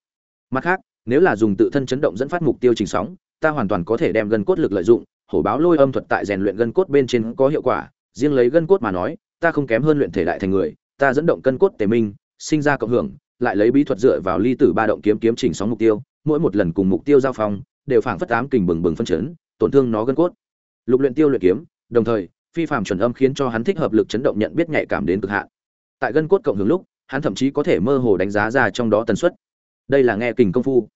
[SPEAKER 1] Mặt khác, nếu là dùng tự thân chấn động dẫn phát mục tiêu chỉnh sóng, ta hoàn toàn có thể đem gân cốt lực lợi dụng, hổ báo lôi âm thuật tại rèn luyện gân cốt bên trên có hiệu quả riêng lấy gân cốt mà nói, ta không kém hơn luyện thể đại thành người, ta dẫn động cân cốt tề minh, sinh ra cộng hưởng, lại lấy bí thuật dựa vào ly tử ba động kiếm kiếm chỉnh sóng mục tiêu, mỗi một lần cùng mục tiêu giao phong, đều phảng phất ám kình bừng bừng phân chấn, tổn thương nó gân cốt. Lục luyện tiêu luyện kiếm, đồng thời, phi phàm chuẩn âm khiến cho hắn thích hợp lực chấn động nhận biết nhạy cảm đến cực hạn. Tại gân cốt cộng hưởng lúc, hắn thậm chí có thể mơ hồ đánh giá ra trong đó tần suất. Đây là nghe kình công phu.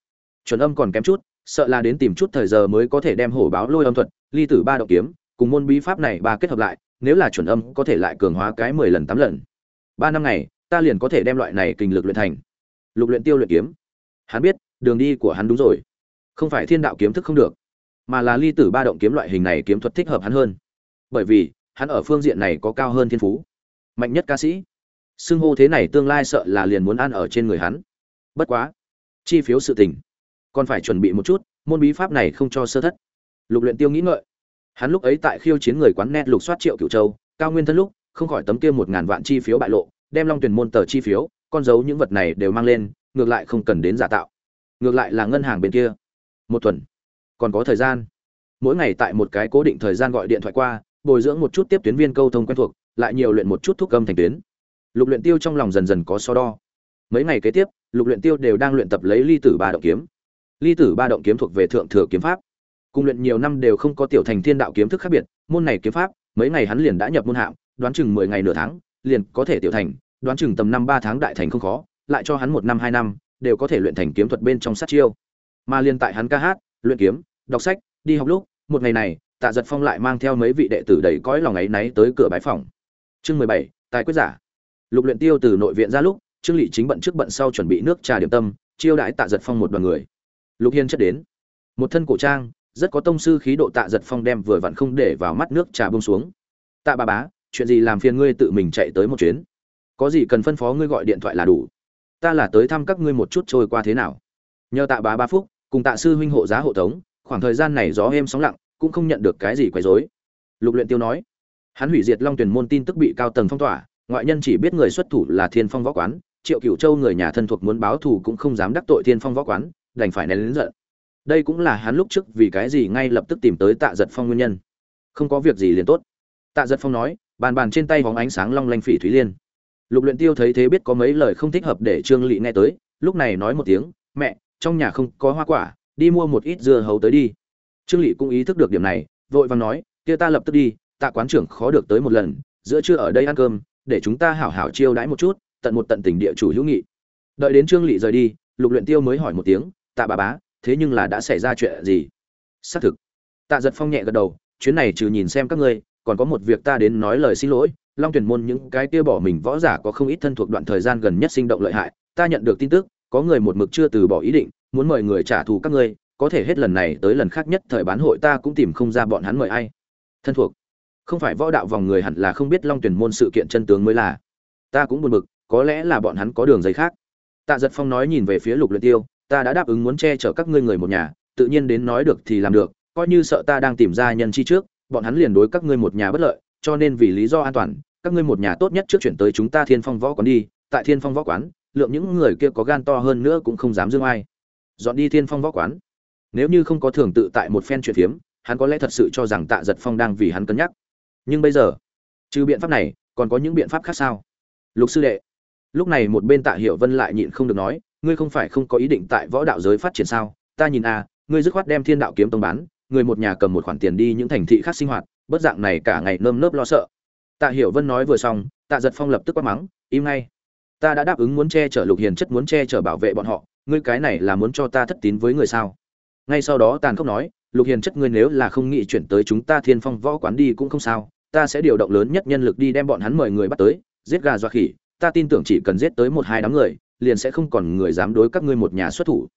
[SPEAKER 1] Chuẩn âm còn kém chút, sợ là đến tìm chút thời giờ mới có thể đem hổ báo lôi âm thuật, ly tử ba động kiếm, cùng môn bí pháp này ba kết hợp lại nếu là chuẩn âm có thể lại cường hóa cái mười lần tám lần. Ba năm ngày, ta liền có thể đem loại này kinh lực luyện thành. Lục luyện tiêu luyện kiếm. Hắn biết, đường đi của hắn đúng rồi. Không phải thiên đạo kiếm thức không được, mà là ly tử ba động kiếm loại hình này kiếm thuật thích hợp hắn hơn. Bởi vì, hắn ở phương diện này có cao hơn thiên phú. Mạnh nhất ca sĩ. Xưng hô thế này tương lai sợ là liền muốn ăn ở trên người hắn. Bất quá, chi phiếu sự tình. Còn phải chuẩn bị một chút, môn bí pháp này không cho sơ thất. Lục luyện tiêu nghĩ ngợi hắn lúc ấy tại khiêu chiến người quán net lục soát triệu cửu châu, cao nguyên thân lúc, không khỏi tấm kia một ngàn vạn chi phiếu bại lộ, đem long tuyển môn tờ chi phiếu, con dấu những vật này đều mang lên, ngược lại không cần đến giả tạo. Ngược lại là ngân hàng bên kia. Một tuần. Còn có thời gian. Mỗi ngày tại một cái cố định thời gian gọi điện thoại qua, bồi dưỡng một chút tiếp tuyến viên câu thông quen thuộc, lại nhiều luyện một chút thuốc âm thành tuyến. Lục luyện tiêu trong lòng dần dần có so đo. Mấy ngày kế tiếp, lục luyện tiêu đều đang luyện tập lấy ly tử ba động kiếm. Ly tử ba động kiếm thuộc về thượng thừa kiếm pháp cùng luyện nhiều năm đều không có tiểu thành thiên đạo kiếm thức khác biệt, môn này kiếm pháp, mấy ngày hắn liền đã nhập môn hạm đoán chừng mười ngày nửa tháng, liền có thể tiểu thành, đoán chừng tầm năm ba tháng đại thành không khó, lại cho hắn một năm hai năm, đều có thể luyện thành kiếm thuật bên trong sát chiêu. Mà liên tại hắn ca hát, luyện kiếm, đọc sách, đi học lúc, một ngày này, tạ giật phong lại mang theo mấy vị đệ tử đầy cõi lòng ấy náy tới cửa bái phòng. Chương mười bảy, tài quyết giả. Lục luyện tiêu từ nội viện ra lúc, trương lỵ chính bận trước bận sau chuẩn bị nước trà điểm tâm, chiêu đãi tạ giật phong một đoàn người. Lục hiên chất đến. Một thân cổ trang rất có tông sư khí độ tạ giật phong đem vừa vặn không để vào mắt nước trà bông xuống. Tạ bà bá, chuyện gì làm phiền ngươi tự mình chạy tới một chuyến? Có gì cần phân phó ngươi gọi điện thoại là đủ. Ta là tới thăm các ngươi một chút trôi qua thế nào. Nhờ tạ bá ba phúc, cùng tạ sư huynh hộ giá hộ tống, khoảng thời gian này gió êm sóng lặng, cũng không nhận được cái gì quấy rối. Lục luyện tiêu nói, hắn hủy diệt long tuyển môn tin tức bị cao tầng phong tỏa, ngoại nhân chỉ biết người xuất thủ là thiên phong võ quán, triệu cửu châu người nhà thân thuộc muốn báo thù cũng không dám đắc tội thiên phong võ quán, đành phải nén lớn giận đây cũng là hắn lúc trước vì cái gì ngay lập tức tìm tới tạ giật phong nguyên nhân. Không có việc gì liền tốt. Tạ giật phong nói, bàn bàn trên tay vòng ánh sáng long lanh phỉ thúy liên. Lục luyện tiêu thấy thế biết có mấy lời không thích hợp để trương lị nghe tới, lúc này nói một tiếng, mẹ, trong nhà không có hoa quả, đi mua một ít dưa hấu tới đi. Trương lị cũng ý thức được điểm này, vội vàng nói, kia ta lập tức đi, tạ quán trưởng khó được tới một lần, giữa trưa ở đây ăn cơm, để chúng ta hảo hảo chiêu đãi một chút, tận một tận tình địa chủ hữu nghị. Đợi đến trương lị rời đi, lục luyện tiêu mới hỏi một tiếng, tạ bà bá thế nhưng là đã xảy ra chuyện gì? Xác thực. Tạ giật phong nhẹ gật đầu, chuyến này trừ nhìn xem các ngươi, còn có một việc ta đến nói lời xin lỗi, long tuyển môn những cái kia bỏ mình võ giả có không ít thân thuộc đoạn thời gian gần nhất sinh động lợi hại, ta nhận được tin tức, có người một mực chưa từ bỏ ý định, muốn mời người trả thù các ngươi, có thể hết lần này tới lần khác nhất thời bán hội ta cũng tìm không ra bọn hắn mời ai. Thân thuộc. Không phải võ đạo vòng người hẳn là không biết long tuyển môn sự kiện chân tướng mới là. Ta cũng buồn bực, có lẽ là bọn hắn có đường dây khác. Tạ giật phong nói nhìn về phía lục luyện tiêu ta đã đáp ứng muốn che chở các ngươi người một nhà, tự nhiên đến nói được thì làm được, coi như sợ ta đang tìm ra nhân chi trước, bọn hắn liền đối các ngươi một nhà bất lợi, cho nên vì lý do an toàn, các ngươi một nhà tốt nhất trước chuyển tới chúng ta thiên phong võ quán đi, tại thiên phong võ quán, lượng những người kia có gan to hơn nữa cũng không dám dương ai. Dọn đi thiên phong võ quán. Nếu như không có thường tự tại một phen chuyện phiếm hắn có lẽ thật sự cho rằng tạ giật phong đang vì hắn cân nhắc. Nhưng bây giờ, trừ biện pháp này, còn có những biện pháp khác sao? Lục sư đệ. Lúc này một bên tạ hiểu vân lại nhịn không được nói ngươi không phải không có ý định tại võ đạo giới phát triển sao? Ta nhìn a à, ngươi dứt khoát đem thiên đạo kiếm tông bán người một nhà cầm một khoản tiền đi những thành thị khác sinh hoạt bất dạng này cả ngày nơm nớp lo sợ. Tạ hiểu vân nói vừa xong tạ giật phong lập tức quát mắng im ngay. Ta đã đáp ứng muốn che chở lục hiền chất muốn che chở bảo vệ bọn họ ngươi cái này là muốn cho ta thất tín với người sao? Ngay sau đó tàn khốc nói lục hiền chất ngươi nếu là không nghĩ chuyển tới chúng ta thiên phong võ quán đi cũng không sao ta sẽ điều động lớn nhất nhân lực đi đem bọn hắn mời người bắt tới giết gà dọa khỉ. Ta tin tưởng chỉ cần giết tới một hai đám người liền sẽ không còn người dám đối các ngươi một nhà xuất thủ.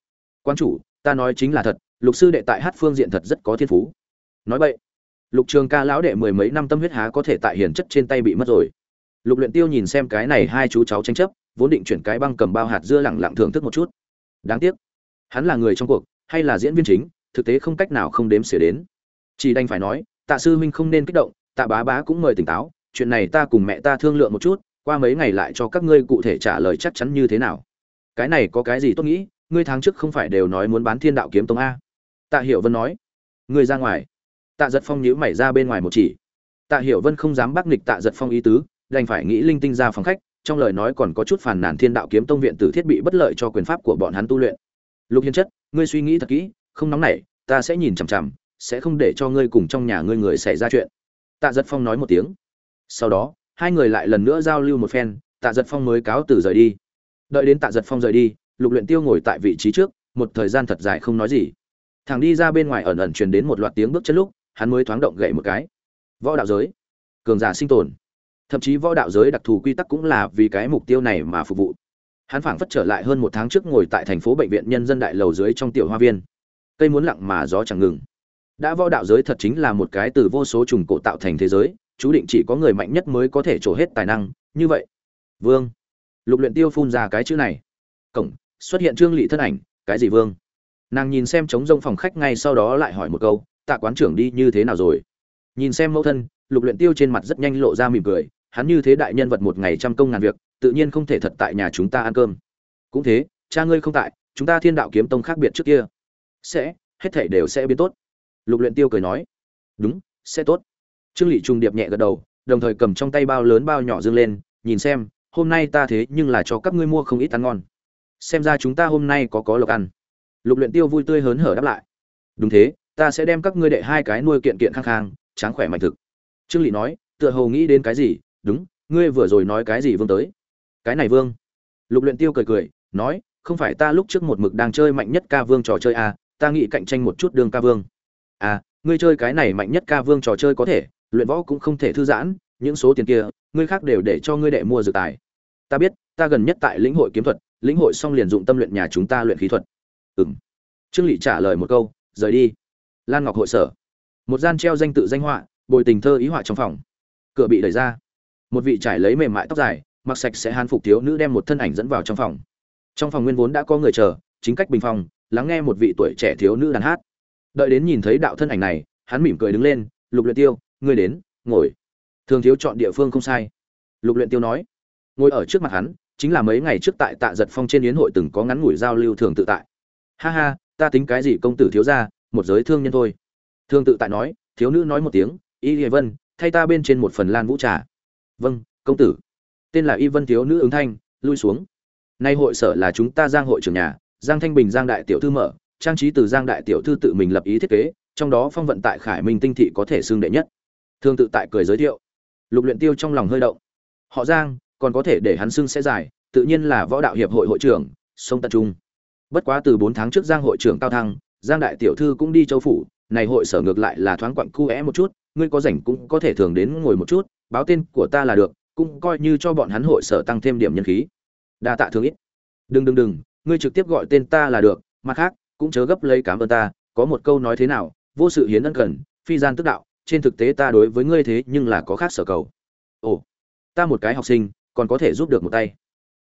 [SPEAKER 1] Quan chủ, ta nói chính là thật, lục sư đệ tại hát phương diện thật rất có thiên phú. Nói vậy lục trường ca lão đệ mười mấy năm tâm huyết há có thể tại hiền chất trên tay bị mất rồi. Lục luyện tiêu nhìn xem cái này hai chú cháu tranh chấp, vốn định chuyển cái băng cầm bao hạt dưa lẳng lặng thưởng thức một chút. Đáng tiếc, hắn là người trong cuộc, hay là diễn viên chính, thực tế không cách nào không đếm xỉa đến. Chỉ đành phải nói, tạ sư huynh không nên kích động, tạ bá bá cũng mời tỉnh táo, chuyện này ta cùng mẹ ta thương lượng một chút qua mấy ngày lại cho các ngươi cụ thể trả lời chắc chắn như thế nào. Cái này có cái gì tốt nghĩ, ngươi tháng trước không phải đều nói muốn bán thiên đạo kiếm tông a? Tạ hiểu vân nói. Ngươi ra ngoài. Tạ giật phong nhíu mày ra bên ngoài một chỉ. Tạ hiểu vân không dám bác nghịch tạ giật phong ý tứ, đành phải nghĩ linh tinh ra phòng khách, trong lời nói còn có chút phàn nàn thiên đạo kiếm tông viện tử thiết bị bất lợi cho quyền pháp của bọn hắn tu luyện. Lục hiền chất, ngươi suy nghĩ thật kỹ, không nóng nảy, ta sẽ nhìn chằm chằm, sẽ không để cho ngươi cùng trong nhà ngươi người xảy ra chuyện. Tạ giật phong nói một tiếng. Sau đó hai người lại lần nữa giao lưu một phen, tạ giật phong mới cáo từ rời đi. Đợi đến tạ giật phong rời đi, lục luyện tiêu ngồi tại vị trí trước, một thời gian thật dài không nói gì. Thằng đi ra bên ngoài ẩn ẩn truyền đến một loạt tiếng bước chân lúc, hắn mới thoáng động gậy một cái. Võ đạo giới, cường giả sinh tồn. Thậm chí võ đạo giới đặc thù quy tắc cũng là vì cái mục tiêu này mà phục vụ. Hắn phảng phất trở lại hơn một tháng trước ngồi tại thành phố bệnh viện nhân dân đại lầu dưới trong tiểu hoa viên. Cây muốn lặng mà gió chẳng ngừng. Đã võ đạo giới thật chính là một cái từ vô số trùng cổ tạo thành thế giới chú định chỉ có người mạnh nhất mới có thể trổ hết tài năng, như vậy. Vương. Lục luyện tiêu phun ra cái chữ này. Cổng, xuất hiện trương lị thân ảnh, cái gì vương? Nàng nhìn xem trống rông phòng khách ngay sau đó lại hỏi một câu, tạ quán trưởng đi như thế nào rồi? Nhìn xem mẫu thân, lục luyện tiêu trên mặt rất nhanh lộ ra mỉm cười, hắn như thế đại nhân vật một ngày trăm công ngàn việc, tự nhiên không thể thật tại nhà chúng ta ăn cơm. Cũng thế, cha ngươi không tại, chúng ta thiên đạo kiếm tông khác biệt trước kia. Sẽ, hết thảy đều sẽ biến tốt. Lục luyện tiêu cười nói. Đúng, sẽ tốt trương lị trung điệp nhẹ gật đầu đồng thời cầm trong tay bao lớn bao nhỏ dương lên nhìn xem hôm nay ta thế nhưng là cho các ngươi mua không ít ăn ngon. Xem ra chúng ta hôm nay có có lộc ăn. Lục luyện tiêu vui tươi hớn hở đáp lại. Đúng thế ta sẽ đem các ngươi đệ hai cái nuôi kiện kiện khang khang tráng khỏe mạnh thực. Trương lị nói tựa hồ nghĩ đến cái gì đúng ngươi vừa rồi nói cái gì vương tới? Cái này vương. Lục luyện tiêu cười cười nói không phải ta lúc trước một mực đang chơi mạnh nhất ca vương trò chơi à, ta nghĩ cạnh tranh một chút đường ca vương. À ngươi chơi cái này mạnh nhất ca vương trò chơi có thể luyện võ cũng không thể thư giãn, những số tiền kia, ngươi khác đều để cho ngươi đệ mua dược tài. Ta biết, ta gần nhất tại lĩnh hội kiếm thuật, lĩnh hội xong liền dụng tâm luyện nhà chúng ta luyện khí thuật. Ừm. Trương lị trả lời một câu, rời đi. Lan ngọc hội sở. Một gian treo danh tự danh họa, bồi tình thơ ý họa trong phòng. Cửa bị đẩy ra. Một vị trải lấy mềm mại tóc dài, mặc sạch sẽ hàn phục thiếu nữ đem một thân ảnh dẫn vào trong phòng. Trong phòng nguyên vốn đã có người chờ, chính cách bình phòng, lắng nghe một vị tuổi trẻ thiếu nữ đàn hát. Đợi đến nhìn thấy đạo thân ảnh này, hắn mỉm cười đứng lên, lục luyện tiêu ngươi đến, ngồi. Thường thiếu chọn địa phương không sai. Lục luyện tiêu nói. Ngồi ở trước mặt hắn, chính là mấy ngày trước tại tạ giật phong trên yến hội từng có ngắn ngủi giao lưu thường tự tại. Ha ha, ta tính cái gì công tử thiếu gia, một giới thương nhân thôi. Thương tự tại nói, thiếu nữ nói một tiếng, y hề vân, thay ta bên trên một phần lan vũ trà. Vâng công tử. Tên là y vân thiếu nữ ứng thanh, lui xuống. Nay hội sở là chúng ta giang hội trưởng nhà, giang thanh bình giang đại tiểu thư mở, trang trí từ giang đại tiểu thư tự mình lập ý thiết kế, trong đó phong vận tại khải minh tinh thị có thể xương đệ nhất thương tự tại cười giới thiệu. Lục luyện tiêu trong lòng hơi động. Họ giang, còn có thể để hắn xưng sẽ dài tự nhiên là võ đạo hiệp hội hội trưởng, sông tận trung. Bất quá từ bốn tháng trước giang hội trưởng cao thăng, giang đại tiểu thư cũng đi châu phủ, này hội sở ngược lại là thoáng quặng cu é một chút, ngươi có rảnh cũng có thể thường đến ngồi một chút, báo tên của ta là được, cũng coi như cho bọn hắn hội sở tăng thêm điểm nhân khí. Đa tạ thương ít. Đừng đừng đừng, ngươi trực tiếp gọi tên ta là được, mặt khác, cũng chớ gấp lấy cảm ơn ta, có một câu nói thế nào, vô sự hiến ân cần, phi gian tức đạo trên thực tế ta đối với ngươi thế nhưng là có khác sở cầu. Ồ, ta một cái học sinh, còn có thể giúp được một tay.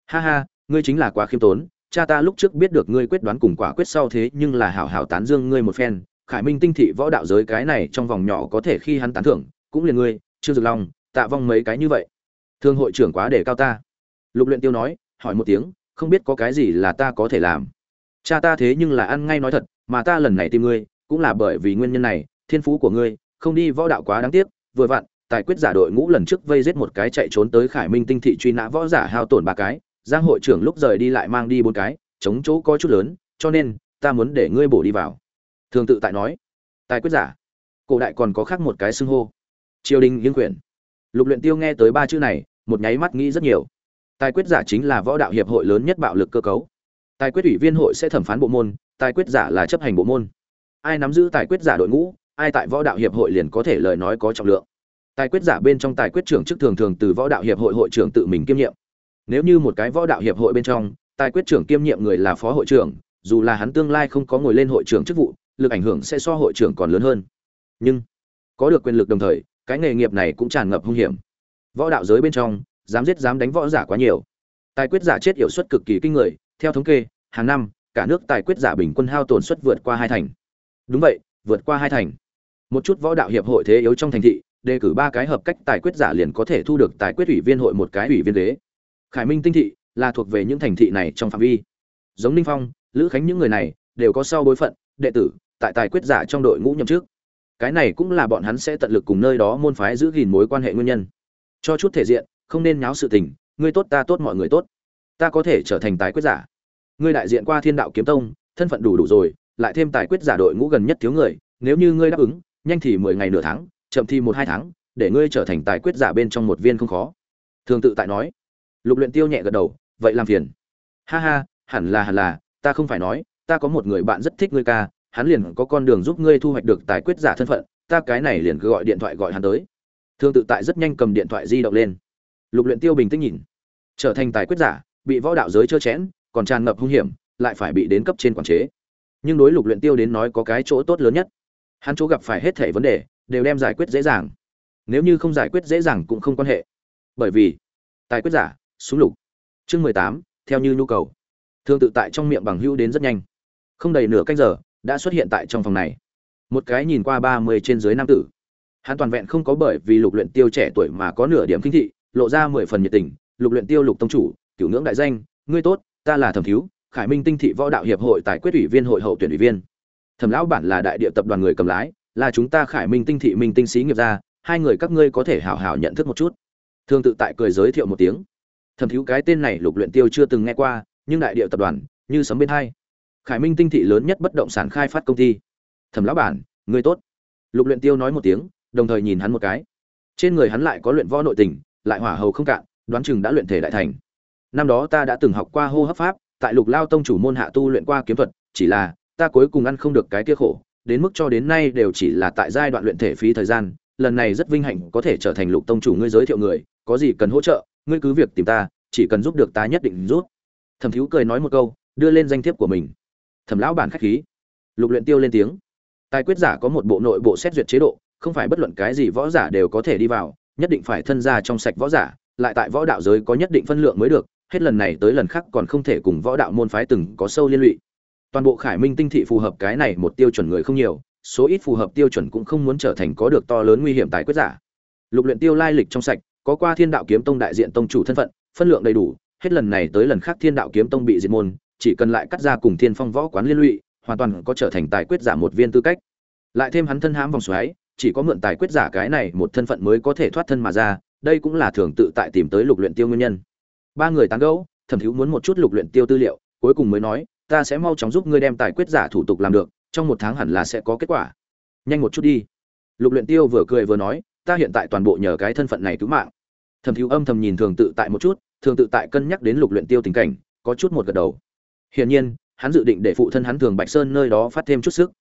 [SPEAKER 1] Ha ha, ngươi chính là quá khiêm tốn, cha ta lúc trước biết được ngươi quyết đoán cùng quả quyết sau thế nhưng là hảo hảo tán dương ngươi một phen. Khải minh tinh thị võ đạo giới cái này trong vòng nhỏ có thể khi hắn tán thưởng, cũng liền ngươi chưa dược lòng. tạ vong mấy cái như vậy. Thương hội trưởng quá để cao ta. Lục luyện tiêu nói, hỏi một tiếng, không biết có cái gì là ta có thể làm. Cha ta thế nhưng là ăn ngay nói thật, mà ta lần này tìm ngươi, cũng là bởi vì nguyên nhân này, thiên phú của ngươi không đi võ đạo quá đáng tiếc, vừa vặn, tài quyết giả đội ngũ lần trước vây giết một cái chạy trốn tới khải minh tinh thị truy nã võ giả hao tổn ba cái, giang hội trưởng lúc rời đi lại mang đi bốn cái, chống chỗ có chút lớn, cho nên, ta muốn để ngươi bổ đi vào. Thường tự tại nói, tài quyết giả, cổ đại còn có khác một cái xưng hô, triều đình nghiêng quyền. Lục luyện tiêu nghe tới ba chữ này, một nháy mắt nghĩ rất nhiều. Tài quyết giả chính là võ đạo hiệp hội lớn nhất bạo lực cơ cấu. Tài quyết ủy viên hội sẽ thẩm phán bộ môn, tài quyết giả là chấp hành bộ môn. Ai nắm giữ tài quyết giả đội ngũ ai tại võ đạo hiệp hội liền có thể lời nói có trọng lượng. Tài quyết giả bên trong tài quyết trưởng chức thường thường từ võ đạo hiệp hội hội trưởng tự mình kiêm nhiệm. Nếu như một cái võ đạo hiệp hội bên trong, tài quyết trưởng kiêm nhiệm người là phó hội trưởng, dù là hắn tương lai không có ngồi lên hội trưởng chức vụ, lực ảnh hưởng sẽ so hội trưởng còn lớn hơn. Nhưng, có được quyền lực đồng thời, cái nghề nghiệp này cũng tràn ngập hung hiểm. Võ đạo giới bên trong, dám giết dám đánh võ giả quá nhiều. Tài quyết giả chết hiệu suất cực kỳ kinh người, theo thống kê, hàng năm, cả nước tài quyết giả bình quân hao tổn suất vượt qua hai thành. Đúng vậy, vượt qua hai thành một chút võ đạo hiệp hội thế yếu trong thành thị, đề cử ba cái hợp cách tài quyết giả liền có thể thu được tài quyết ủy viên hội một cái ủy viên đế. Khải minh tinh thị là thuộc về những thành thị này trong phạm vi. Giống ninh phong, lữ khánh những người này đều có sau bối phận, đệ tử, tại tài quyết giả trong đội ngũ nhậm chức. Cái này cũng là bọn hắn sẽ tận lực cùng nơi đó môn phái giữ gìn mối quan hệ nguyên nhân. Cho chút thể diện, không nên nháo sự tình, ngươi tốt ta tốt mọi người tốt. Ta có thể trở thành tài quyết giả. Ngươi đại diện qua thiên đạo kiếm tông, thân phận đủ đủ rồi, lại thêm tài quyết giả đội ngũ gần nhất thiếu người, nếu như ngươi đáp ứng nhanh thì mười ngày nửa tháng, chậm thì một hai tháng, để ngươi trở thành tài quyết giả bên trong một viên không khó. Thường tự tại nói. Lục luyện tiêu nhẹ gật đầu, vậy làm phiền. Ha ha, hẳn là hẳn là, ta không phải nói, ta có một người bạn rất thích ngươi ca, hắn liền có con đường giúp ngươi thu hoạch được tài quyết giả thân phận, ta cái này liền cứ gọi điện thoại gọi hắn tới. Thương tự tại rất nhanh cầm điện thoại di động lên. Lục luyện tiêu bình tĩnh nhìn. Trở thành tài quyết giả, bị võ đạo giới chơ chẽn, còn tràn ngập hung hiểm, lại phải bị đến cấp trên quản chế. Nhưng đối lục luyện tiêu đến nói có cái chỗ tốt lớn nhất hắn chỗ gặp phải hết thảy vấn đề, đều đem giải quyết dễ dàng. Nếu như không giải quyết dễ dàng cũng không quan hệ. Bởi vì, tài quyết giả, súng lục. Chương mười tám, theo như nhu cầu. Thương tự tại trong miệng bằng hữu đến rất nhanh. Không đầy nửa canh giờ, đã xuất hiện tại trong phòng này. Một cái nhìn qua ba mươi trên dưới nam tử. Hắn toàn vẹn không có bởi vì lục luyện tiêu trẻ tuổi mà có nửa điểm kinh thị, lộ ra mười phần nhiệt tình. Lục luyện tiêu lục tông chủ, cửu ngưỡng đại danh, ngươi tốt, ta là thẩm thiếu, khải minh tinh thị võ đạo hiệp hội tài quyết ủy viên hội hậu tuyển ủy viên thẩm lão bản là đại địa tập đoàn người cầm lái, là chúng ta khải minh tinh thị minh tinh sĩ nghiệp gia, hai người các ngươi có thể hảo hảo nhận thức một chút. Thương tự tại cười giới thiệu một tiếng. Thẩm thiếu cái tên này lục luyện tiêu chưa từng nghe qua, nhưng đại địa tập đoàn, như sấm bên hai. Khải minh tinh thị lớn nhất bất động sản khai phát công ty. Thẩm lão bản, ngươi tốt. Lục luyện tiêu nói một tiếng, đồng thời nhìn hắn một cái. Trên người hắn lại có luyện võ nội tình, lại hỏa hầu không cạn, đoán chừng đã luyện thể đại thành. Năm đó ta đã từng học qua hô hấp pháp, tại lục lao tông chủ môn hạ tu luyện qua kiếm thuật, chỉ là ta cuối cùng ăn không được cái kia khổ, đến mức cho đến nay đều chỉ là tại giai đoạn luyện thể phí thời gian, lần này rất vinh hạnh có thể trở thành lục tông chủ ngươi giới thiệu người, có gì cần hỗ trợ, ngươi cứ việc tìm ta, chỉ cần giúp được ta nhất định giúp. Thẩm thiếu cười nói một câu, đưa lên danh thiếp của mình. Thẩm lão bản khách khí. Lục luyện tiêu lên tiếng. Tài quyết giả có một bộ nội bộ xét duyệt chế độ, không phải bất luận cái gì võ giả đều có thể đi vào, nhất định phải thân gia trong sạch võ giả, lại tại võ đạo giới có nhất định phân lượng mới được, hết lần này tới lần khác còn không thể cùng võ đạo môn phái từng có sâu liên lụy toàn bộ khải minh tinh thị phù hợp cái này một tiêu chuẩn người không nhiều, số ít phù hợp tiêu chuẩn cũng không muốn trở thành có được to lớn nguy hiểm tài quyết giả. Lục luyện tiêu lai lịch trong sạch, có qua thiên đạo kiếm tông đại diện tông chủ thân phận, phân lượng đầy đủ, hết lần này tới lần khác thiên đạo kiếm tông bị diệt môn, chỉ cần lại cắt ra cùng thiên phong võ quán liên lụy, hoàn toàn có trở thành tài quyết giả một viên tư cách. Lại thêm hắn thân hãm vòng xoáy, chỉ có mượn tài quyết giả cái này một thân phận mới có thể thoát thân mà ra, đây cũng là thường tự tại tìm tới lục luyện tiêu nguyên nhân. Ba người tán gẫu, thẩm thiếu muốn một chút lục luyện tiêu tư liệu, cuối cùng mới nói ta sẽ mau chóng giúp ngươi đem tài quyết giả thủ tục làm được, trong một tháng hẳn là sẽ có kết quả. Nhanh một chút đi. Lục luyện tiêu vừa cười vừa nói, ta hiện tại toàn bộ nhờ cái thân phận này cứu mạng. Thẩm thiếu âm thầm nhìn thường tự tại một chút, thường tự tại cân nhắc đến lục luyện tiêu tình cảnh, có chút một gật đầu. Hiển nhiên, hắn dự định để phụ thân hắn thường bạch sơn nơi đó phát thêm chút sức.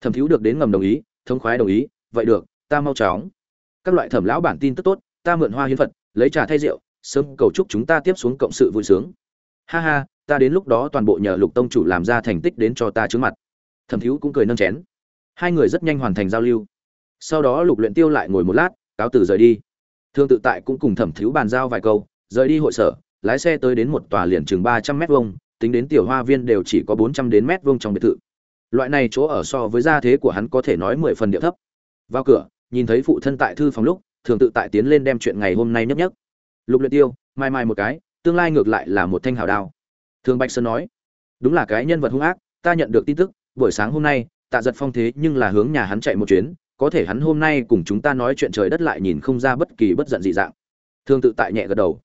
[SPEAKER 1] Thẩm thiếu được đến ngầm đồng ý thông khoái đồng ý, vậy được, ta mau chóng. Các loại thẩm lão bản tin tức tốt, ta mượn hoa hiến phật, lấy trà thay rượu, sớm cầu chúc chúng ta tiếp xuống cộng sự vui sướng. Ha ha ta đến lúc đó toàn bộ nhờ lục tông chủ làm ra thành tích đến cho ta trước mặt. Thẩm thiếu cũng cười nâng chén. Hai người rất nhanh hoàn thành giao lưu. Sau đó lục luyện tiêu lại ngồi một lát, cáo từ rời đi. Thương tự tại cũng cùng thẩm thiếu bàn giao vài câu, rời đi hội sở, lái xe tới đến một tòa liền chừng ba trăm mét vuông, tính đến tiểu hoa viên đều chỉ có bốn trăm đến mét vuông trong biệt thự. Loại này chỗ ở so với gia thế của hắn có thể nói mười phần địa thấp. Vào cửa, nhìn thấy phụ thân tại thư phòng lúc thường tự tại tiến lên đem chuyện ngày hôm nay nhấp nhấp. Lục luyện tiêu, mai mai một cái, tương lai ngược lại là một thanh hào đao thường bạch sơn nói, đúng là cái nhân vật hung ác, ta nhận được tin tức, buổi sáng hôm nay, tạ giật phong thế nhưng là hướng nhà hắn chạy một chuyến, có thể hắn hôm nay cùng chúng ta nói chuyện trời đất lại nhìn không ra bất kỳ bất giận dị dạng. Thương tự tại nhẹ gật đầu.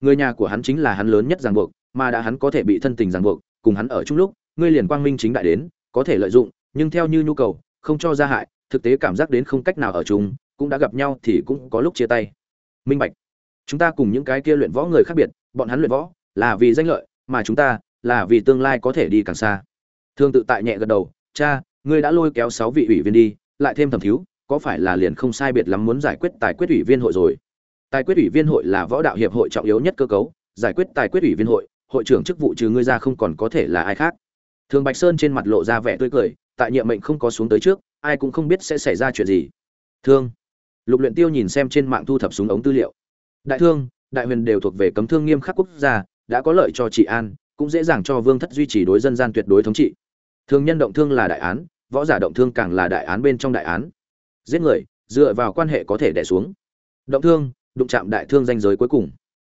[SPEAKER 1] Người nhà của hắn chính là hắn lớn nhất ràng buộc, mà đã hắn có thể bị thân tình ràng buộc, cùng hắn ở chung lúc, ngươi liền quang minh chính đại đến, có thể lợi dụng, nhưng theo như nhu cầu, không cho ra hại, thực tế cảm giác đến không cách nào ở chung, cũng đã gặp nhau thì cũng có lúc chia tay. Minh bạch, chúng ta cùng những cái kia luyện võ người khác biệt, bọn hắn luyện võ, là vì danh lợi mà chúng ta là vì tương lai có thể đi càng xa. Thương tự tại nhẹ gật đầu, cha, ngươi đã lôi kéo sáu vị ủy viên đi, lại thêm thẩm thiếu, có phải là liền không sai biệt lắm muốn giải quyết tài quyết ủy viên hội rồi? Tài quyết ủy viên hội là võ đạo hiệp hội trọng yếu nhất cơ cấu, giải quyết tài quyết ủy viên hội hội trưởng chức vụ trừ ngươi ra không còn có thể là ai khác. Thường bạch sơn trên mặt lộ ra vẻ tươi cười, tại nhiệm mệnh không có xuống tới trước, ai cũng không biết sẽ xảy ra chuyện gì. Thương, lục luyện tiêu nhìn xem trên mạng thu thập súng ống tư liệu. Đại thương, đại huyền đều thuộc về cấm thương nghiêm khắc quốc gia đã có lợi cho trị an, cũng dễ dàng cho vương thất duy trì đối dân gian tuyệt đối thống trị. Thương nhân động thương là đại án, võ giả động thương càng là đại án bên trong đại án. Giết người, dựa vào quan hệ có thể đè xuống. Động thương, đụng chạm đại thương danh giới cuối cùng.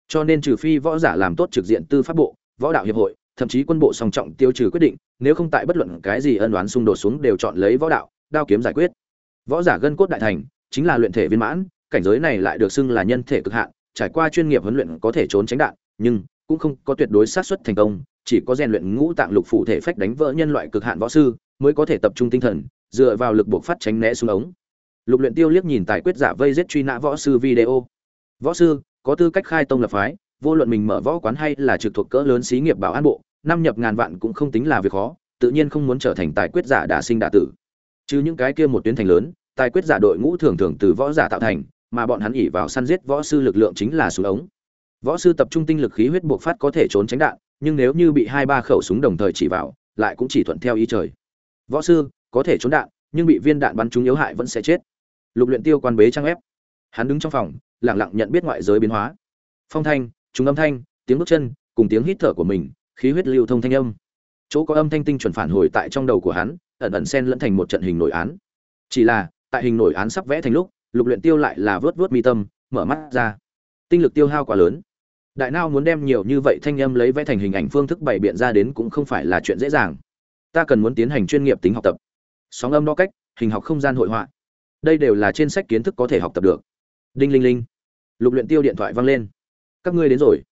[SPEAKER 1] Cho nên trừ phi võ giả làm tốt trực diện tư pháp bộ, võ đạo hiệp hội, thậm chí quân bộ song trọng tiêu trừ quyết định, nếu không tại bất luận cái gì ân oán xung đột xuống đều chọn lấy võ đạo, đao kiếm giải quyết. Võ giả gân cốt đại thành, chính là luyện thể viên mãn, cảnh giới này lại được xưng là nhân thể cực hạn, trải qua chuyên nghiệp huấn luyện có thể trốn tránh đạn, nhưng cũng không có tuyệt đối xác suất thành công, chỉ có rèn luyện ngũ tạng lục phủ thể phách đánh vỡ nhân loại cực hạn võ sư mới có thể tập trung tinh thần, dựa vào lực buộc phát tránh né xuống ống. Lục luyện tiêu liếc nhìn tài quyết giả vây giết truy nã võ sư video. Võ sư, có tư cách khai tông lập phái, vô luận mình mở võ quán hay là trực thuộc cỡ lớn xí nghiệp bảo an bộ, năm nhập ngàn vạn cũng không tính là việc khó, tự nhiên không muốn trở thành tài quyết giả đả sinh đả tử. Chứ những cái kia một tuyến thành lớn, tài quyết giả đội ngũ thường thường từ võ giả tạo thành, mà bọn hắn ỉ vào săn giết võ sư lực lượng chính là xuống ống võ sư tập trung tinh lực khí huyết buộc phát có thể trốn tránh đạn, nhưng nếu như bị hai ba khẩu súng đồng thời chỉ vào, lại cũng chỉ thuận theo ý trời. Võ sư, có thể trốn đạn, nhưng bị viên đạn bắn trúng yếu hại vẫn sẽ chết. Lục luyện tiêu quan bế trang ép. Hắn đứng trong phòng, lặng lặng nhận biết ngoại giới biến hóa. Phong thanh trùng âm thanh, tiếng bước chân, cùng tiếng hít thở của mình, khí huyết lưu thông thanh âm. Chỗ có âm thanh tinh chuẩn phản hồi tại trong đầu của hắn, ẩn ẩn xen lẫn thành một trận hình nổi án. Chỉ là, tại hình nổi án sắp vẽ thành lúc, lục luyện tiêu lại là vớt vớt mi tâm, mở mắt ra. Tinh lực tiêu hao quá lớn đại nao muốn đem nhiều như vậy thanh âm lấy vẽ thành hình ảnh phương thức bày biện ra đến cũng không phải là chuyện dễ dàng. Ta cần muốn tiến hành chuyên nghiệp tính học tập. Sóng âm đo cách, hình học không gian hội họa. Đây đều là trên sách kiến thức có thể học tập được. Đinh linh linh. Lục luyện tiêu điện thoại vang lên. Các ngươi đến rồi.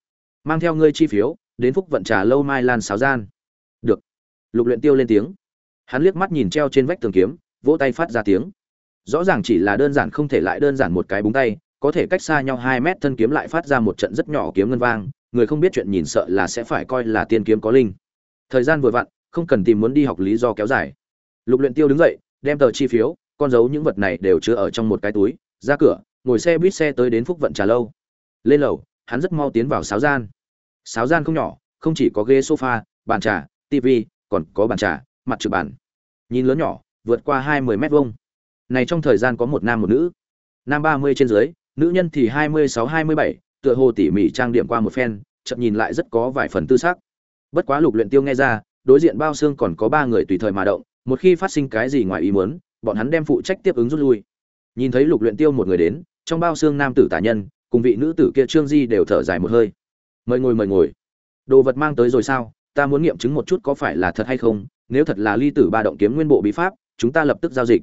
[SPEAKER 1] Mang theo ngươi chi phiếu, đến phúc vận trà lâu mai lan sáo gian. Được. Lục luyện tiêu lên tiếng. Hắn liếc mắt nhìn treo trên vách tường kiếm, vỗ tay phát ra tiếng. Rõ ràng chỉ là đơn giản không thể lại đơn giản một cái búng tay có thể cách xa nhau hai mét thân kiếm lại phát ra một trận rất nhỏ kiếm ngân vang, người không biết chuyện nhìn sợ là sẽ phải coi là tiên kiếm có linh. Thời gian vừa vặn, không cần tìm muốn đi học lý do kéo dài. Lục luyện tiêu đứng dậy, đem tờ chi phiếu, con dấu những vật này đều chứa ở trong một cái túi, ra cửa, ngồi xe buýt xe tới đến phúc vận trà lâu. Lên lầu, hắn rất mau tiến vào sáo gian. Sáo gian không nhỏ, không chỉ có ghế sofa, bàn trà tivi còn có bàn trà, mặt trực bàn. Nhìn lớn nhỏ, vượt qua hai mươi mét vuông. Này trong thời gian có một nam một nữ. Nam ba mươi trên dưới nữ nhân thì hai mươi sáu, hai mươi bảy, tựa hồ tỉ mỉ trang điểm qua một phen chậm nhìn lại rất có vài phần tư sắc. Bất quá lục luyện tiêu nghe ra, đối diện bao xương còn có ba người tùy thời mà động, một khi phát sinh cái gì ngoài ý muốn, bọn hắn đem phụ trách tiếp ứng rút lui. Nhìn thấy lục luyện tiêu một người đến, trong bao xương nam tử tả nhân, cùng vị nữ tử kia trương di đều thở dài một hơi. Mời ngồi mời ngồi. Đồ vật mang tới rồi sao? Ta muốn nghiệm chứng một chút có phải là thật hay không, nếu thật là ly tử ba động kiếm nguyên bộ bí pháp, chúng ta lập tức giao dịch.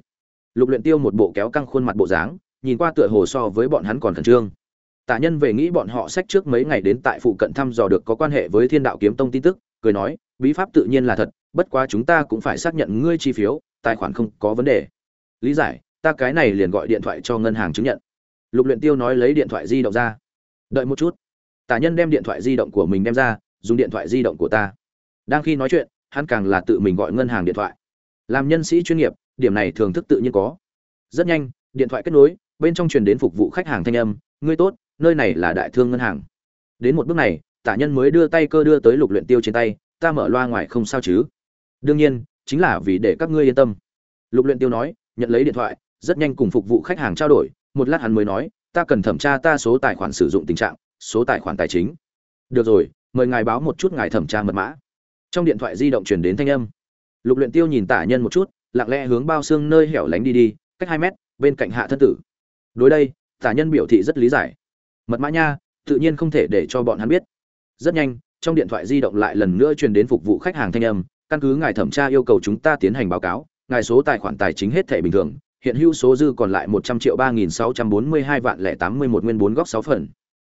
[SPEAKER 1] Lục luyện tiêu một bộ kéo căng khuôn mặt bộ dáng nhìn qua tựa hồ so với bọn hắn còn khẩn trương. Tạ nhân về nghĩ bọn họ sách trước mấy ngày đến tại phụ cận thăm dò được có quan hệ với thiên đạo kiếm tông tin tức, cười nói, bí pháp tự nhiên là thật, bất quá chúng ta cũng phải xác nhận ngươi chi phiếu, tài khoản không có vấn đề. Lý giải, ta cái này liền gọi điện thoại cho ngân hàng chứng nhận. Lục luyện tiêu nói lấy điện thoại di động ra. Đợi một chút. Tả nhân đem điện thoại di động của mình đem ra, dùng điện thoại di động của ta. Đang khi nói chuyện, hắn càng là tự mình gọi ngân hàng điện thoại. Làm nhân sĩ chuyên nghiệp, điểm này thường thức tự nhiên có. Rất nhanh, điện thoại kết nối bên trong truyền đến phục vụ khách hàng thanh âm, ngươi tốt, nơi này là đại thương ngân hàng. Đến một bước này, tả nhân mới đưa tay cơ đưa tới lục luyện tiêu trên tay, ta mở loa ngoài không sao chứ? Đương nhiên, chính là vì để các ngươi yên tâm. Lục luyện tiêu nói, nhận lấy điện thoại, rất nhanh cùng phục vụ khách hàng trao đổi, một lát hắn mới nói, ta cần thẩm tra ta số tài khoản sử dụng tình trạng, số tài khoản tài chính. Được rồi, mời ngài báo một chút ngài thẩm tra mật mã. Trong điện thoại di động truyền đến thanh âm. Lục luyện tiêu nhìn tả nhân một chút, lặng lẽ hướng bao xương nơi hẻo lánh đi đi, cách hai mét, bên cạnh hạ thân tử đối đây, tả nhân biểu thị rất lý giải. Mật mã nha, tự nhiên không thể để cho bọn hắn biết. Rất nhanh, trong điện thoại di động lại lần nữa truyền đến phục vụ khách hàng thanh âm. Căn cứ ngài thẩm tra yêu cầu chúng ta tiến hành báo cáo, ngài số tài khoản tài chính hết thẻ bình thường, hiện hữu số dư còn lại một trăm triệu ba nghìn sáu trăm bốn mươi hai vạn lẻ tám mươi một nguyên bốn góc sáu phần.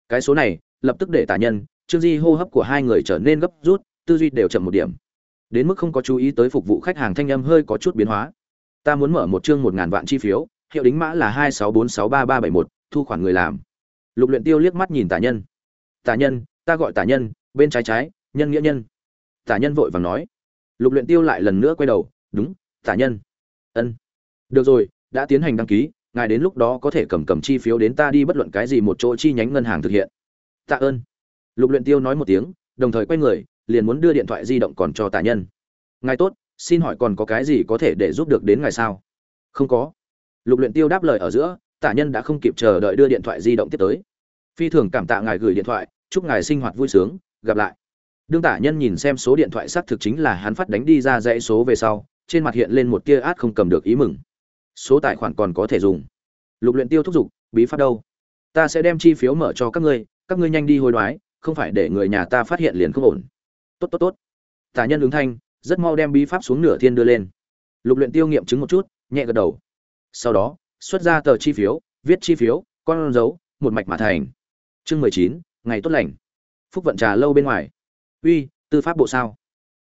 [SPEAKER 1] Cái số này, lập tức để tả nhân, trương di hô hấp của hai người trở nên gấp rút, tư duy đều chậm một điểm. Đến mức không có chú ý tới phục vụ khách hàng thanh âm hơi có chút biến hóa. Ta muốn mở một chương một ngàn vạn chi phiếu hiệu đính mã là hai sáu bốn sáu ba ba bảy một, thu khoản người làm. Lục luyện tiêu liếc mắt nhìn tả nhân. Tả nhân, ta gọi tả nhân, bên trái trái, nhân nghĩa nhân. Tả nhân vội vàng nói. Lục luyện tiêu lại lần nữa quay đầu, đúng, tả nhân. Ân. Được rồi, đã tiến hành đăng ký, ngài đến lúc đó có thể cầm cầm chi phiếu đến ta đi bất luận cái gì một chỗ chi nhánh ngân hàng thực hiện. Tạ ơn. Lục luyện tiêu nói một tiếng, đồng thời quay người, liền muốn đưa điện thoại di động còn cho tả nhân. Ngài tốt, xin hỏi còn có cái gì có thể để giúp được đến ngài sao? Không có lục luyện tiêu đáp lời ở giữa, tả nhân đã không kịp chờ đợi đưa điện thoại di động tiếp tới. Phi thường cảm tạ ngài gửi điện thoại, chúc ngài sinh hoạt vui sướng, gặp lại. Đương tả nhân nhìn xem số điện thoại xác thực chính là hắn phát đánh đi ra dãy số về sau, trên mặt hiện lên một tia át không cầm được ý mừng. Số tài khoản còn có thể dùng. Lục luyện tiêu thúc giục, bí pháp đâu? Ta sẽ đem chi phiếu mở cho các ngươi các ngươi nhanh đi hối đoái, không phải để người nhà ta phát hiện liền không ổn. Tốt tốt tốt. Tả nhân ứng thanh, rất mau đem bí pháp xuống nửa thiên đưa lên. Lục luyện tiêu nghiệm chứng một chút, nhẹ gật đầu sau đó, xuất ra tờ chi phiếu, viết chi phiếu, con dấu, một mạch mà thành. Chương mười chín, ngày tốt lành. Phúc vận trà lâu bên ngoài. Uy, tư pháp bộ sao?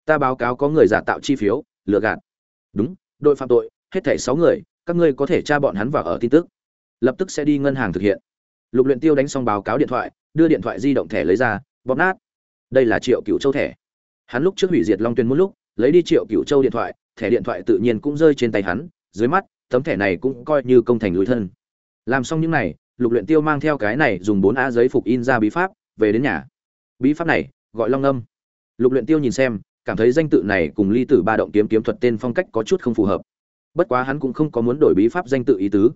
[SPEAKER 1] Ta báo cáo có người giả tạo chi phiếu, lừa gạt. Đúng, đội phạm tội, hết thảy sáu người, các ngươi có thể tra bọn hắn vào ở tin tức. Lập tức sẽ đi ngân hàng thực hiện. Lục luyện tiêu đánh xong báo cáo điện thoại, đưa điện thoại di động thẻ lấy ra, bóp nát. Đây là triệu cựu châu thẻ. Hắn lúc trước hủy diệt long tuyên một lúc, lấy đi triệu cựu châu điện thoại, thẻ điện thoại tự nhiên cũng rơi trên tay hắn, dưới mắt tấm thẻ này cũng coi như công thành lối thân. Làm xong những này, lục luyện tiêu mang theo cái này dùng bốn a giấy phục in ra bí pháp, về đến nhà. Bí pháp này, gọi long âm. Lục luyện tiêu nhìn xem, cảm thấy danh tự này cùng ly tử ba động kiếm kiếm thuật tên phong cách có chút không phù hợp. Bất quá hắn cũng không có muốn đổi bí pháp danh tự ý tứ.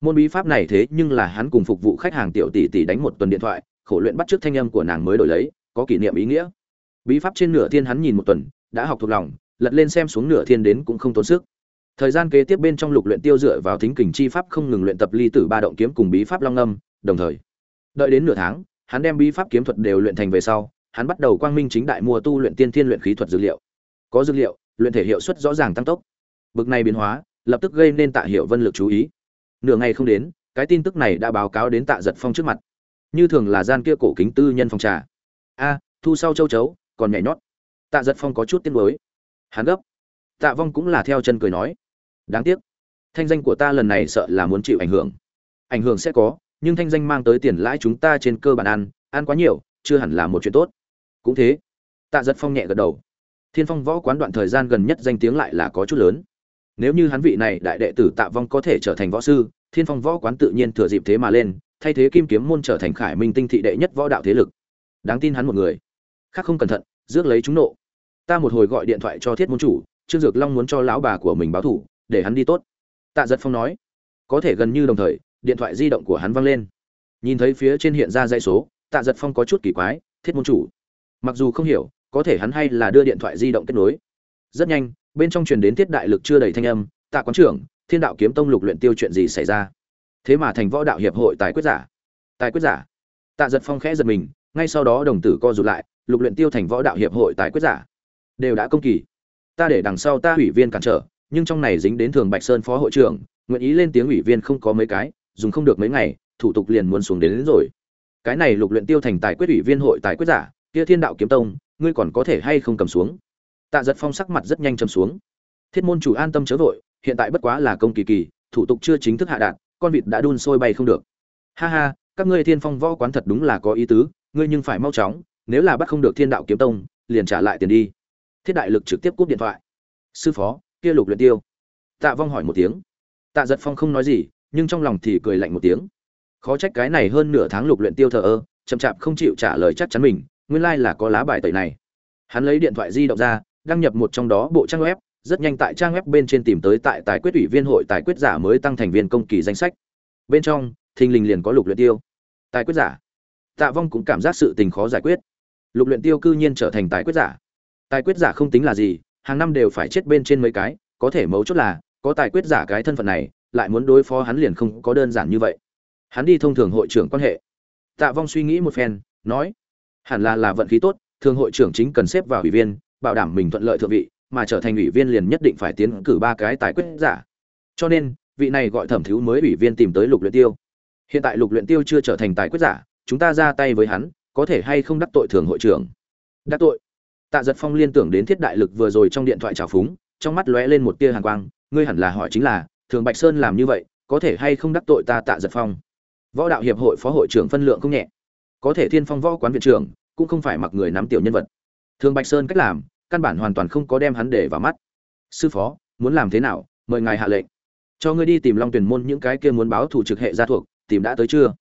[SPEAKER 1] Môn bí pháp này thế nhưng là hắn cùng phục vụ khách hàng tiểu tỷ tỷ đánh một tuần điện thoại, khổ luyện bắt trước thanh âm của nàng mới đổi lấy, có kỷ niệm ý nghĩa. Bí pháp trên nửa thiên hắn nhìn một tuần, đã học thuộc lòng, lật lên xem xuống nửa thiên đến cũng không tốn sức thời gian kế tiếp bên trong lục luyện tiêu dựa vào thính kình chi pháp không ngừng luyện tập ly tử ba động kiếm cùng bí pháp long âm, đồng thời, đợi đến nửa tháng, hắn đem bí pháp kiếm thuật đều luyện thành về sau, hắn bắt đầu quang minh chính đại mua tu luyện tiên thiên luyện khí thuật dữ liệu. Có dữ liệu, luyện thể hiệu suất rõ ràng tăng tốc. Bực này biến hóa, lập tức gây nên tạ hiệu vân lực chú ý. Nửa ngày không đến, cái tin tức này đã báo cáo đến tạ giật phong trước mặt. Như thường là gian kia cổ kính tư nhân phòng trà. A, thu sau châu chấu, còn nhảy nhót. Tạ giật phong có chút tiếng mới hắn gấp. Tạ vong cũng là theo chân cười nói đáng tiếc. Thanh danh của ta lần này sợ là muốn chịu ảnh hưởng. Ảnh hưởng sẽ có, nhưng thanh danh mang tới tiền lãi chúng ta trên cơ bản ăn ăn quá nhiều, chưa hẳn là một chuyện tốt. Cũng thế. Tạ giật phong nhẹ gật đầu. Thiên phong võ quán đoạn thời gian gần nhất danh tiếng lại là có chút lớn. Nếu như hắn vị này đại đệ tử tạ vong có thể trở thành võ sư, thiên phong võ quán tự nhiên thừa dịp thế mà lên, thay thế kim kiếm môn trở thành khải minh tinh thị đệ nhất võ đạo thế lực. Đáng tin hắn một người. Khác không cẩn thận, rước lấy chúng nộ. Ta một hồi gọi điện thoại cho thiết môn chủ, trương dược long muốn cho lão bà của mình báo thủ để hắn đi tốt. Tạ giật phong nói, có thể gần như đồng thời, điện thoại di động của hắn văng lên. Nhìn thấy phía trên hiện ra dãy số, tạ giật phong có chút kỳ quái, thiết môn chủ. Mặc dù không hiểu, có thể hắn hay là đưa điện thoại di động kết nối. Rất nhanh, bên trong truyền đến Thiết đại lực chưa đầy thanh âm, tạ quán trưởng, thiên đạo kiếm tông lục luyện tiêu chuyện gì xảy ra? Thế mà thành võ đạo hiệp hội tài quyết giả. Tài quyết giả. Tạ giật phong khẽ giật mình, ngay sau đó đồng tử co rụt lại, lục luyện tiêu thành võ đạo hiệp hội tài quyết giả. Đều đã công kỳ. Ta để đằng sau ta ủy viên cản trở nhưng trong này dính đến thường bạch sơn phó hội trưởng nguyện ý lên tiếng ủy viên không có mấy cái dùng không được mấy ngày thủ tục liền muốn xuống đến, đến rồi. Cái này lục luyện tiêu thành tài quyết ủy viên hội tài quyết giả kia thiên đạo kiếm tông ngươi còn có thể hay không cầm xuống? Tạ giật phong sắc mặt rất nhanh châm xuống. Thiết môn chủ an tâm chớ vội hiện tại bất quá là công kỳ kỳ thủ tục chưa chính thức hạ đạt con vịt đã đun sôi bay không được. Ha ha các ngươi thiên phong võ quán thật đúng là có ý tứ ngươi nhưng phải mau chóng nếu là bắt không được thiên đạo kiếm tông liền trả lại tiền đi. Thiết đại lực trực tiếp cúp điện thoại. Sư phó kia lục luyện tiêu. Tạ vong hỏi một tiếng. Tạ giật phong không nói gì, nhưng trong lòng thì cười lạnh một tiếng. Khó trách cái này hơn nửa tháng lục luyện tiêu thờ ơ, chậm chạp không chịu trả lời chắc chắn mình, nguyên lai like là có lá bài tẩy này. Hắn lấy điện thoại di động ra, đăng nhập một trong đó bộ trang web, rất nhanh tại trang web bên trên tìm tới tại tài quyết ủy viên hội tài quyết giả mới tăng thành viên công kỳ danh sách. Bên trong, thình lình liền có lục luyện tiêu. Tài quyết giả. Tạ vong cũng cảm giác sự tình khó giải quyết. Lục luyện tiêu cư nhiên trở thành tài quyết giả. Tài quyết giả không tính là gì hàng năm đều phải chết bên trên mấy cái, có thể mấu chốt là, có tài quyết giả cái thân phận này, lại muốn đối phó hắn liền không có đơn giản như vậy. Hắn đi thông thường hội trưởng quan hệ. Tạ vong suy nghĩ một phen, nói, hẳn là là vận khí tốt, thường hội trưởng chính cần xếp vào ủy viên, bảo đảm mình thuận lợi thượng vị, mà trở thành ủy viên liền nhất định phải tiến cử ba cái tài quyết giả. Cho nên, vị này gọi thẩm thiếu mới ủy viên tìm tới lục luyện tiêu. Hiện tại lục luyện tiêu chưa trở thành tài quyết giả, chúng ta ra tay với hắn, có thể hay không đắc tội thường hội trưởng? Đắc tội? Tạ giật phong liên tưởng đến thiết đại lực vừa rồi trong điện thoại trào phúng, trong mắt lóe lên một tia hàn quang, ngươi hẳn là hỏi chính là, thường bạch sơn làm như vậy, có thể hay không đắc tội ta tạ giật phong? Võ đạo hiệp hội phó hội trưởng phân lượng không nhẹ. Có thể thiên phong võ quán viện trưởng, cũng không phải mặc người nắm tiểu nhân vật. Thường bạch sơn cách làm, căn bản hoàn toàn không có đem hắn để vào mắt. Sư phó, muốn làm thế nào, mời ngài hạ lệnh. Cho ngươi đi tìm long tuyển môn những cái kia muốn báo thủ trực hệ gia thuộc, tìm đã tới chưa?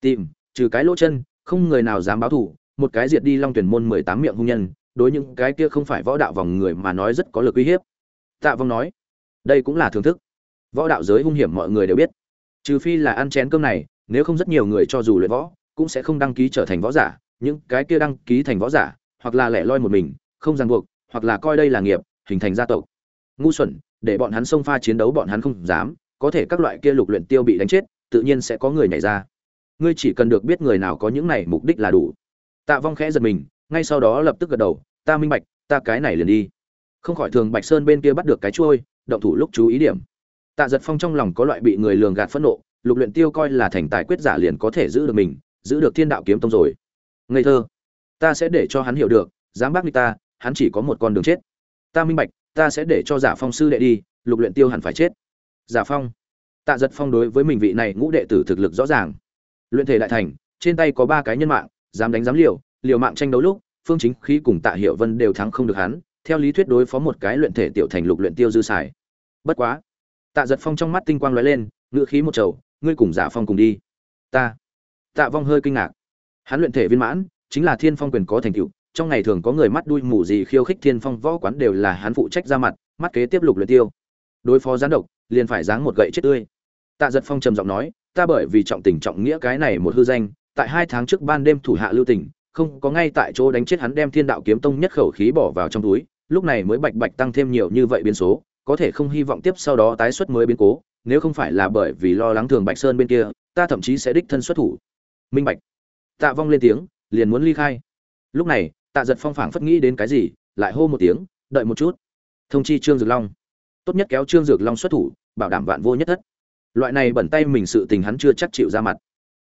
[SPEAKER 1] Tìm, trừ cái lỗ chân, không người nào dám báo thủ một cái diệt đi long tuyển môn mười tám miệng hung nhân đối những cái kia không phải võ đạo vòng người mà nói rất có lực uy hiếp. Tạ vong nói, đây cũng là thưởng thức. Võ đạo giới hung hiểm mọi người đều biết. Trừ phi là ăn chén cơm này, nếu không rất nhiều người cho dù luyện võ, cũng sẽ không đăng ký trở thành võ giả. Những cái kia đăng ký thành võ giả, hoặc là lẻ loi một mình, không ràng buộc, hoặc là coi đây là nghiệp, hình thành gia tộc. Ngu xuẩn, để bọn hắn xông pha chiến đấu bọn hắn không dám, có thể các loại kia lục luyện tiêu bị đánh chết, tự nhiên sẽ có người nhảy ra. Ngươi chỉ cần được biết người nào có những này mục đích là đủ. Tạ vong khẽ giật mình ngay sau đó lập tức gật đầu, ta minh bạch, ta cái này liền đi. Không khỏi thường bạch sơn bên kia bắt được cái chuôi, động thủ lúc chú ý điểm. Tạ giật phong trong lòng có loại bị người lường gạt phẫn nộ, lục luyện tiêu coi là thành tài quyết giả liền có thể giữ được mình, giữ được thiên đạo kiếm tông rồi. Ngây thơ. Ta sẽ để cho hắn hiểu được, dám bác đi ta, hắn chỉ có một con đường chết. Ta minh bạch, ta sẽ để cho giả phong sư đệ đi, lục luyện tiêu hẳn phải chết. Giả phong. Tạ giật phong đối với mình vị này ngũ đệ tử thực lực rõ ràng. Luyện thể đại thành, trên tay có ba cái nhân mạng, dám đánh dám liều liều mạng tranh đấu lúc, phương chính khí cùng tạ hiệu vân đều thắng không được hắn, theo lý thuyết đối phó một cái luyện thể tiểu thành lục luyện tiêu dư xài. Bất quá, tạ giật phong trong mắt tinh quang lóe lên ngựa khí một trầu, ngươi cùng giả phong cùng đi. Ta. Tạ vong hơi kinh ngạc. Hắn luyện thể viên mãn, chính là thiên phong quyền có thành tựu, trong ngày thường có người mắt đuôi mù gì khiêu khích thiên phong võ quán đều là hắn phụ trách ra mặt, mắt kế tiếp lục luyện tiêu. Đối phó gián độc, liền phải giáng một gậy chết tươi. Tạ giật phong trầm giọng nói, ta bởi vì trọng tình trọng nghĩa cái này một hư danh, tại hai tháng trước ban đêm thủ hạ lưu tình không có ngay tại chỗ đánh chết hắn đem thiên đạo kiếm tông nhất khẩu khí bỏ vào trong túi, lúc này mới bạch bạch tăng thêm nhiều như vậy biến số, có thể không hy vọng tiếp sau đó tái xuất mới biến cố, nếu không phải là bởi vì lo lắng thường bạch sơn bên kia, ta thậm chí sẽ đích thân xuất thủ. Minh bạch. Tạ vong lên tiếng, liền muốn ly khai. Lúc này, tạ giật phong phảng phất nghĩ đến cái gì, lại hô một tiếng, đợi một chút. Thông chi trương dược long. Tốt nhất kéo trương dược long xuất thủ, bảo đảm vạn vô nhất thất. Loại này bẩn tay mình sự tình hắn chưa chắc chịu ra mặt.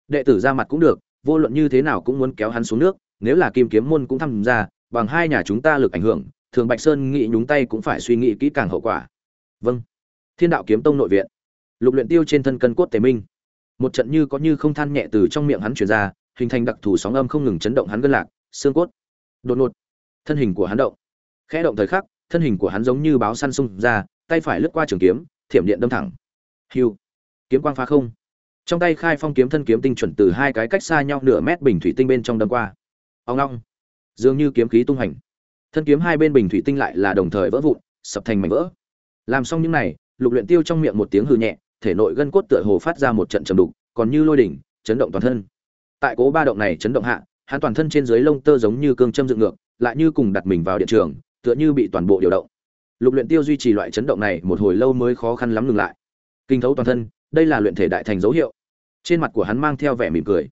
[SPEAKER 1] Đệ tử ra mặt cũng được, vô luận như thế nào cũng muốn kéo hắn xuống nước nếu là kim kiếm môn cũng tham gia, bằng hai nhà chúng ta lực ảnh hưởng, thường bạch sơn nghĩ nhúng tay cũng phải suy nghĩ kỹ càng hậu quả. Vâng. Thiên đạo kiếm tông nội viện. Lục luyện tiêu trên thân cân cốt tề minh. Một trận như có như không than nhẹ từ trong miệng hắn truyền ra, hình thành đặc thù sóng âm không ngừng chấn động hắn gân lạc, xương cốt. Đột ngột, thân hình của hắn động. Khẽ động thời khắc, thân hình của hắn giống như báo săn xung ra, tay phải lướt qua trường kiếm, thiểm điện đâm thẳng. Hiu kiếm quang phá không. Trong tay khai phong kiếm thân kiếm tinh chuẩn từ hai cái cách xa nhau nửa mét bình thủy tinh bên trong đâm qua ông long dường như kiếm khí tung hành. Thân kiếm hai bên bình thủy tinh lại là đồng thời vỡ vụn, sập thành mảnh vỡ. Làm xong những này, lục luyện tiêu trong miệng một tiếng hừ nhẹ, thể nội gân cốt tựa hồ phát ra một trận trầm đục, còn như lôi đỉnh, chấn động toàn thân. Tại cố ba động này chấn động hạ, hắn toàn thân trên dưới lông tơ giống như cương châm dựng ngược, lại như cùng đặt mình vào điện trường, tựa như bị toàn bộ điều động. Lục luyện tiêu duy trì loại chấn động này một hồi lâu mới khó khăn lắm ngừng lại. Kinh thấu toàn thân, đây là luyện thể đại thành dấu hiệu. Trên mặt của hắn mang theo vẻ mỉm cười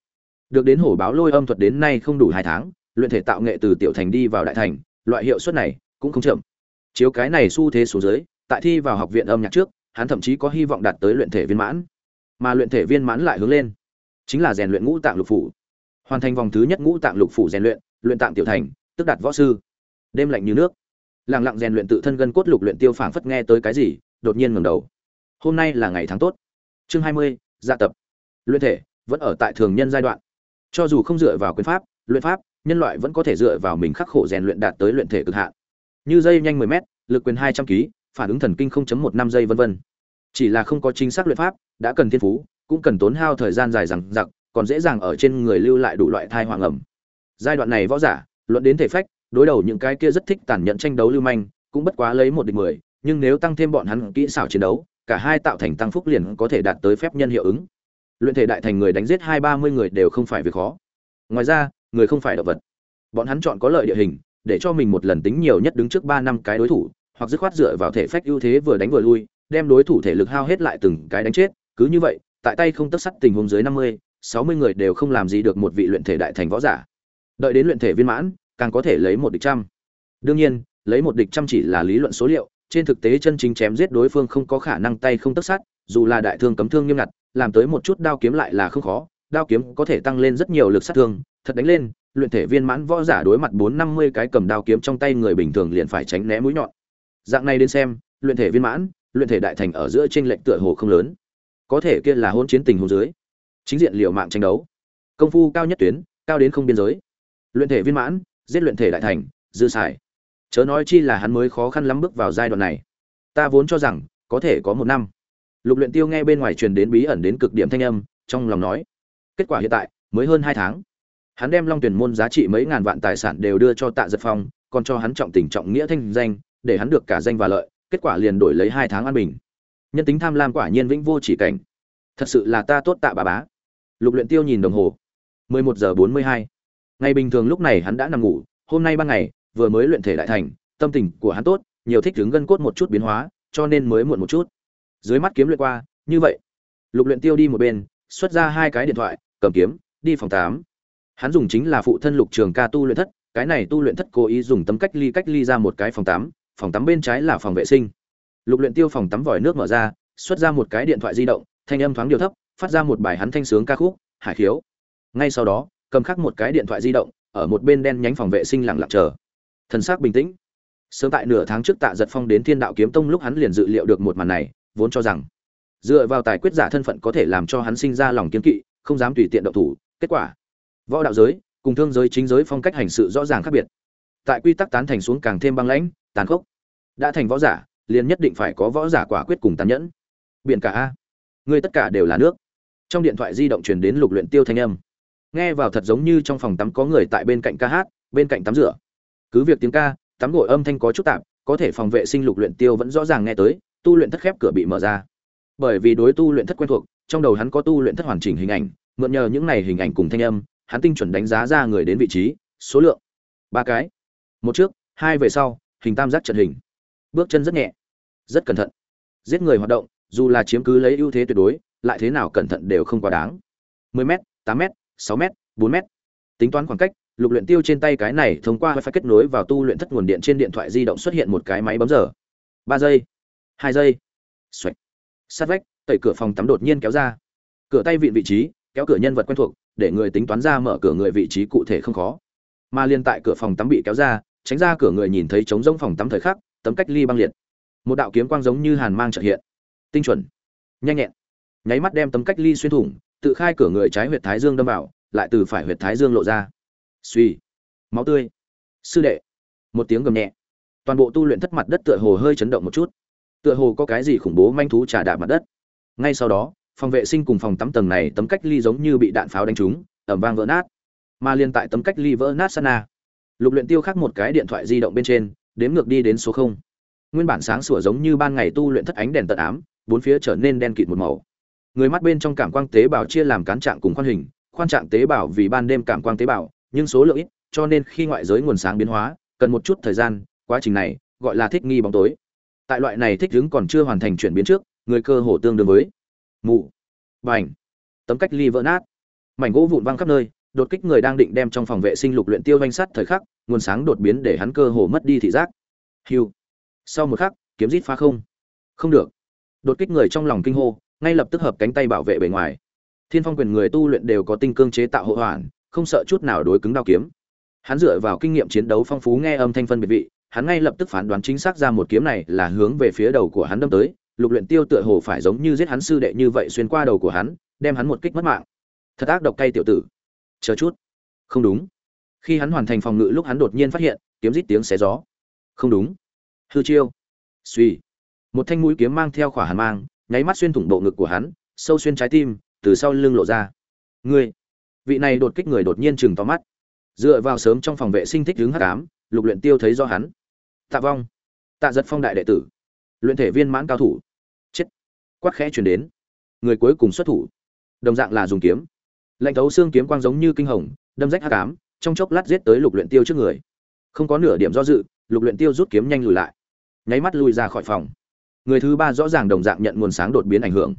[SPEAKER 1] được đến hổ báo lôi âm thuật đến nay không đủ hai tháng, luyện thể tạo nghệ từ tiểu thành đi vào đại thành, loại hiệu suất này cũng không chậm. Chiếu cái này xu thế số dưới, tại thi vào học viện âm nhạc trước, hắn thậm chí có hy vọng đạt tới luyện thể viên mãn. Mà luyện thể viên mãn lại hướng lên, chính là rèn luyện ngũ tạng lục phủ. Hoàn thành vòng thứ nhất ngũ tạng lục phủ rèn luyện luyện tạng tiểu thành, tức đạt võ sư. Đêm lạnh như nước. Lặng lặng rèn luyện tự thân gân cốt lục luyện tiêu phảng phất nghe tới cái gì, đột nhiên ngẩng đầu. Hôm nay là ngày tháng tốt. Chương hai mươi dạ tập. Luyện thể vẫn ở tại thường nhân giai đoạn cho dù không dựa vào quyền pháp, luyện pháp, nhân loại vẫn có thể dựa vào mình khắc khổ rèn luyện đạt tới luyện thể cực hạn. Như dây nhanh 10 m lực quyền 200 kg phản ứng thần kinh 0.15 giây vân vân. Chỉ là không có chính xác luyện pháp, đã cần thiên phú, cũng cần tốn hao thời gian dài rằng giặc còn dễ dàng ở trên người lưu lại đủ loại thai hoàng ẩm. Giai đoạn này võ giả, luận đến thể phách, đối đầu những cái kia rất thích tàn nhẫn tranh đấu lưu manh, cũng bất quá lấy một địch mười, nhưng nếu tăng thêm bọn hắn kỹ xảo chiến đấu, cả hai tạo thành tăng phúc liền có thể đạt tới phép nhân hiệu ứng luyện thể đại thành người đánh giết hai ba mươi người đều không phải việc khó. Ngoài ra, người không phải động vật. Bọn hắn chọn có lợi địa hình, để cho mình một lần tính nhiều nhất đứng trước ba năm cái đối thủ, hoặc dứt khoát dựa vào thể phách ưu thế vừa đánh vừa lui, đem đối thủ thể lực hao hết lại từng cái đánh chết. Cứ như vậy, tại tay không tất sắt tình huống dưới năm mươi, sáu mươi người đều không làm gì được một vị luyện thể đại thành võ giả. Đợi đến luyện thể viên mãn, càng có thể lấy một địch trăm. Đương nhiên, lấy một địch trăm chỉ là lý luận số liệu, trên thực tế chân chính chém giết đối phương không có khả năng tay không tất sát dù là đại thương cấm thương nghiêm ngặt làm tới một chút đao kiếm lại là không khó, đao kiếm có thể tăng lên rất nhiều lực sát thương. Thật đánh lên, luyện thể viên mãn võ giả đối mặt bốn năm mươi cái cầm đao kiếm trong tay người bình thường liền phải tránh né mũi nhọn. Dạng này đến xem, luyện thể viên mãn, luyện thể đại thành ở giữa chênh lệch tựa hồ không lớn. Có thể kia là hôn chiến tình huống dưới. Chính diện liều mạng tranh đấu. Công phu cao nhất tuyến, cao đến không biên giới. Luyện thể viên mãn, giết luyện thể đại thành, dư xài. Chớ nói chi là hắn mới khó khăn lắm bước vào giai đoạn này. Ta vốn cho rằng, có thể có một năm lục luyện tiêu nghe bên ngoài truyền đến bí ẩn đến cực điểm thanh âm, trong lòng nói, kết quả hiện tại, mới hơn hai tháng. Hắn đem long tuyển môn giá trị mấy ngàn vạn tài sản đều đưa cho tạ giật phong, còn cho hắn trọng tình trọng nghĩa thanh danh, để hắn được cả danh và lợi, kết quả liền đổi lấy hai tháng an bình. Nhân tính tham lam quả nhiên vĩnh vô chỉ cảnh. Thật sự là ta tốt tạ bà bá. Lục luyện tiêu nhìn đồng hồ 11 giờ 42. ngày bình thường lúc này hắn đã nằm ngủ, hôm nay ban ngày, vừa mới luyện thể đại thành, tâm tình của hắn tốt, nhiều thích đứng gân cốt một chút biến hóa, cho nên mới muộn một chút dưới mắt kiếm luyện qua, như vậy. Lục luyện tiêu đi một bên, xuất ra hai cái điện thoại, cầm kiếm, đi phòng tám. Hắn dùng chính là phụ thân lục trường ca tu luyện thất, cái này tu luyện thất cố ý dùng tấm cách ly cách ly ra một cái phòng tắm phòng tắm bên trái là phòng vệ sinh. Lục luyện tiêu phòng tắm vòi nước mở ra, xuất ra một cái điện thoại di động, thanh âm thoáng điều thấp, phát ra một bài hắn thanh sướng ca khúc, hải khiếu. Ngay sau đó, cầm khắc một cái điện thoại di động, ở một bên đen nhánh phòng vệ sinh lặng lặng chờ. Thần sắc bình tĩnh. Sớm tại nửa tháng trước tạ giật phong đến thiên đạo kiếm tông lúc hắn liền dự liệu được một màn này vốn cho rằng. Dựa vào tài quyết giả thân phận có thể làm cho hắn sinh ra lòng kiên kỵ, không dám tùy tiện động thủ, kết quả, võ đạo giới cùng thương giới chính giới phong cách hành sự rõ ràng khác biệt. Tại quy tắc tán thành xuống càng thêm băng lãnh, tàn khốc. Đã thành võ giả, liền nhất định phải có võ giả quả quyết cùng tàn nhẫn. Biển cả a. Ngươi tất cả đều là nước. Trong điện thoại di động truyền đến lục luyện tiêu thanh âm. Nghe vào thật giống như trong phòng tắm có người tại bên cạnh ca hát, bên cạnh tắm rửa. Cứ việc tiếng ca, tắm gội âm thanh có chút tạp, có thể phòng vệ sinh lục luyện tiêu vẫn rõ ràng nghe tới tu luyện thất khép cửa bị mở ra. Bởi vì đối tu luyện thất quen thuộc, trong đầu hắn có tu luyện thất hoàn chỉnh hình ảnh, mượn nhờ những này hình ảnh cùng thanh âm, hắn tinh chuẩn đánh giá ra người đến vị trí, số lượng. Ba cái. Một trước, hai về sau, hình tam giác trận hình. Bước chân rất nhẹ, rất cẩn thận. Giết người hoạt động, dù là chiếm cứ lấy ưu thế tuyệt đối, lại thế nào cẩn thận đều không quá đáng. 10 m 8 m 6 m 4 m tính toán khoảng cách, lục luyện tiêu trên tay cái này thông qua phải kết nối vào tu luyện thất nguồn điện trên điện thoại di động xuất hiện một cái máy bấm giờ. Ba giây hai giây. Xoạch sát vách, tẩy cửa phòng tắm đột nhiên kéo ra. Cửa tay vịn vị trí, kéo cửa nhân vật quen thuộc, để người tính toán ra mở cửa người vị trí cụ thể không khó. Mà liên tại cửa phòng tắm bị kéo ra, tránh ra cửa người nhìn thấy trống rỗng phòng tắm thời khắc, tấm cách ly băng liệt. Một đạo kiếm quang giống như hàn mang trợ hiện. Tinh chuẩn. Nhanh nhẹn. Nháy mắt đem tấm cách ly xuyên thủng, tự khai cửa người trái huyệt thái dương đâm vào, lại từ phải huyệt thái dương lộ ra. Suy máu tươi. Sư đệ. Một tiếng gầm nhẹ. Toàn bộ tu luyện thất mặt đất tựa hồ hơi chấn động một chút tựa hồ có cái gì khủng bố manh thú trà đạp mặt đất. Ngay sau đó, phòng vệ sinh cùng phòng tắm tầng này tấm cách ly giống như bị đạn pháo đánh trúng ẩm vang vỡ nát. Mà liên tại tấm cách ly vỡ nát sana, lục luyện tiêu khắc một cái điện thoại di động bên trên, đếm ngược đi đến số không. Nguyên bản sáng sủa giống như ban ngày tu luyện thất ánh đèn tận ám, bốn phía trở nên đen kịt một màu. Người mắt bên trong cảm quang tế bào chia làm cán trạng cùng khoan hình, khoan trạng tế bào vì ban đêm cảm quang tế bào, nhưng số lượng ít, cho nên khi ngoại giới nguồn sáng biến hóa, cần một chút thời gian, quá trình này, gọi là thích nghi bóng tối tại loại này thích ứng còn chưa hoàn thành chuyển biến trước, người cơ hồ tương đương với mù, bành, tấm cách ly vỡ nát. Mảnh gỗ vụn văng khắp nơi, đột kích người đang định đem trong phòng vệ sinh lục luyện tiêu danh sắt thời khắc, nguồn sáng đột biến để hắn cơ hồ mất đi thị giác. Hiu. Sau một khắc, kiếm rít phá không. Không được. Đột kích người trong lòng kinh hô, ngay lập tức hợp cánh tay bảo vệ bề ngoài. Thiên phong quyền người tu luyện đều có tinh cương chế tạo hộ hoàn không sợ chút nào đối cứng đao kiếm. Hắn dựa vào kinh nghiệm chiến đấu phong phú nghe âm thanh phân biệt vị hắn ngay lập tức phán đoán chính xác ra một kiếm này là hướng về phía đầu của hắn đâm tới. Lục luyện tiêu tựa hồ phải giống như giết hắn sư đệ như vậy xuyên qua đầu của hắn, đem hắn một kích mất mạng. Thật ác độc cay tiểu tử. Chờ chút. Không đúng. Khi hắn hoàn thành phòng ngự lúc hắn đột nhiên phát hiện, kiếm rít tiếng xé gió. Không đúng. Hư chiêu. Suy một thanh mũi kiếm mang theo khỏa hàn mang, nháy mắt xuyên thủng bộ ngực của hắn, sâu xuyên trái tim, từ sau lưng lộ ra. Ngươi. Vị này đột kích người đột nhiên chừng to mắt. Dựa vào sớm trong phòng vệ sinh thích hướng hắc ám, lục luyện tiêu thấy do hắn tạ vong. Tạ giật phong đại đệ tử. Luyện thể viên mãn cao thủ. Chết. Quát khẽ truyền đến. Người cuối cùng xuất thủ. Đồng dạng là dùng kiếm. Lạnh thấu xương kiếm quang giống như kinh hồng, đâm rách hắc ám, trong chốc lát giết tới lục luyện tiêu trước người. Không có nửa điểm do dự, lục luyện tiêu rút kiếm nhanh lùi lại. Nháy mắt lùi ra khỏi phòng. Người thứ ba rõ ràng đồng dạng nhận nguồn sáng đột biến ảnh hưởng.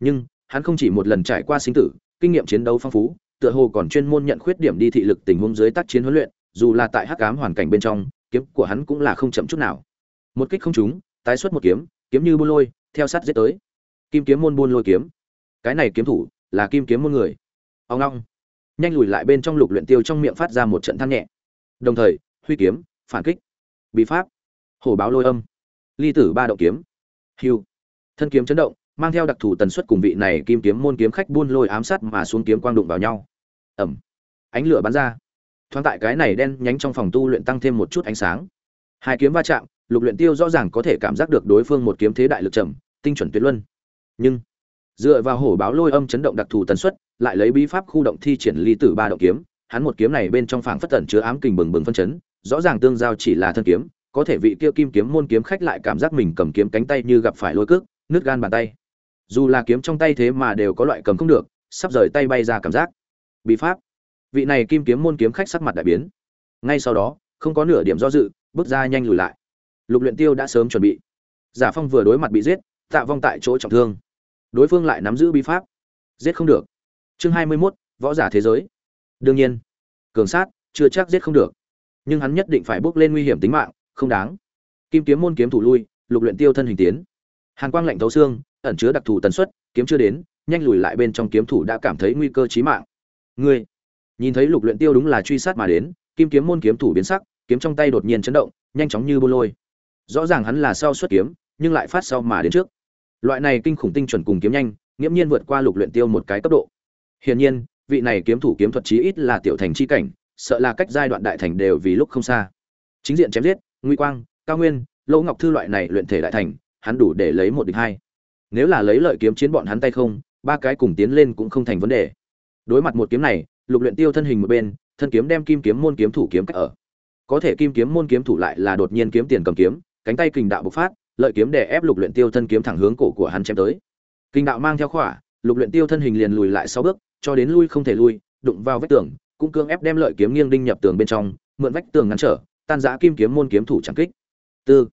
[SPEAKER 1] Nhưng, hắn không chỉ một lần trải qua sinh tử, kinh nghiệm chiến đấu phong phú, tựa hồ còn chuyên môn nhận khuyết điểm đi thị lực tình huống dưới tác chiến huấn luyện, dù là tại hắc ám hoàn cảnh bên trong kiếm của hắn cũng là không chậm chút nào. Một kích không trúng, tái xuất một kiếm kiếm như buôn lôi, theo sát giết tới. Kim kiếm môn buôn lôi kiếm. Cái này kiếm thủ là kim kiếm môn người. Ông long nhanh lùi lại bên trong lục luyện tiêu trong miệng phát ra một trận than nhẹ. Đồng thời, huy kiếm, phản kích bị pháp, hổ báo lôi âm, ly tử ba động kiếm. Hưu. Thân kiếm chấn động, mang theo đặc thù tần suất cùng vị này kim kiếm môn kiếm khách buôn lôi ám sát mà xuống kiếm quang đụng vào nhau. Ẩm. Ánh lửa bắn ra thoáng tại cái này đen nhánh trong phòng tu luyện tăng thêm một chút ánh sáng. Hai kiếm va chạm, lục luyện tiêu rõ ràng có thể cảm giác được đối phương một kiếm thế đại lực trầm, tinh chuẩn tuyệt luân. Nhưng, dựa vào hổ báo lôi âm chấn động đặc thù tần suất, lại lấy bí pháp khu động thi triển ly tử ba động kiếm, hắn một kiếm này bên trong phảng phất tẩn chứa ám kình bừng bừng phân chấn, rõ ràng tương giao chỉ là thân kiếm, có thể vị kia kim kiếm môn kiếm khách lại cảm giác mình cầm kiếm cánh tay như gặp phải lôi cước, nứt gan bàn tay. Dù là kiếm trong tay thế mà đều có loại cầm không được, sắp rời tay bay ra cảm giác. Bí pháp vị này kim kiếm môn kiếm khách sắc mặt đại biến. Ngay sau đó không có nửa điểm do dự bước ra nhanh lùi lại. Lục luyện tiêu đã sớm chuẩn bị. Giả phong vừa đối mặt bị giết tạ vong tại chỗ trọng thương. Đối phương lại nắm giữ bí pháp. Giết không được. Chương hai mươi 21, võ giả thế giới. Đương nhiên cường sát chưa chắc giết không được. Nhưng hắn nhất định phải bước lên nguy hiểm tính mạng không đáng. Kim kiếm môn kiếm thủ lui lục luyện tiêu thân hình tiến. Hàn quang lạnh thấu xương ẩn chứa đặc thù tần suất kiếm chưa đến nhanh lùi lại bên trong kiếm thủ đã cảm thấy nguy cơ chí mạng. Ngươi nhìn thấy lục luyện tiêu đúng là truy sát mà đến, kim kiếm môn kiếm thủ biến sắc, kiếm trong tay đột nhiên chấn động, nhanh chóng như bô lôi. Rõ ràng hắn là sau xuất kiếm, nhưng lại phát sau mà đến trước. Loại này kinh khủng tinh chuẩn cùng kiếm nhanh, nghiễm nhiên vượt qua lục luyện tiêu một cái cấp độ. Hiển nhiên, vị này kiếm thủ kiếm thuật chí ít là tiểu thành chi cảnh, sợ là cách giai đoạn đại thành đều vì lúc không xa. Chính diện chém giết nguy quang, cao nguyên, lỗ ngọc thư loại này luyện thể đại thành, hắn đủ để lấy một địch hai. Nếu là lấy lợi kiếm chiến bọn hắn tay không, ba cái cùng tiến lên cũng không thành vấn đề. Đối mặt một kiếm này lục luyện tiêu thân hình một bên, thân kiếm đem kim kiếm môn kiếm thủ kiếm cách ở. Có thể kim kiếm môn kiếm thủ lại là đột nhiên kiếm tiền cầm kiếm, cánh tay kình đạo bộc phát, lợi kiếm đè ép lục luyện tiêu thân kiếm thẳng hướng cổ của hắn chém tới. Kình đạo mang theo khỏa, lục luyện tiêu thân hình liền lùi lại sáu bước, cho đến lui không thể lui, đụng vào vách tường, cũng cương ép đem lợi kiếm nghiêng đinh nhập tường bên trong, mượn vách tường ngăn trở, tan rã kim kiếm môn kiếm thủ chẳng kích. Tư.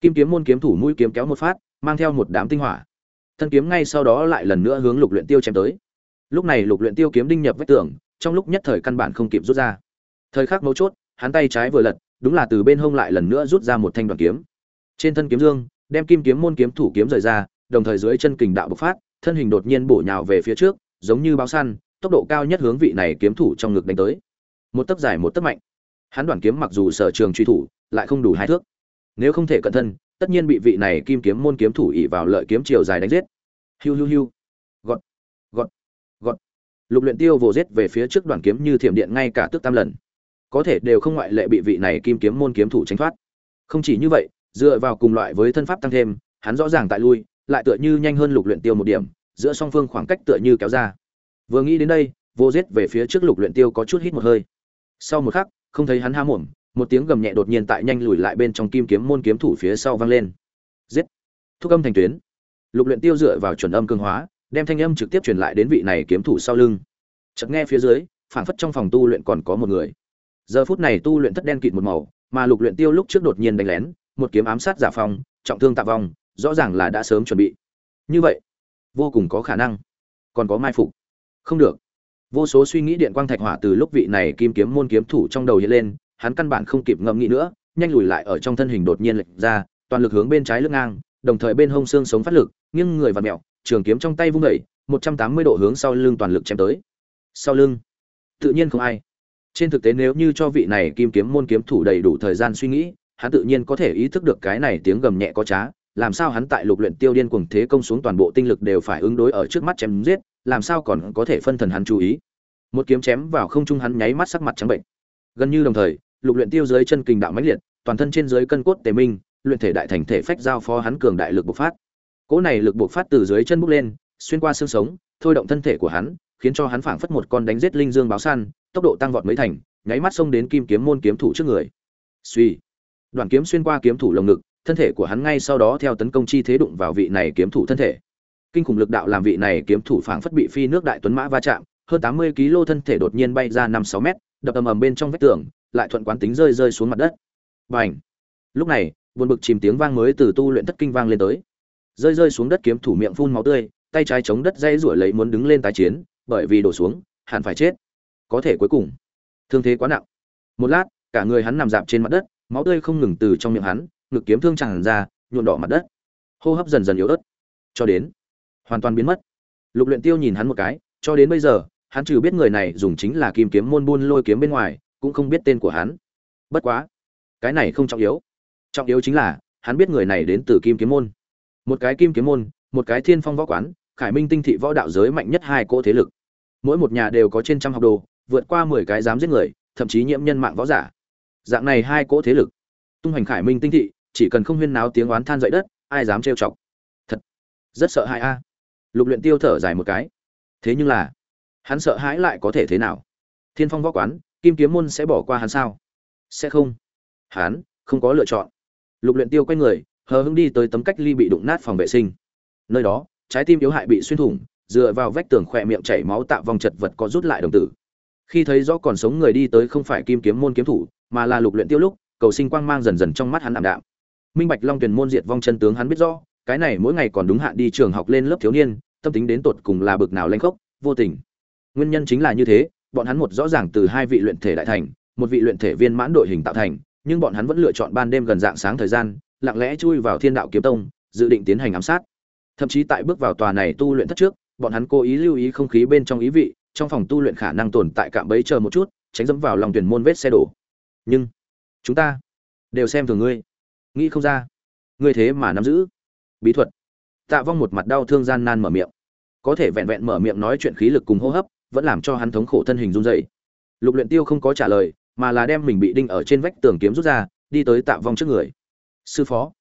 [SPEAKER 1] Kim kiếm môn kiếm thủ mũi kiếm kéo một phát, mang theo một đám tinh hỏa. Thân kiếm ngay sau đó lại lần nữa hướng lục luyện tiêu chém tới. Lúc này lục luyện tiêu kiếm đinh nhập vách tường trong lúc nhất thời căn bản không kịp rút ra. Thời khắc mấu chốt, hắn tay trái vừa lật, đúng là từ bên hông lại lần nữa rút ra một thanh đoàn kiếm. Trên thân kiếm dương, đem kim kiếm môn kiếm thủ kiếm rời ra, đồng thời dưới chân kình đạo bộc phát, thân hình đột nhiên bổ nhào về phía trước, giống như báo săn, tốc độ cao nhất hướng vị này kiếm thủ trong ngực đánh tới. Một tấc dài một tấc mạnh. Hắn đoàn kiếm mặc dù sở trường truy thủ, lại không đủ hai thước. Nếu không thể cẩn thân tất nhiên bị vị này kim kiếm môn kiếm thủ ỉ vào lợi kiếm chiều dài đánh giết. Hiu hiu hiu lục luyện tiêu vồ giết về phía trước đoàn kiếm như thiểm điện ngay cả tức tam lần. Có thể đều không ngoại lệ bị vị này kim kiếm môn kiếm thủ tránh thoát. Không chỉ như vậy, dựa vào cùng loại với thân pháp tăng thêm, hắn rõ ràng tại lui, lại tựa như nhanh hơn lục luyện tiêu một điểm, giữa song phương khoảng cách tựa như kéo ra. Vừa nghĩ đến đây vô giết về phía trước lục luyện tiêu có chút hít một hơi. Sau một khắc, không thấy hắn há mồm, một tiếng gầm nhẹ đột nhiên tại nhanh lùi lại bên trong kim kiếm môn kiếm thủ phía sau vang lên. Giết! Thúc âm thành tuyến. Lục luyện tiêu dựa vào chuẩn âm cường hóa đem thanh âm trực tiếp truyền lại đến vị này kiếm thủ sau lưng. Chợt nghe phía dưới, phảng phất trong phòng tu luyện còn có một người. Giờ phút này tu luyện thất đen kịt một màu, mà lục luyện tiêu lúc trước đột nhiên đánh lén, một kiếm ám sát giả phong, trọng thương tạ vong, rõ ràng là đã sớm chuẩn bị. Như vậy, vô cùng có khả năng. Còn có mai phục. Không được. Vô số suy nghĩ điện quang thạch hỏa từ lúc vị này kim kiếm môn kiếm thủ trong đầu hiện lên, hắn căn bản không kịp ngẫm nghĩ nữa, nhanh lùi lại ở trong thân hình đột nhiên lệch ra, toàn lực hướng bên trái lưng ngang, đồng thời bên hông xương sống phát lực, nghiêng người vặn mèo trường kiếm trong tay vung đẩy một trăm tám mươi độ hướng sau lưng toàn lực chém tới. Sau lưng, tự nhiên không ai. Trên thực tế nếu như cho vị này kim kiếm môn kiếm thủ đầy đủ thời gian suy nghĩ, hắn tự nhiên có thể ý thức được cái này tiếng gầm nhẹ có trá, làm sao hắn tại lục luyện tiêu điên cuồng thế công xuống toàn bộ tinh lực đều phải ứng đối ở trước mắt chém giết, làm sao còn có thể phân thần hắn chú ý. Một kiếm chém vào không trung hắn nháy mắt sắc mặt trắng bệnh. Gần như đồng thời, lục luyện tiêu dưới chân kình đạo mãnh liệt, toàn thân trên dưới cân cốt tề minh, luyện thể đại thành thể phách giao phó hắn cường đại lực bộc phát cỗ này lực bộc phát từ dưới chân bước lên, xuyên qua xương sống, thôi động thân thể của hắn, khiến cho hắn phảng phất một con đánh giết linh dương báo săn, tốc độ tăng vọt mấy thành, nháy mắt xông đến kim kiếm môn kiếm thủ trước người. Suy đoạn kiếm xuyên qua kiếm thủ lồng ngực, thân thể của hắn ngay sau đó theo tấn công chi thế đụng vào vị này kiếm thủ thân thể. Kinh khủng lực đạo làm vị này kiếm thủ phảng phất bị phi nước đại tuấn mã va chạm, hơn tám mươi kg thân thể đột nhiên bay ra năm sáu mét, đập ầm ầm bên trong vách tường, lại thuận quán tính rơi rơi xuống mặt đất. Bành. Lúc này, buồn bực chìm tiếng vang mới từ tu luyện thất kinh vang lên tới rơi rơi xuống đất kiếm thủ miệng phun máu tươi, tay trái chống đất dây rủi lấy muốn đứng lên tái chiến, bởi vì đổ xuống, hẳn phải chết. Có thể cuối cùng, thương thế quá nặng. Một lát, cả người hắn nằm dạp trên mặt đất, máu tươi không ngừng từ trong miệng hắn, ngực kiếm thương tràn ra nhuộn đỏ mặt đất. Hô hấp dần dần yếu ớt. Cho đến, hoàn toàn biến mất. Lục luyện tiêu nhìn hắn một cái, cho đến bây giờ, hắn trừ biết người này dùng chính là kim kiếm môn buôn lôi kiếm bên ngoài, cũng không biết tên của hắn. Bất quá, cái này không trọng yếu. Trọng yếu chính là, hắn biết người này đến từ kim kiếm môn một cái kim kiếm môn, một cái thiên phong võ quán, khải minh tinh thị võ đạo giới mạnh nhất hai cỗ thế lực. Mỗi một nhà đều có trên trăm học đồ, vượt qua mười cái dám giết người, thậm chí nhiễm nhân mạng võ giả. Dạng này hai cỗ thế lực, tung hoành khải minh tinh thị, chỉ cần không huyên náo tiếng oán than dậy đất, ai dám trêu chọc? Thật, rất sợ hãi a. Lục luyện tiêu thở dài một cái. Thế nhưng là, hắn sợ hãi lại có thể thế nào? Thiên phong võ quán, kim kiếm môn sẽ bỏ qua hắn sao? Sẽ không. Hắn không có lựa chọn. Lục luyện tiêu quay người hờ hững đi tới tấm cách ly bị đụng nát phòng vệ sinh. Nơi đó, trái tim yếu hại bị xuyên thủng, dựa vào vách tường khỏe miệng chảy máu tạo vòng chật vật có rút lại đồng tử. Khi thấy rõ còn sống người đi tới không phải kim kiếm môn kiếm thủ, mà là lục luyện tiêu lúc, cầu sinh quang mang dần dần trong mắt hắn ảm đạm. Minh bạch long tuyển môn diệt vong chân tướng hắn biết rõ, cái này mỗi ngày còn đúng hạn đi trường học lên lớp thiếu niên, tâm tính đến tột cùng là bực nào lanh khốc, vô tình. Nguyên nhân chính là như thế, bọn hắn một rõ ràng từ hai vị luyện thể đại thành, một vị luyện thể viên mãn đội hình tạo thành, nhưng bọn hắn vẫn lựa chọn ban đêm gần dạng sáng thời gian lặng lẽ chui vào thiên đạo kiếm tông, dự định tiến hành ám sát. Thậm chí tại bước vào tòa này tu luyện thất trước, bọn hắn cố ý lưu ý không khí bên trong ý vị, trong phòng tu luyện khả năng tồn tại cạm bẫy chờ một chút, tránh dẫm vào lòng tuyển môn vết xe đổ. Nhưng, chúng ta đều xem thường ngươi. Nghĩ không ra, ngươi thế mà nắm giữ bí thuật. Tạ vong một mặt đau thương gian nan mở miệng. Có thể vẹn vẹn mở miệng nói chuyện khí lực cùng hô hấp, vẫn làm cho hắn thống khổ thân hình run rẩy. lục luyện tiêu không có trả lời, mà là đem mình bị đinh ở trên vách tường kiếm rút ra, đi tới tạ vong trước người sư phó,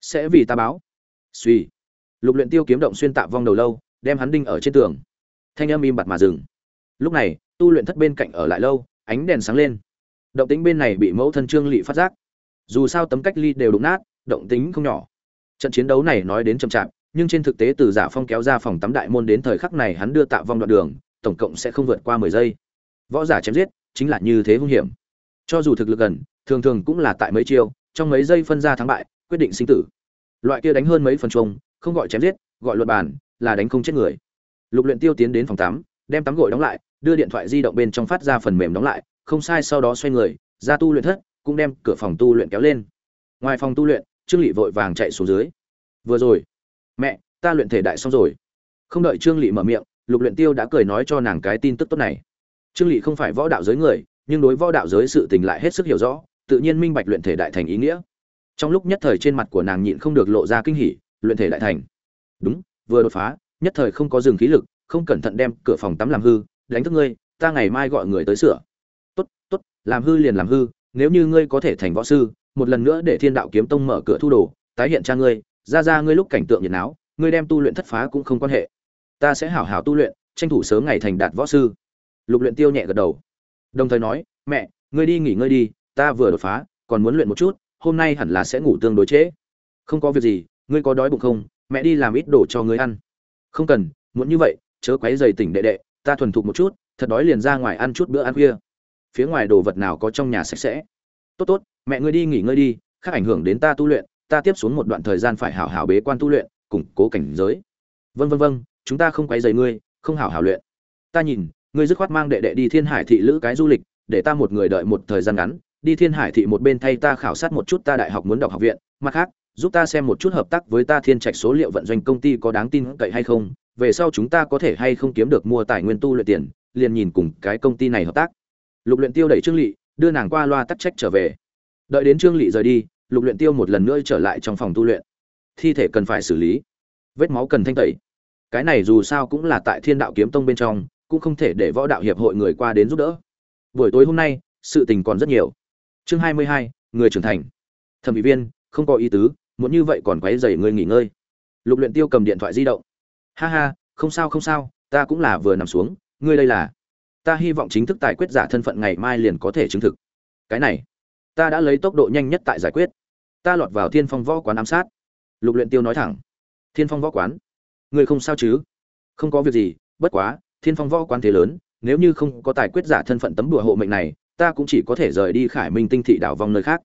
[SPEAKER 1] sẽ vì ta báo. Suy lục luyện tiêu kiếm động xuyên tạ vong đầu lâu, đem hắn đinh ở trên tường. Thanh âm im bặt mà dừng. Lúc này, tu luyện thất bên cạnh ở lại lâu, ánh đèn sáng lên. Động tính bên này bị mẫu thân trương lị phát giác. Dù sao tấm cách ly đều đụng nát, động tính không nhỏ. Trận chiến đấu này nói đến chậm chạp, nhưng trên thực tế từ giả phong kéo ra phòng tắm đại môn đến thời khắc này hắn đưa tạ vong đoạn đường, tổng cộng sẽ không vượt qua mười giây. Võ giả chém giết, chính là như thế hung hiểm. Cho dù thực lực gần, thường thường cũng là tại mấy chiêu trong mấy giây phân ra thắng bại, quyết định sinh tử. Loại kia đánh hơn mấy phần chung không gọi chém giết, gọi luật bàn là đánh không chết người. Lục luyện tiêu tiến đến phòng tắm, đem tắm gội đóng lại, đưa điện thoại di động bên trong phát ra phần mềm đóng lại, không sai sau đó xoay người, ra tu luyện thất, cũng đem cửa phòng tu luyện kéo lên. Ngoài phòng tu luyện, trương lỵ vội vàng chạy xuống dưới. Vừa rồi, mẹ, ta luyện thể đại xong rồi. Không đợi trương lỵ mở miệng, lục luyện tiêu đã cười nói cho nàng cái tin tức tốt này. Trương lỵ không phải võ đạo giới người, nhưng đối võ đạo giới sự tình lại hết sức hiểu rõ tự nhiên minh bạch luyện thể đại thành ý nghĩa. Trong lúc nhất thời trên mặt của nàng nhịn không được lộ ra kinh hỉ, luyện thể đại thành. Đúng, vừa đột phá, nhất thời không có dừng khí lực, không cẩn thận đem cửa phòng tắm làm hư, đánh thức ngươi, ta ngày mai gọi người tới sửa. Tốt tốt, làm hư liền làm hư, nếu như ngươi có thể thành võ sư, một lần nữa để thiên đạo kiếm tông mở cửa thu đồ, tái hiện cha ngươi, ra ra ngươi lúc cảnh tượng nhiệt náo, ngươi đem tu luyện thất phá cũng không quan hệ. Ta sẽ hảo hảo tu luyện, tranh thủ sớm ngày thành đạt võ sư. Lục luyện tiêu nhẹ gật đầu. Đồng thời nói, mẹ, ngươi đi nghỉ ngơi đi ta vừa đột phá, còn muốn luyện một chút, hôm nay hẳn là sẽ ngủ tương đối trễ. Không có việc gì, ngươi có đói bụng không? Mẹ đi làm ít đồ cho ngươi ăn. Không cần, muốn như vậy, chớ quấy giày tỉnh đệ đệ, ta thuần thục một chút, thật đói liền ra ngoài ăn chút bữa ăn khuya. Phía ngoài đồ vật nào có trong nhà sạch sẽ. Tốt tốt, mẹ ngươi đi nghỉ ngơi đi, khác ảnh hưởng đến ta tu luyện, ta tiếp xuống một đoạn thời gian phải hảo hảo bế quan tu luyện, củng cố cảnh giới. Vân vân vân chúng ta không quấy rầy ngươi, không hảo hảo luyện. Ta nhìn, ngươi dứt khoát mang đệ đệ đi thiên hải thị lữ cái du lịch, để ta một người đợi một thời gian ngắn đi thiên hải thị một bên thay ta khảo sát một chút ta đại học muốn đọc học viện, mặt khác, giúp ta xem một chút hợp tác với ta thiên trạch số liệu vận doanh công ty có đáng tin cậy hay không, về sau chúng ta có thể hay không kiếm được mua tài nguyên tu luyện tiền, liền nhìn cùng cái công ty này hợp tác. Lục luyện tiêu đẩy trương lỵ đưa nàng qua loa tắc trách trở về. Đợi đến trương lỵ rời đi, lục luyện tiêu một lần nữa trở lại trong phòng tu luyện. Thi thể cần phải xử lý. Vết máu cần thanh tẩy. Cái này dù sao cũng là tại thiên đạo kiếm tông bên trong, cũng không thể để võ đạo hiệp hội người qua đến giúp đỡ. Buổi tối hôm nay, sự tình còn rất nhiều chương hai mươi hai, người trưởng thành. Thẩm ủy viên, không có ý tứ, muốn như vậy còn quấy rầy người nghỉ ngơi. Lục luyện tiêu cầm điện thoại di động. Ha ha, không sao không sao, ta cũng là vừa nằm xuống, ngươi đây là. Ta hy vọng chính thức tài quyết giả thân phận ngày mai liền có thể chứng thực. Cái này, ta đã lấy tốc độ nhanh nhất tại giải quyết. Ta lọt vào thiên phong võ quán ám sát. Lục luyện tiêu nói thẳng. Thiên phong võ quán? Ngươi không sao chứ? Không có việc gì, bất quá, thiên phong võ quán thế lớn, nếu như không có tài quyết giả thân phận tấm đùa hộ mệnh này ta cũng chỉ có thể rời đi khải minh tinh thị đảo vòng nơi khác.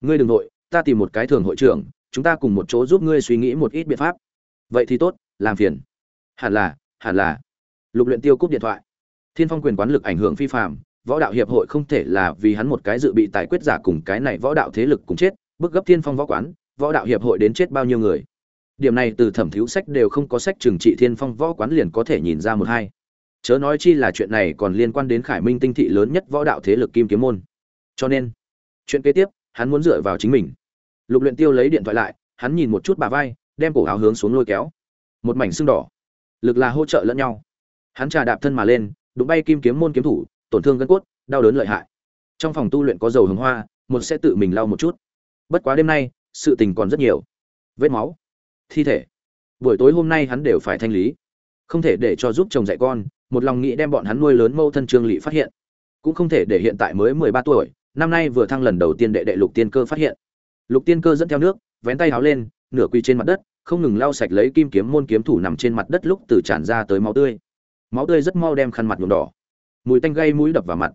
[SPEAKER 1] Ngươi đừng nội ta tìm một cái thường hội trưởng, chúng ta cùng một chỗ giúp ngươi suy nghĩ một ít biện pháp. Vậy thì tốt, làm phiền. Hẳn là hẳn là. Lục luyện tiêu cúp điện thoại. Thiên phong quyền quán lực ảnh hưởng phi phạm võ đạo hiệp hội không thể là vì hắn một cái dự bị tài quyết giả cùng cái này võ đạo thế lực cùng chết, bức gấp thiên phong võ quán, võ đạo hiệp hội đến chết bao nhiêu người. Điểm này từ thẩm thiếu sách đều không có sách trừng trị thiên phong võ quán liền có thể nhìn ra một hai chớ nói chi là chuyện này còn liên quan đến khải minh tinh thị lớn nhất võ đạo thế lực kim kiếm môn. Cho nên, chuyện kế tiếp, hắn muốn dựa vào chính mình. Lục luyện tiêu lấy điện thoại lại, hắn nhìn một chút bà vai, đem cổ áo hướng xuống lôi kéo. Một mảnh xương đỏ. Lực là hỗ trợ lẫn nhau. Hắn trà đạp thân mà lên, đụng bay kim kiếm môn kiếm thủ, tổn thương gân cốt, đau đớn lợi hại. Trong phòng tu luyện có dầu hồng hoa, một sẽ tự mình lau một chút. Bất quá đêm nay, sự tình còn rất nhiều. Vết máu, thi thể. Buổi tối hôm nay hắn đều phải thanh lý. Không thể để cho giúp chồng dạy con một lòng nghĩ đem bọn hắn nuôi lớn mâu thân trương lỵ phát hiện. Cũng không thể để hiện tại mới mười ba tuổi, năm nay vừa thăng lần đầu tiên đệ đệ lục tiên cơ phát hiện. Lục tiên cơ dẫn theo nước, vén tay háo lên, nửa quy trên mặt đất, không ngừng lau sạch lấy kim kiếm môn kiếm thủ nằm trên mặt đất lúc từ tràn ra tới máu tươi. Máu tươi rất mau đem khăn mặt nhuộm đỏ. Mùi tanh gây mũi đập vào mặt.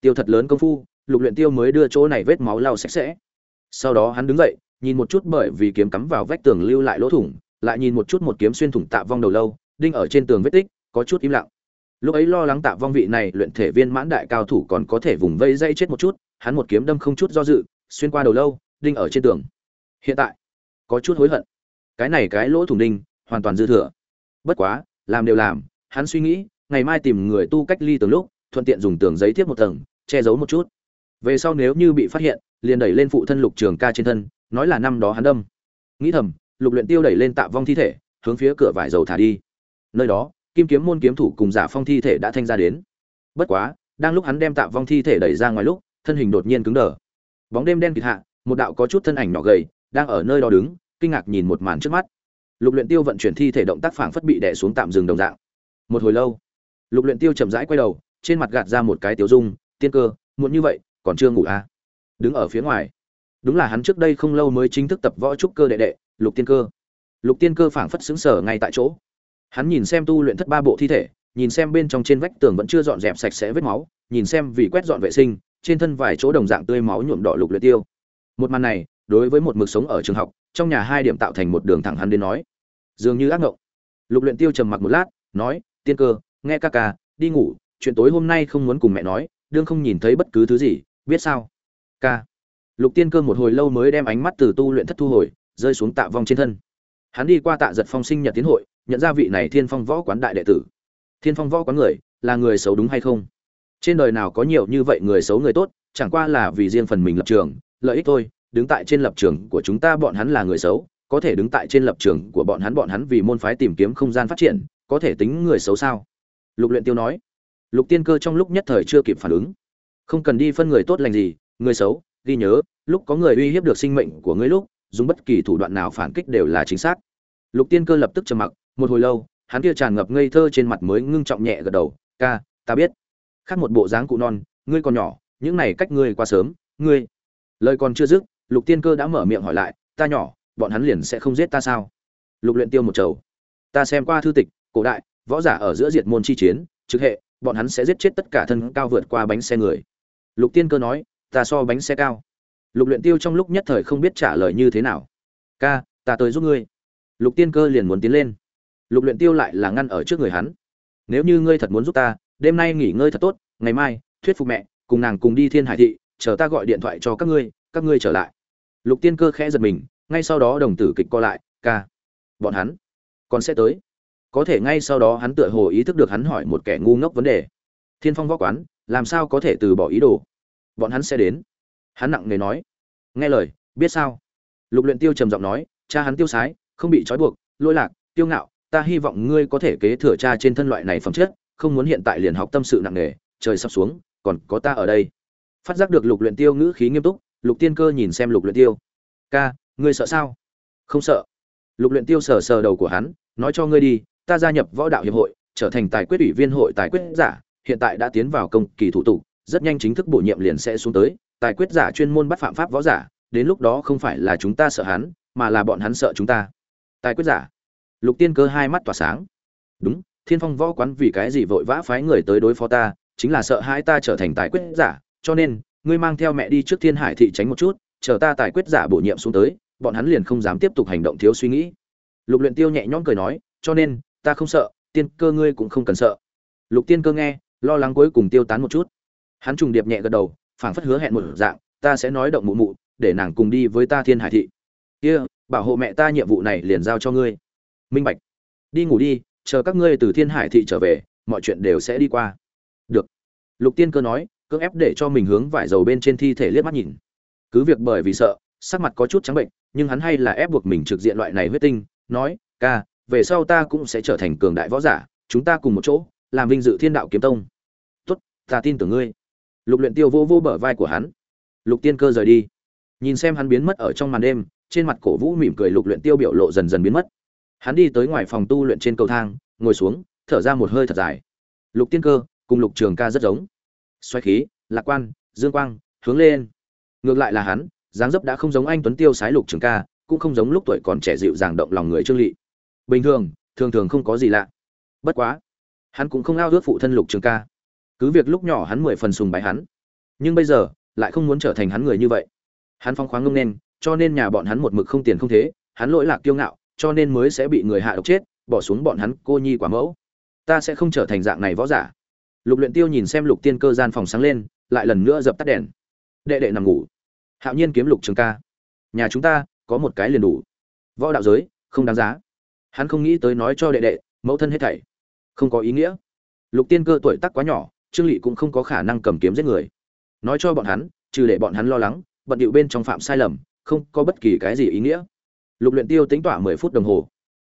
[SPEAKER 1] Tiêu thật lớn công phu, lục luyện tiêu mới đưa chỗ này vết máu lau sạch sẽ. Sau đó hắn đứng dậy, nhìn một chút bởi vì kiếm cắm vào vách tường lưu lại lỗ thủng, lại nhìn một chút một kiếm xuyên thủng tạ vong đầu lâu, đinh ở trên tường vết tích, có chút im lặng lúc ấy lo lắng tạ vong vị này luyện thể viên mãn đại cao thủ còn có thể vùng vây dây chết một chút, hắn một kiếm đâm không chút do dự, xuyên qua đầu lâu, đinh ở trên tường. Hiện tại, có chút hối hận. Cái này cái lỗ thủng đinh, hoàn toàn dư thừa. Bất quá, làm đều làm, hắn suy nghĩ, ngày mai tìm người tu cách ly tường lúc, thuận tiện dùng tường giấy tiếp một tầng, che giấu một chút. Về sau nếu như bị phát hiện, liền đẩy lên phụ thân lục trường ca trên thân, nói là năm đó hắn đâm. Nghĩ thầm, lục luyện tiêu đẩy lên tạ vong thi thể, hướng phía cửa vải dầu thả đi. Nơi đó kim kiếm môn kiếm thủ cùng giả phong thi thể đã thanh ra đến. Bất quá, đang lúc hắn đem tạ vong thi thể đẩy ra ngoài lúc, thân hình đột nhiên cứng đờ. Bóng đêm đen kịt hạ, một đạo có chút thân ảnh nhỏ gầy, đang ở nơi đó đứng, kinh ngạc nhìn một màn trước mắt. Lục luyện tiêu vận chuyển thi thể động tác phảng phất bị đè xuống tạm dừng đồng dạng. Một hồi lâu, lục luyện tiêu chậm rãi quay đầu, trên mặt gạt ra một cái tiểu dung, tiên cơ, muộn như vậy, còn chưa ngủ à? Đứng ở phía ngoài. Đúng là hắn trước đây không lâu mới chính thức tập võ trúc cơ đệ đệ, lục tiên cơ. Lục tiên cơ phảng phất sững sở ngay tại chỗ hắn nhìn xem tu luyện thất ba bộ thi thể, nhìn xem bên trong trên vách tường vẫn chưa dọn dẹp sạch sẽ vết máu, nhìn xem vì quét dọn vệ sinh, trên thân vài chỗ đồng dạng tươi máu nhuộm đỏ lục luyện tiêu. Một màn này, đối với một mực sống ở trường học, trong nhà hai điểm tạo thành một đường thẳng hắn đến nói, dường như ác ngộng. Lục luyện tiêu trầm mặc một lát, nói, tiên cơ, nghe ca ca, đi ngủ, chuyện tối hôm nay không muốn cùng mẹ nói, đương không nhìn thấy bất cứ thứ gì, biết sao? Ca. Lục tiên cơ một hồi lâu mới đem ánh mắt từ tu luyện thất thu hồi, rơi xuống tạ vong trên thân. Hắn đi qua tạ giật phong sinh nhật tiến hội nhận ra vị này thiên phong võ quán đại đệ tử. Thiên phong võ quán người, là người xấu đúng hay không? Trên đời nào có nhiều như vậy người xấu người tốt, chẳng qua là vì riêng phần mình lập trường, lợi ích thôi, đứng tại trên lập trường của chúng ta bọn hắn là người xấu, có thể đứng tại trên lập trường của bọn hắn bọn hắn vì môn phái tìm kiếm không gian phát triển, có thể tính người xấu sao? Lục luyện tiêu nói. Lục tiên cơ trong lúc nhất thời chưa kịp phản ứng. Không cần đi phân người tốt lành gì, người xấu, ghi nhớ, lúc có người uy hiếp được sinh mệnh của ngươi lúc, dùng bất kỳ thủ đoạn nào phản kích đều là chính xác. Lục tiên cơ lập tức trầm mặc một hồi lâu, hắn kia tràn ngập ngây thơ trên mặt mới ngưng trọng nhẹ gật đầu, ca, ta biết. Khác một bộ dáng cụ non, ngươi còn nhỏ, những này cách ngươi quá sớm, ngươi lời còn chưa dứt, lục tiên cơ đã mở miệng hỏi lại, ta nhỏ, bọn hắn liền sẽ không giết ta sao? Lục luyện tiêu một chầu ta xem qua thư tịch, cổ đại, võ giả ở giữa diệt môn chi chiến, trực hệ, bọn hắn sẽ giết chết tất cả thân cao vượt qua bánh xe người. Lục tiên cơ nói, ta so bánh xe cao. Lục luyện tiêu trong lúc nhất thời không biết trả lời như thế nào, ca, ta tới giúp ngươi. Lục tiên cơ liền muốn tiến lên lục luyện tiêu lại là ngăn ở trước người hắn. Nếu như ngươi thật muốn giúp ta, đêm nay nghỉ ngơi thật tốt, ngày mai, thuyết phục mẹ, cùng nàng cùng đi thiên hải thị, chờ ta gọi điện thoại cho các ngươi các ngươi trở lại. Lục tiên cơ khẽ giật mình, ngay sau đó đồng tử kịch co lại, ca, bọn hắn còn sẽ tới. Có thể ngay sau đó hắn tựa hồ ý thức được hắn hỏi một kẻ ngu ngốc vấn đề. Thiên phong võ quán, làm sao có thể từ bỏ ý đồ? Bọn hắn sẽ đến. Hắn nặng nề nói. Nghe lời, biết sao? Lục luyện tiêu trầm giọng nói, cha hắn tiêu sái, không bị trói buộc, lôi lạc, tiêu ngạo ta hy vọng ngươi có thể kế thừa cha trên thân loại này phẩm chất, không muốn hiện tại liền học tâm sự nặng nề, trời sắp xuống, còn có ta ở đây. Phát giác được lục luyện tiêu ngữ khí nghiêm túc, lục tiên cơ nhìn xem lục luyện tiêu. Ca, ngươi sợ sao? Không sợ. Lục luyện tiêu sờ sờ đầu của hắn, nói cho ngươi đi, ta gia nhập võ đạo hiệp hội, trở thành tài quyết ủy viên hội tài quyết giả, hiện tại đã tiến vào công kỳ thủ tục, rất nhanh chính thức bổ nhiệm liền sẽ xuống tới, tài quyết giả chuyên môn bắt phạm pháp võ giả, đến lúc đó không phải là chúng ta sợ hắn, mà là bọn hắn sợ chúng ta. Tài quyết giả lục tiên cơ hai mắt tỏa sáng. Đúng, thiên phong võ quán vì cái gì vội vã phái người tới đối phó ta, chính là sợ hai ta trở thành tài quyết giả, cho nên, ngươi mang theo mẹ đi trước thiên hải thị tránh một chút, chờ ta tài quyết giả bổ nhiệm xuống tới, bọn hắn liền không dám tiếp tục hành động thiếu suy nghĩ. Lục luyện tiêu nhẹ nhõm cười nói, cho nên, ta không sợ, tiên cơ ngươi cũng không cần sợ. Lục tiên cơ nghe, lo lắng cuối cùng tiêu tán một chút. Hắn trùng điệp nhẹ gật đầu, phảng phất hứa hẹn một dạng, ta sẽ nói động mụ mụ, để nàng cùng đi với ta thiên hải thị. Kia, bảo hộ mẹ ta nhiệm vụ này liền giao cho ngươi minh bạch. Đi ngủ đi, chờ các ngươi từ thiên hải thị trở về, mọi chuyện đều sẽ đi qua. Được. Lục tiên cơ nói, cưỡng ép để cho mình hướng vải dầu bên trên thi thể liếc mắt nhìn. Cứ việc bởi vì sợ, sắc mặt có chút trắng bệnh, nhưng hắn hay là ép buộc mình trực diện loại này huyết tinh, nói, ca, về sau ta cũng sẽ trở thành cường đại võ giả, chúng ta cùng một chỗ, làm vinh dự thiên đạo kiếm tông. Tốt, ta tin tưởng ngươi. Lục luyện tiêu vô vô bờ vai của hắn. Lục tiên cơ rời đi. Nhìn xem hắn biến mất ở trong màn đêm, trên mặt cổ vũ mỉm cười lục luyện tiêu biểu lộ dần dần biến mất hắn đi tới ngoài phòng tu luyện trên cầu thang, ngồi xuống, thở ra một hơi thật dài. Lục tiên cơ cùng lục trường ca rất giống. Xoay khí, lạc quan, dương quang, hướng lên. Ngược lại là hắn, dáng dấp đã không giống anh tuấn tiêu sái lục trường ca, cũng không giống lúc tuổi còn trẻ dịu dàng động lòng người trương lị. Bình thường thường thường không có gì lạ. Bất quá, hắn cũng không ao ước phụ thân lục trường ca. Cứ việc lúc nhỏ hắn mười phần sùng bái hắn, nhưng bây giờ lại không muốn trở thành hắn người như vậy. Hắn phong khoáng ngông nên, cho nên nhà bọn hắn một mực không tiền không thế, hắn lỗi lạc kiêu ngạo cho nên mới sẽ bị người hạ độc chết, bỏ xuống bọn hắn, cô nhi quả mẫu. Ta sẽ không trở thành dạng này võ giả. Lục luyện tiêu nhìn xem lục tiên cơ gian phòng sáng lên, lại lần nữa dập tắt đèn. Đệ đệ nằm ngủ. Hạo nhiên kiếm lục trường ca. Nhà chúng ta, có một cái liền đủ. Võ đạo giới, không đáng giá. Hắn không nghĩ tới nói cho đệ đệ, mẫu thân hết thảy. Không có ý nghĩa. Lục tiên cơ tuổi tác quá nhỏ, trương lỵ cũng không có khả năng cầm kiếm giết người. Nói cho bọn hắn, trừ để bọn hắn lo lắng, bận điệu bên trong phạm sai lầm, không có bất kỳ cái gì ý nghĩa lục luyện tiêu tính tỏa mười phút đồng hồ.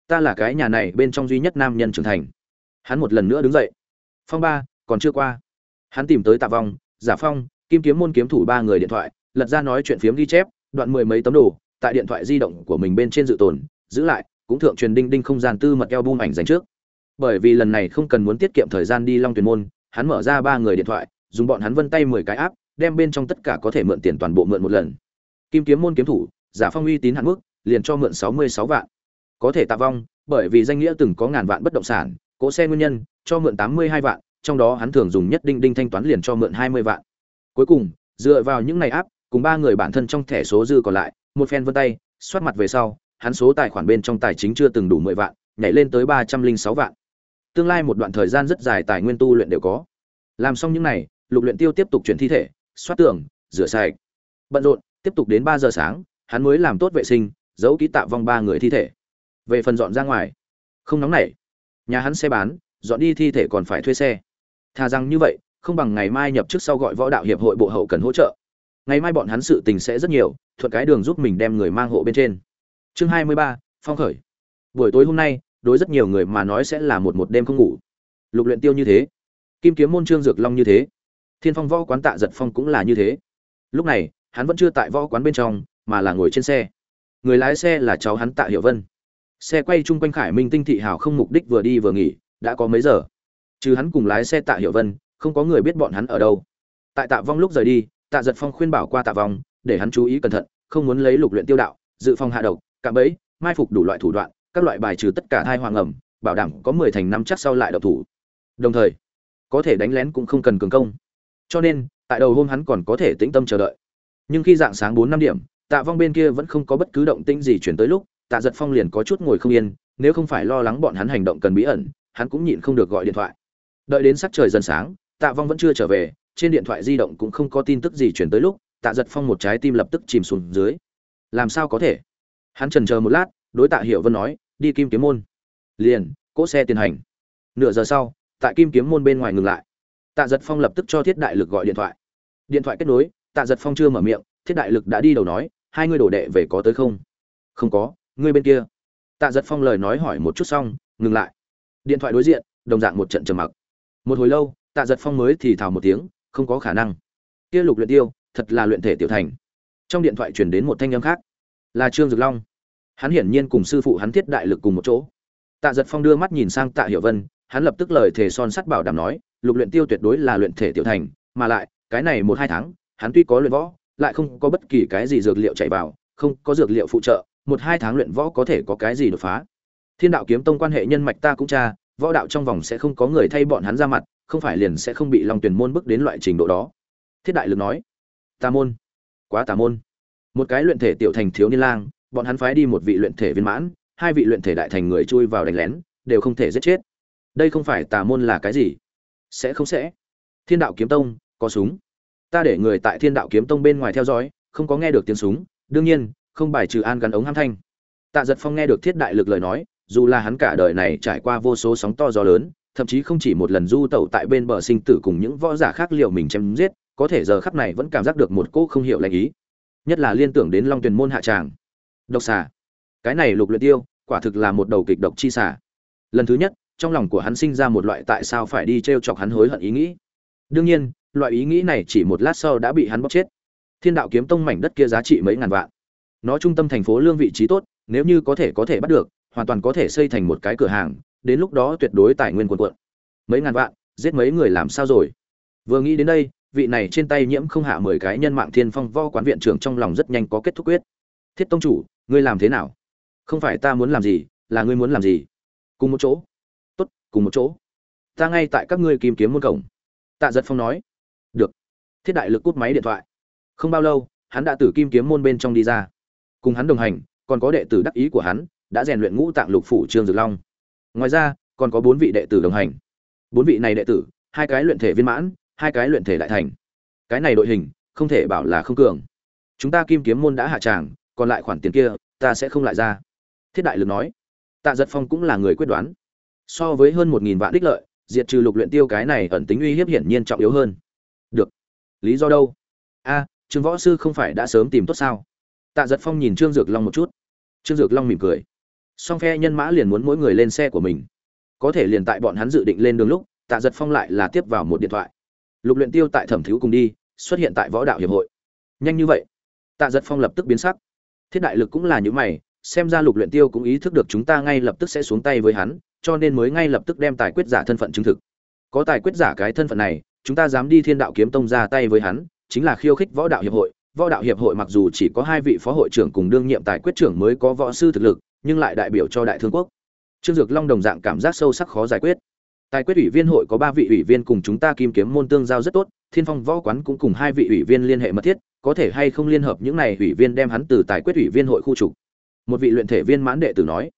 [SPEAKER 1] Ta là cái nhà này bên trong duy nhất nam nhân trưởng thành. Hắn một lần nữa đứng dậy. Phong ba, còn chưa qua. Hắn tìm tới tạ vong, giả phong, kim kiếm môn kiếm thủ ba người điện thoại, lật ra nói chuyện phiếm ghi chép, đoạn mười mấy tấm đồ, tại điện thoại di động của mình bên trên dự tồn, giữ lại, cũng thượng truyền đinh đinh không gian tư mật eo bung ảnh dành trước. Bởi vì lần này không cần muốn tiết kiệm thời gian đi long tuyển môn, hắn mở ra ba người điện thoại, dùng bọn hắn vân tay mười cái áp đem bên trong tất cả có thể mượn tiền toàn bộ mượn một lần. Kim kiếm môn kiếm thủ, giả phong uy tín hạn mức liền cho mượn sáu mươi sáu vạn. Có thể tạ vong, bởi vì danh nghĩa từng có ngàn vạn bất động sản, Cố xe nguyên nhân, cho mượn tám mươi hai vạn, trong đó hắn thường dùng nhất đinh đinh thanh toán liền cho mượn hai mươi vạn. Cuối cùng, dựa vào những này áp, cùng ba người bản thân trong thẻ số dư còn lại, một phen vân tay, xoát mặt về sau, hắn số tài khoản bên trong tài chính chưa từng đủ mười vạn, nhảy lên tới ba trăm linh sáu vạn. Tương lai một đoạn thời gian rất dài tài nguyên tu luyện đều có. Làm xong những này, lục luyện tiêu tiếp tục chuyển thi thể, xoát tường, rửa sạch. Bận rộn, tiếp tục đến ba giờ sáng, hắn mới làm tốt vệ sinh giấu ký tạ vong ba người thi thể. Về phần dọn ra ngoài, không nóng nảy. Nhà hắn xe bán, dọn đi thi thể còn phải thuê xe. Thà rằng như vậy, không bằng ngày mai nhập chức sau gọi võ đạo hiệp hội bộ hậu cần hỗ trợ. Ngày mai bọn hắn sự tình sẽ rất nhiều, thuận cái đường giúp mình đem người mang hộ bên trên. Chương hai mươi ba, phong khởi. Buổi tối hôm nay, đối rất nhiều người mà nói sẽ là một một đêm không ngủ. Lục luyện tiêu như thế, kim kiếm môn trương dược long như thế, thiên phong võ quán tạ giật phong cũng là như thế. Lúc này, hắn vẫn chưa tại võ quán bên trong, mà là ngồi trên xe người lái xe là cháu hắn tạ hiểu vân. Xe quay chung quanh khải minh tinh thị hào không mục đích vừa đi vừa nghỉ, đã có mấy giờ? Chứ hắn cùng lái xe tạ hiểu vân, không có người biết bọn hắn ở đâu. Tại tạ vong lúc rời đi, tạ giật phong khuyên bảo qua tạ vong, để hắn chú ý cẩn thận, không muốn lấy lục luyện tiêu đạo, dự phòng hạ độc, cạm bẫy, mai phục đủ loại thủ đoạn, các loại bài trừ tất cả thai hoàng ẩm, bảo đảm có mười thành năm chắc sau lại độc thủ. Đồng thời, có thể đánh lén cũng không cần cường công. Cho nên, tại đầu hôm hắn còn có thể tĩnh tâm chờ đợi. Nhưng khi dạng sáng bốn năm điểm tạ vong bên kia vẫn không có bất cứ động tĩnh gì chuyển tới lúc, tạ giật phong liền có chút ngồi không yên, nếu không phải lo lắng bọn hắn hành động cần bí ẩn, hắn cũng nhịn không được gọi điện thoại. Đợi đến sắc trời dần sáng, tạ vong vẫn chưa trở về, trên điện thoại di động cũng không có tin tức gì chuyển tới lúc, tạ giật phong một trái tim lập tức chìm xuống dưới. Làm sao có thể? Hắn trần chờ một lát, đối tạ hiểu vân nói, đi kim kiếm môn. Liền, cỗ xe tiến hành. Nửa giờ sau, tại kim kiếm môn bên ngoài ngừng lại. Tạ giật phong lập tức cho thiết đại lực gọi điện thoại. Điện thoại kết nối, tạ giật phong chưa mở miệng thiết đại lực đã đi đầu nói, hai ngươi đổ đệ về có tới không? Không có, ngươi bên kia. Tạ giật phong lời nói hỏi một chút xong, ngừng lại. Điện thoại đối diện, đồng dạng một trận trầm mặc. Một hồi lâu, tạ giật phong mới thì thào một tiếng, không có khả năng. Kia lục luyện tiêu, thật là luyện thể tiểu thành. Trong điện thoại truyền đến một thanh âm khác. Là trương dực long. Hắn hiển nhiên cùng sư phụ hắn thiết đại lực cùng một chỗ. Tạ giật phong đưa mắt nhìn sang tạ hiểu vân, hắn lập tức lời thề son sắt bảo đảm nói, lục luyện tiêu tuyệt đối là luyện thể tiểu thành, mà lại, cái này một hai tháng, hắn tuy có luyện võ lại không có bất kỳ cái gì dược liệu chạy vào, không có dược liệu phụ trợ, một hai tháng luyện võ có thể có cái gì đột phá. Thiên đạo kiếm tông quan hệ nhân mạch ta cũng tra, võ đạo trong vòng sẽ không có người thay bọn hắn ra mặt, không phải liền sẽ không bị long tuyển môn bước đến loại trình độ đó. Thiết đại lực nói, tà môn, quá tà môn. Một cái luyện thể tiểu thành thiếu niên lang, bọn hắn phái đi một vị luyện thể viên mãn, hai vị luyện thể đại thành người chui vào đánh lén, đều không thể giết chết. Đây không phải tà môn là cái gì? Sẽ không sẽ. Thiên đạo kiếm tông, có súng ta để người tại thiên đạo kiếm tông bên ngoài theo dõi, không có nghe được tiếng súng, đương nhiên, không bài trừ an gắn ống ham thanh. Tạ giật phong nghe được thiết đại lực lời nói, dù là hắn cả đời này trải qua vô số sóng to gió lớn, thậm chí không chỉ một lần du tẩu tại bên bờ sinh tử cùng những võ giả khác liệu mình chém giết, có thể giờ khắp này vẫn cảm giác được một cỗ không hiểu lành ý. Nhất là liên tưởng đến long tuyền môn hạ tràng. Độc xà. Cái này lục luyện tiêu, quả thực là một đầu kịch độc chi xà. Lần thứ nhất, trong lòng của hắn sinh ra một loại tại sao phải đi treo chọc hắn hối hận ý nghĩ. Đương nhiên loại ý nghĩ này chỉ một lát sau đã bị hắn bóc chết. Thiên đạo kiếm tông mảnh đất kia giá trị mấy ngàn vạn. Nó trung tâm thành phố lương vị trí tốt, nếu như có thể có thể bắt được, hoàn toàn có thể xây thành một cái cửa hàng, đến lúc đó tuyệt đối tài nguyên quần quận mấy ngàn vạn, giết mấy người làm sao rồi? Vừa nghĩ đến đây, vị này trên tay nhiễm không hạ mười cái nhân mạng thiên phong vo quán viện trưởng trong lòng rất nhanh có kết thúc quyết. Thiết tông chủ, ngươi làm thế nào? Không phải ta muốn làm gì, là ngươi muốn làm gì? Cùng một chỗ. Tốt, cùng một chỗ. Ta ngay tại các ngươi kim kiếm môn cổng. Tạ giật phong nói thiết đại lực cút máy điện thoại. Không bao lâu, hắn đã từ kim kiếm môn bên trong đi ra. Cùng hắn đồng hành, còn có đệ tử đắc ý của hắn, đã rèn luyện ngũ tạng lục phủ trương dược long. Ngoài ra, còn có bốn vị đệ tử đồng hành. Bốn vị này đệ tử, hai cái luyện thể viên mãn, hai cái luyện thể đại thành. Cái này đội hình, không thể bảo là không cường. Chúng ta kim kiếm môn đã hạ tràng, còn lại khoản tiền kia, ta sẽ không lại ra. Thiết đại lực nói. Tạ giật phong cũng là người quyết đoán. So với hơn một nghìn vạn đích lợi, diệt trừ lục luyện tiêu cái này ẩn tính uy hiếp hiển nhiên trọng yếu hơn lý do đâu? A, trương võ sư không phải đã sớm tìm tốt sao? Tạ giật phong nhìn trương dược long một chút. Trương dược long mỉm cười. Song phe nhân mã liền muốn mỗi người lên xe của mình. Có thể liền tại bọn hắn dự định lên đường lúc, tạ giật phong lại là tiếp vào một điện thoại. Lục luyện tiêu tại thẩm thiếu cùng đi, xuất hiện tại võ đạo hiệp hội. Nhanh như vậy, tạ giật phong lập tức biến sắc. Thiết đại lực cũng là những mày, xem ra lục luyện tiêu cũng ý thức được chúng ta ngay lập tức sẽ xuống tay với hắn, cho nên mới ngay lập tức đem tài quyết giả thân phận chứng thực. Có tài quyết giả cái thân phận này chúng ta dám đi thiên đạo kiếm tông ra tay với hắn, chính là khiêu khích võ đạo hiệp hội. Võ đạo hiệp hội mặc dù chỉ có hai vị phó hội trưởng cùng đương nhiệm tài quyết trưởng mới có võ sư thực lực, nhưng lại đại biểu cho đại thương quốc. Trương dược long đồng dạng cảm giác sâu sắc khó giải quyết. Tài quyết ủy viên hội có ba vị ủy viên cùng chúng ta kim kiếm môn tương giao rất tốt, thiên phong võ quán cũng cùng hai vị ủy viên liên hệ mật thiết, có thể hay không liên hợp những này ủy viên đem hắn từ tài quyết ủy viên hội khu trục. Một vị luyện thể viên mãn đệ tử nói,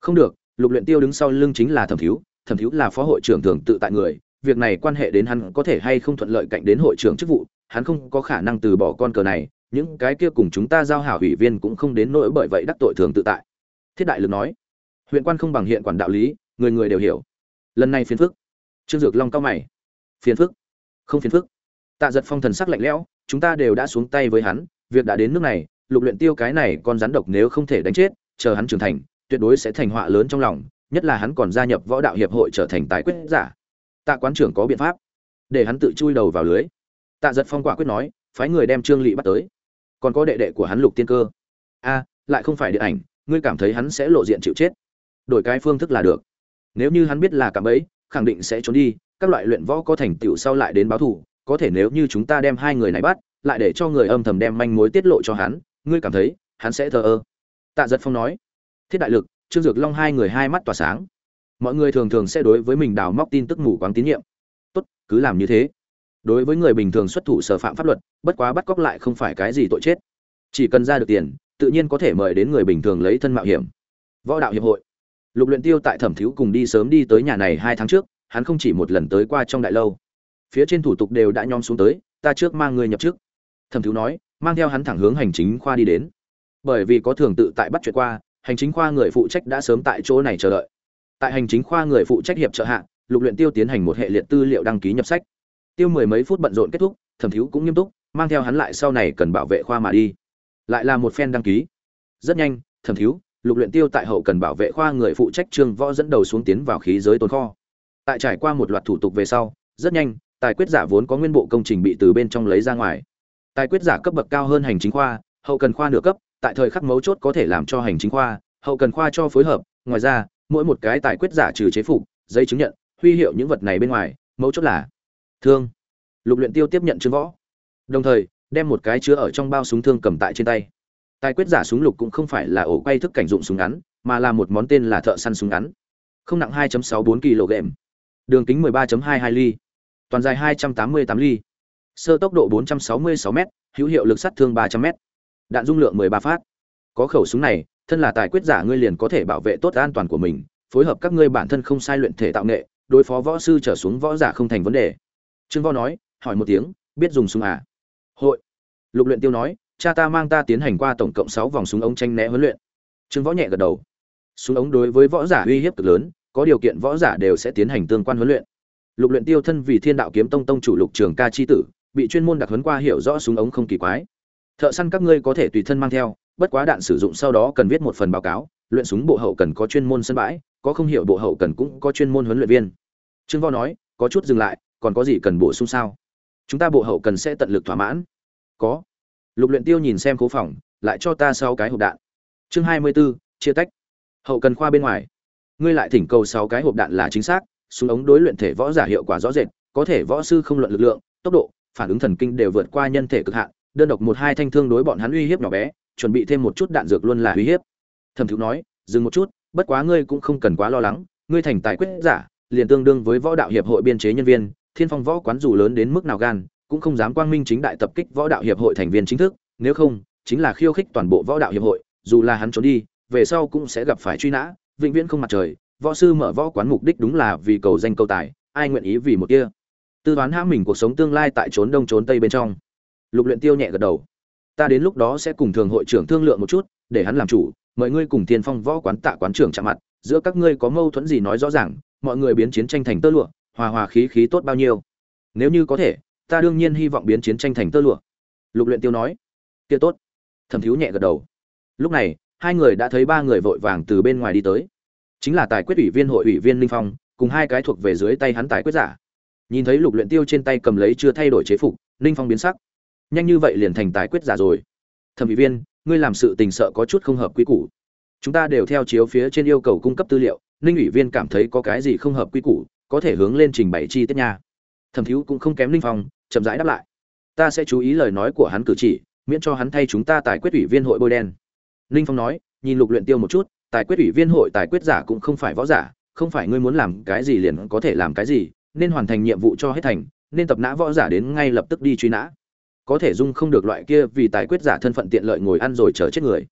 [SPEAKER 1] không được, lục luyện tiêu đứng sau lưng chính là thẩm thiếu thẩm thiếu là phó hội trưởng thường tự tại người việc này quan hệ đến hắn có thể hay không thuận lợi cạnh đến hội trưởng chức vụ, hắn không có khả năng từ bỏ con cờ này, những cái kia cùng chúng ta giao hảo ủy viên cũng không đến nỗi bởi vậy đắc tội thường tự tại. Thiết đại lực nói, huyện quan không bằng hiện quản đạo lý, người người đều hiểu. Lần này phiền phức. Trương dược long cao mày. Phiền phức? Không phiền phức. Tạ giật phong thần sắc lạnh lẽo, chúng ta đều đã xuống tay với hắn, việc đã đến nước này, lục luyện tiêu cái này con rắn độc nếu không thể đánh chết, chờ hắn trưởng thành, tuyệt đối sẽ thành họa lớn trong lòng, nhất là hắn còn gia nhập võ đạo hiệp hội trở thành tài quyết giả tạ quán trưởng có biện pháp. Để hắn tự chui đầu vào lưới. Tạ giật phong quả quyết nói, phái người đem trương lỵ bắt tới. Còn có đệ đệ của hắn lục tiên cơ. A, lại không phải điện ảnh, ngươi cảm thấy hắn sẽ lộ diện chịu chết. Đổi cái phương thức là được. Nếu như hắn biết là cảm ấy khẳng định sẽ trốn đi, các loại luyện võ có thành tựu sau lại đến báo thù, có thể nếu như chúng ta đem hai người này bắt, lại để cho người âm thầm đem manh mối tiết lộ cho hắn, ngươi cảm thấy hắn sẽ thờ ơ. Tạ giật phong nói, thiết đại lực, trương dược long hai người hai mắt tỏa sáng mọi người thường thường sẽ đối với mình đào móc tin tức mù quáng tín nhiệm. Tốt, cứ làm như thế. Đối với người bình thường xuất thủ sở phạm pháp luật, bất quá bắt cóc lại không phải cái gì tội chết. Chỉ cần ra được tiền, tự nhiên có thể mời đến người bình thường lấy thân mạo hiểm. Võ đạo hiệp hội. Lục luyện tiêu tại thẩm thiếu cùng đi sớm đi tới nhà này hai tháng trước, hắn không chỉ một lần tới qua trong đại lâu. Phía trên thủ tục đều đã nhom xuống tới, ta trước mang người nhập trước. thẩm thiếu nói, mang theo hắn thẳng hướng hành chính khoa đi đến. Bởi vì có thường tự tại bắt chuyện qua, hành chính khoa người phụ trách đã sớm tại chỗ này chờ đợi tại hành chính khoa người phụ trách hiệp trợ hạ, lục luyện tiêu tiến hành một hệ liệt tư liệu đăng ký nhập sách. Tiêu mười mấy phút bận rộn kết thúc, thẩm thiếu cũng nghiêm túc, mang theo hắn lại sau này cần bảo vệ khoa mà đi. Lại là một phen đăng ký. Rất nhanh, thẩm thiếu lục luyện tiêu tại hậu cần bảo vệ khoa người phụ trách trương võ dẫn đầu xuống tiến vào khí giới tồn kho. Tại trải qua một loạt thủ tục về sau, rất nhanh, tài quyết giả vốn có nguyên bộ công trình bị từ bên trong lấy ra ngoài. Tài quyết giả cấp bậc cao hơn hành chính khoa, hậu cần khoa nửa cấp, tại thời khắc mấu chốt có thể làm cho hành chính khoa, hậu cần khoa cho phối hợp, ngoài ra mỗi một cái tài quyết giả trừ chế phục, giấy chứng nhận, huy hiệu những vật này bên ngoài, mấu chốt là thương. Lục luyện tiêu tiếp nhận chứng võ. Đồng thời, đem một cái chứa ở trong bao súng thương cầm tại trên tay. Tài quyết giả súng lục cũng không phải là ổ quay thức cảnh dụng súng ngắn, mà là một món tên là thợ săn súng ngắn. Không nặng 2.64 kg. Đường kính 13.22 ly. Toàn dài 288 ly. Sơ tốc độ 466 m hữu hiệu lực sát thương 300 m đạn dung lượng 13 phát. Có khẩu súng này thân là tài quyết giả ngươi liền có thể bảo vệ tốt an toàn của mình, phối hợp các ngươi bản thân không sai luyện thể tạo nghệ, đối phó võ sư trở xuống võ giả không thành vấn đề. Trương võ nói, hỏi một tiếng, biết dùng súng à? Hội. Lục luyện tiêu nói, cha ta mang ta tiến hành qua tổng cộng sáu vòng súng ống tranh né huấn luyện. Trương võ nhẹ gật đầu. Súng ống đối với võ giả uy hiếp cực lớn, có điều kiện võ giả đều sẽ tiến hành tương quan huấn luyện. Lục luyện tiêu thân vì thiên đạo kiếm tông tông chủ lục trường ca chi tử, bị chuyên môn đặc huấn qua hiểu rõ súng ống không kỳ quái. Thợ săn các ngươi có thể tùy thân mang theo bất quá đạn sử dụng sau đó cần viết một phần báo cáo luyện súng bộ hậu cần có chuyên môn sân bãi có không hiểu bộ hậu cần cũng có chuyên môn huấn luyện viên. Trương võ nói có chút dừng lại còn có gì cần bổ sung sao? Chúng ta bộ hậu cần sẽ tận lực thỏa mãn. Có. Lục luyện tiêu nhìn xem cố phòng lại cho ta sáu cái hộp đạn. Chương hai mươi 24, chia tách. Hậu cần khoa bên ngoài. Ngươi lại thỉnh cầu sáu cái hộp đạn là chính xác súng ống đối luyện thể võ giả hiệu quả rõ rệt có thể võ sư không luận lực lượng tốc độ phản ứng thần kinh đều vượt qua nhân thể cực hạn đơn độc một hai thanh thương đối bọn hắn uy hiếp nhỏ bé chuẩn bị thêm một chút đạn dược luôn là uy hiếp. Thẩm Thụ nói, dừng một chút, bất quá ngươi cũng không cần quá lo lắng, ngươi thành tài quyết giả, liền tương đương với võ đạo hiệp hội biên chế nhân viên, thiên phong võ quán dù lớn đến mức nào gan, cũng không dám quang minh chính đại tập kích võ đạo hiệp hội thành viên chính thức, nếu không, chính là khiêu khích toàn bộ võ đạo hiệp hội, dù là hắn trốn đi, về sau cũng sẽ gặp phải truy nã, vĩnh viễn không mặt trời, võ sư mở võ quán mục đích đúng là vì cầu danh cầu tài, ai nguyện ý vì một kia. Tư toán hãm mình cuộc sống tương lai tại trốn đông trốn tây bên trong. Lục luyện tiêu nhẹ gật đầu ta đến lúc đó sẽ cùng thường hội trưởng thương lượng một chút, để hắn làm chủ, mời ngươi cùng tiên phong võ quán tạ quán trưởng chạm mặt, giữa các ngươi có mâu thuẫn gì nói rõ ràng, mọi người biến chiến tranh thành tơ lụa, hòa hòa khí khí tốt bao nhiêu. Nếu như có thể, ta đương nhiên hy vọng biến chiến tranh thành tơ lụa. Lục luyện tiêu nói. Kia tốt. Thẩm thiếu nhẹ gật đầu. Lúc này, hai người đã thấy ba người vội vàng từ bên ngoài đi tới. Chính là tài quyết ủy viên hội ủy viên linh phong, cùng hai cái thuộc về dưới tay hắn tài quyết giả. Nhìn thấy lục luyện tiêu trên tay cầm lấy chưa thay đổi chế phục, linh phong biến sắc nhanh như vậy liền thành tài quyết giả rồi. Thẩm ủy viên, ngươi làm sự tình sợ có chút không hợp quy củ. Chúng ta đều theo chiếu phía trên yêu cầu cung cấp tư liệu, ninh ủy viên cảm thấy có cái gì không hợp quy củ, có thể hướng lên trình bày chi tiết nha. Thẩm thiếu cũng không kém linh phong, chậm rãi đáp lại. Ta sẽ chú ý lời nói của hắn cử chỉ, miễn cho hắn thay chúng ta tài quyết ủy viên hội bôi đen. Linh phong nói, nhìn lục luyện tiêu một chút, tài quyết ủy viên hội tài quyết giả cũng không phải võ giả, không phải ngươi muốn làm cái gì liền có thể làm cái gì, nên hoàn thành nhiệm vụ cho hết thành, nên tập nã võ giả đến ngay lập tức đi truy nã có thể dung không được loại kia vì tài quyết giả thân phận tiện lợi ngồi ăn rồi chờ chết người.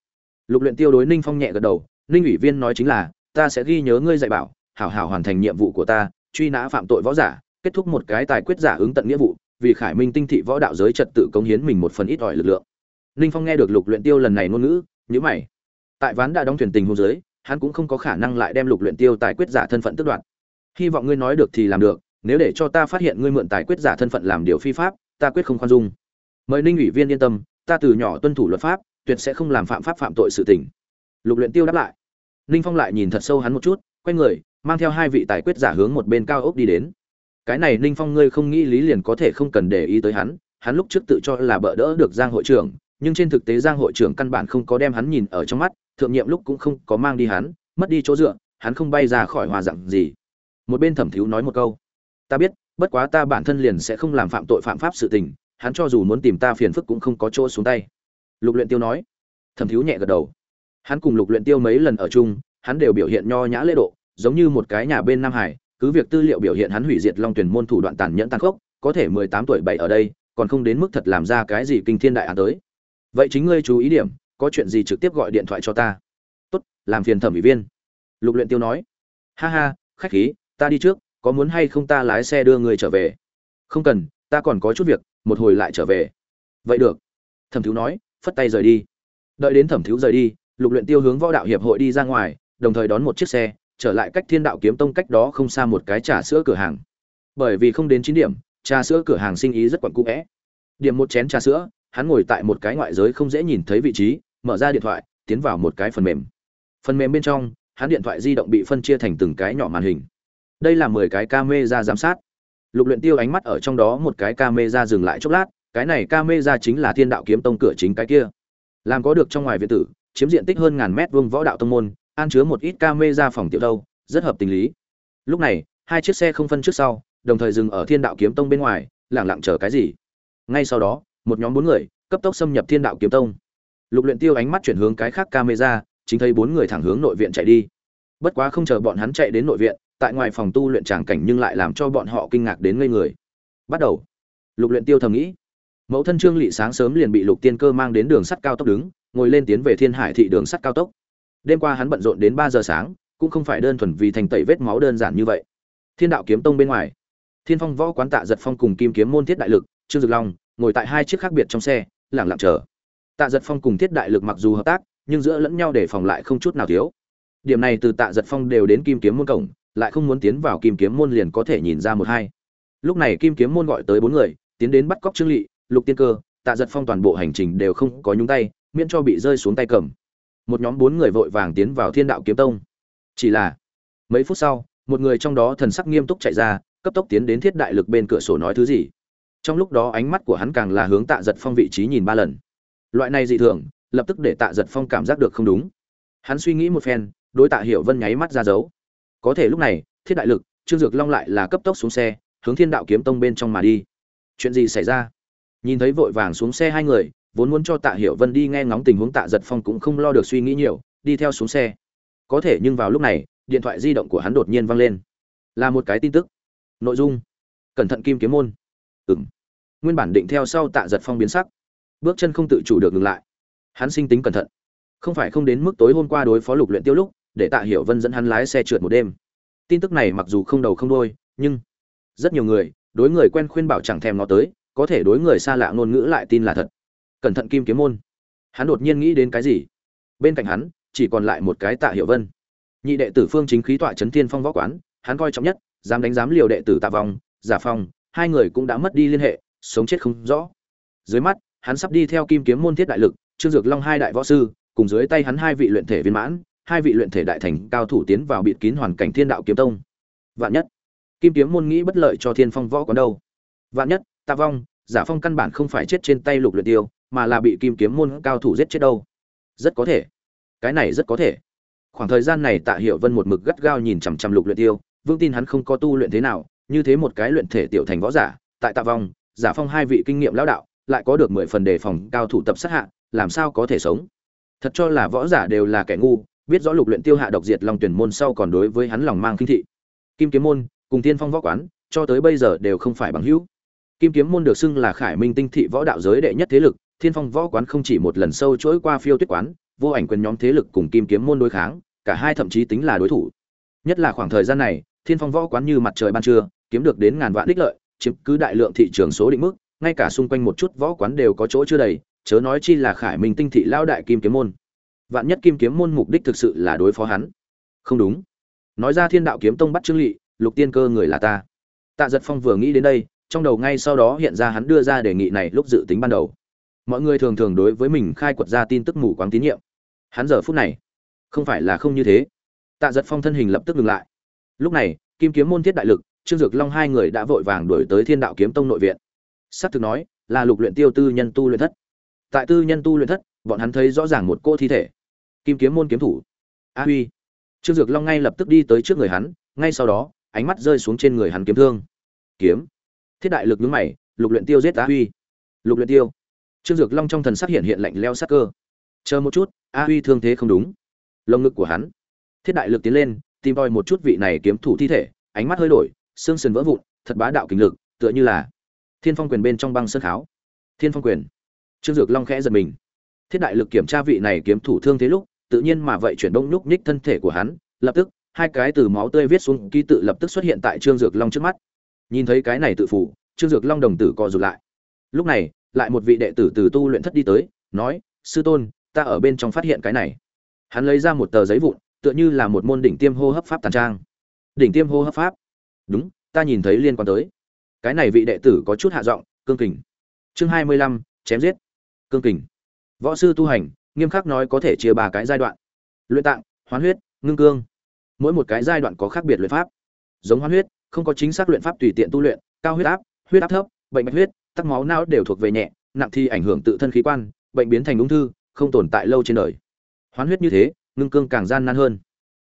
[SPEAKER 1] Lục luyện tiêu đối ninh phong nhẹ gật đầu, ninh ủy viên nói chính là, ta sẽ ghi nhớ ngươi dạy bảo, hảo hảo hoàn thành nhiệm vụ của ta, truy nã phạm tội võ giả, kết thúc một cái tài quyết giả ứng tận nghĩa vụ, vì khải minh tinh thị võ đạo giới trật tự cống hiến mình một phần ít ỏi lực lượng. Ninh phong nghe được lục luyện tiêu lần này ngôn ngữ, nhíu mày. Tại ván đã đóng thuyền tình hôn giới hắn cũng không có khả năng lại đem lục luyện tiêu tài quyết giả thân phận tước đoạt. Hy vọng ngươi nói được thì làm được, nếu để cho ta phát hiện ngươi mượn tài quyết giả thân phận làm điều phi pháp, ta quyết không khoan dung mời ninh ủy viên yên tâm, ta từ nhỏ tuân thủ luật pháp, tuyệt sẽ không làm phạm pháp phạm tội sự tình. Lục luyện tiêu đáp lại. Ninh phong lại nhìn thật sâu hắn một chút, quay người, mang theo hai vị tài quyết giả hướng một bên cao ốc đi đến. Cái này ninh phong ngươi không nghĩ lý liền có thể không cần để ý tới hắn hắn lúc trước tự cho là bỡ đỡ được giang hội trưởng, nhưng trên thực tế giang hội trưởng căn bản không có đem hắn nhìn ở trong mắt, thượng nhiệm lúc cũng không có mang đi hắn, mất đi chỗ dựa, hắn không bay ra khỏi hòa dặn gì. Một bên thẩm thiếu nói một câu. Ta biết, bất quá ta bản thân liền sẽ không làm phạm tội phạm pháp sự tình hắn cho dù muốn tìm ta phiền phức cũng không có chỗ xuống tay. Lục luyện tiêu nói. Thẩm thiếu nhẹ gật đầu. Hắn cùng lục luyện tiêu mấy lần ở chung, hắn đều biểu hiện nho nhã lễ độ, giống như một cái nhà bên nam hải, cứ việc tư liệu biểu hiện hắn hủy diệt long tuyển môn thủ đoạn tàn nhẫn tàn khốc, có thể mười tám tuổi bảy ở đây, còn không đến mức thật làm ra cái gì kinh thiên đại án tới. Vậy chính ngươi chú ý điểm, có chuyện gì trực tiếp gọi điện thoại cho ta. Tốt, làm phiền thẩm ủy viên. Lục luyện tiêu nói. Ha ha, khách khí, ta đi trước, có muốn hay không ta lái xe đưa người trở về? Không cần, ta còn có chút việc một hồi lại trở về. Vậy được. Thẩm thiếu nói, phất tay rời đi. Đợi đến thẩm thiếu rời đi, lục luyện tiêu hướng võ đạo hiệp hội đi ra ngoài, đồng thời đón một chiếc xe, trở lại cách thiên đạo kiếm tông cách đó không xa một cái trà sữa cửa hàng. Bởi vì không đến chín điểm, trà sữa cửa hàng sinh ý rất quặn cũ vẽ. Điểm một chén trà sữa, hắn ngồi tại một cái ngoại giới không dễ nhìn thấy vị trí, mở ra điện thoại, tiến vào một cái phần mềm. Phần mềm bên trong, hắn điện thoại di động bị phân chia thành từng cái nhỏ màn hình. Đây là mười cái camera giám sát lục luyện tiêu ánh mắt ở trong đó một cái camera dừng lại chốc lát, cái này camera chính là thiên đạo kiếm tông cửa chính cái kia. Làm có được trong ngoài viện tử, chiếm diện tích hơn ngàn mét vuông võ đạo tông môn, an chứa một ít camera phòng tiểu đâu rất hợp tình lý. Lúc này, hai chiếc xe không phân trước sau, đồng thời dừng ở thiên đạo kiếm tông bên ngoài, lặng lặng chờ cái gì. Ngay sau đó, một nhóm bốn người, cấp tốc xâm nhập thiên đạo kiếm tông. Lục luyện tiêu ánh mắt chuyển hướng cái khác camera, chính thấy bốn người thẳng hướng nội viện chạy đi. Bất quá không chờ bọn hắn chạy đến nội viện tại ngoài phòng tu luyện tràng cảnh nhưng lại làm cho bọn họ kinh ngạc đến ngây người. Bắt đầu. Lục luyện tiêu thầm nghĩ. Mẫu thân trương lị sáng sớm liền bị lục tiên cơ mang đến đường sắt cao tốc đứng, ngồi lên tiến về thiên hải thị đường sắt cao tốc. Đêm qua hắn bận rộn đến ba giờ sáng, cũng không phải đơn thuần vì thành tẩy vết máu đơn giản như vậy. Thiên đạo kiếm tông bên ngoài. Thiên phong võ quán tạ giật phong cùng kim kiếm môn thiết đại lực, trương dực long, ngồi tại hai chiếc khác biệt trong xe lẳng lặng chờ. Tạ giật phong cùng thiết đại lực mặc dù hợp tác, nhưng giữa lẫn nhau để phòng lại không chút nào thiếu. Điểm này từ tạ giật phong đều đến kim kiếm môn cổng lại không muốn tiến vào kim kiếm môn liền có thể nhìn ra một hai. Lúc này kim kiếm môn gọi tới bốn người tiến đến bắt cóc trương lị, lục tiên cơ tạ giật phong toàn bộ hành trình đều không có nhúng tay miễn cho bị rơi xuống tay cầm. Một nhóm bốn người vội vàng tiến vào thiên đạo kiếm tông. Chỉ là mấy phút sau một người trong đó thần sắc nghiêm túc chạy ra cấp tốc tiến đến thiết đại lực bên cửa sổ nói thứ gì. Trong lúc đó ánh mắt của hắn càng là hướng tạ giật phong vị trí nhìn ba lần. Loại này dị thường lập tức để tạ giật phong cảm giác được không đúng. Hắn suy nghĩ một phen đối tạ hiểu vân nháy mắt ra dấu có thể lúc này, thiết đại lực, trương dược long lại là cấp tốc xuống xe, hướng thiên đạo kiếm tông bên trong mà đi. Chuyện gì xảy ra? Nhìn thấy vội vàng xuống xe hai người, vốn muốn cho tạ hiểu vân đi nghe ngóng tình huống tạ giật phong cũng không lo được suy nghĩ nhiều, đi theo xuống xe. Có thể nhưng vào lúc này, điện thoại di động của hắn đột nhiên vang lên. Là một cái tin tức. Nội dung. Cẩn thận kim kiếm môn. Ừng nguyên bản định theo sau tạ giật phong biến sắc. Bước chân không tự chủ được ngừng lại. Hắn sinh tính cẩn thận. Không phải không đến mức tối hôm qua đối phó lục luyện tiêu lúc để tạ hiểu vân dẫn hắn lái xe trượt một đêm. Tin tức này mặc dù không đầu không đuôi, nhưng rất nhiều người, đối người quen khuyên bảo chẳng thèm nó tới, có thể đối người xa lạ ngôn ngữ lại tin là thật. Cẩn thận kim kiếm môn. Hắn đột nhiên nghĩ đến cái gì? Bên cạnh hắn, chỉ còn lại một cái tạ hiểu vân. Nhị đệ tử phương chính khí tọa chấn thiên phong võ quán, hắn coi trọng nhất, dám đánh dám liều đệ tử tạ vong, giả phong, hai người cũng đã mất đi liên hệ, sống chết không rõ. Dưới mắt, hắn sắp đi theo kim kiếm môn thiết đại lực, trương dược long hai đại võ sư, cùng dưới tay hắn hai vị luyện thể viên mãn hai vị luyện thể đại thành cao thủ tiến vào bịt kín hoàn cảnh thiên đạo kiếm tông. Vạn nhất, kim kiếm môn nghĩ bất lợi cho thiên phong võ còn đâu. Vạn nhất, tạ vong, giả phong căn bản không phải chết trên tay lục luyện tiêu, mà là bị kim kiếm môn cao thủ giết chết đâu. Rất có thể. Cái này rất có thể. Khoảng thời gian này tạ hiểu vân một mực gắt gao nhìn chằm chằm lục luyện tiêu vương tin hắn không có tu luyện thế nào, như thế một cái luyện thể tiểu thành võ giả, tại tạ vong, giả phong hai vị kinh nghiệm lão đạo, lại có được mười phần đề phòng cao thủ tập sát hạ, làm sao có thể sống? Thật cho là võ giả đều là kẻ ngu biết rõ lục luyện tiêu hạ độc diệt long tuyển môn sau còn đối với hắn lòng mang kinh thị. Kim kiếm môn, cùng tiên phong võ quán, cho tới bây giờ đều không phải bằng hữu. Kim kiếm môn được xưng là khải minh tinh thị võ đạo giới đệ nhất thế lực thiên phong võ quán không chỉ một lần sâu chuỗi qua phiêu tuyết quán, vô ảnh quyền nhóm thế lực cùng kim kiếm môn đối kháng, cả hai thậm chí tính là đối thủ. Nhất là khoảng thời gian này thiên phong võ quán như mặt trời ban trưa, kiếm được đến ngàn vạn đích lợi, chiếm cứ đại lượng thị trường số định mức, ngay cả xung quanh một chút võ quán đều có chỗ chưa đầy, chớ nói chi là khải minh tinh thị lao đại kim kiếm môn vạn nhất kim kiếm môn mục đích thực sự là đối phó hắn. Không đúng. Nói ra thiên đạo kiếm tông bắt trương lỵ lục tiên cơ người là ta. Tạ giật phong vừa nghĩ đến đây, trong đầu ngay sau đó hiện ra hắn đưa ra đề nghị này lúc dự tính ban đầu. Mọi người thường thường đối với mình khai quật ra tin tức mù quáng tín nhiệm. Hắn giờ phút này, không phải là không như thế. Tạ giật phong thân hình lập tức ngừng lại. Lúc này, kim kiếm môn thiết đại lực, trương dược long hai người đã vội vàng đuổi tới thiên đạo kiếm tông nội viện. S ắ c thực nói, là lục luyện tiêu tư nhân tu luyện thất. Tại tư nhân tu luyện thất, bọn hắn thấy rõ ràng một cô thi thể kim kiếm môn kiếm thủ. A huy. Trương dược long ngay lập tức đi tới trước người hắn, ngay sau đó, ánh mắt rơi xuống trên người hắn kiếm thương. Kiếm. Thiết đại lực nhướng mày, lục luyện tiêu giết a huy. Lục luyện tiêu. Trương dược long trong thần sắc hiện hiện lạnh leo sắc cơ. Chờ một chút, a huy thương thế không đúng. Lồng ngực của hắn. Thiết đại lực tiến lên, tìm tòi một chút vị này kiếm thủ thi thể, ánh mắt hơi đổi, xương sườn vỡ vụn, thật bá đạo kinh lực, tựa như là thiên phong quyền bên trong băng sơn kháo. Thiên phong quyền. Trương dược long khẽ giật mình. Thiết đại lực kiểm tra vị này kiếm thủ thương thế lúc tự nhiên mà vậy chuyển động nhúc nhích thân thể của hắn, lập tức, hai cái từ máu tươi viết xuống ký tự lập tức xuất hiện tại trương dược long trước mắt. Nhìn thấy cái này tự phủ, trương dược long đồng tử co rụt lại. Lúc này, lại một vị đệ tử từ tu luyện thất đi tới, nói, sư tôn, ta ở bên trong phát hiện cái này. Hắn lấy ra một tờ giấy vụn, tựa như là một môn đỉnh tiêm hô hấp pháp tàn trang. Đỉnh tiêm hô hấp pháp? Đúng, ta nhìn thấy liên quan tới. Cái này vị đệ tử có chút hạ giọng, cương kình. Chương hai mươi lăm, chém giết. Cương kình. Võ sư tu hành nghiêm khắc nói có thể chia ba cái giai đoạn. Luyện tạng, hoán huyết, ngưng cương. Mỗi một cái giai đoạn có khác biệt luyện pháp. Giống hoán huyết, không có chính xác luyện pháp tùy tiện tu luyện, cao huyết áp huyết áp thấp, bệnh mạch huyết, tắc máu não đều thuộc về nhẹ, nặng thì ảnh hưởng tự thân khí quan, bệnh biến thành ung thư, không tồn tại lâu trên đời. Hoán huyết như thế, ngưng cương càng gian nan hơn.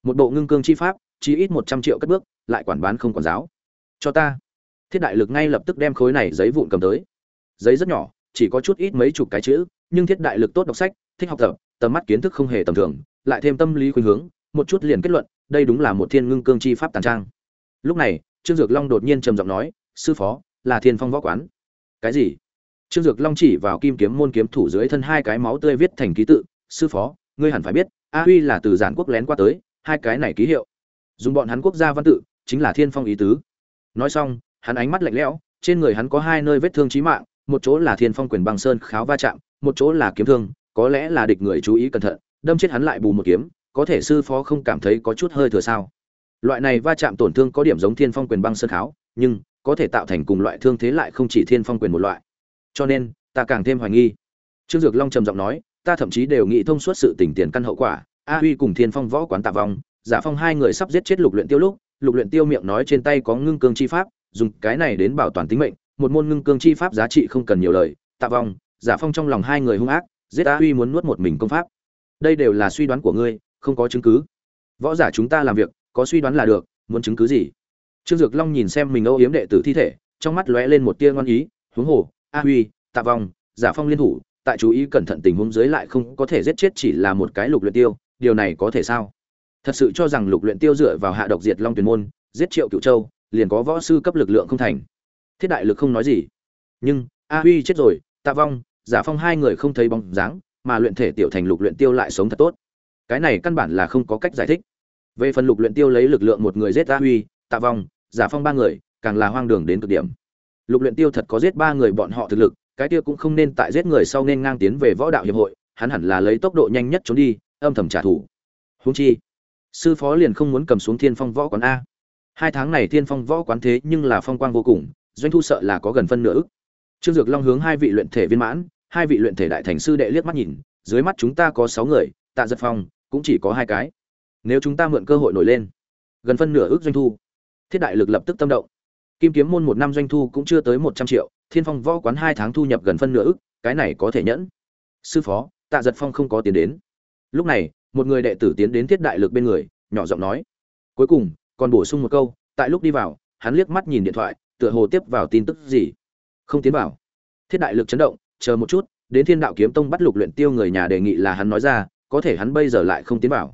[SPEAKER 1] Một bộ ngưng cương chi pháp, chỉ ít một trăm triệu cất bước, lại quản bán không quản giáo. Cho ta. Thiết đại lực ngay lập tức đem khối này giấy vụn cầm tới. Giấy rất nhỏ, chỉ có chút ít mấy chục cái chữ, nhưng thiết đại lực tốt đọc sách thích học tập, tầm mắt kiến thức không hề tầm thường, lại thêm tâm lý khuynh hướng, một chút liền kết luận, đây đúng là một thiên ngưng cương chi pháp tàn trang. Lúc này, trương dược long đột nhiên trầm giọng nói, sư phó, là thiên phong võ quán. Cái gì? Trương dược long chỉ vào kim kiếm môn kiếm thủ dưới thân hai cái máu tươi viết thành ký tự, sư phó, ngươi hẳn phải biết, a huy là từ giản quốc lén qua tới, hai cái này ký hiệu. Dùng bọn hắn quốc gia văn tự, chính là thiên phong ý tứ. Nói xong, hắn ánh mắt lạnh lẽo, trên người hắn có hai nơi vết thương chí mạng, một chỗ là thiên phong quyền băng sơn kháo va chạm, một chỗ là kiếm thương có lẽ là địch người chú ý cẩn thận, đâm chết hắn lại bù một kiếm, có thể sư phó không cảm thấy có chút hơi thừa sao? Loại này va chạm tổn thương có điểm giống thiên phong quyền băng sơn kháo, nhưng có thể tạo thành cùng loại thương thế lại không chỉ thiên phong quyền một loại. Cho nên, ta càng thêm hoài nghi. Trương dược long trầm giọng nói, ta thậm chí đều nghĩ thông suốt sự tình tiền căn hậu quả. A huy cùng thiên phong võ quán tạ vong, giả phong hai người sắp giết chết lục luyện tiêu lúc, lục luyện tiêu miệng nói trên tay có ngưng cương chi pháp, dùng cái này đến bảo toàn tính mệnh. Một môn ngưng cương chi pháp giá trị không cần nhiều lời. Tạ vong, giả phong trong lòng hai người hung ác giết a huy muốn nuốt một mình công pháp. Đây đều là suy đoán của ngươi, không có chứng cứ. Võ giả chúng ta làm việc, có suy đoán là được, muốn chứng cứ gì? Trương dược long nhìn xem mình âu yếm đệ tử thi thể, trong mắt lóe lên một tia ngoan ý, huống hồ, a huy, tạ vong, giả phong liên thủ, tại chú ý cẩn thận tình huống dưới lại không có thể giết chết chỉ là một cái lục luyện tiêu, điều này có thể sao? Thật sự cho rằng lục luyện tiêu dựa vào hạ độc diệt long tuyển môn, giết triệu cựu châu, liền có võ sư cấp lực lượng không thành. Thiết đại lực không nói gì. Nhưng, a huy chết rồi, tạ vong giả phong hai người không thấy bóng dáng, mà luyện thể tiểu thành lục luyện tiêu lại sống thật tốt. Cái này căn bản là không có cách giải thích. Về phần lục luyện tiêu lấy lực lượng một người giết a huy, tạ vong, giả phong ba người, càng là hoang đường đến cực điểm. Lục luyện tiêu thật có giết ba người bọn họ thực lực, cái kia cũng không nên tại giết người sau nên ngang tiến về võ đạo hiệp hội, hắn hẳn là lấy tốc độ nhanh nhất trốn đi, âm thầm trả thù. Huống chi, sư phó liền không muốn cầm xuống thiên phong võ quán a. Hai tháng này thiên phong võ quán thế nhưng là phong quang vô cùng, doanh thu sợ là có gần phân nửa ức. Trương dược long hướng hai vị luyện thể viên mãn hai vị luyện thể đại thành sư đệ liếc mắt nhìn, dưới mắt chúng ta có sáu người, tạ giật phong cũng chỉ có hai cái. Nếu chúng ta mượn cơ hội nổi lên, gần phân nửa ước doanh thu. Thiết đại lực lập tức tâm động. Kim kiếm môn một năm doanh thu cũng chưa tới một trăm triệu, thiên phong võ quán hai tháng thu nhập gần phân nửa ước, cái này có thể nhẫn. Sư phó, tạ giật phong không có tiền đến. Lúc này, một người đệ tử tiến đến thiết đại lực bên người, nhỏ giọng nói. Cuối cùng, còn bổ sung một câu, tại lúc đi vào, hắn liếc mắt nhìn điện thoại, tựa hồ tiếp vào tin tức gì. Không tiến vào. Thiết đại lực chấn động chờ một chút, đến thiên đạo kiếm tông bắt lục luyện tiêu người nhà đề nghị là hắn nói ra, có thể hắn bây giờ lại không tiến vào.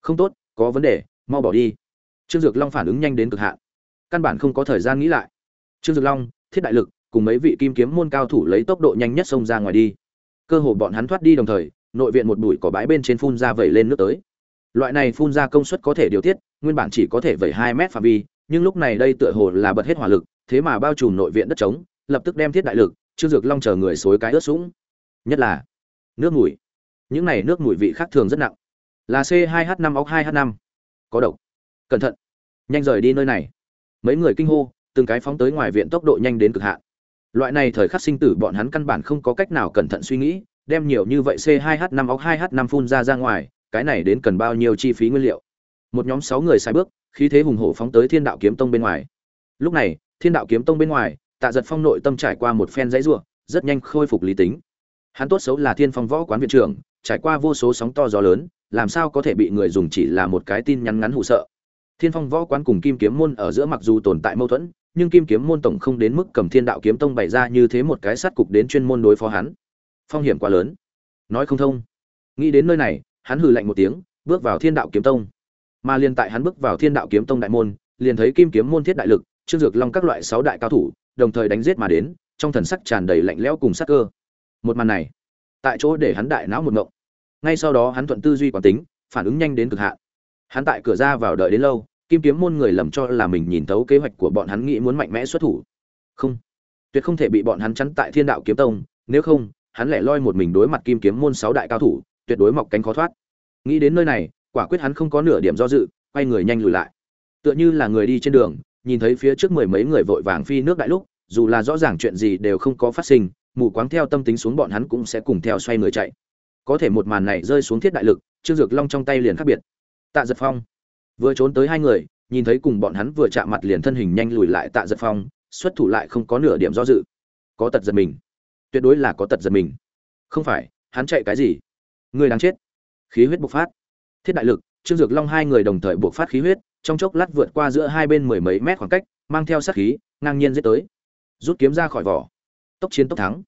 [SPEAKER 1] Không tốt, có vấn đề, mau bỏ đi. Trương dược long phản ứng nhanh đến cực hạn. Căn bản không có thời gian nghĩ lại. Trương dược long, thiết đại lực, cùng mấy vị kim kiếm môn cao thủ lấy tốc độ nhanh nhất xông ra ngoài đi. Cơ hồ bọn hắn thoát đi đồng thời, nội viện một bụi cỏ bãi bên trên phun ra vẩy lên nước tới. Loại này phun ra công suất có thể điều tiết, nguyên bản chỉ có thể vẩy hai mét phạm vi, nhưng lúc này đây tựa hồ là bật hết hỏa lực, thế mà bao trùm nội viện đất trống, lập tức đem thiết đại lực trương dược long chờ người xối cái ướt sũng. Nhất là, nước mùi. Những này nước mùi vị khác thường rất nặng. Là c 2 h 5 óc 2 h 5 có độc. Cẩn thận. Nhanh rời đi nơi này. Mấy người kinh hô, từng cái phóng tới ngoài viện tốc độ nhanh đến cực hạn. Loại này thời khắc sinh tử bọn hắn căn bản không có cách nào cẩn thận suy nghĩ, đem nhiều như vậy c 2 h 5 óc 2 h 5 phun ra ra ngoài, cái này đến cần bao nhiêu chi phí nguyên liệu? Một nhóm sáu người sai bước, khí thế hùng hổ phóng tới thiên đạo kiếm tông bên ngoài. Lúc này, thiên đạo kiếm tông bên ngoài tạ giật phong nội tâm trải qua một phen dãy ruộng rất nhanh khôi phục lý tính. Hắn tốt xấu là thiên phong võ quán viện trưởng, trải qua vô số sóng to gió lớn, làm sao có thể bị người dùng chỉ là một cái tin nhắn ngắn hụ sợ. Thiên phong võ quán cùng kim kiếm môn ở giữa mặc dù tồn tại mâu thuẫn, nhưng kim kiếm môn tổng không đến mức cầm thiên đạo kiếm tông bày ra như thế một cái sát cục đến chuyên môn đối phó hắn. Phong hiểm quá lớn. Nói không thông. Nghĩ đến nơi này, hắn hừ lạnh một tiếng, bước vào thiên đạo kiếm tông. Mà liền tại hắn bước vào thiên đạo kiếm tông đại môn, liền thấy kim kiếm môn thiết đại lực, trương dược long các loại sáu đại cao thủ đồng thời đánh giết mà đến, trong thần sắc tràn đầy lạnh lẽo cùng sát cơ. Một màn này, tại chỗ để hắn đại não một ngộng. Ngay sau đó hắn thuận tư duy quán tính, phản ứng nhanh đến cực hạn. Hắn tại cửa ra vào đợi đến lâu, kim kiếm môn người lầm cho là mình nhìn thấu kế hoạch của bọn hắn nghĩ muốn mạnh mẽ xuất thủ. Không, tuyệt không thể bị bọn hắn chắn tại thiên đạo kiếm tông, nếu không, hắn lẻ loi một mình đối mặt kim kiếm môn sáu đại cao thủ, tuyệt đối mọc cánh khó thoát. Nghĩ đến nơi này, quả quyết hắn không có nửa điểm do dự, quay người nhanh lùi lại. Tựa như là người đi trên đường nhìn thấy phía trước mười mấy người vội vàng phi nước đại lúc, dù là rõ ràng chuyện gì đều không có phát sinh, mù quáng theo tâm tính xuống bọn hắn cũng sẽ cùng theo xoay người chạy. Có thể một màn này rơi xuống thiết đại lực, trương dược long trong tay liền khác biệt. Tạ giật phong. Vừa trốn tới hai người, nhìn thấy cùng bọn hắn vừa chạm mặt liền thân hình nhanh lùi lại tạ giật phong, xuất thủ lại không có nửa điểm do dự. Có tật giật mình. Tuyệt đối là có tật giật mình. Không phải, hắn chạy cái gì? Người đang chết. Khí huyết bộc phát. Thiết đại lực, trương dược long hai người đồng thời bộc phát khí huyết trong chốc lát vượt qua giữa hai bên mười mấy mét khoảng cách, mang theo sát khí, ngang nhiên giết tới. Rút kiếm ra khỏi vỏ. Tốc chiến tốc thắng.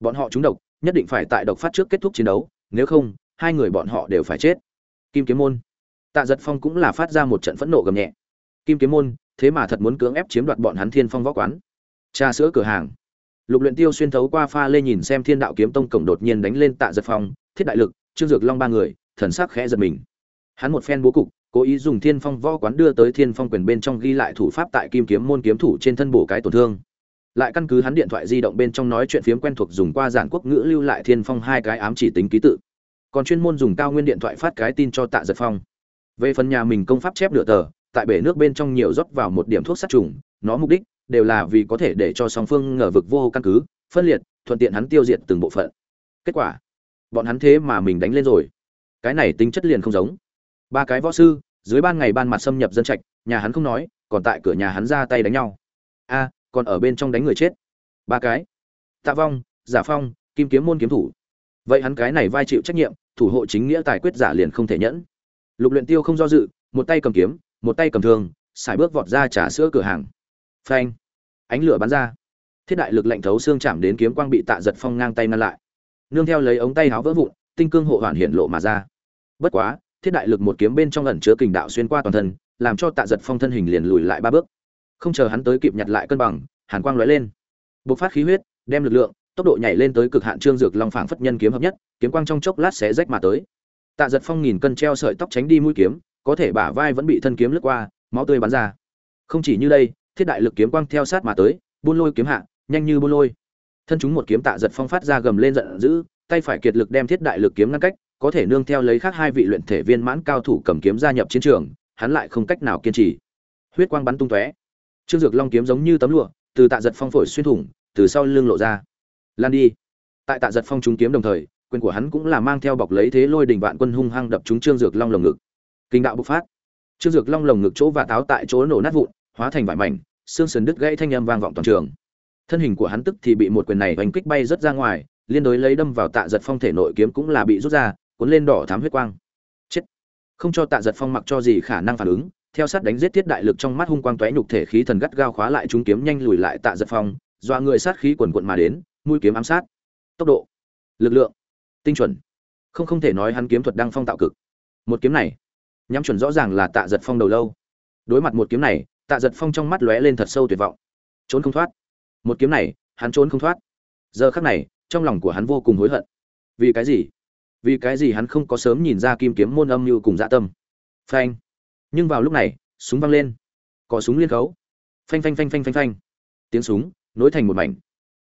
[SPEAKER 1] Bọn họ trúng độc, nhất định phải tại độc phát trước kết thúc chiến đấu, nếu không, hai người bọn họ đều phải chết. Kim kiếm môn. Tạ giật phong cũng là phát ra một trận phẫn nộ gầm nhẹ. Kim kiếm môn, thế mà thật muốn cưỡng ép chiếm đoạt bọn hắn thiên phong võ quán. Trà sữa cửa hàng. Lục luyện tiêu xuyên thấu qua pha lê nhìn xem thiên đạo kiếm tông cổng đột nhiên đánh lên tạ giật phong, thiết đại lực, trương dược long ba người, thần sắc khẽ giật mình. Hắn một phen bố cục cố ý dùng thiên phong võ quán đưa tới thiên phong quyền bên trong ghi lại thủ pháp tại kim kiếm môn kiếm thủ trên thân bổ cái tổn thương. Lại căn cứ hắn điện thoại di động bên trong nói chuyện phiếm quen thuộc dùng qua giản quốc ngữ lưu lại thiên phong hai cái ám chỉ tính ký tự. Còn chuyên môn dùng cao nguyên điện thoại phát cái tin cho tạ giật phong. Về phần nhà mình công pháp chép nửa tờ, tại bể nước bên trong nhiều rót vào một điểm thuốc sát trùng, nó mục đích đều là vì có thể để cho song phương ngờ vực vô căn cứ, phân liệt, thuận tiện hắn tiêu diệt từng bộ phận. Kết quả, bọn hắn thế mà mình đánh lên rồi. Cái này tính chất liền không giống. Ba cái võ sư dưới ban ngày ban mặt xâm nhập dân trạch, nhà hắn không nói, còn tại cửa nhà hắn ra tay đánh nhau. A, còn ở bên trong đánh người chết. Ba cái. Tạ vong, giả phong, kim kiếm môn kiếm thủ. Vậy hắn cái này vai chịu trách nhiệm, thủ hộ chính nghĩa tài quyết giả liền không thể nhẫn. Lục luyện tiêu không do dự, một tay cầm kiếm, một tay cầm thương xài bước vọt ra trả sữa cửa hàng. Phanh. Ánh lửa bắn ra. Thiết đại lực lạnh thấu xương chạm đến kiếm quang bị tạ giật phong ngang tay ngăn lại. Nương theo lấy ống tay háo vỡ vụn, tinh cương hộ hoàn hiện lộ mà ra. Bất quá thiết đại lực một kiếm bên trong ẩn chứa kình đạo xuyên qua toàn thân, làm cho tạ giật phong thân hình liền lùi lại ba bước. Không chờ hắn tới kịp nhặt lại cân bằng, hàn quang lóe lên. Bộc phát khí huyết, đem lực lượng, tốc độ nhảy lên tới cực hạn trương dược long phảng phất nhân kiếm hợp nhất, kiếm quang trong chốc lát sẽ rách mà tới. Tạ giật phong nghìn cân treo sợi tóc tránh đi mũi kiếm, có thể bả vai vẫn bị thân kiếm lướt qua, máu tươi bắn ra. Không chỉ như đây, thiết đại lực kiếm quang theo sát mà tới, buôn lôi kiếm hạ, nhanh như buôn lôi. Thân chúng một kiếm tạ giật phong phát ra gầm lên giận dữ, tay phải kiệt lực đem thiết đại lực kiếm ngăn cách có thể nương theo lấy khác hai vị luyện thể viên mãn cao thủ cầm kiếm gia nhập chiến trường, hắn lại không cách nào kiên trì. Huyết quang bắn tung tóe. Trương dược long kiếm giống như tấm lụa, từ tạ giật phong phổi xuyên thủng, từ sau lưng lộ ra. Lan đi. Tại tạ giật phong trúng kiếm đồng thời, quyền của hắn cũng là mang theo bọc lấy thế lôi đỉnh vạn quân hung hăng đập trúng trương dược long lồng ngực. Kinh đạo bộc phát. Trương dược long lồng ngực chỗ và táo tại chỗ nổ nát vụn, hóa thành vải mảnh, xương sườn đứt gãy thanh âm vang vọng toàn trường. Thân hình của hắn tức thì bị một quyền này oanh kích bay rất ra ngoài, liên đối lấy đâm vào tạ giật phong thể nội kiếm cũng là bị rút ra cuốn lên đỏ thám huyết quang. Chết. Không cho tạ giật phong mặc cho gì khả năng phản ứng, theo sát đánh giết tiết đại lực trong mắt hung quang tóe nhục thể khí thần gắt gao khóa lại chúng kiếm nhanh lùi lại tạ giật phong, dọa người sát khí quần quận mà đến, mũi kiếm ám sát. Tốc độ, lực lượng, tinh chuẩn. Không không thể nói hắn kiếm thuật đang phong tạo cực. Một kiếm này, nhắm chuẩn rõ ràng là tạ giật phong đầu lâu. Đối mặt một kiếm này, tạ giật phong trong mắt lóe lên thật sâu tuyệt vọng. Trốn không thoát. Một kiếm này, hắn trốn không thoát. Giờ khắc này, trong lòng của hắn vô cùng hối hận. Vì cái gì? Vì cái gì hắn không có sớm nhìn ra kim kiếm môn âm mưu cùng dạ tâm? Phanh. Nhưng vào lúc này, súng văng lên. Có súng liên khấu. Phanh phanh phanh phanh phanh phanh. Tiếng súng nối thành một mảnh.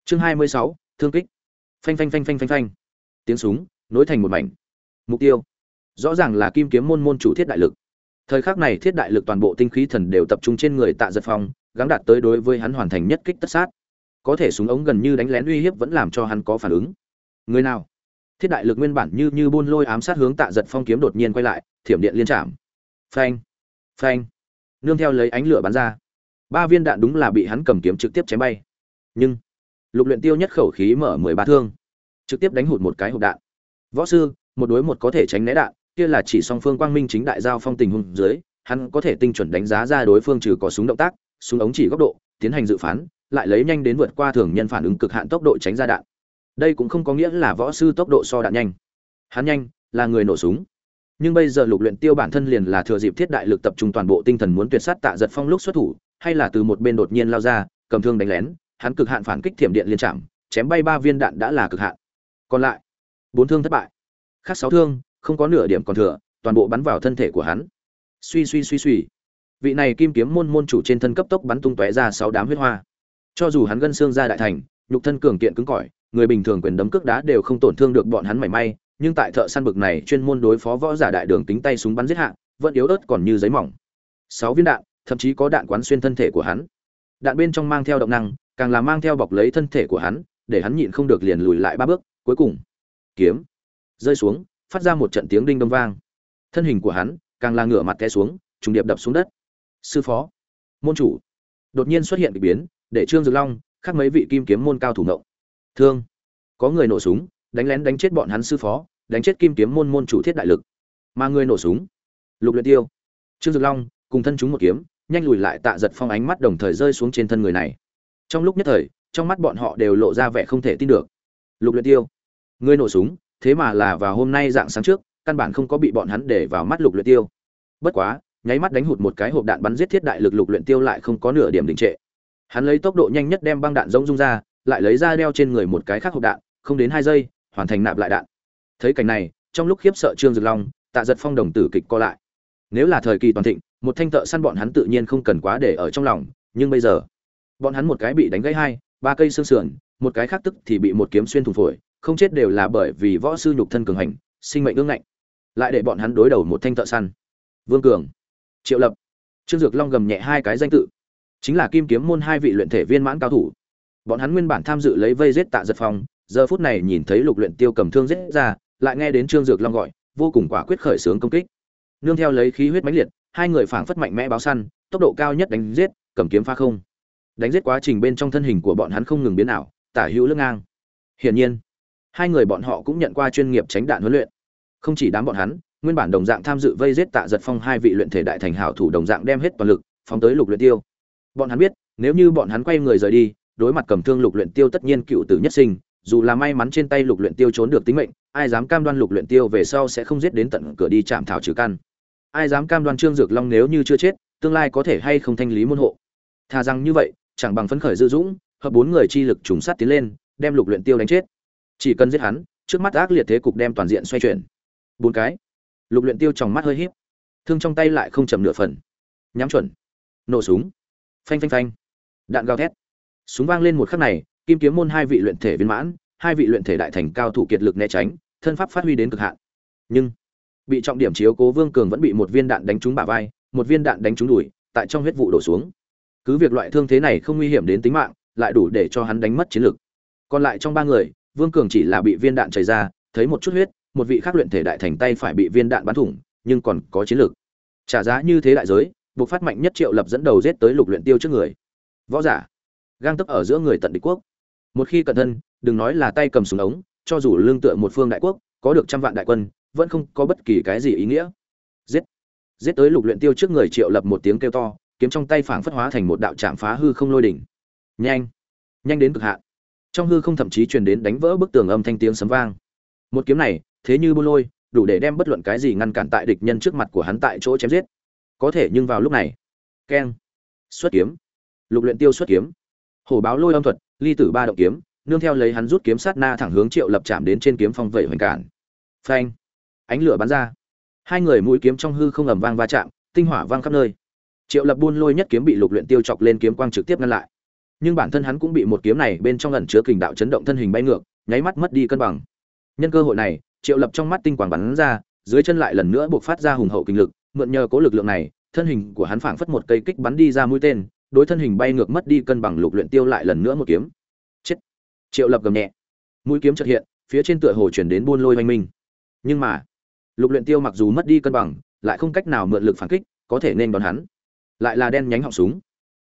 [SPEAKER 1] Chương hai mươi sáu, thương kích. Phanh phanh phanh phanh phanh phanh. Tiếng súng nối thành một mảnh. Mục tiêu. Rõ ràng là kim kiếm môn môn chủ thiết đại lực. Thời khắc này thiết đại lực toàn bộ tinh khí thần đều tập trung trên người tạ giật phong, gắng đạt tới đối với hắn hoàn thành nhất kích tất sát. Có thể súng ống gần như đánh lén uy hiếp vẫn làm cho hắn có phản ứng. Người nào? Thiết đại lực nguyên bản như như buôn lôi ám sát hướng tạ giật phong kiếm đột nhiên quay lại, thiểm điện liên trạm phanh phanh. Nương theo lấy ánh lửa bắn ra. Ba viên đạn đúng là bị hắn cầm kiếm trực tiếp chém bay. Nhưng, lục luyện tiêu nhất khẩu khí mở mười ba thương. Trực tiếp đánh hụt một cái hộp đạn. Võ sư, một đối một có thể tránh né đạn, kia là chỉ song phương quang minh chính đại giao phong tình huống dưới, hắn có thể tinh chuẩn đánh giá ra đối phương trừ có súng động tác, súng ống chỉ góc độ, tiến hành dự phán, lại lấy nhanh đến vượt qua thường nhân phản ứng cực hạn tốc độ tránh ra đạn đây cũng không có nghĩa là võ sư tốc độ so đạn nhanh. Hắn nhanh, là người nổ súng. Nhưng bây giờ lục luyện tiêu bản thân liền là thừa dịp thiết đại lực tập trung toàn bộ tinh thần muốn tuyệt sát tạ giật phong lúc xuất thủ, hay là từ một bên đột nhiên lao ra, cầm thương đánh lén, hắn cực hạn phản kích thiểm điện liên chạm chém bay ba viên đạn đã là cực hạn. Còn lại, bốn thương thất bại. Khác sáu thương, không có nửa điểm còn thừa, toàn bộ bắn vào thân thể của hắn. Suy suy suy suy. Vị này kim kiếm môn môn chủ trên thân cấp tốc bắn tung tóe ra sáu đám huyết hoa. Cho dù hắn gân xương ra đại thành, nhục thân cường kiện cứng cỏi người bình thường quyền đấm cước đá đều không tổn thương được bọn hắn mảy may, nhưng tại thợ săn bực này chuyên môn đối phó võ giả đại đường tính tay súng bắn giết hạ, vẫn yếu ớt còn như giấy mỏng. Sáu viên đạn, thậm chí có đạn quán xuyên thân thể của hắn. Đạn bên trong mang theo động năng, càng là mang theo bọc lấy thân thể của hắn, để hắn nhịn không được liền lùi lại ba bước, cuối cùng, kiếm, rơi xuống, phát ra một trận tiếng đinh đông vang. Thân hình của hắn, càng là ngửa mặt té xuống, trùng điệp đập xuống đất. Sư phó, môn chủ, đột nhiên xuất hiện k biến, để trương dược long, khác mấy vị kim kiếm môn cao thủ ngộng thương. Có người nổ súng, đánh lén đánh chết bọn hắn sư phó, đánh chết kim kiếm môn môn chủ thiết đại lực. Mà người nổ súng, lục luyện tiêu, trương Dực long, cùng thân chúng một kiếm, nhanh lùi lại tạ giật phong ánh mắt đồng thời rơi xuống trên thân người này. Trong lúc nhất thời, trong mắt bọn họ đều lộ ra vẻ không thể tin được. Lục luyện tiêu, người nổ súng, thế mà là vào hôm nay dạng sáng trước, căn bản không có bị bọn hắn để vào mắt lục luyện tiêu. Bất quá, nháy mắt đánh hụt một cái hộp đạn bắn giết thiết đại lực lục luyện tiêu lại không có nửa điểm đình trệ. Hắn lấy tốc độ nhanh nhất đem băng đạn rỗng rung ra lại lấy ra đeo trên người một cái khác hộp đạn, không đến hai giây, hoàn thành nạp lại đạn. Thấy cảnh này, trong lúc khiếp sợ trương dược long, tạ giật phong đồng tử kịch co lại. Nếu là thời kỳ toàn thịnh, một thanh thợ săn bọn hắn tự nhiên không cần quá để ở trong lòng, nhưng bây giờ, bọn hắn một cái bị đánh gãy hai, ba cây xương sườn, một cái khác tức thì bị một kiếm xuyên thủng phổi, không chết đều là bởi vì võ sư nhục thân cường hành, sinh mệnh ương ngạnh. Lại để bọn hắn đối đầu một thanh thợ săn. Vương cường, triệu lập. Trương dược long gầm nhẹ hai cái danh tự. Chính là kim kiếm môn hai vị luyện thể viên mãn cao thủ bọn hắn nguyên bản tham dự lấy vây giết tạ giật phong, giờ phút này nhìn thấy lục luyện tiêu cầm thương giết ra, lại nghe đến trương dược long gọi, vô cùng quả quyết khởi sướng công kích. Nương theo lấy khí huyết mãnh liệt, hai người phảng phất mạnh mẽ báo săn, tốc độ cao nhất đánh giết, cầm kiếm pha không. Đánh giết quá trình bên trong thân hình của bọn hắn không ngừng biến ảo, tả hữu lưng ngang. Hiển nhiên, hai người bọn họ cũng nhận qua chuyên nghiệp tránh đạn huấn luyện. Không chỉ đám bọn hắn, nguyên bản đồng dạng tham dự vây giết tạ giật phong hai vị luyện thể đại thành hảo thủ đồng dạng đem hết toàn lực, phóng tới lục luyện tiêu. Bọn hắn biết, nếu như bọn hắn quay người rời đi đối mặt cầm thương lục luyện tiêu tất nhiên cựu tử nhất sinh, dù là may mắn trên tay lục luyện tiêu trốn được tính mệnh, ai dám cam đoan lục luyện tiêu về sau sẽ không giết đến tận cửa đi chạm thảo trừ căn. Ai dám cam đoan trương dược long nếu như chưa chết, tương lai có thể hay không thanh lý môn hộ? Thà rằng như vậy, chẳng bằng phấn khởi dư dũng, hợp bốn người chi lực trùng sát tiến lên, đem lục luyện tiêu đánh chết. Chỉ cần giết hắn, trước mắt ác liệt thế cục đem toàn diện xoay chuyển. Bốn cái. Lục luyện tiêu trong mắt hơi híp. Thương trong tay lại không chậm nửa phần. Nhắm chuẩn. Nổ súng. Phanh phanh phanh. Đạn gào thét súng vang lên một khắc này, kim kiếm môn hai vị luyện thể viên mãn, hai vị luyện thể đại thành cao thủ kiệt lực né tránh, thân pháp phát huy đến cực hạn. Nhưng, bị trọng điểm chiếu cố vương cường vẫn bị một viên đạn đánh trúng bả vai, một viên đạn đánh trúng đùi, tại trong huyết vụ đổ xuống. Cứ việc loại thương thế này không nguy hiểm đến tính mạng, lại đủ để cho hắn đánh mất chiến lực. Còn lại trong ba người, vương cường chỉ là bị viên đạn chảy ra, thấy một chút huyết, một vị khác luyện thể đại thành tay phải bị viên đạn bắn thủng, nhưng còn có chiến lực. Trả giá như thế đại giới buộc phát mạnh nhất triệu lập dẫn đầu giết tới lục luyện tiêu trước người. Võ giả gang tấp ở giữa người tận địch quốc. Một khi cẩn thân, đừng nói là tay cầm súng ống, cho dù lương tựa một phương đại quốc, có được trăm vạn đại quân, vẫn không có bất kỳ cái gì ý nghĩa. Giết! Giết tới lục luyện tiêu trước người triệu lập một tiếng kêu to, kiếm trong tay phảng phất hóa thành một đạo chạm phá hư không lôi đỉnh. Nhanh! Nhanh đến cực hạn. Trong hư không thậm chí truyền đến đánh vỡ bức tường âm thanh tiếng sấm vang. Một kiếm này, thế như buôn lôi, đủ để đem bất luận cái gì ngăn cản tại địch nhân trước mặt của hắn tại chỗ chém giết. Có thể nhưng vào lúc này, keng, xuất kiếm. Lục luyện tiêu xuất kiếm hổ báo lôi âm thuật, ly tử ba động kiếm, nương theo lấy hắn rút kiếm sát na thẳng hướng triệu lập chạm đến trên kiếm phong vẩy hoành cản. Phanh. Ánh lửa bắn ra. Hai người mũi kiếm trong hư không ầm vang va chạm, tinh hỏa vang khắp nơi. Triệu lập buôn lôi nhất kiếm bị lục luyện tiêu chọc lên kiếm quang trực tiếp ngăn lại. Nhưng bản thân hắn cũng bị một kiếm này bên trong ẩn chứa kình đạo chấn động thân hình bay ngược, nháy mắt mất đi cân bằng. Nhân cơ hội này, triệu lập trong mắt tinh quang bắn ra, dưới chân lại lần nữa buộc phát ra hùng hậu kinh lực, mượn nhờ cố lực lượng này, thân hình của hắn phảng phất một cây kích bắn đi ra mũi tên đối thân hình bay ngược mất đi cân bằng lục luyện tiêu lại lần nữa một kiếm. Chết. Triệu lập gầm nhẹ. Mũi kiếm chợt hiện, phía trên tựa hồ truyền đến buôn lôi hoành minh. Nhưng mà, lục luyện tiêu mặc dù mất đi cân bằng, lại không cách nào mượn lực phản kích, có thể nên đón hắn. Lại là đen nhánh họng súng.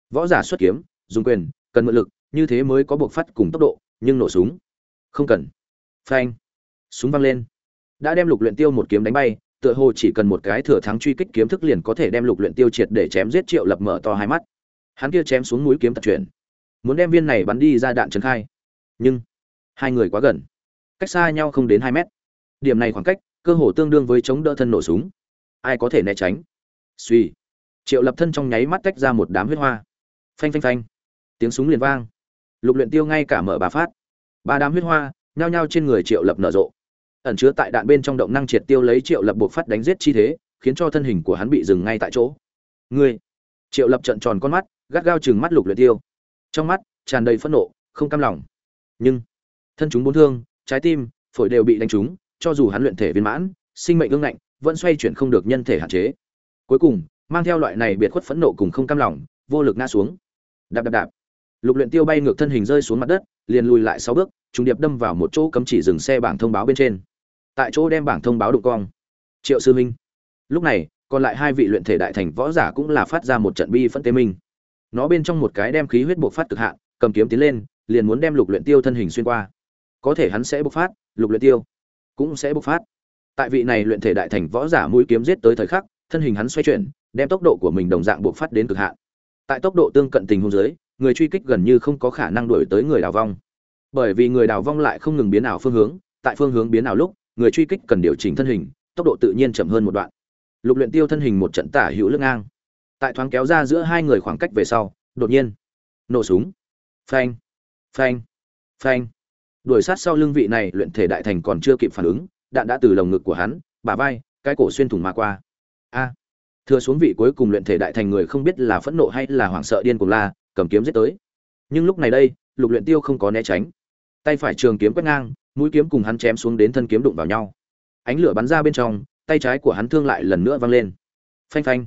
[SPEAKER 1] Võ giả xuất kiếm, dùng quyền, cần mượn lực, như thế mới có buộc phát cùng tốc độ, nhưng nổ súng. Không cần. Phanh. Súng văng lên. Đã đem lục luyện tiêu một kiếm đánh bay, tựa hồ chỉ cần một cái thừa thắng truy kích kiếm thức liền có thể đem lục luyện tiêu triệt để chém giết triệu lập mở to hai mắt hắn kia chém xuống mũi kiếm tật chuyển. Muốn đem viên này bắn đi ra đạn trấn khai. Nhưng, hai người quá gần. Cách xa nhau không đến hai mét. Điểm này khoảng cách, cơ hồ tương đương với chống đỡ thân nổ súng. Ai có thể né tránh? Suy triệu lập thân trong nháy mắt tách ra một đám huyết hoa. Phanh phanh phanh. Tiếng súng liền vang. Lục luyện tiêu ngay cả mở bà phát. Ba đám huyết hoa, nhao nhao trên người triệu lập nở rộ. Ẩn chứa tại đạn bên trong động năng triệt tiêu lấy triệu lập buộc phát đánh giết chi thế, khiến cho thân hình của hắn bị dừng ngay tại chỗ. Ngươi. Triệu lập trợn tròn con mắt gắt gao chừng mắt lục luyện tiêu. Trong mắt, tràn đầy phẫn nộ, không cam lòng. Nhưng, thân chúng bốn thương, trái tim, phổi đều bị đánh trúng, cho dù hắn luyện thể viên mãn, sinh mệnh ương ngạnh, vẫn xoay chuyển không được nhân thể hạn chế. Cuối cùng, mang theo loại này biệt khuất phẫn nộ cùng không cam lòng, vô lực ngã xuống. Đạp đạp đạp. Lục luyện tiêu bay ngược thân hình rơi xuống mặt đất, liền lùi lại sáu bước, trùng điệp đâm vào một chỗ cấm chỉ dừng xe bảng thông báo bên trên. Tại chỗ đem bảng thông báo đụng cong. Triệu sư minh. Lúc này, còn lại hai vị luyện thể đại thành võ giả cũng là phát ra một trận bi phẫn tế minh nó bên trong một cái đem khí huyết bộc phát cực hạn, cầm kiếm tiến lên, liền muốn đem lục luyện tiêu thân hình xuyên qua. Có thể hắn sẽ bộc phát, lục luyện tiêu cũng sẽ bộc phát. Tại vị này luyện thể đại thành võ giả mũi kiếm giết tới thời khắc, thân hình hắn xoay chuyển, đem tốc độ của mình đồng dạng bộc phát đến cực hạn. Tại tốc độ tương cận tình huống dưới, người truy kích gần như không có khả năng đuổi tới người đào vong. Bởi vì người đào vong lại không ngừng biến ảo phương hướng, tại phương hướng biến ảo lúc, người truy kích cần điều chỉnh thân hình, tốc độ tự nhiên chậm hơn một đoạn. Lục luyện tiêu thân hình một trận tả hữu lưng ngang tại thoáng kéo ra giữa hai người khoảng cách về sau, đột nhiên, nổ súng. Phanh phanh phanh. Đuổi sát sau lưng vị này luyện thể đại thành còn chưa kịp phản ứng, đạn đã từ lồng ngực của hắn, bả vai, cái cổ xuyên thủng mà qua. A. Thừa xuống vị cuối cùng luyện thể đại thành người không biết là phẫn nộ hay là hoảng sợ điên cuồng la, cầm kiếm giết tới. Nhưng lúc này đây, lục luyện tiêu không có né tránh. Tay phải trường kiếm quét ngang, mũi kiếm cùng hắn chém xuống đến thân kiếm đụng vào nhau. Ánh lửa bắn ra bên trong, tay trái của hắn thương lại lần nữa văng lên. Phanh phanh.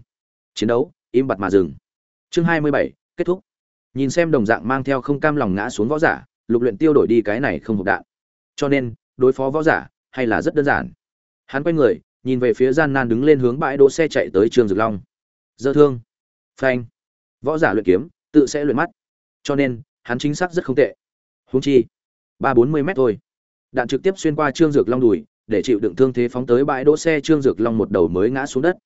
[SPEAKER 1] Chiến đấu im bặt mà dừng. Chương hai mươi bảy, kết thúc. Nhìn xem đồng dạng mang theo không cam lòng ngã xuống võ giả, lục luyện tiêu đổi đi cái này không hộp đạn. Cho nên, đối phó võ giả hay là rất đơn giản. Hắn quay người, nhìn về phía gian nan đứng lên hướng bãi đỗ xe chạy tới trường dược long. Dơ thương. Phanh. Võ giả luyện kiếm, tự sẽ luyện mắt. Cho nên, hắn chính xác rất không tệ. Huống chi, ba bốn mươi mét thôi. Đạn trực tiếp xuyên qua trương dược long đùi, để chịu đựng thương thế phóng tới bãi đỗ xe trương dược long một đầu mới ngã xuống đất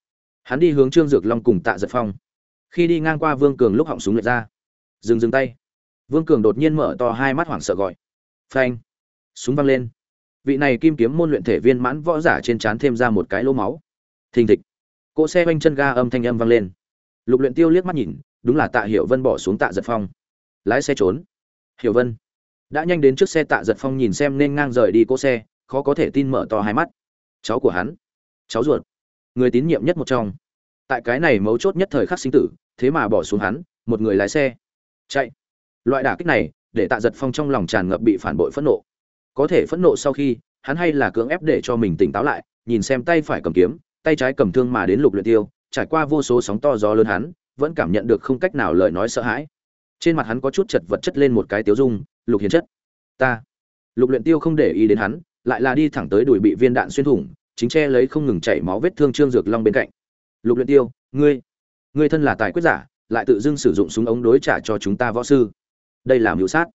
[SPEAKER 1] hắn đi hướng trương dược long cùng tạ giật phong. Khi đi ngang qua vương cường lúc họng súng lượt ra. Dừng dừng tay. Vương cường đột nhiên mở to hai mắt hoảng sợ gọi. Phanh. Súng văng lên. Vị này kim kiếm môn luyện thể viên mãn võ giả trên trán thêm ra một cái lỗ máu. Thình thịch. Cỗ xe quanh chân ga âm thanh âm vang lên. Lục luyện tiêu liếc mắt nhìn, đúng là tạ hiểu vân bỏ xuống tạ giật phong. Lái xe trốn. Hiểu vân. Đã nhanh đến trước xe tạ giật phong nhìn xem nên ngang rời đi cỗ xe, khó có thể tin mở to hai mắt. Cháu của hắn. Cháu ruột người tín nhiệm nhất một trong. Tại cái này mấu chốt nhất thời khắc sinh tử, thế mà bỏ xuống hắn, một người lái xe. Chạy. Loại đả kích này, để tạ giật phong trong lòng tràn ngập bị phản bội phẫn nộ. Có thể phẫn nộ sau khi, hắn hay là cưỡng ép để cho mình tỉnh táo lại, nhìn xem tay phải cầm kiếm, tay trái cầm thương mà đến lục luyện tiêu, trải qua vô số sóng to gió lớn hắn, vẫn cảm nhận được không cách nào lời nói sợ hãi. Trên mặt hắn có chút chật vật chất lên một cái tiếu dung, lục hiền chất, ta. Lục luyện tiêu không để ý đến hắn, lại là đi thẳng tới đuổi bị viên đạn xuyên thủng chính che lấy không ngừng chảy máu vết thương trương dược long bên cạnh. Lục luyện tiêu, ngươi ngươi thân là tài quyết giả, lại tự dưng sử dụng súng ống đối trả cho chúng ta võ sư. Đây là mưu sát.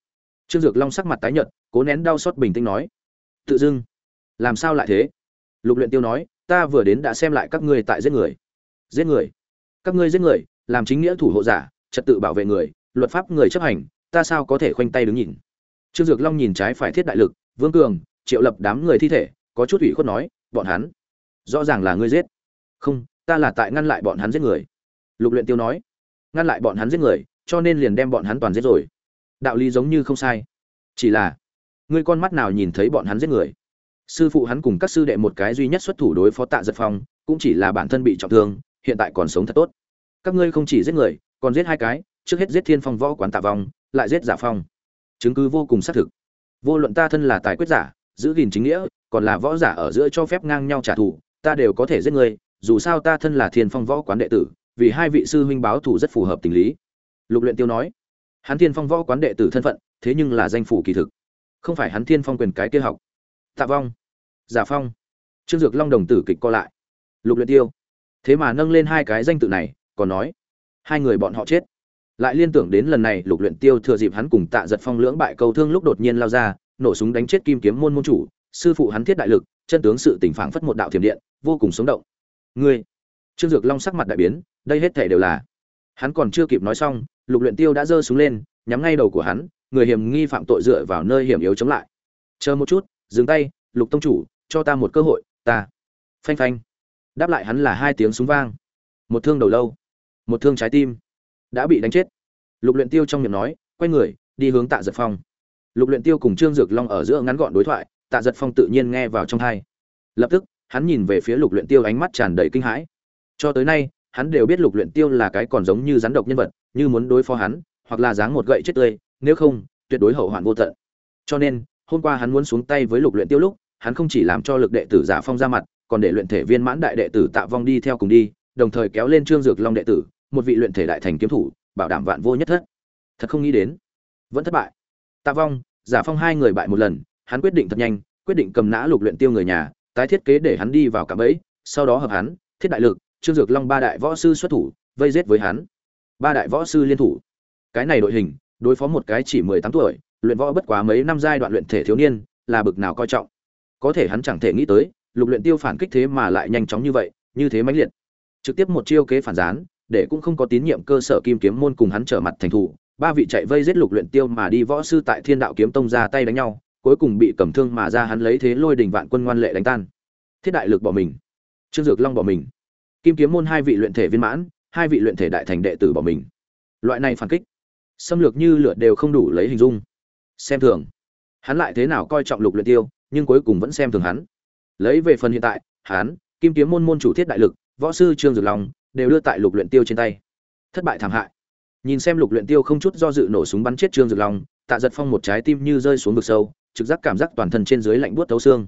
[SPEAKER 1] Trương dược long sắc mặt tái nhợt, cố nén đau xót bình tĩnh nói. Tự dưng? Làm sao lại thế? Lục luyện tiêu nói, ta vừa đến đã xem lại các ngươi tại giết người. Giết người? Các ngươi giết người, làm chính nghĩa thủ hộ giả, trật tự bảo vệ người, luật pháp người chấp hành, ta sao có thể khoanh tay đứng nhìn? Trương dược long nhìn trái phải thiết đại lực, vương cường, triệu lập đám người thi thể, có chút ủy khuất nói bọn hắn. Rõ ràng là ngươi giết. Không, ta là tại ngăn lại bọn hắn giết người. Lục luyện tiêu nói. Ngăn lại bọn hắn giết người, cho nên liền đem bọn hắn toàn giết rồi. Đạo lý giống như không sai. Chỉ là, ngươi con mắt nào nhìn thấy bọn hắn giết người? Sư phụ hắn cùng các sư đệ một cái duy nhất xuất thủ đối phó tạ giật phong, cũng chỉ là bản thân bị trọng thương, hiện tại còn sống thật tốt. Các ngươi không chỉ giết người, còn giết hai cái, trước hết giết thiên phong võ quán tạ vong, lại giết giả phong. Chứng cứ vô cùng xác thực. Vô luận ta thân là tài quyết giả, giữ gìn chính nghĩa còn là võ giả ở giữa cho phép ngang nhau trả thù, ta đều có thể giết ngươi. dù sao ta thân là thiên phong võ quán đệ tử, vì hai vị sư huynh báo thù rất phù hợp tình lý. Lục luyện tiêu nói. Hắn thiên phong võ quán đệ tử thân phận, thế nhưng là danh phủ kỳ thực. Không phải hắn thiên phong quyền cái kia học. Tạ vong. Giả phong. Trương dược long đồng tử kịch co lại. Lục luyện tiêu. Thế mà nâng lên hai cái danh tự này, còn nói, hai người bọn họ chết. Lại liên tưởng đến lần này lục luyện tiêu thừa dịp hắn cùng tạ giật phong lưỡng bại cầu thương lúc đột nhiên lao ra, nổ súng đánh chết kim kiếm môn môn chủ sư phụ hắn thiết đại lực, chân tướng sự tỉnh phảng phất một đạo thiểm điện, vô cùng sống động. Ngươi, trương dược long sắc mặt đại biến, đây hết thể đều là. Hắn còn chưa kịp nói xong, lục luyện tiêu đã giơ súng lên, nhắm ngay đầu của hắn, người hiểm nghi phạm tội dựa vào nơi hiểm yếu chống lại. Chờ một chút, dừng tay, lục tông chủ, cho ta một cơ hội, ta. Phanh phanh. Đáp lại hắn là hai tiếng súng vang. Một thương đầu lâu, một thương trái tim. Đã bị đánh chết. Lục luyện tiêu trong miệng nói, quay người, đi hướng tạ giật phong. Lục luyện tiêu cùng trương dược long ở giữa ngắn gọn đối thoại tạ giật phong tự nhiên nghe vào trong tai lập tức, hắn nhìn về phía lục luyện tiêu ánh mắt tràn đầy kinh hãi. Cho tới nay, hắn đều biết lục luyện tiêu là cái còn giống như rắn độc nhân vật, như muốn đối phó hắn, hoặc là giáng một gậy chết tươi, nếu không, tuyệt đối hậu hoạn vô tận. Cho nên, hôm qua hắn muốn xuống tay với lục luyện tiêu lúc, hắn không chỉ làm cho lực đệ tử giả phong ra mặt, còn để luyện thể viên mãn đại đệ tử tạ vong đi theo cùng đi, đồng thời kéo lên trương dược long đệ tử, một vị luyện thể đại thành kiếm thủ, bảo đảm vạn vô nhất thất. Thật không nghĩ đến. Vẫn thất bại. Tạ vong, giả phong hai người bại một lần hắn quyết định thật nhanh, quyết định cầm nã lục luyện tiêu người nhà, tái thiết kế để hắn đi vào cạm bẫy, sau đó hợp hắn, thiết đại lực, trương dược long ba đại võ sư xuất thủ, vây giết với hắn. Ba đại võ sư liên thủ. Cái này đội hình, đối phó một cái chỉ mười tám tuổi, luyện võ bất quá mấy năm giai đoạn luyện thể thiếu niên, là bực nào coi trọng. Có thể hắn chẳng thể nghĩ tới, lục luyện tiêu phản kích thế mà lại nhanh chóng như vậy, như thế mãnh liệt. Trực tiếp một chiêu kế phản gián, để cũng không có tín nhiệm cơ sở kim kiếm môn cùng hắn trở mặt thành thủ, ba vị chạy vây giết lục luyện tiêu mà đi võ sư tại thiên đạo kiếm tông ra tay đánh nhau cuối cùng bị cầm thương mà ra hắn lấy thế lôi đình vạn quân ngoan lệ đánh tan. Thiết đại lực bỏ mình. Trương dược long bỏ mình. Kim kiếm môn hai vị luyện thể viên mãn, hai vị luyện thể đại thành đệ tử bỏ mình. Loại này phản kích, xâm lược như lửa đều không đủ lấy hình dung. Xem thường. Hắn lại thế nào coi trọng lục luyện tiêu, nhưng cuối cùng vẫn xem thường hắn. Lấy về phần hiện tại, hắn, kim kiếm môn môn chủ thiết đại lực, võ sư trương dược long, đều đưa tại lục luyện tiêu trên tay. Thất bại thảm hại nhìn xem lục luyện tiêu không chút do dự nổ súng bắn chết trương dược long, tạ giật phong một trái tim như rơi xuống vực sâu, trực giác cảm giác toàn thân trên dưới lạnh buốt thấu xương.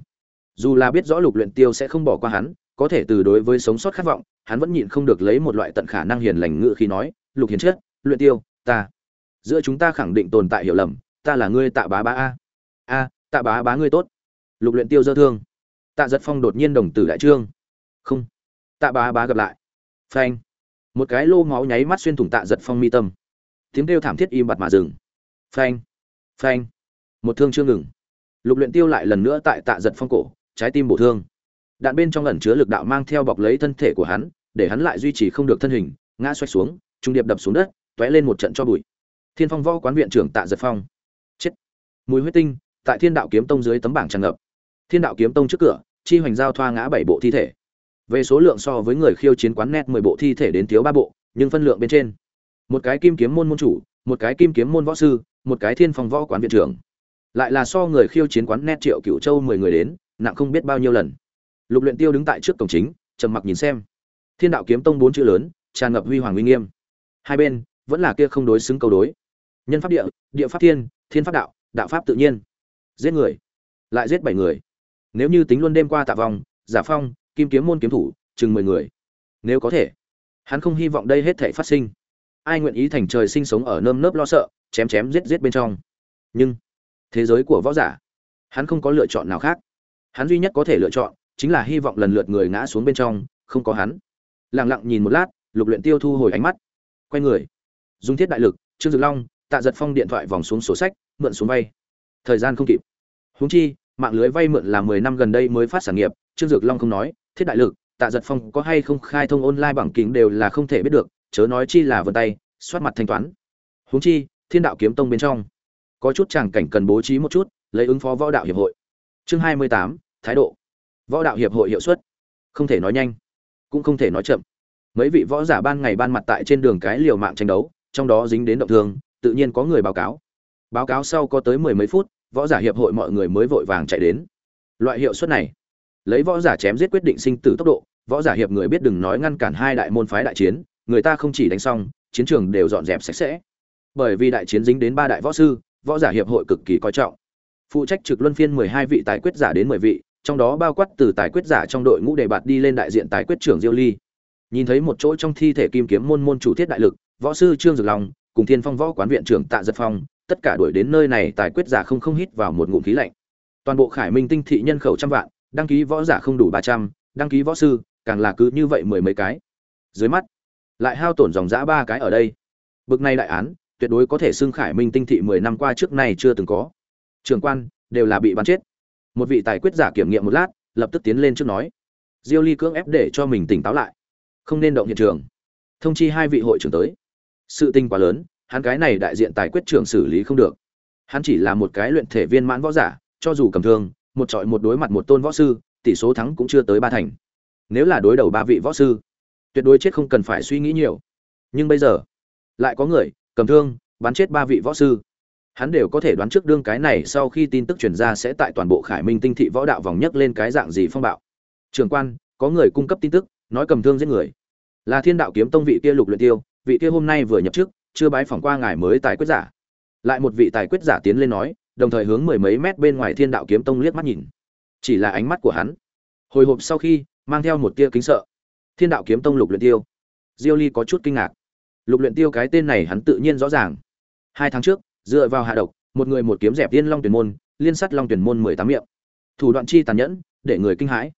[SPEAKER 1] Dù là biết rõ lục luyện tiêu sẽ không bỏ qua hắn, có thể từ đối với sống sót khát vọng, hắn vẫn nhịn không được lấy một loại tận khả năng hiền lành ngự khi nói, lục hiền chết, luyện tiêu, ta, giữa chúng ta khẳng định tồn tại hiểu lầm, ta là ngươi tạ bá bá a. A, tạ bá bá ngươi tốt. Lục luyện tiêu dơ thương. Tạ giật phong đột nhiên đồng tử đại trương. Không. Tạ bá bá gặp lại. Phanh một cái lô máu nháy mắt xuyên thủng tạ giật phong mi tâm. Tiếng kêu thảm thiết im bặt mà dừng. Phanh phanh, một thương chưa ngừng. Lục luyện tiêu lại lần nữa tại tạ giật phong cổ, trái tim bổ thương. Đạn bên trong ẩn chứa lực đạo mang theo bọc lấy thân thể của hắn, để hắn lại duy trì không được thân hình, ngã xoay xuống, trung điệp đập xuống đất, tóe lên một trận cho bụi. Thiên phong võ quán viện trưởng tạ giật phong. Chết. Mùi huyết tinh, tại thiên đạo kiếm tông dưới tấm bảng tràn ngập. Thiên đạo kiếm tông trước cửa, chi hoành giao thoa ngã bảy bộ thi thể về số lượng so với người khiêu chiến quán net mười bộ thi thể đến thiếu ba bộ, nhưng phân lượng bên trên. Một cái kim kiếm môn môn chủ, một cái kim kiếm môn võ sư, một cái thiên phòng võ quán viện trưởng. Lại là so người khiêu chiến quán net triệu cựu châu mười người đến, nặng không biết bao nhiêu lần. Lục luyện tiêu đứng tại trước cổng chính, trầm mặc nhìn xem. Thiên đạo kiếm tông bốn chữ lớn, tràn ngập huy hoàng uy nghiêm. Hai bên, vẫn là kia không đối xứng câu đối. Nhân pháp địa địa pháp thiên thiên pháp đạo đạo pháp tự nhiên. Giết người, lại giết bảy người. Nếu như tính luôn đêm qua tạ vòng giả phong kim kiếm môn kiếm thủ, chừng mười người. Nếu có thể, hắn không hy vọng đây hết thể phát sinh. Ai nguyện ý thành trời sinh sống ở nơm nớp lo sợ, chém chém giết giết bên trong. Nhưng, thế giới của võ giả, hắn không có lựa chọn nào khác. Hắn duy nhất có thể lựa chọn, chính là hy vọng lần lượt người ngã xuống bên trong, không có hắn. Lẳng lặng nhìn một lát, lục luyện tiêu thu hồi ánh mắt. Quay người. Dùng thiết đại lực, trương dực long, tạ giật phong điện thoại vòng xuống sổ sách, mượn xuống vay. Thời gian không kịp. Huống chi, mạng lưới vay mượn là mười năm gần đây mới phát sản nghiệp, trương dược long không nói thiết đại lực, tạ giật phong có hay không khai thông online bằng kính đều là không thể biết được, chớ nói chi là vân tay, soát mặt thanh toán. Huống chi, thiên đạo kiếm tông bên trong, có chút chẳng cảnh cần bố trí một chút, lấy ứng phó võ đạo hiệp hội. Chương hai mươi tám, thái độ. Võ đạo hiệp hội hiệu suất. Không thể nói nhanh, cũng không thể nói chậm. Mấy vị võ giả ban ngày ban mặt tại trên đường cái liều mạng tranh đấu, trong đó dính đến động thương, tự nhiên có người báo cáo. Báo cáo sau có tới mười mấy phút, võ giả hiệp hội mọi người mới vội vàng chạy đến. Loại hiệu suất này lấy võ giả chém giết quyết định sinh tử tốc độ, võ giả hiệp người biết đừng nói ngăn cản hai đại môn phái đại chiến, người ta không chỉ đánh xong, chiến trường đều dọn dẹp sạch sẽ. Bởi vì đại chiến dính đến ba đại võ sư, võ giả hiệp hội cực kỳ coi trọng. Phụ trách trực luân phiên mười hai vị tài quyết giả đến mười vị, trong đó bao quát từ tài quyết giả trong đội ngũ đề bạt đi lên đại diện tài quyết trưởng diêu ly. Nhìn thấy một chỗ trong thi thể kim kiếm môn môn chủ thiết đại lực, võ sư trương dược long cùng thiên phong võ quán viện trưởng tạ giật phong, tất cả đuổi đến nơi này tài quyết giả không không hít vào một ngụm khí lạnh. Toàn bộ khải minh tinh thị nhân khẩu trăm vạn đăng ký võ giả không đủ ba trăm, đăng ký võ sư, càng là cứ như vậy mười mấy cái. Dưới mắt, lại hao tổn dòng giã ba cái ở đây. Bực này đại án, tuyệt đối có thể xưng khải minh tinh thị mười năm qua trước này chưa từng có. Trường quan, đều là bị bắn chết. Một vị tài quyết giả kiểm nghiệm một lát, lập tức tiến lên trước nói, diêu ly cưỡng ép để cho mình tỉnh táo lại. Không nên động hiện trường. Thông chi hai vị hội trưởng tới. Sự tinh quá lớn, hắn cái này đại diện tài quyết trưởng xử lý không được. Hắn chỉ là một cái luyện thể viên mãn võ giả, cho dù cầm thương một trọi một đối mặt một tôn võ sư, tỷ số thắng cũng chưa tới ba thành. Nếu là đối đầu ba vị võ sư, tuyệt đối chết không cần phải suy nghĩ nhiều. Nhưng bây giờ, lại có người cầm thương, bắn chết ba vị võ sư. Hắn đều có thể đoán trước đương cái này sau khi tin tức truyền ra sẽ tại toàn bộ khải minh tinh thị võ đạo vòng nhất lên cái dạng gì phong bạo. Trường quan, có người cung cấp tin tức, nói cầm thương giết người. Là thiên đạo kiếm tông vị kia lục luyện tiêu, vị kia hôm nay vừa nhập chức, chưa bái phỏng qua ngài mới tài quyết giả. Lại một vị tài quyết giả tiến lên nói đồng thời hướng mười mấy mét bên ngoài thiên đạo kiếm tông liếc mắt nhìn. Chỉ là ánh mắt của hắn, hồi hộp sau khi, mang theo một tia kính sợ. Thiên đạo kiếm tông lục luyện tiêu. Diêu ly có chút kinh ngạc. Lục luyện tiêu cái tên này hắn tự nhiên rõ ràng. Hai tháng trước, dựa vào hạ độc, một người một kiếm dẹp tiên long tuyển môn, liên sắt long tuyển môn mười tám miệng. Thủ đoạn chi tàn nhẫn, để người kinh hãi.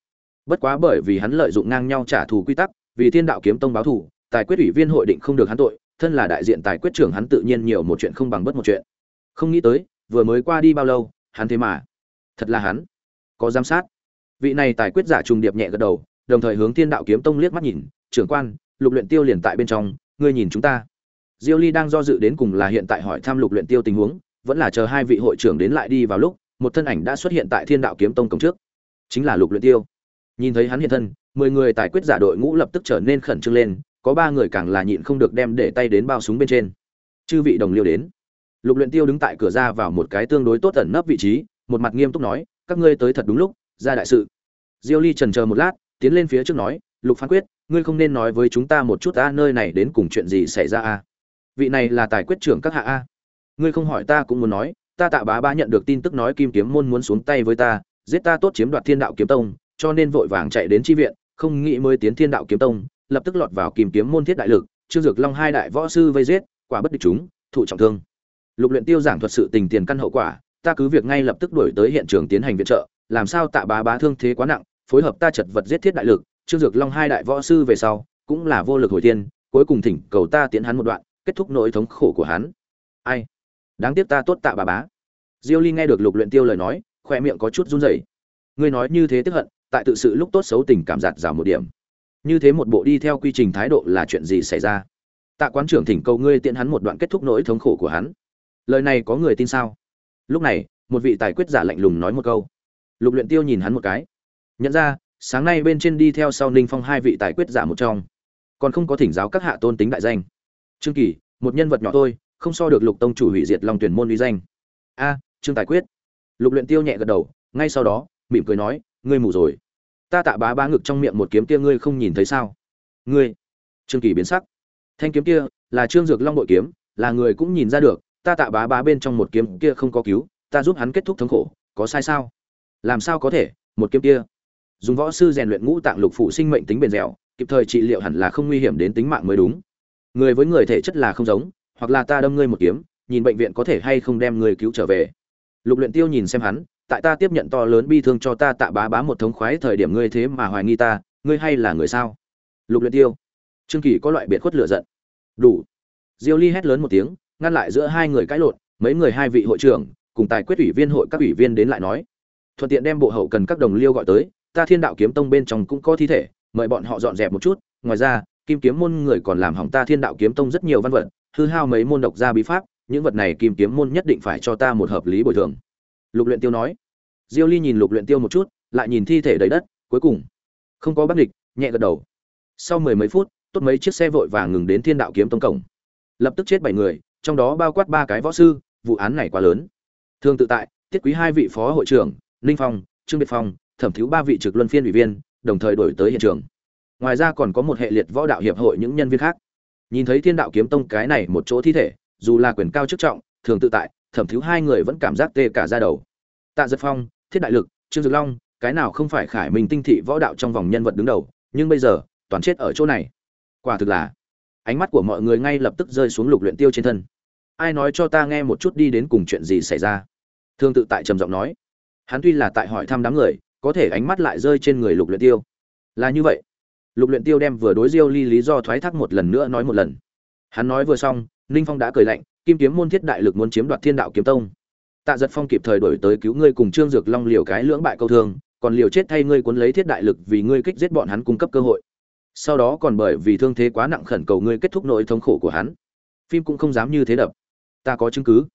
[SPEAKER 1] Bất quá bởi vì hắn lợi dụng ngang nhau trả thù quy tắc, vì thiên đạo kiếm tông báo thù, tài quyết ủy viên hội định không được hắn tội, thân là đại diện tài quyết trưởng hắn tự nhiên nhiều một chuyện không bằng bất một chuyện. Không nghĩ tới vừa mới qua đi bao lâu, hắn thế mà. Thật là hắn. Có giám sát. Vị này tài quyết giả trùng điệp nhẹ gật đầu, đồng thời hướng thiên đạo kiếm tông liếc mắt nhìn, trưởng quan, lục luyện tiêu liền tại bên trong, ngươi nhìn chúng ta. Diêu ly đang do dự đến cùng là hiện tại hỏi thăm lục luyện tiêu tình huống, vẫn là chờ hai vị hội trưởng đến lại đi vào lúc, một thân ảnh đã xuất hiện tại thiên đạo kiếm tông cổng trước. Chính là lục luyện tiêu. Nhìn thấy hắn hiện thân, mười người tài quyết giả đội ngũ lập tức trở nên khẩn trương lên, có ba người càng là nhịn không được đem để tay đến bao súng bên trên. Chư vị đồng liêu đến lục luyện tiêu đứng tại cửa ra vào một cái tương đối tốt ẩn nấp vị trí, một mặt nghiêm túc nói, các ngươi tới thật đúng lúc, ra đại sự. Diêu ly trần chờ một lát, tiến lên phía trước nói, lục phán quyết, ngươi không nên nói với chúng ta một chút ta nơi này đến cùng chuyện gì xảy ra a? Vị này là tài quyết trưởng các hạ a. Ngươi không hỏi ta cũng muốn nói, ta tạ bá bá nhận được tin tức nói kim kiếm môn muốn xuống tay với ta, giết ta tốt chiếm đoạt thiên đạo kiếm tông, cho nên vội vàng chạy đến tri viện, không nghĩ mới tiến thiên đạo kiếm tông, lập tức lọt vào kim kiếm môn thiết đại lực, trương dược long hai đại võ sư vây giết, quả bất địch chúng, thụ trọng thương lục luyện tiêu giảng thuật sự tình tiền căn hậu quả, ta cứ việc ngay lập tức đuổi tới hiện trường tiến hành viện trợ, làm sao tạ bá bá thương thế quá nặng, phối hợp ta chật vật giết thiết đại lực, trương dược long hai đại võ sư về sau, cũng là vô lực hồi tiên cuối cùng thỉnh cầu ta tiến hắn một đoạn, kết thúc nỗi thống khổ của hắn. Ai? Đáng tiếc ta tốt tạ bà bá. Diêu ly nghe được lục luyện tiêu lời nói khoe miệng có chút run rẩy. Ngươi nói như thế tức hận, tại tự sự lúc tốt xấu tình cảm giạt rào một điểm. Như thế một bộ đi theo quy trình thái độ là chuyện gì xảy ra? Tạ quán trưởng thỉnh cầu ngươi tiện hắn một đoạn kết thúc nỗi thống khổ của hắn lời này có người tin sao? Lúc này, một vị tài quyết giả lạnh lùng nói một câu. Lục luyện tiêu nhìn hắn một cái. Nhận ra, sáng nay bên trên đi theo sau ninh phong hai vị tài quyết giả một trong. Còn không có thỉnh giáo các hạ tôn tính đại danh. Trương kỳ, một nhân vật nhỏ thôi, không so được lục tông chủ hủy diệt long tuyển môn uy danh. A, trương tài quyết. Lục luyện tiêu nhẹ gật đầu, ngay sau đó, mỉm cười nói, ngươi mù rồi. Ta tạ bá bá ngực trong miệng một kiếm kia ngươi không nhìn thấy sao? Ngươi. Trương kỳ biến sắc. Thanh kiếm kia là trương dược long bội kiếm, là người cũng nhìn ra được ta tạ bá bá bên trong một kiếm kia không có cứu, ta giúp hắn kết thúc thống khổ, có sai sao? Làm sao có thể, một kiếm kia? Dùng võ sư rèn luyện ngũ tạng lục phụ sinh mệnh tính bền dẻo, kịp thời trị liệu hẳn là không nguy hiểm đến tính mạng mới đúng. Người với người thể chất là không giống, hoặc là ta đâm ngươi một kiếm, nhìn bệnh viện có thể hay không đem ngươi cứu trở về. Lục luyện tiêu nhìn xem hắn, tại ta tiếp nhận to lớn bi thương cho ta tạ bá bá một thống khoái thời điểm ngươi thế mà hoài nghi ta, ngươi hay là người sao? Lục luyện tiêu. Trương kỳ có loại biệt khuất lửa giận. Đủ. Diêu ly hét lớn một tiếng ngăn lại giữa hai người cãi lộn, mấy người hai vị hội trưởng, cùng tài quyết ủy viên hội các ủy viên đến lại nói, thuận tiện đem bộ hậu cần các đồng liêu gọi tới, ta thiên đạo kiếm tông bên trong cũng có thi thể, mời bọn họ dọn dẹp một chút, ngoài ra, kim kiếm môn người còn làm hỏng ta thiên đạo kiếm tông rất nhiều văn vật, hư hao mấy môn độc gia bí pháp, những vật này kim kiếm môn nhất định phải cho ta một hợp lý bồi thường. Lục luyện tiêu nói. Diêu ly nhìn lục luyện tiêu một chút, lại nhìn thi thể đầy đất, cuối cùng, không có bất địch, nhẹ gật đầu. Sau mười mấy phút, tốt mấy chiếc xe vội vàng ngừng đến thiên đạo kiếm tông cổng. Lập tức chết bảy người trong đó bao quát ba cái võ sư, vụ án này quá lớn. Thương tự tại, tiết quý hai vị phó hội trưởng, ninh phong, trương biệt phong, thẩm thiếu ba vị trực luân phiên ủy viên, đồng thời đổi tới hiện trường. Ngoài ra còn có một hệ liệt võ đạo hiệp hội những nhân viên khác. Nhìn thấy thiên đạo kiếm tông cái này một chỗ thi thể, dù là quyền cao chức trọng, thường tự tại, thẩm thiếu hai người vẫn cảm giác tê cả ra đầu. Tạ giật phong, thiết đại lực, trương dược long, cái nào không phải khải minh tinh thị võ đạo trong vòng nhân vật đứng đầu, nhưng bây giờ, toàn chết ở chỗ này. Quả thực là ánh mắt của mọi người ngay lập tức rơi xuống lục luyện tiêu trên thân. Ai nói cho ta nghe một chút đi đến cùng chuyện gì xảy ra? Thương tự tại trầm giọng nói. Hắn tuy là tại hỏi thăm đám người, có thể ánh mắt lại rơi trên người lục luyện tiêu. Là như vậy. Lục luyện tiêu đem vừa đối diêu ly lý do thoái thác một lần nữa nói một lần. Hắn nói vừa xong, ninh phong đã cười lạnh, kim kiếm môn thiết đại lực muốn chiếm đoạt thiên đạo kiếm tông. Tạ giật phong kịp thời đổi tới cứu ngươi cùng trương dược long liều cái lưỡng bại câu thương, còn liều chết thay ngươi cuốn lấy thiết đại lực vì ngươi kích giết bọn hắn cung cấp cơ hội sau đó còn bởi vì thương thế quá nặng khẩn cầu ngươi kết thúc nỗi thống khổ của hắn. Phim cũng không dám như thế đập. Ta có chứng cứ.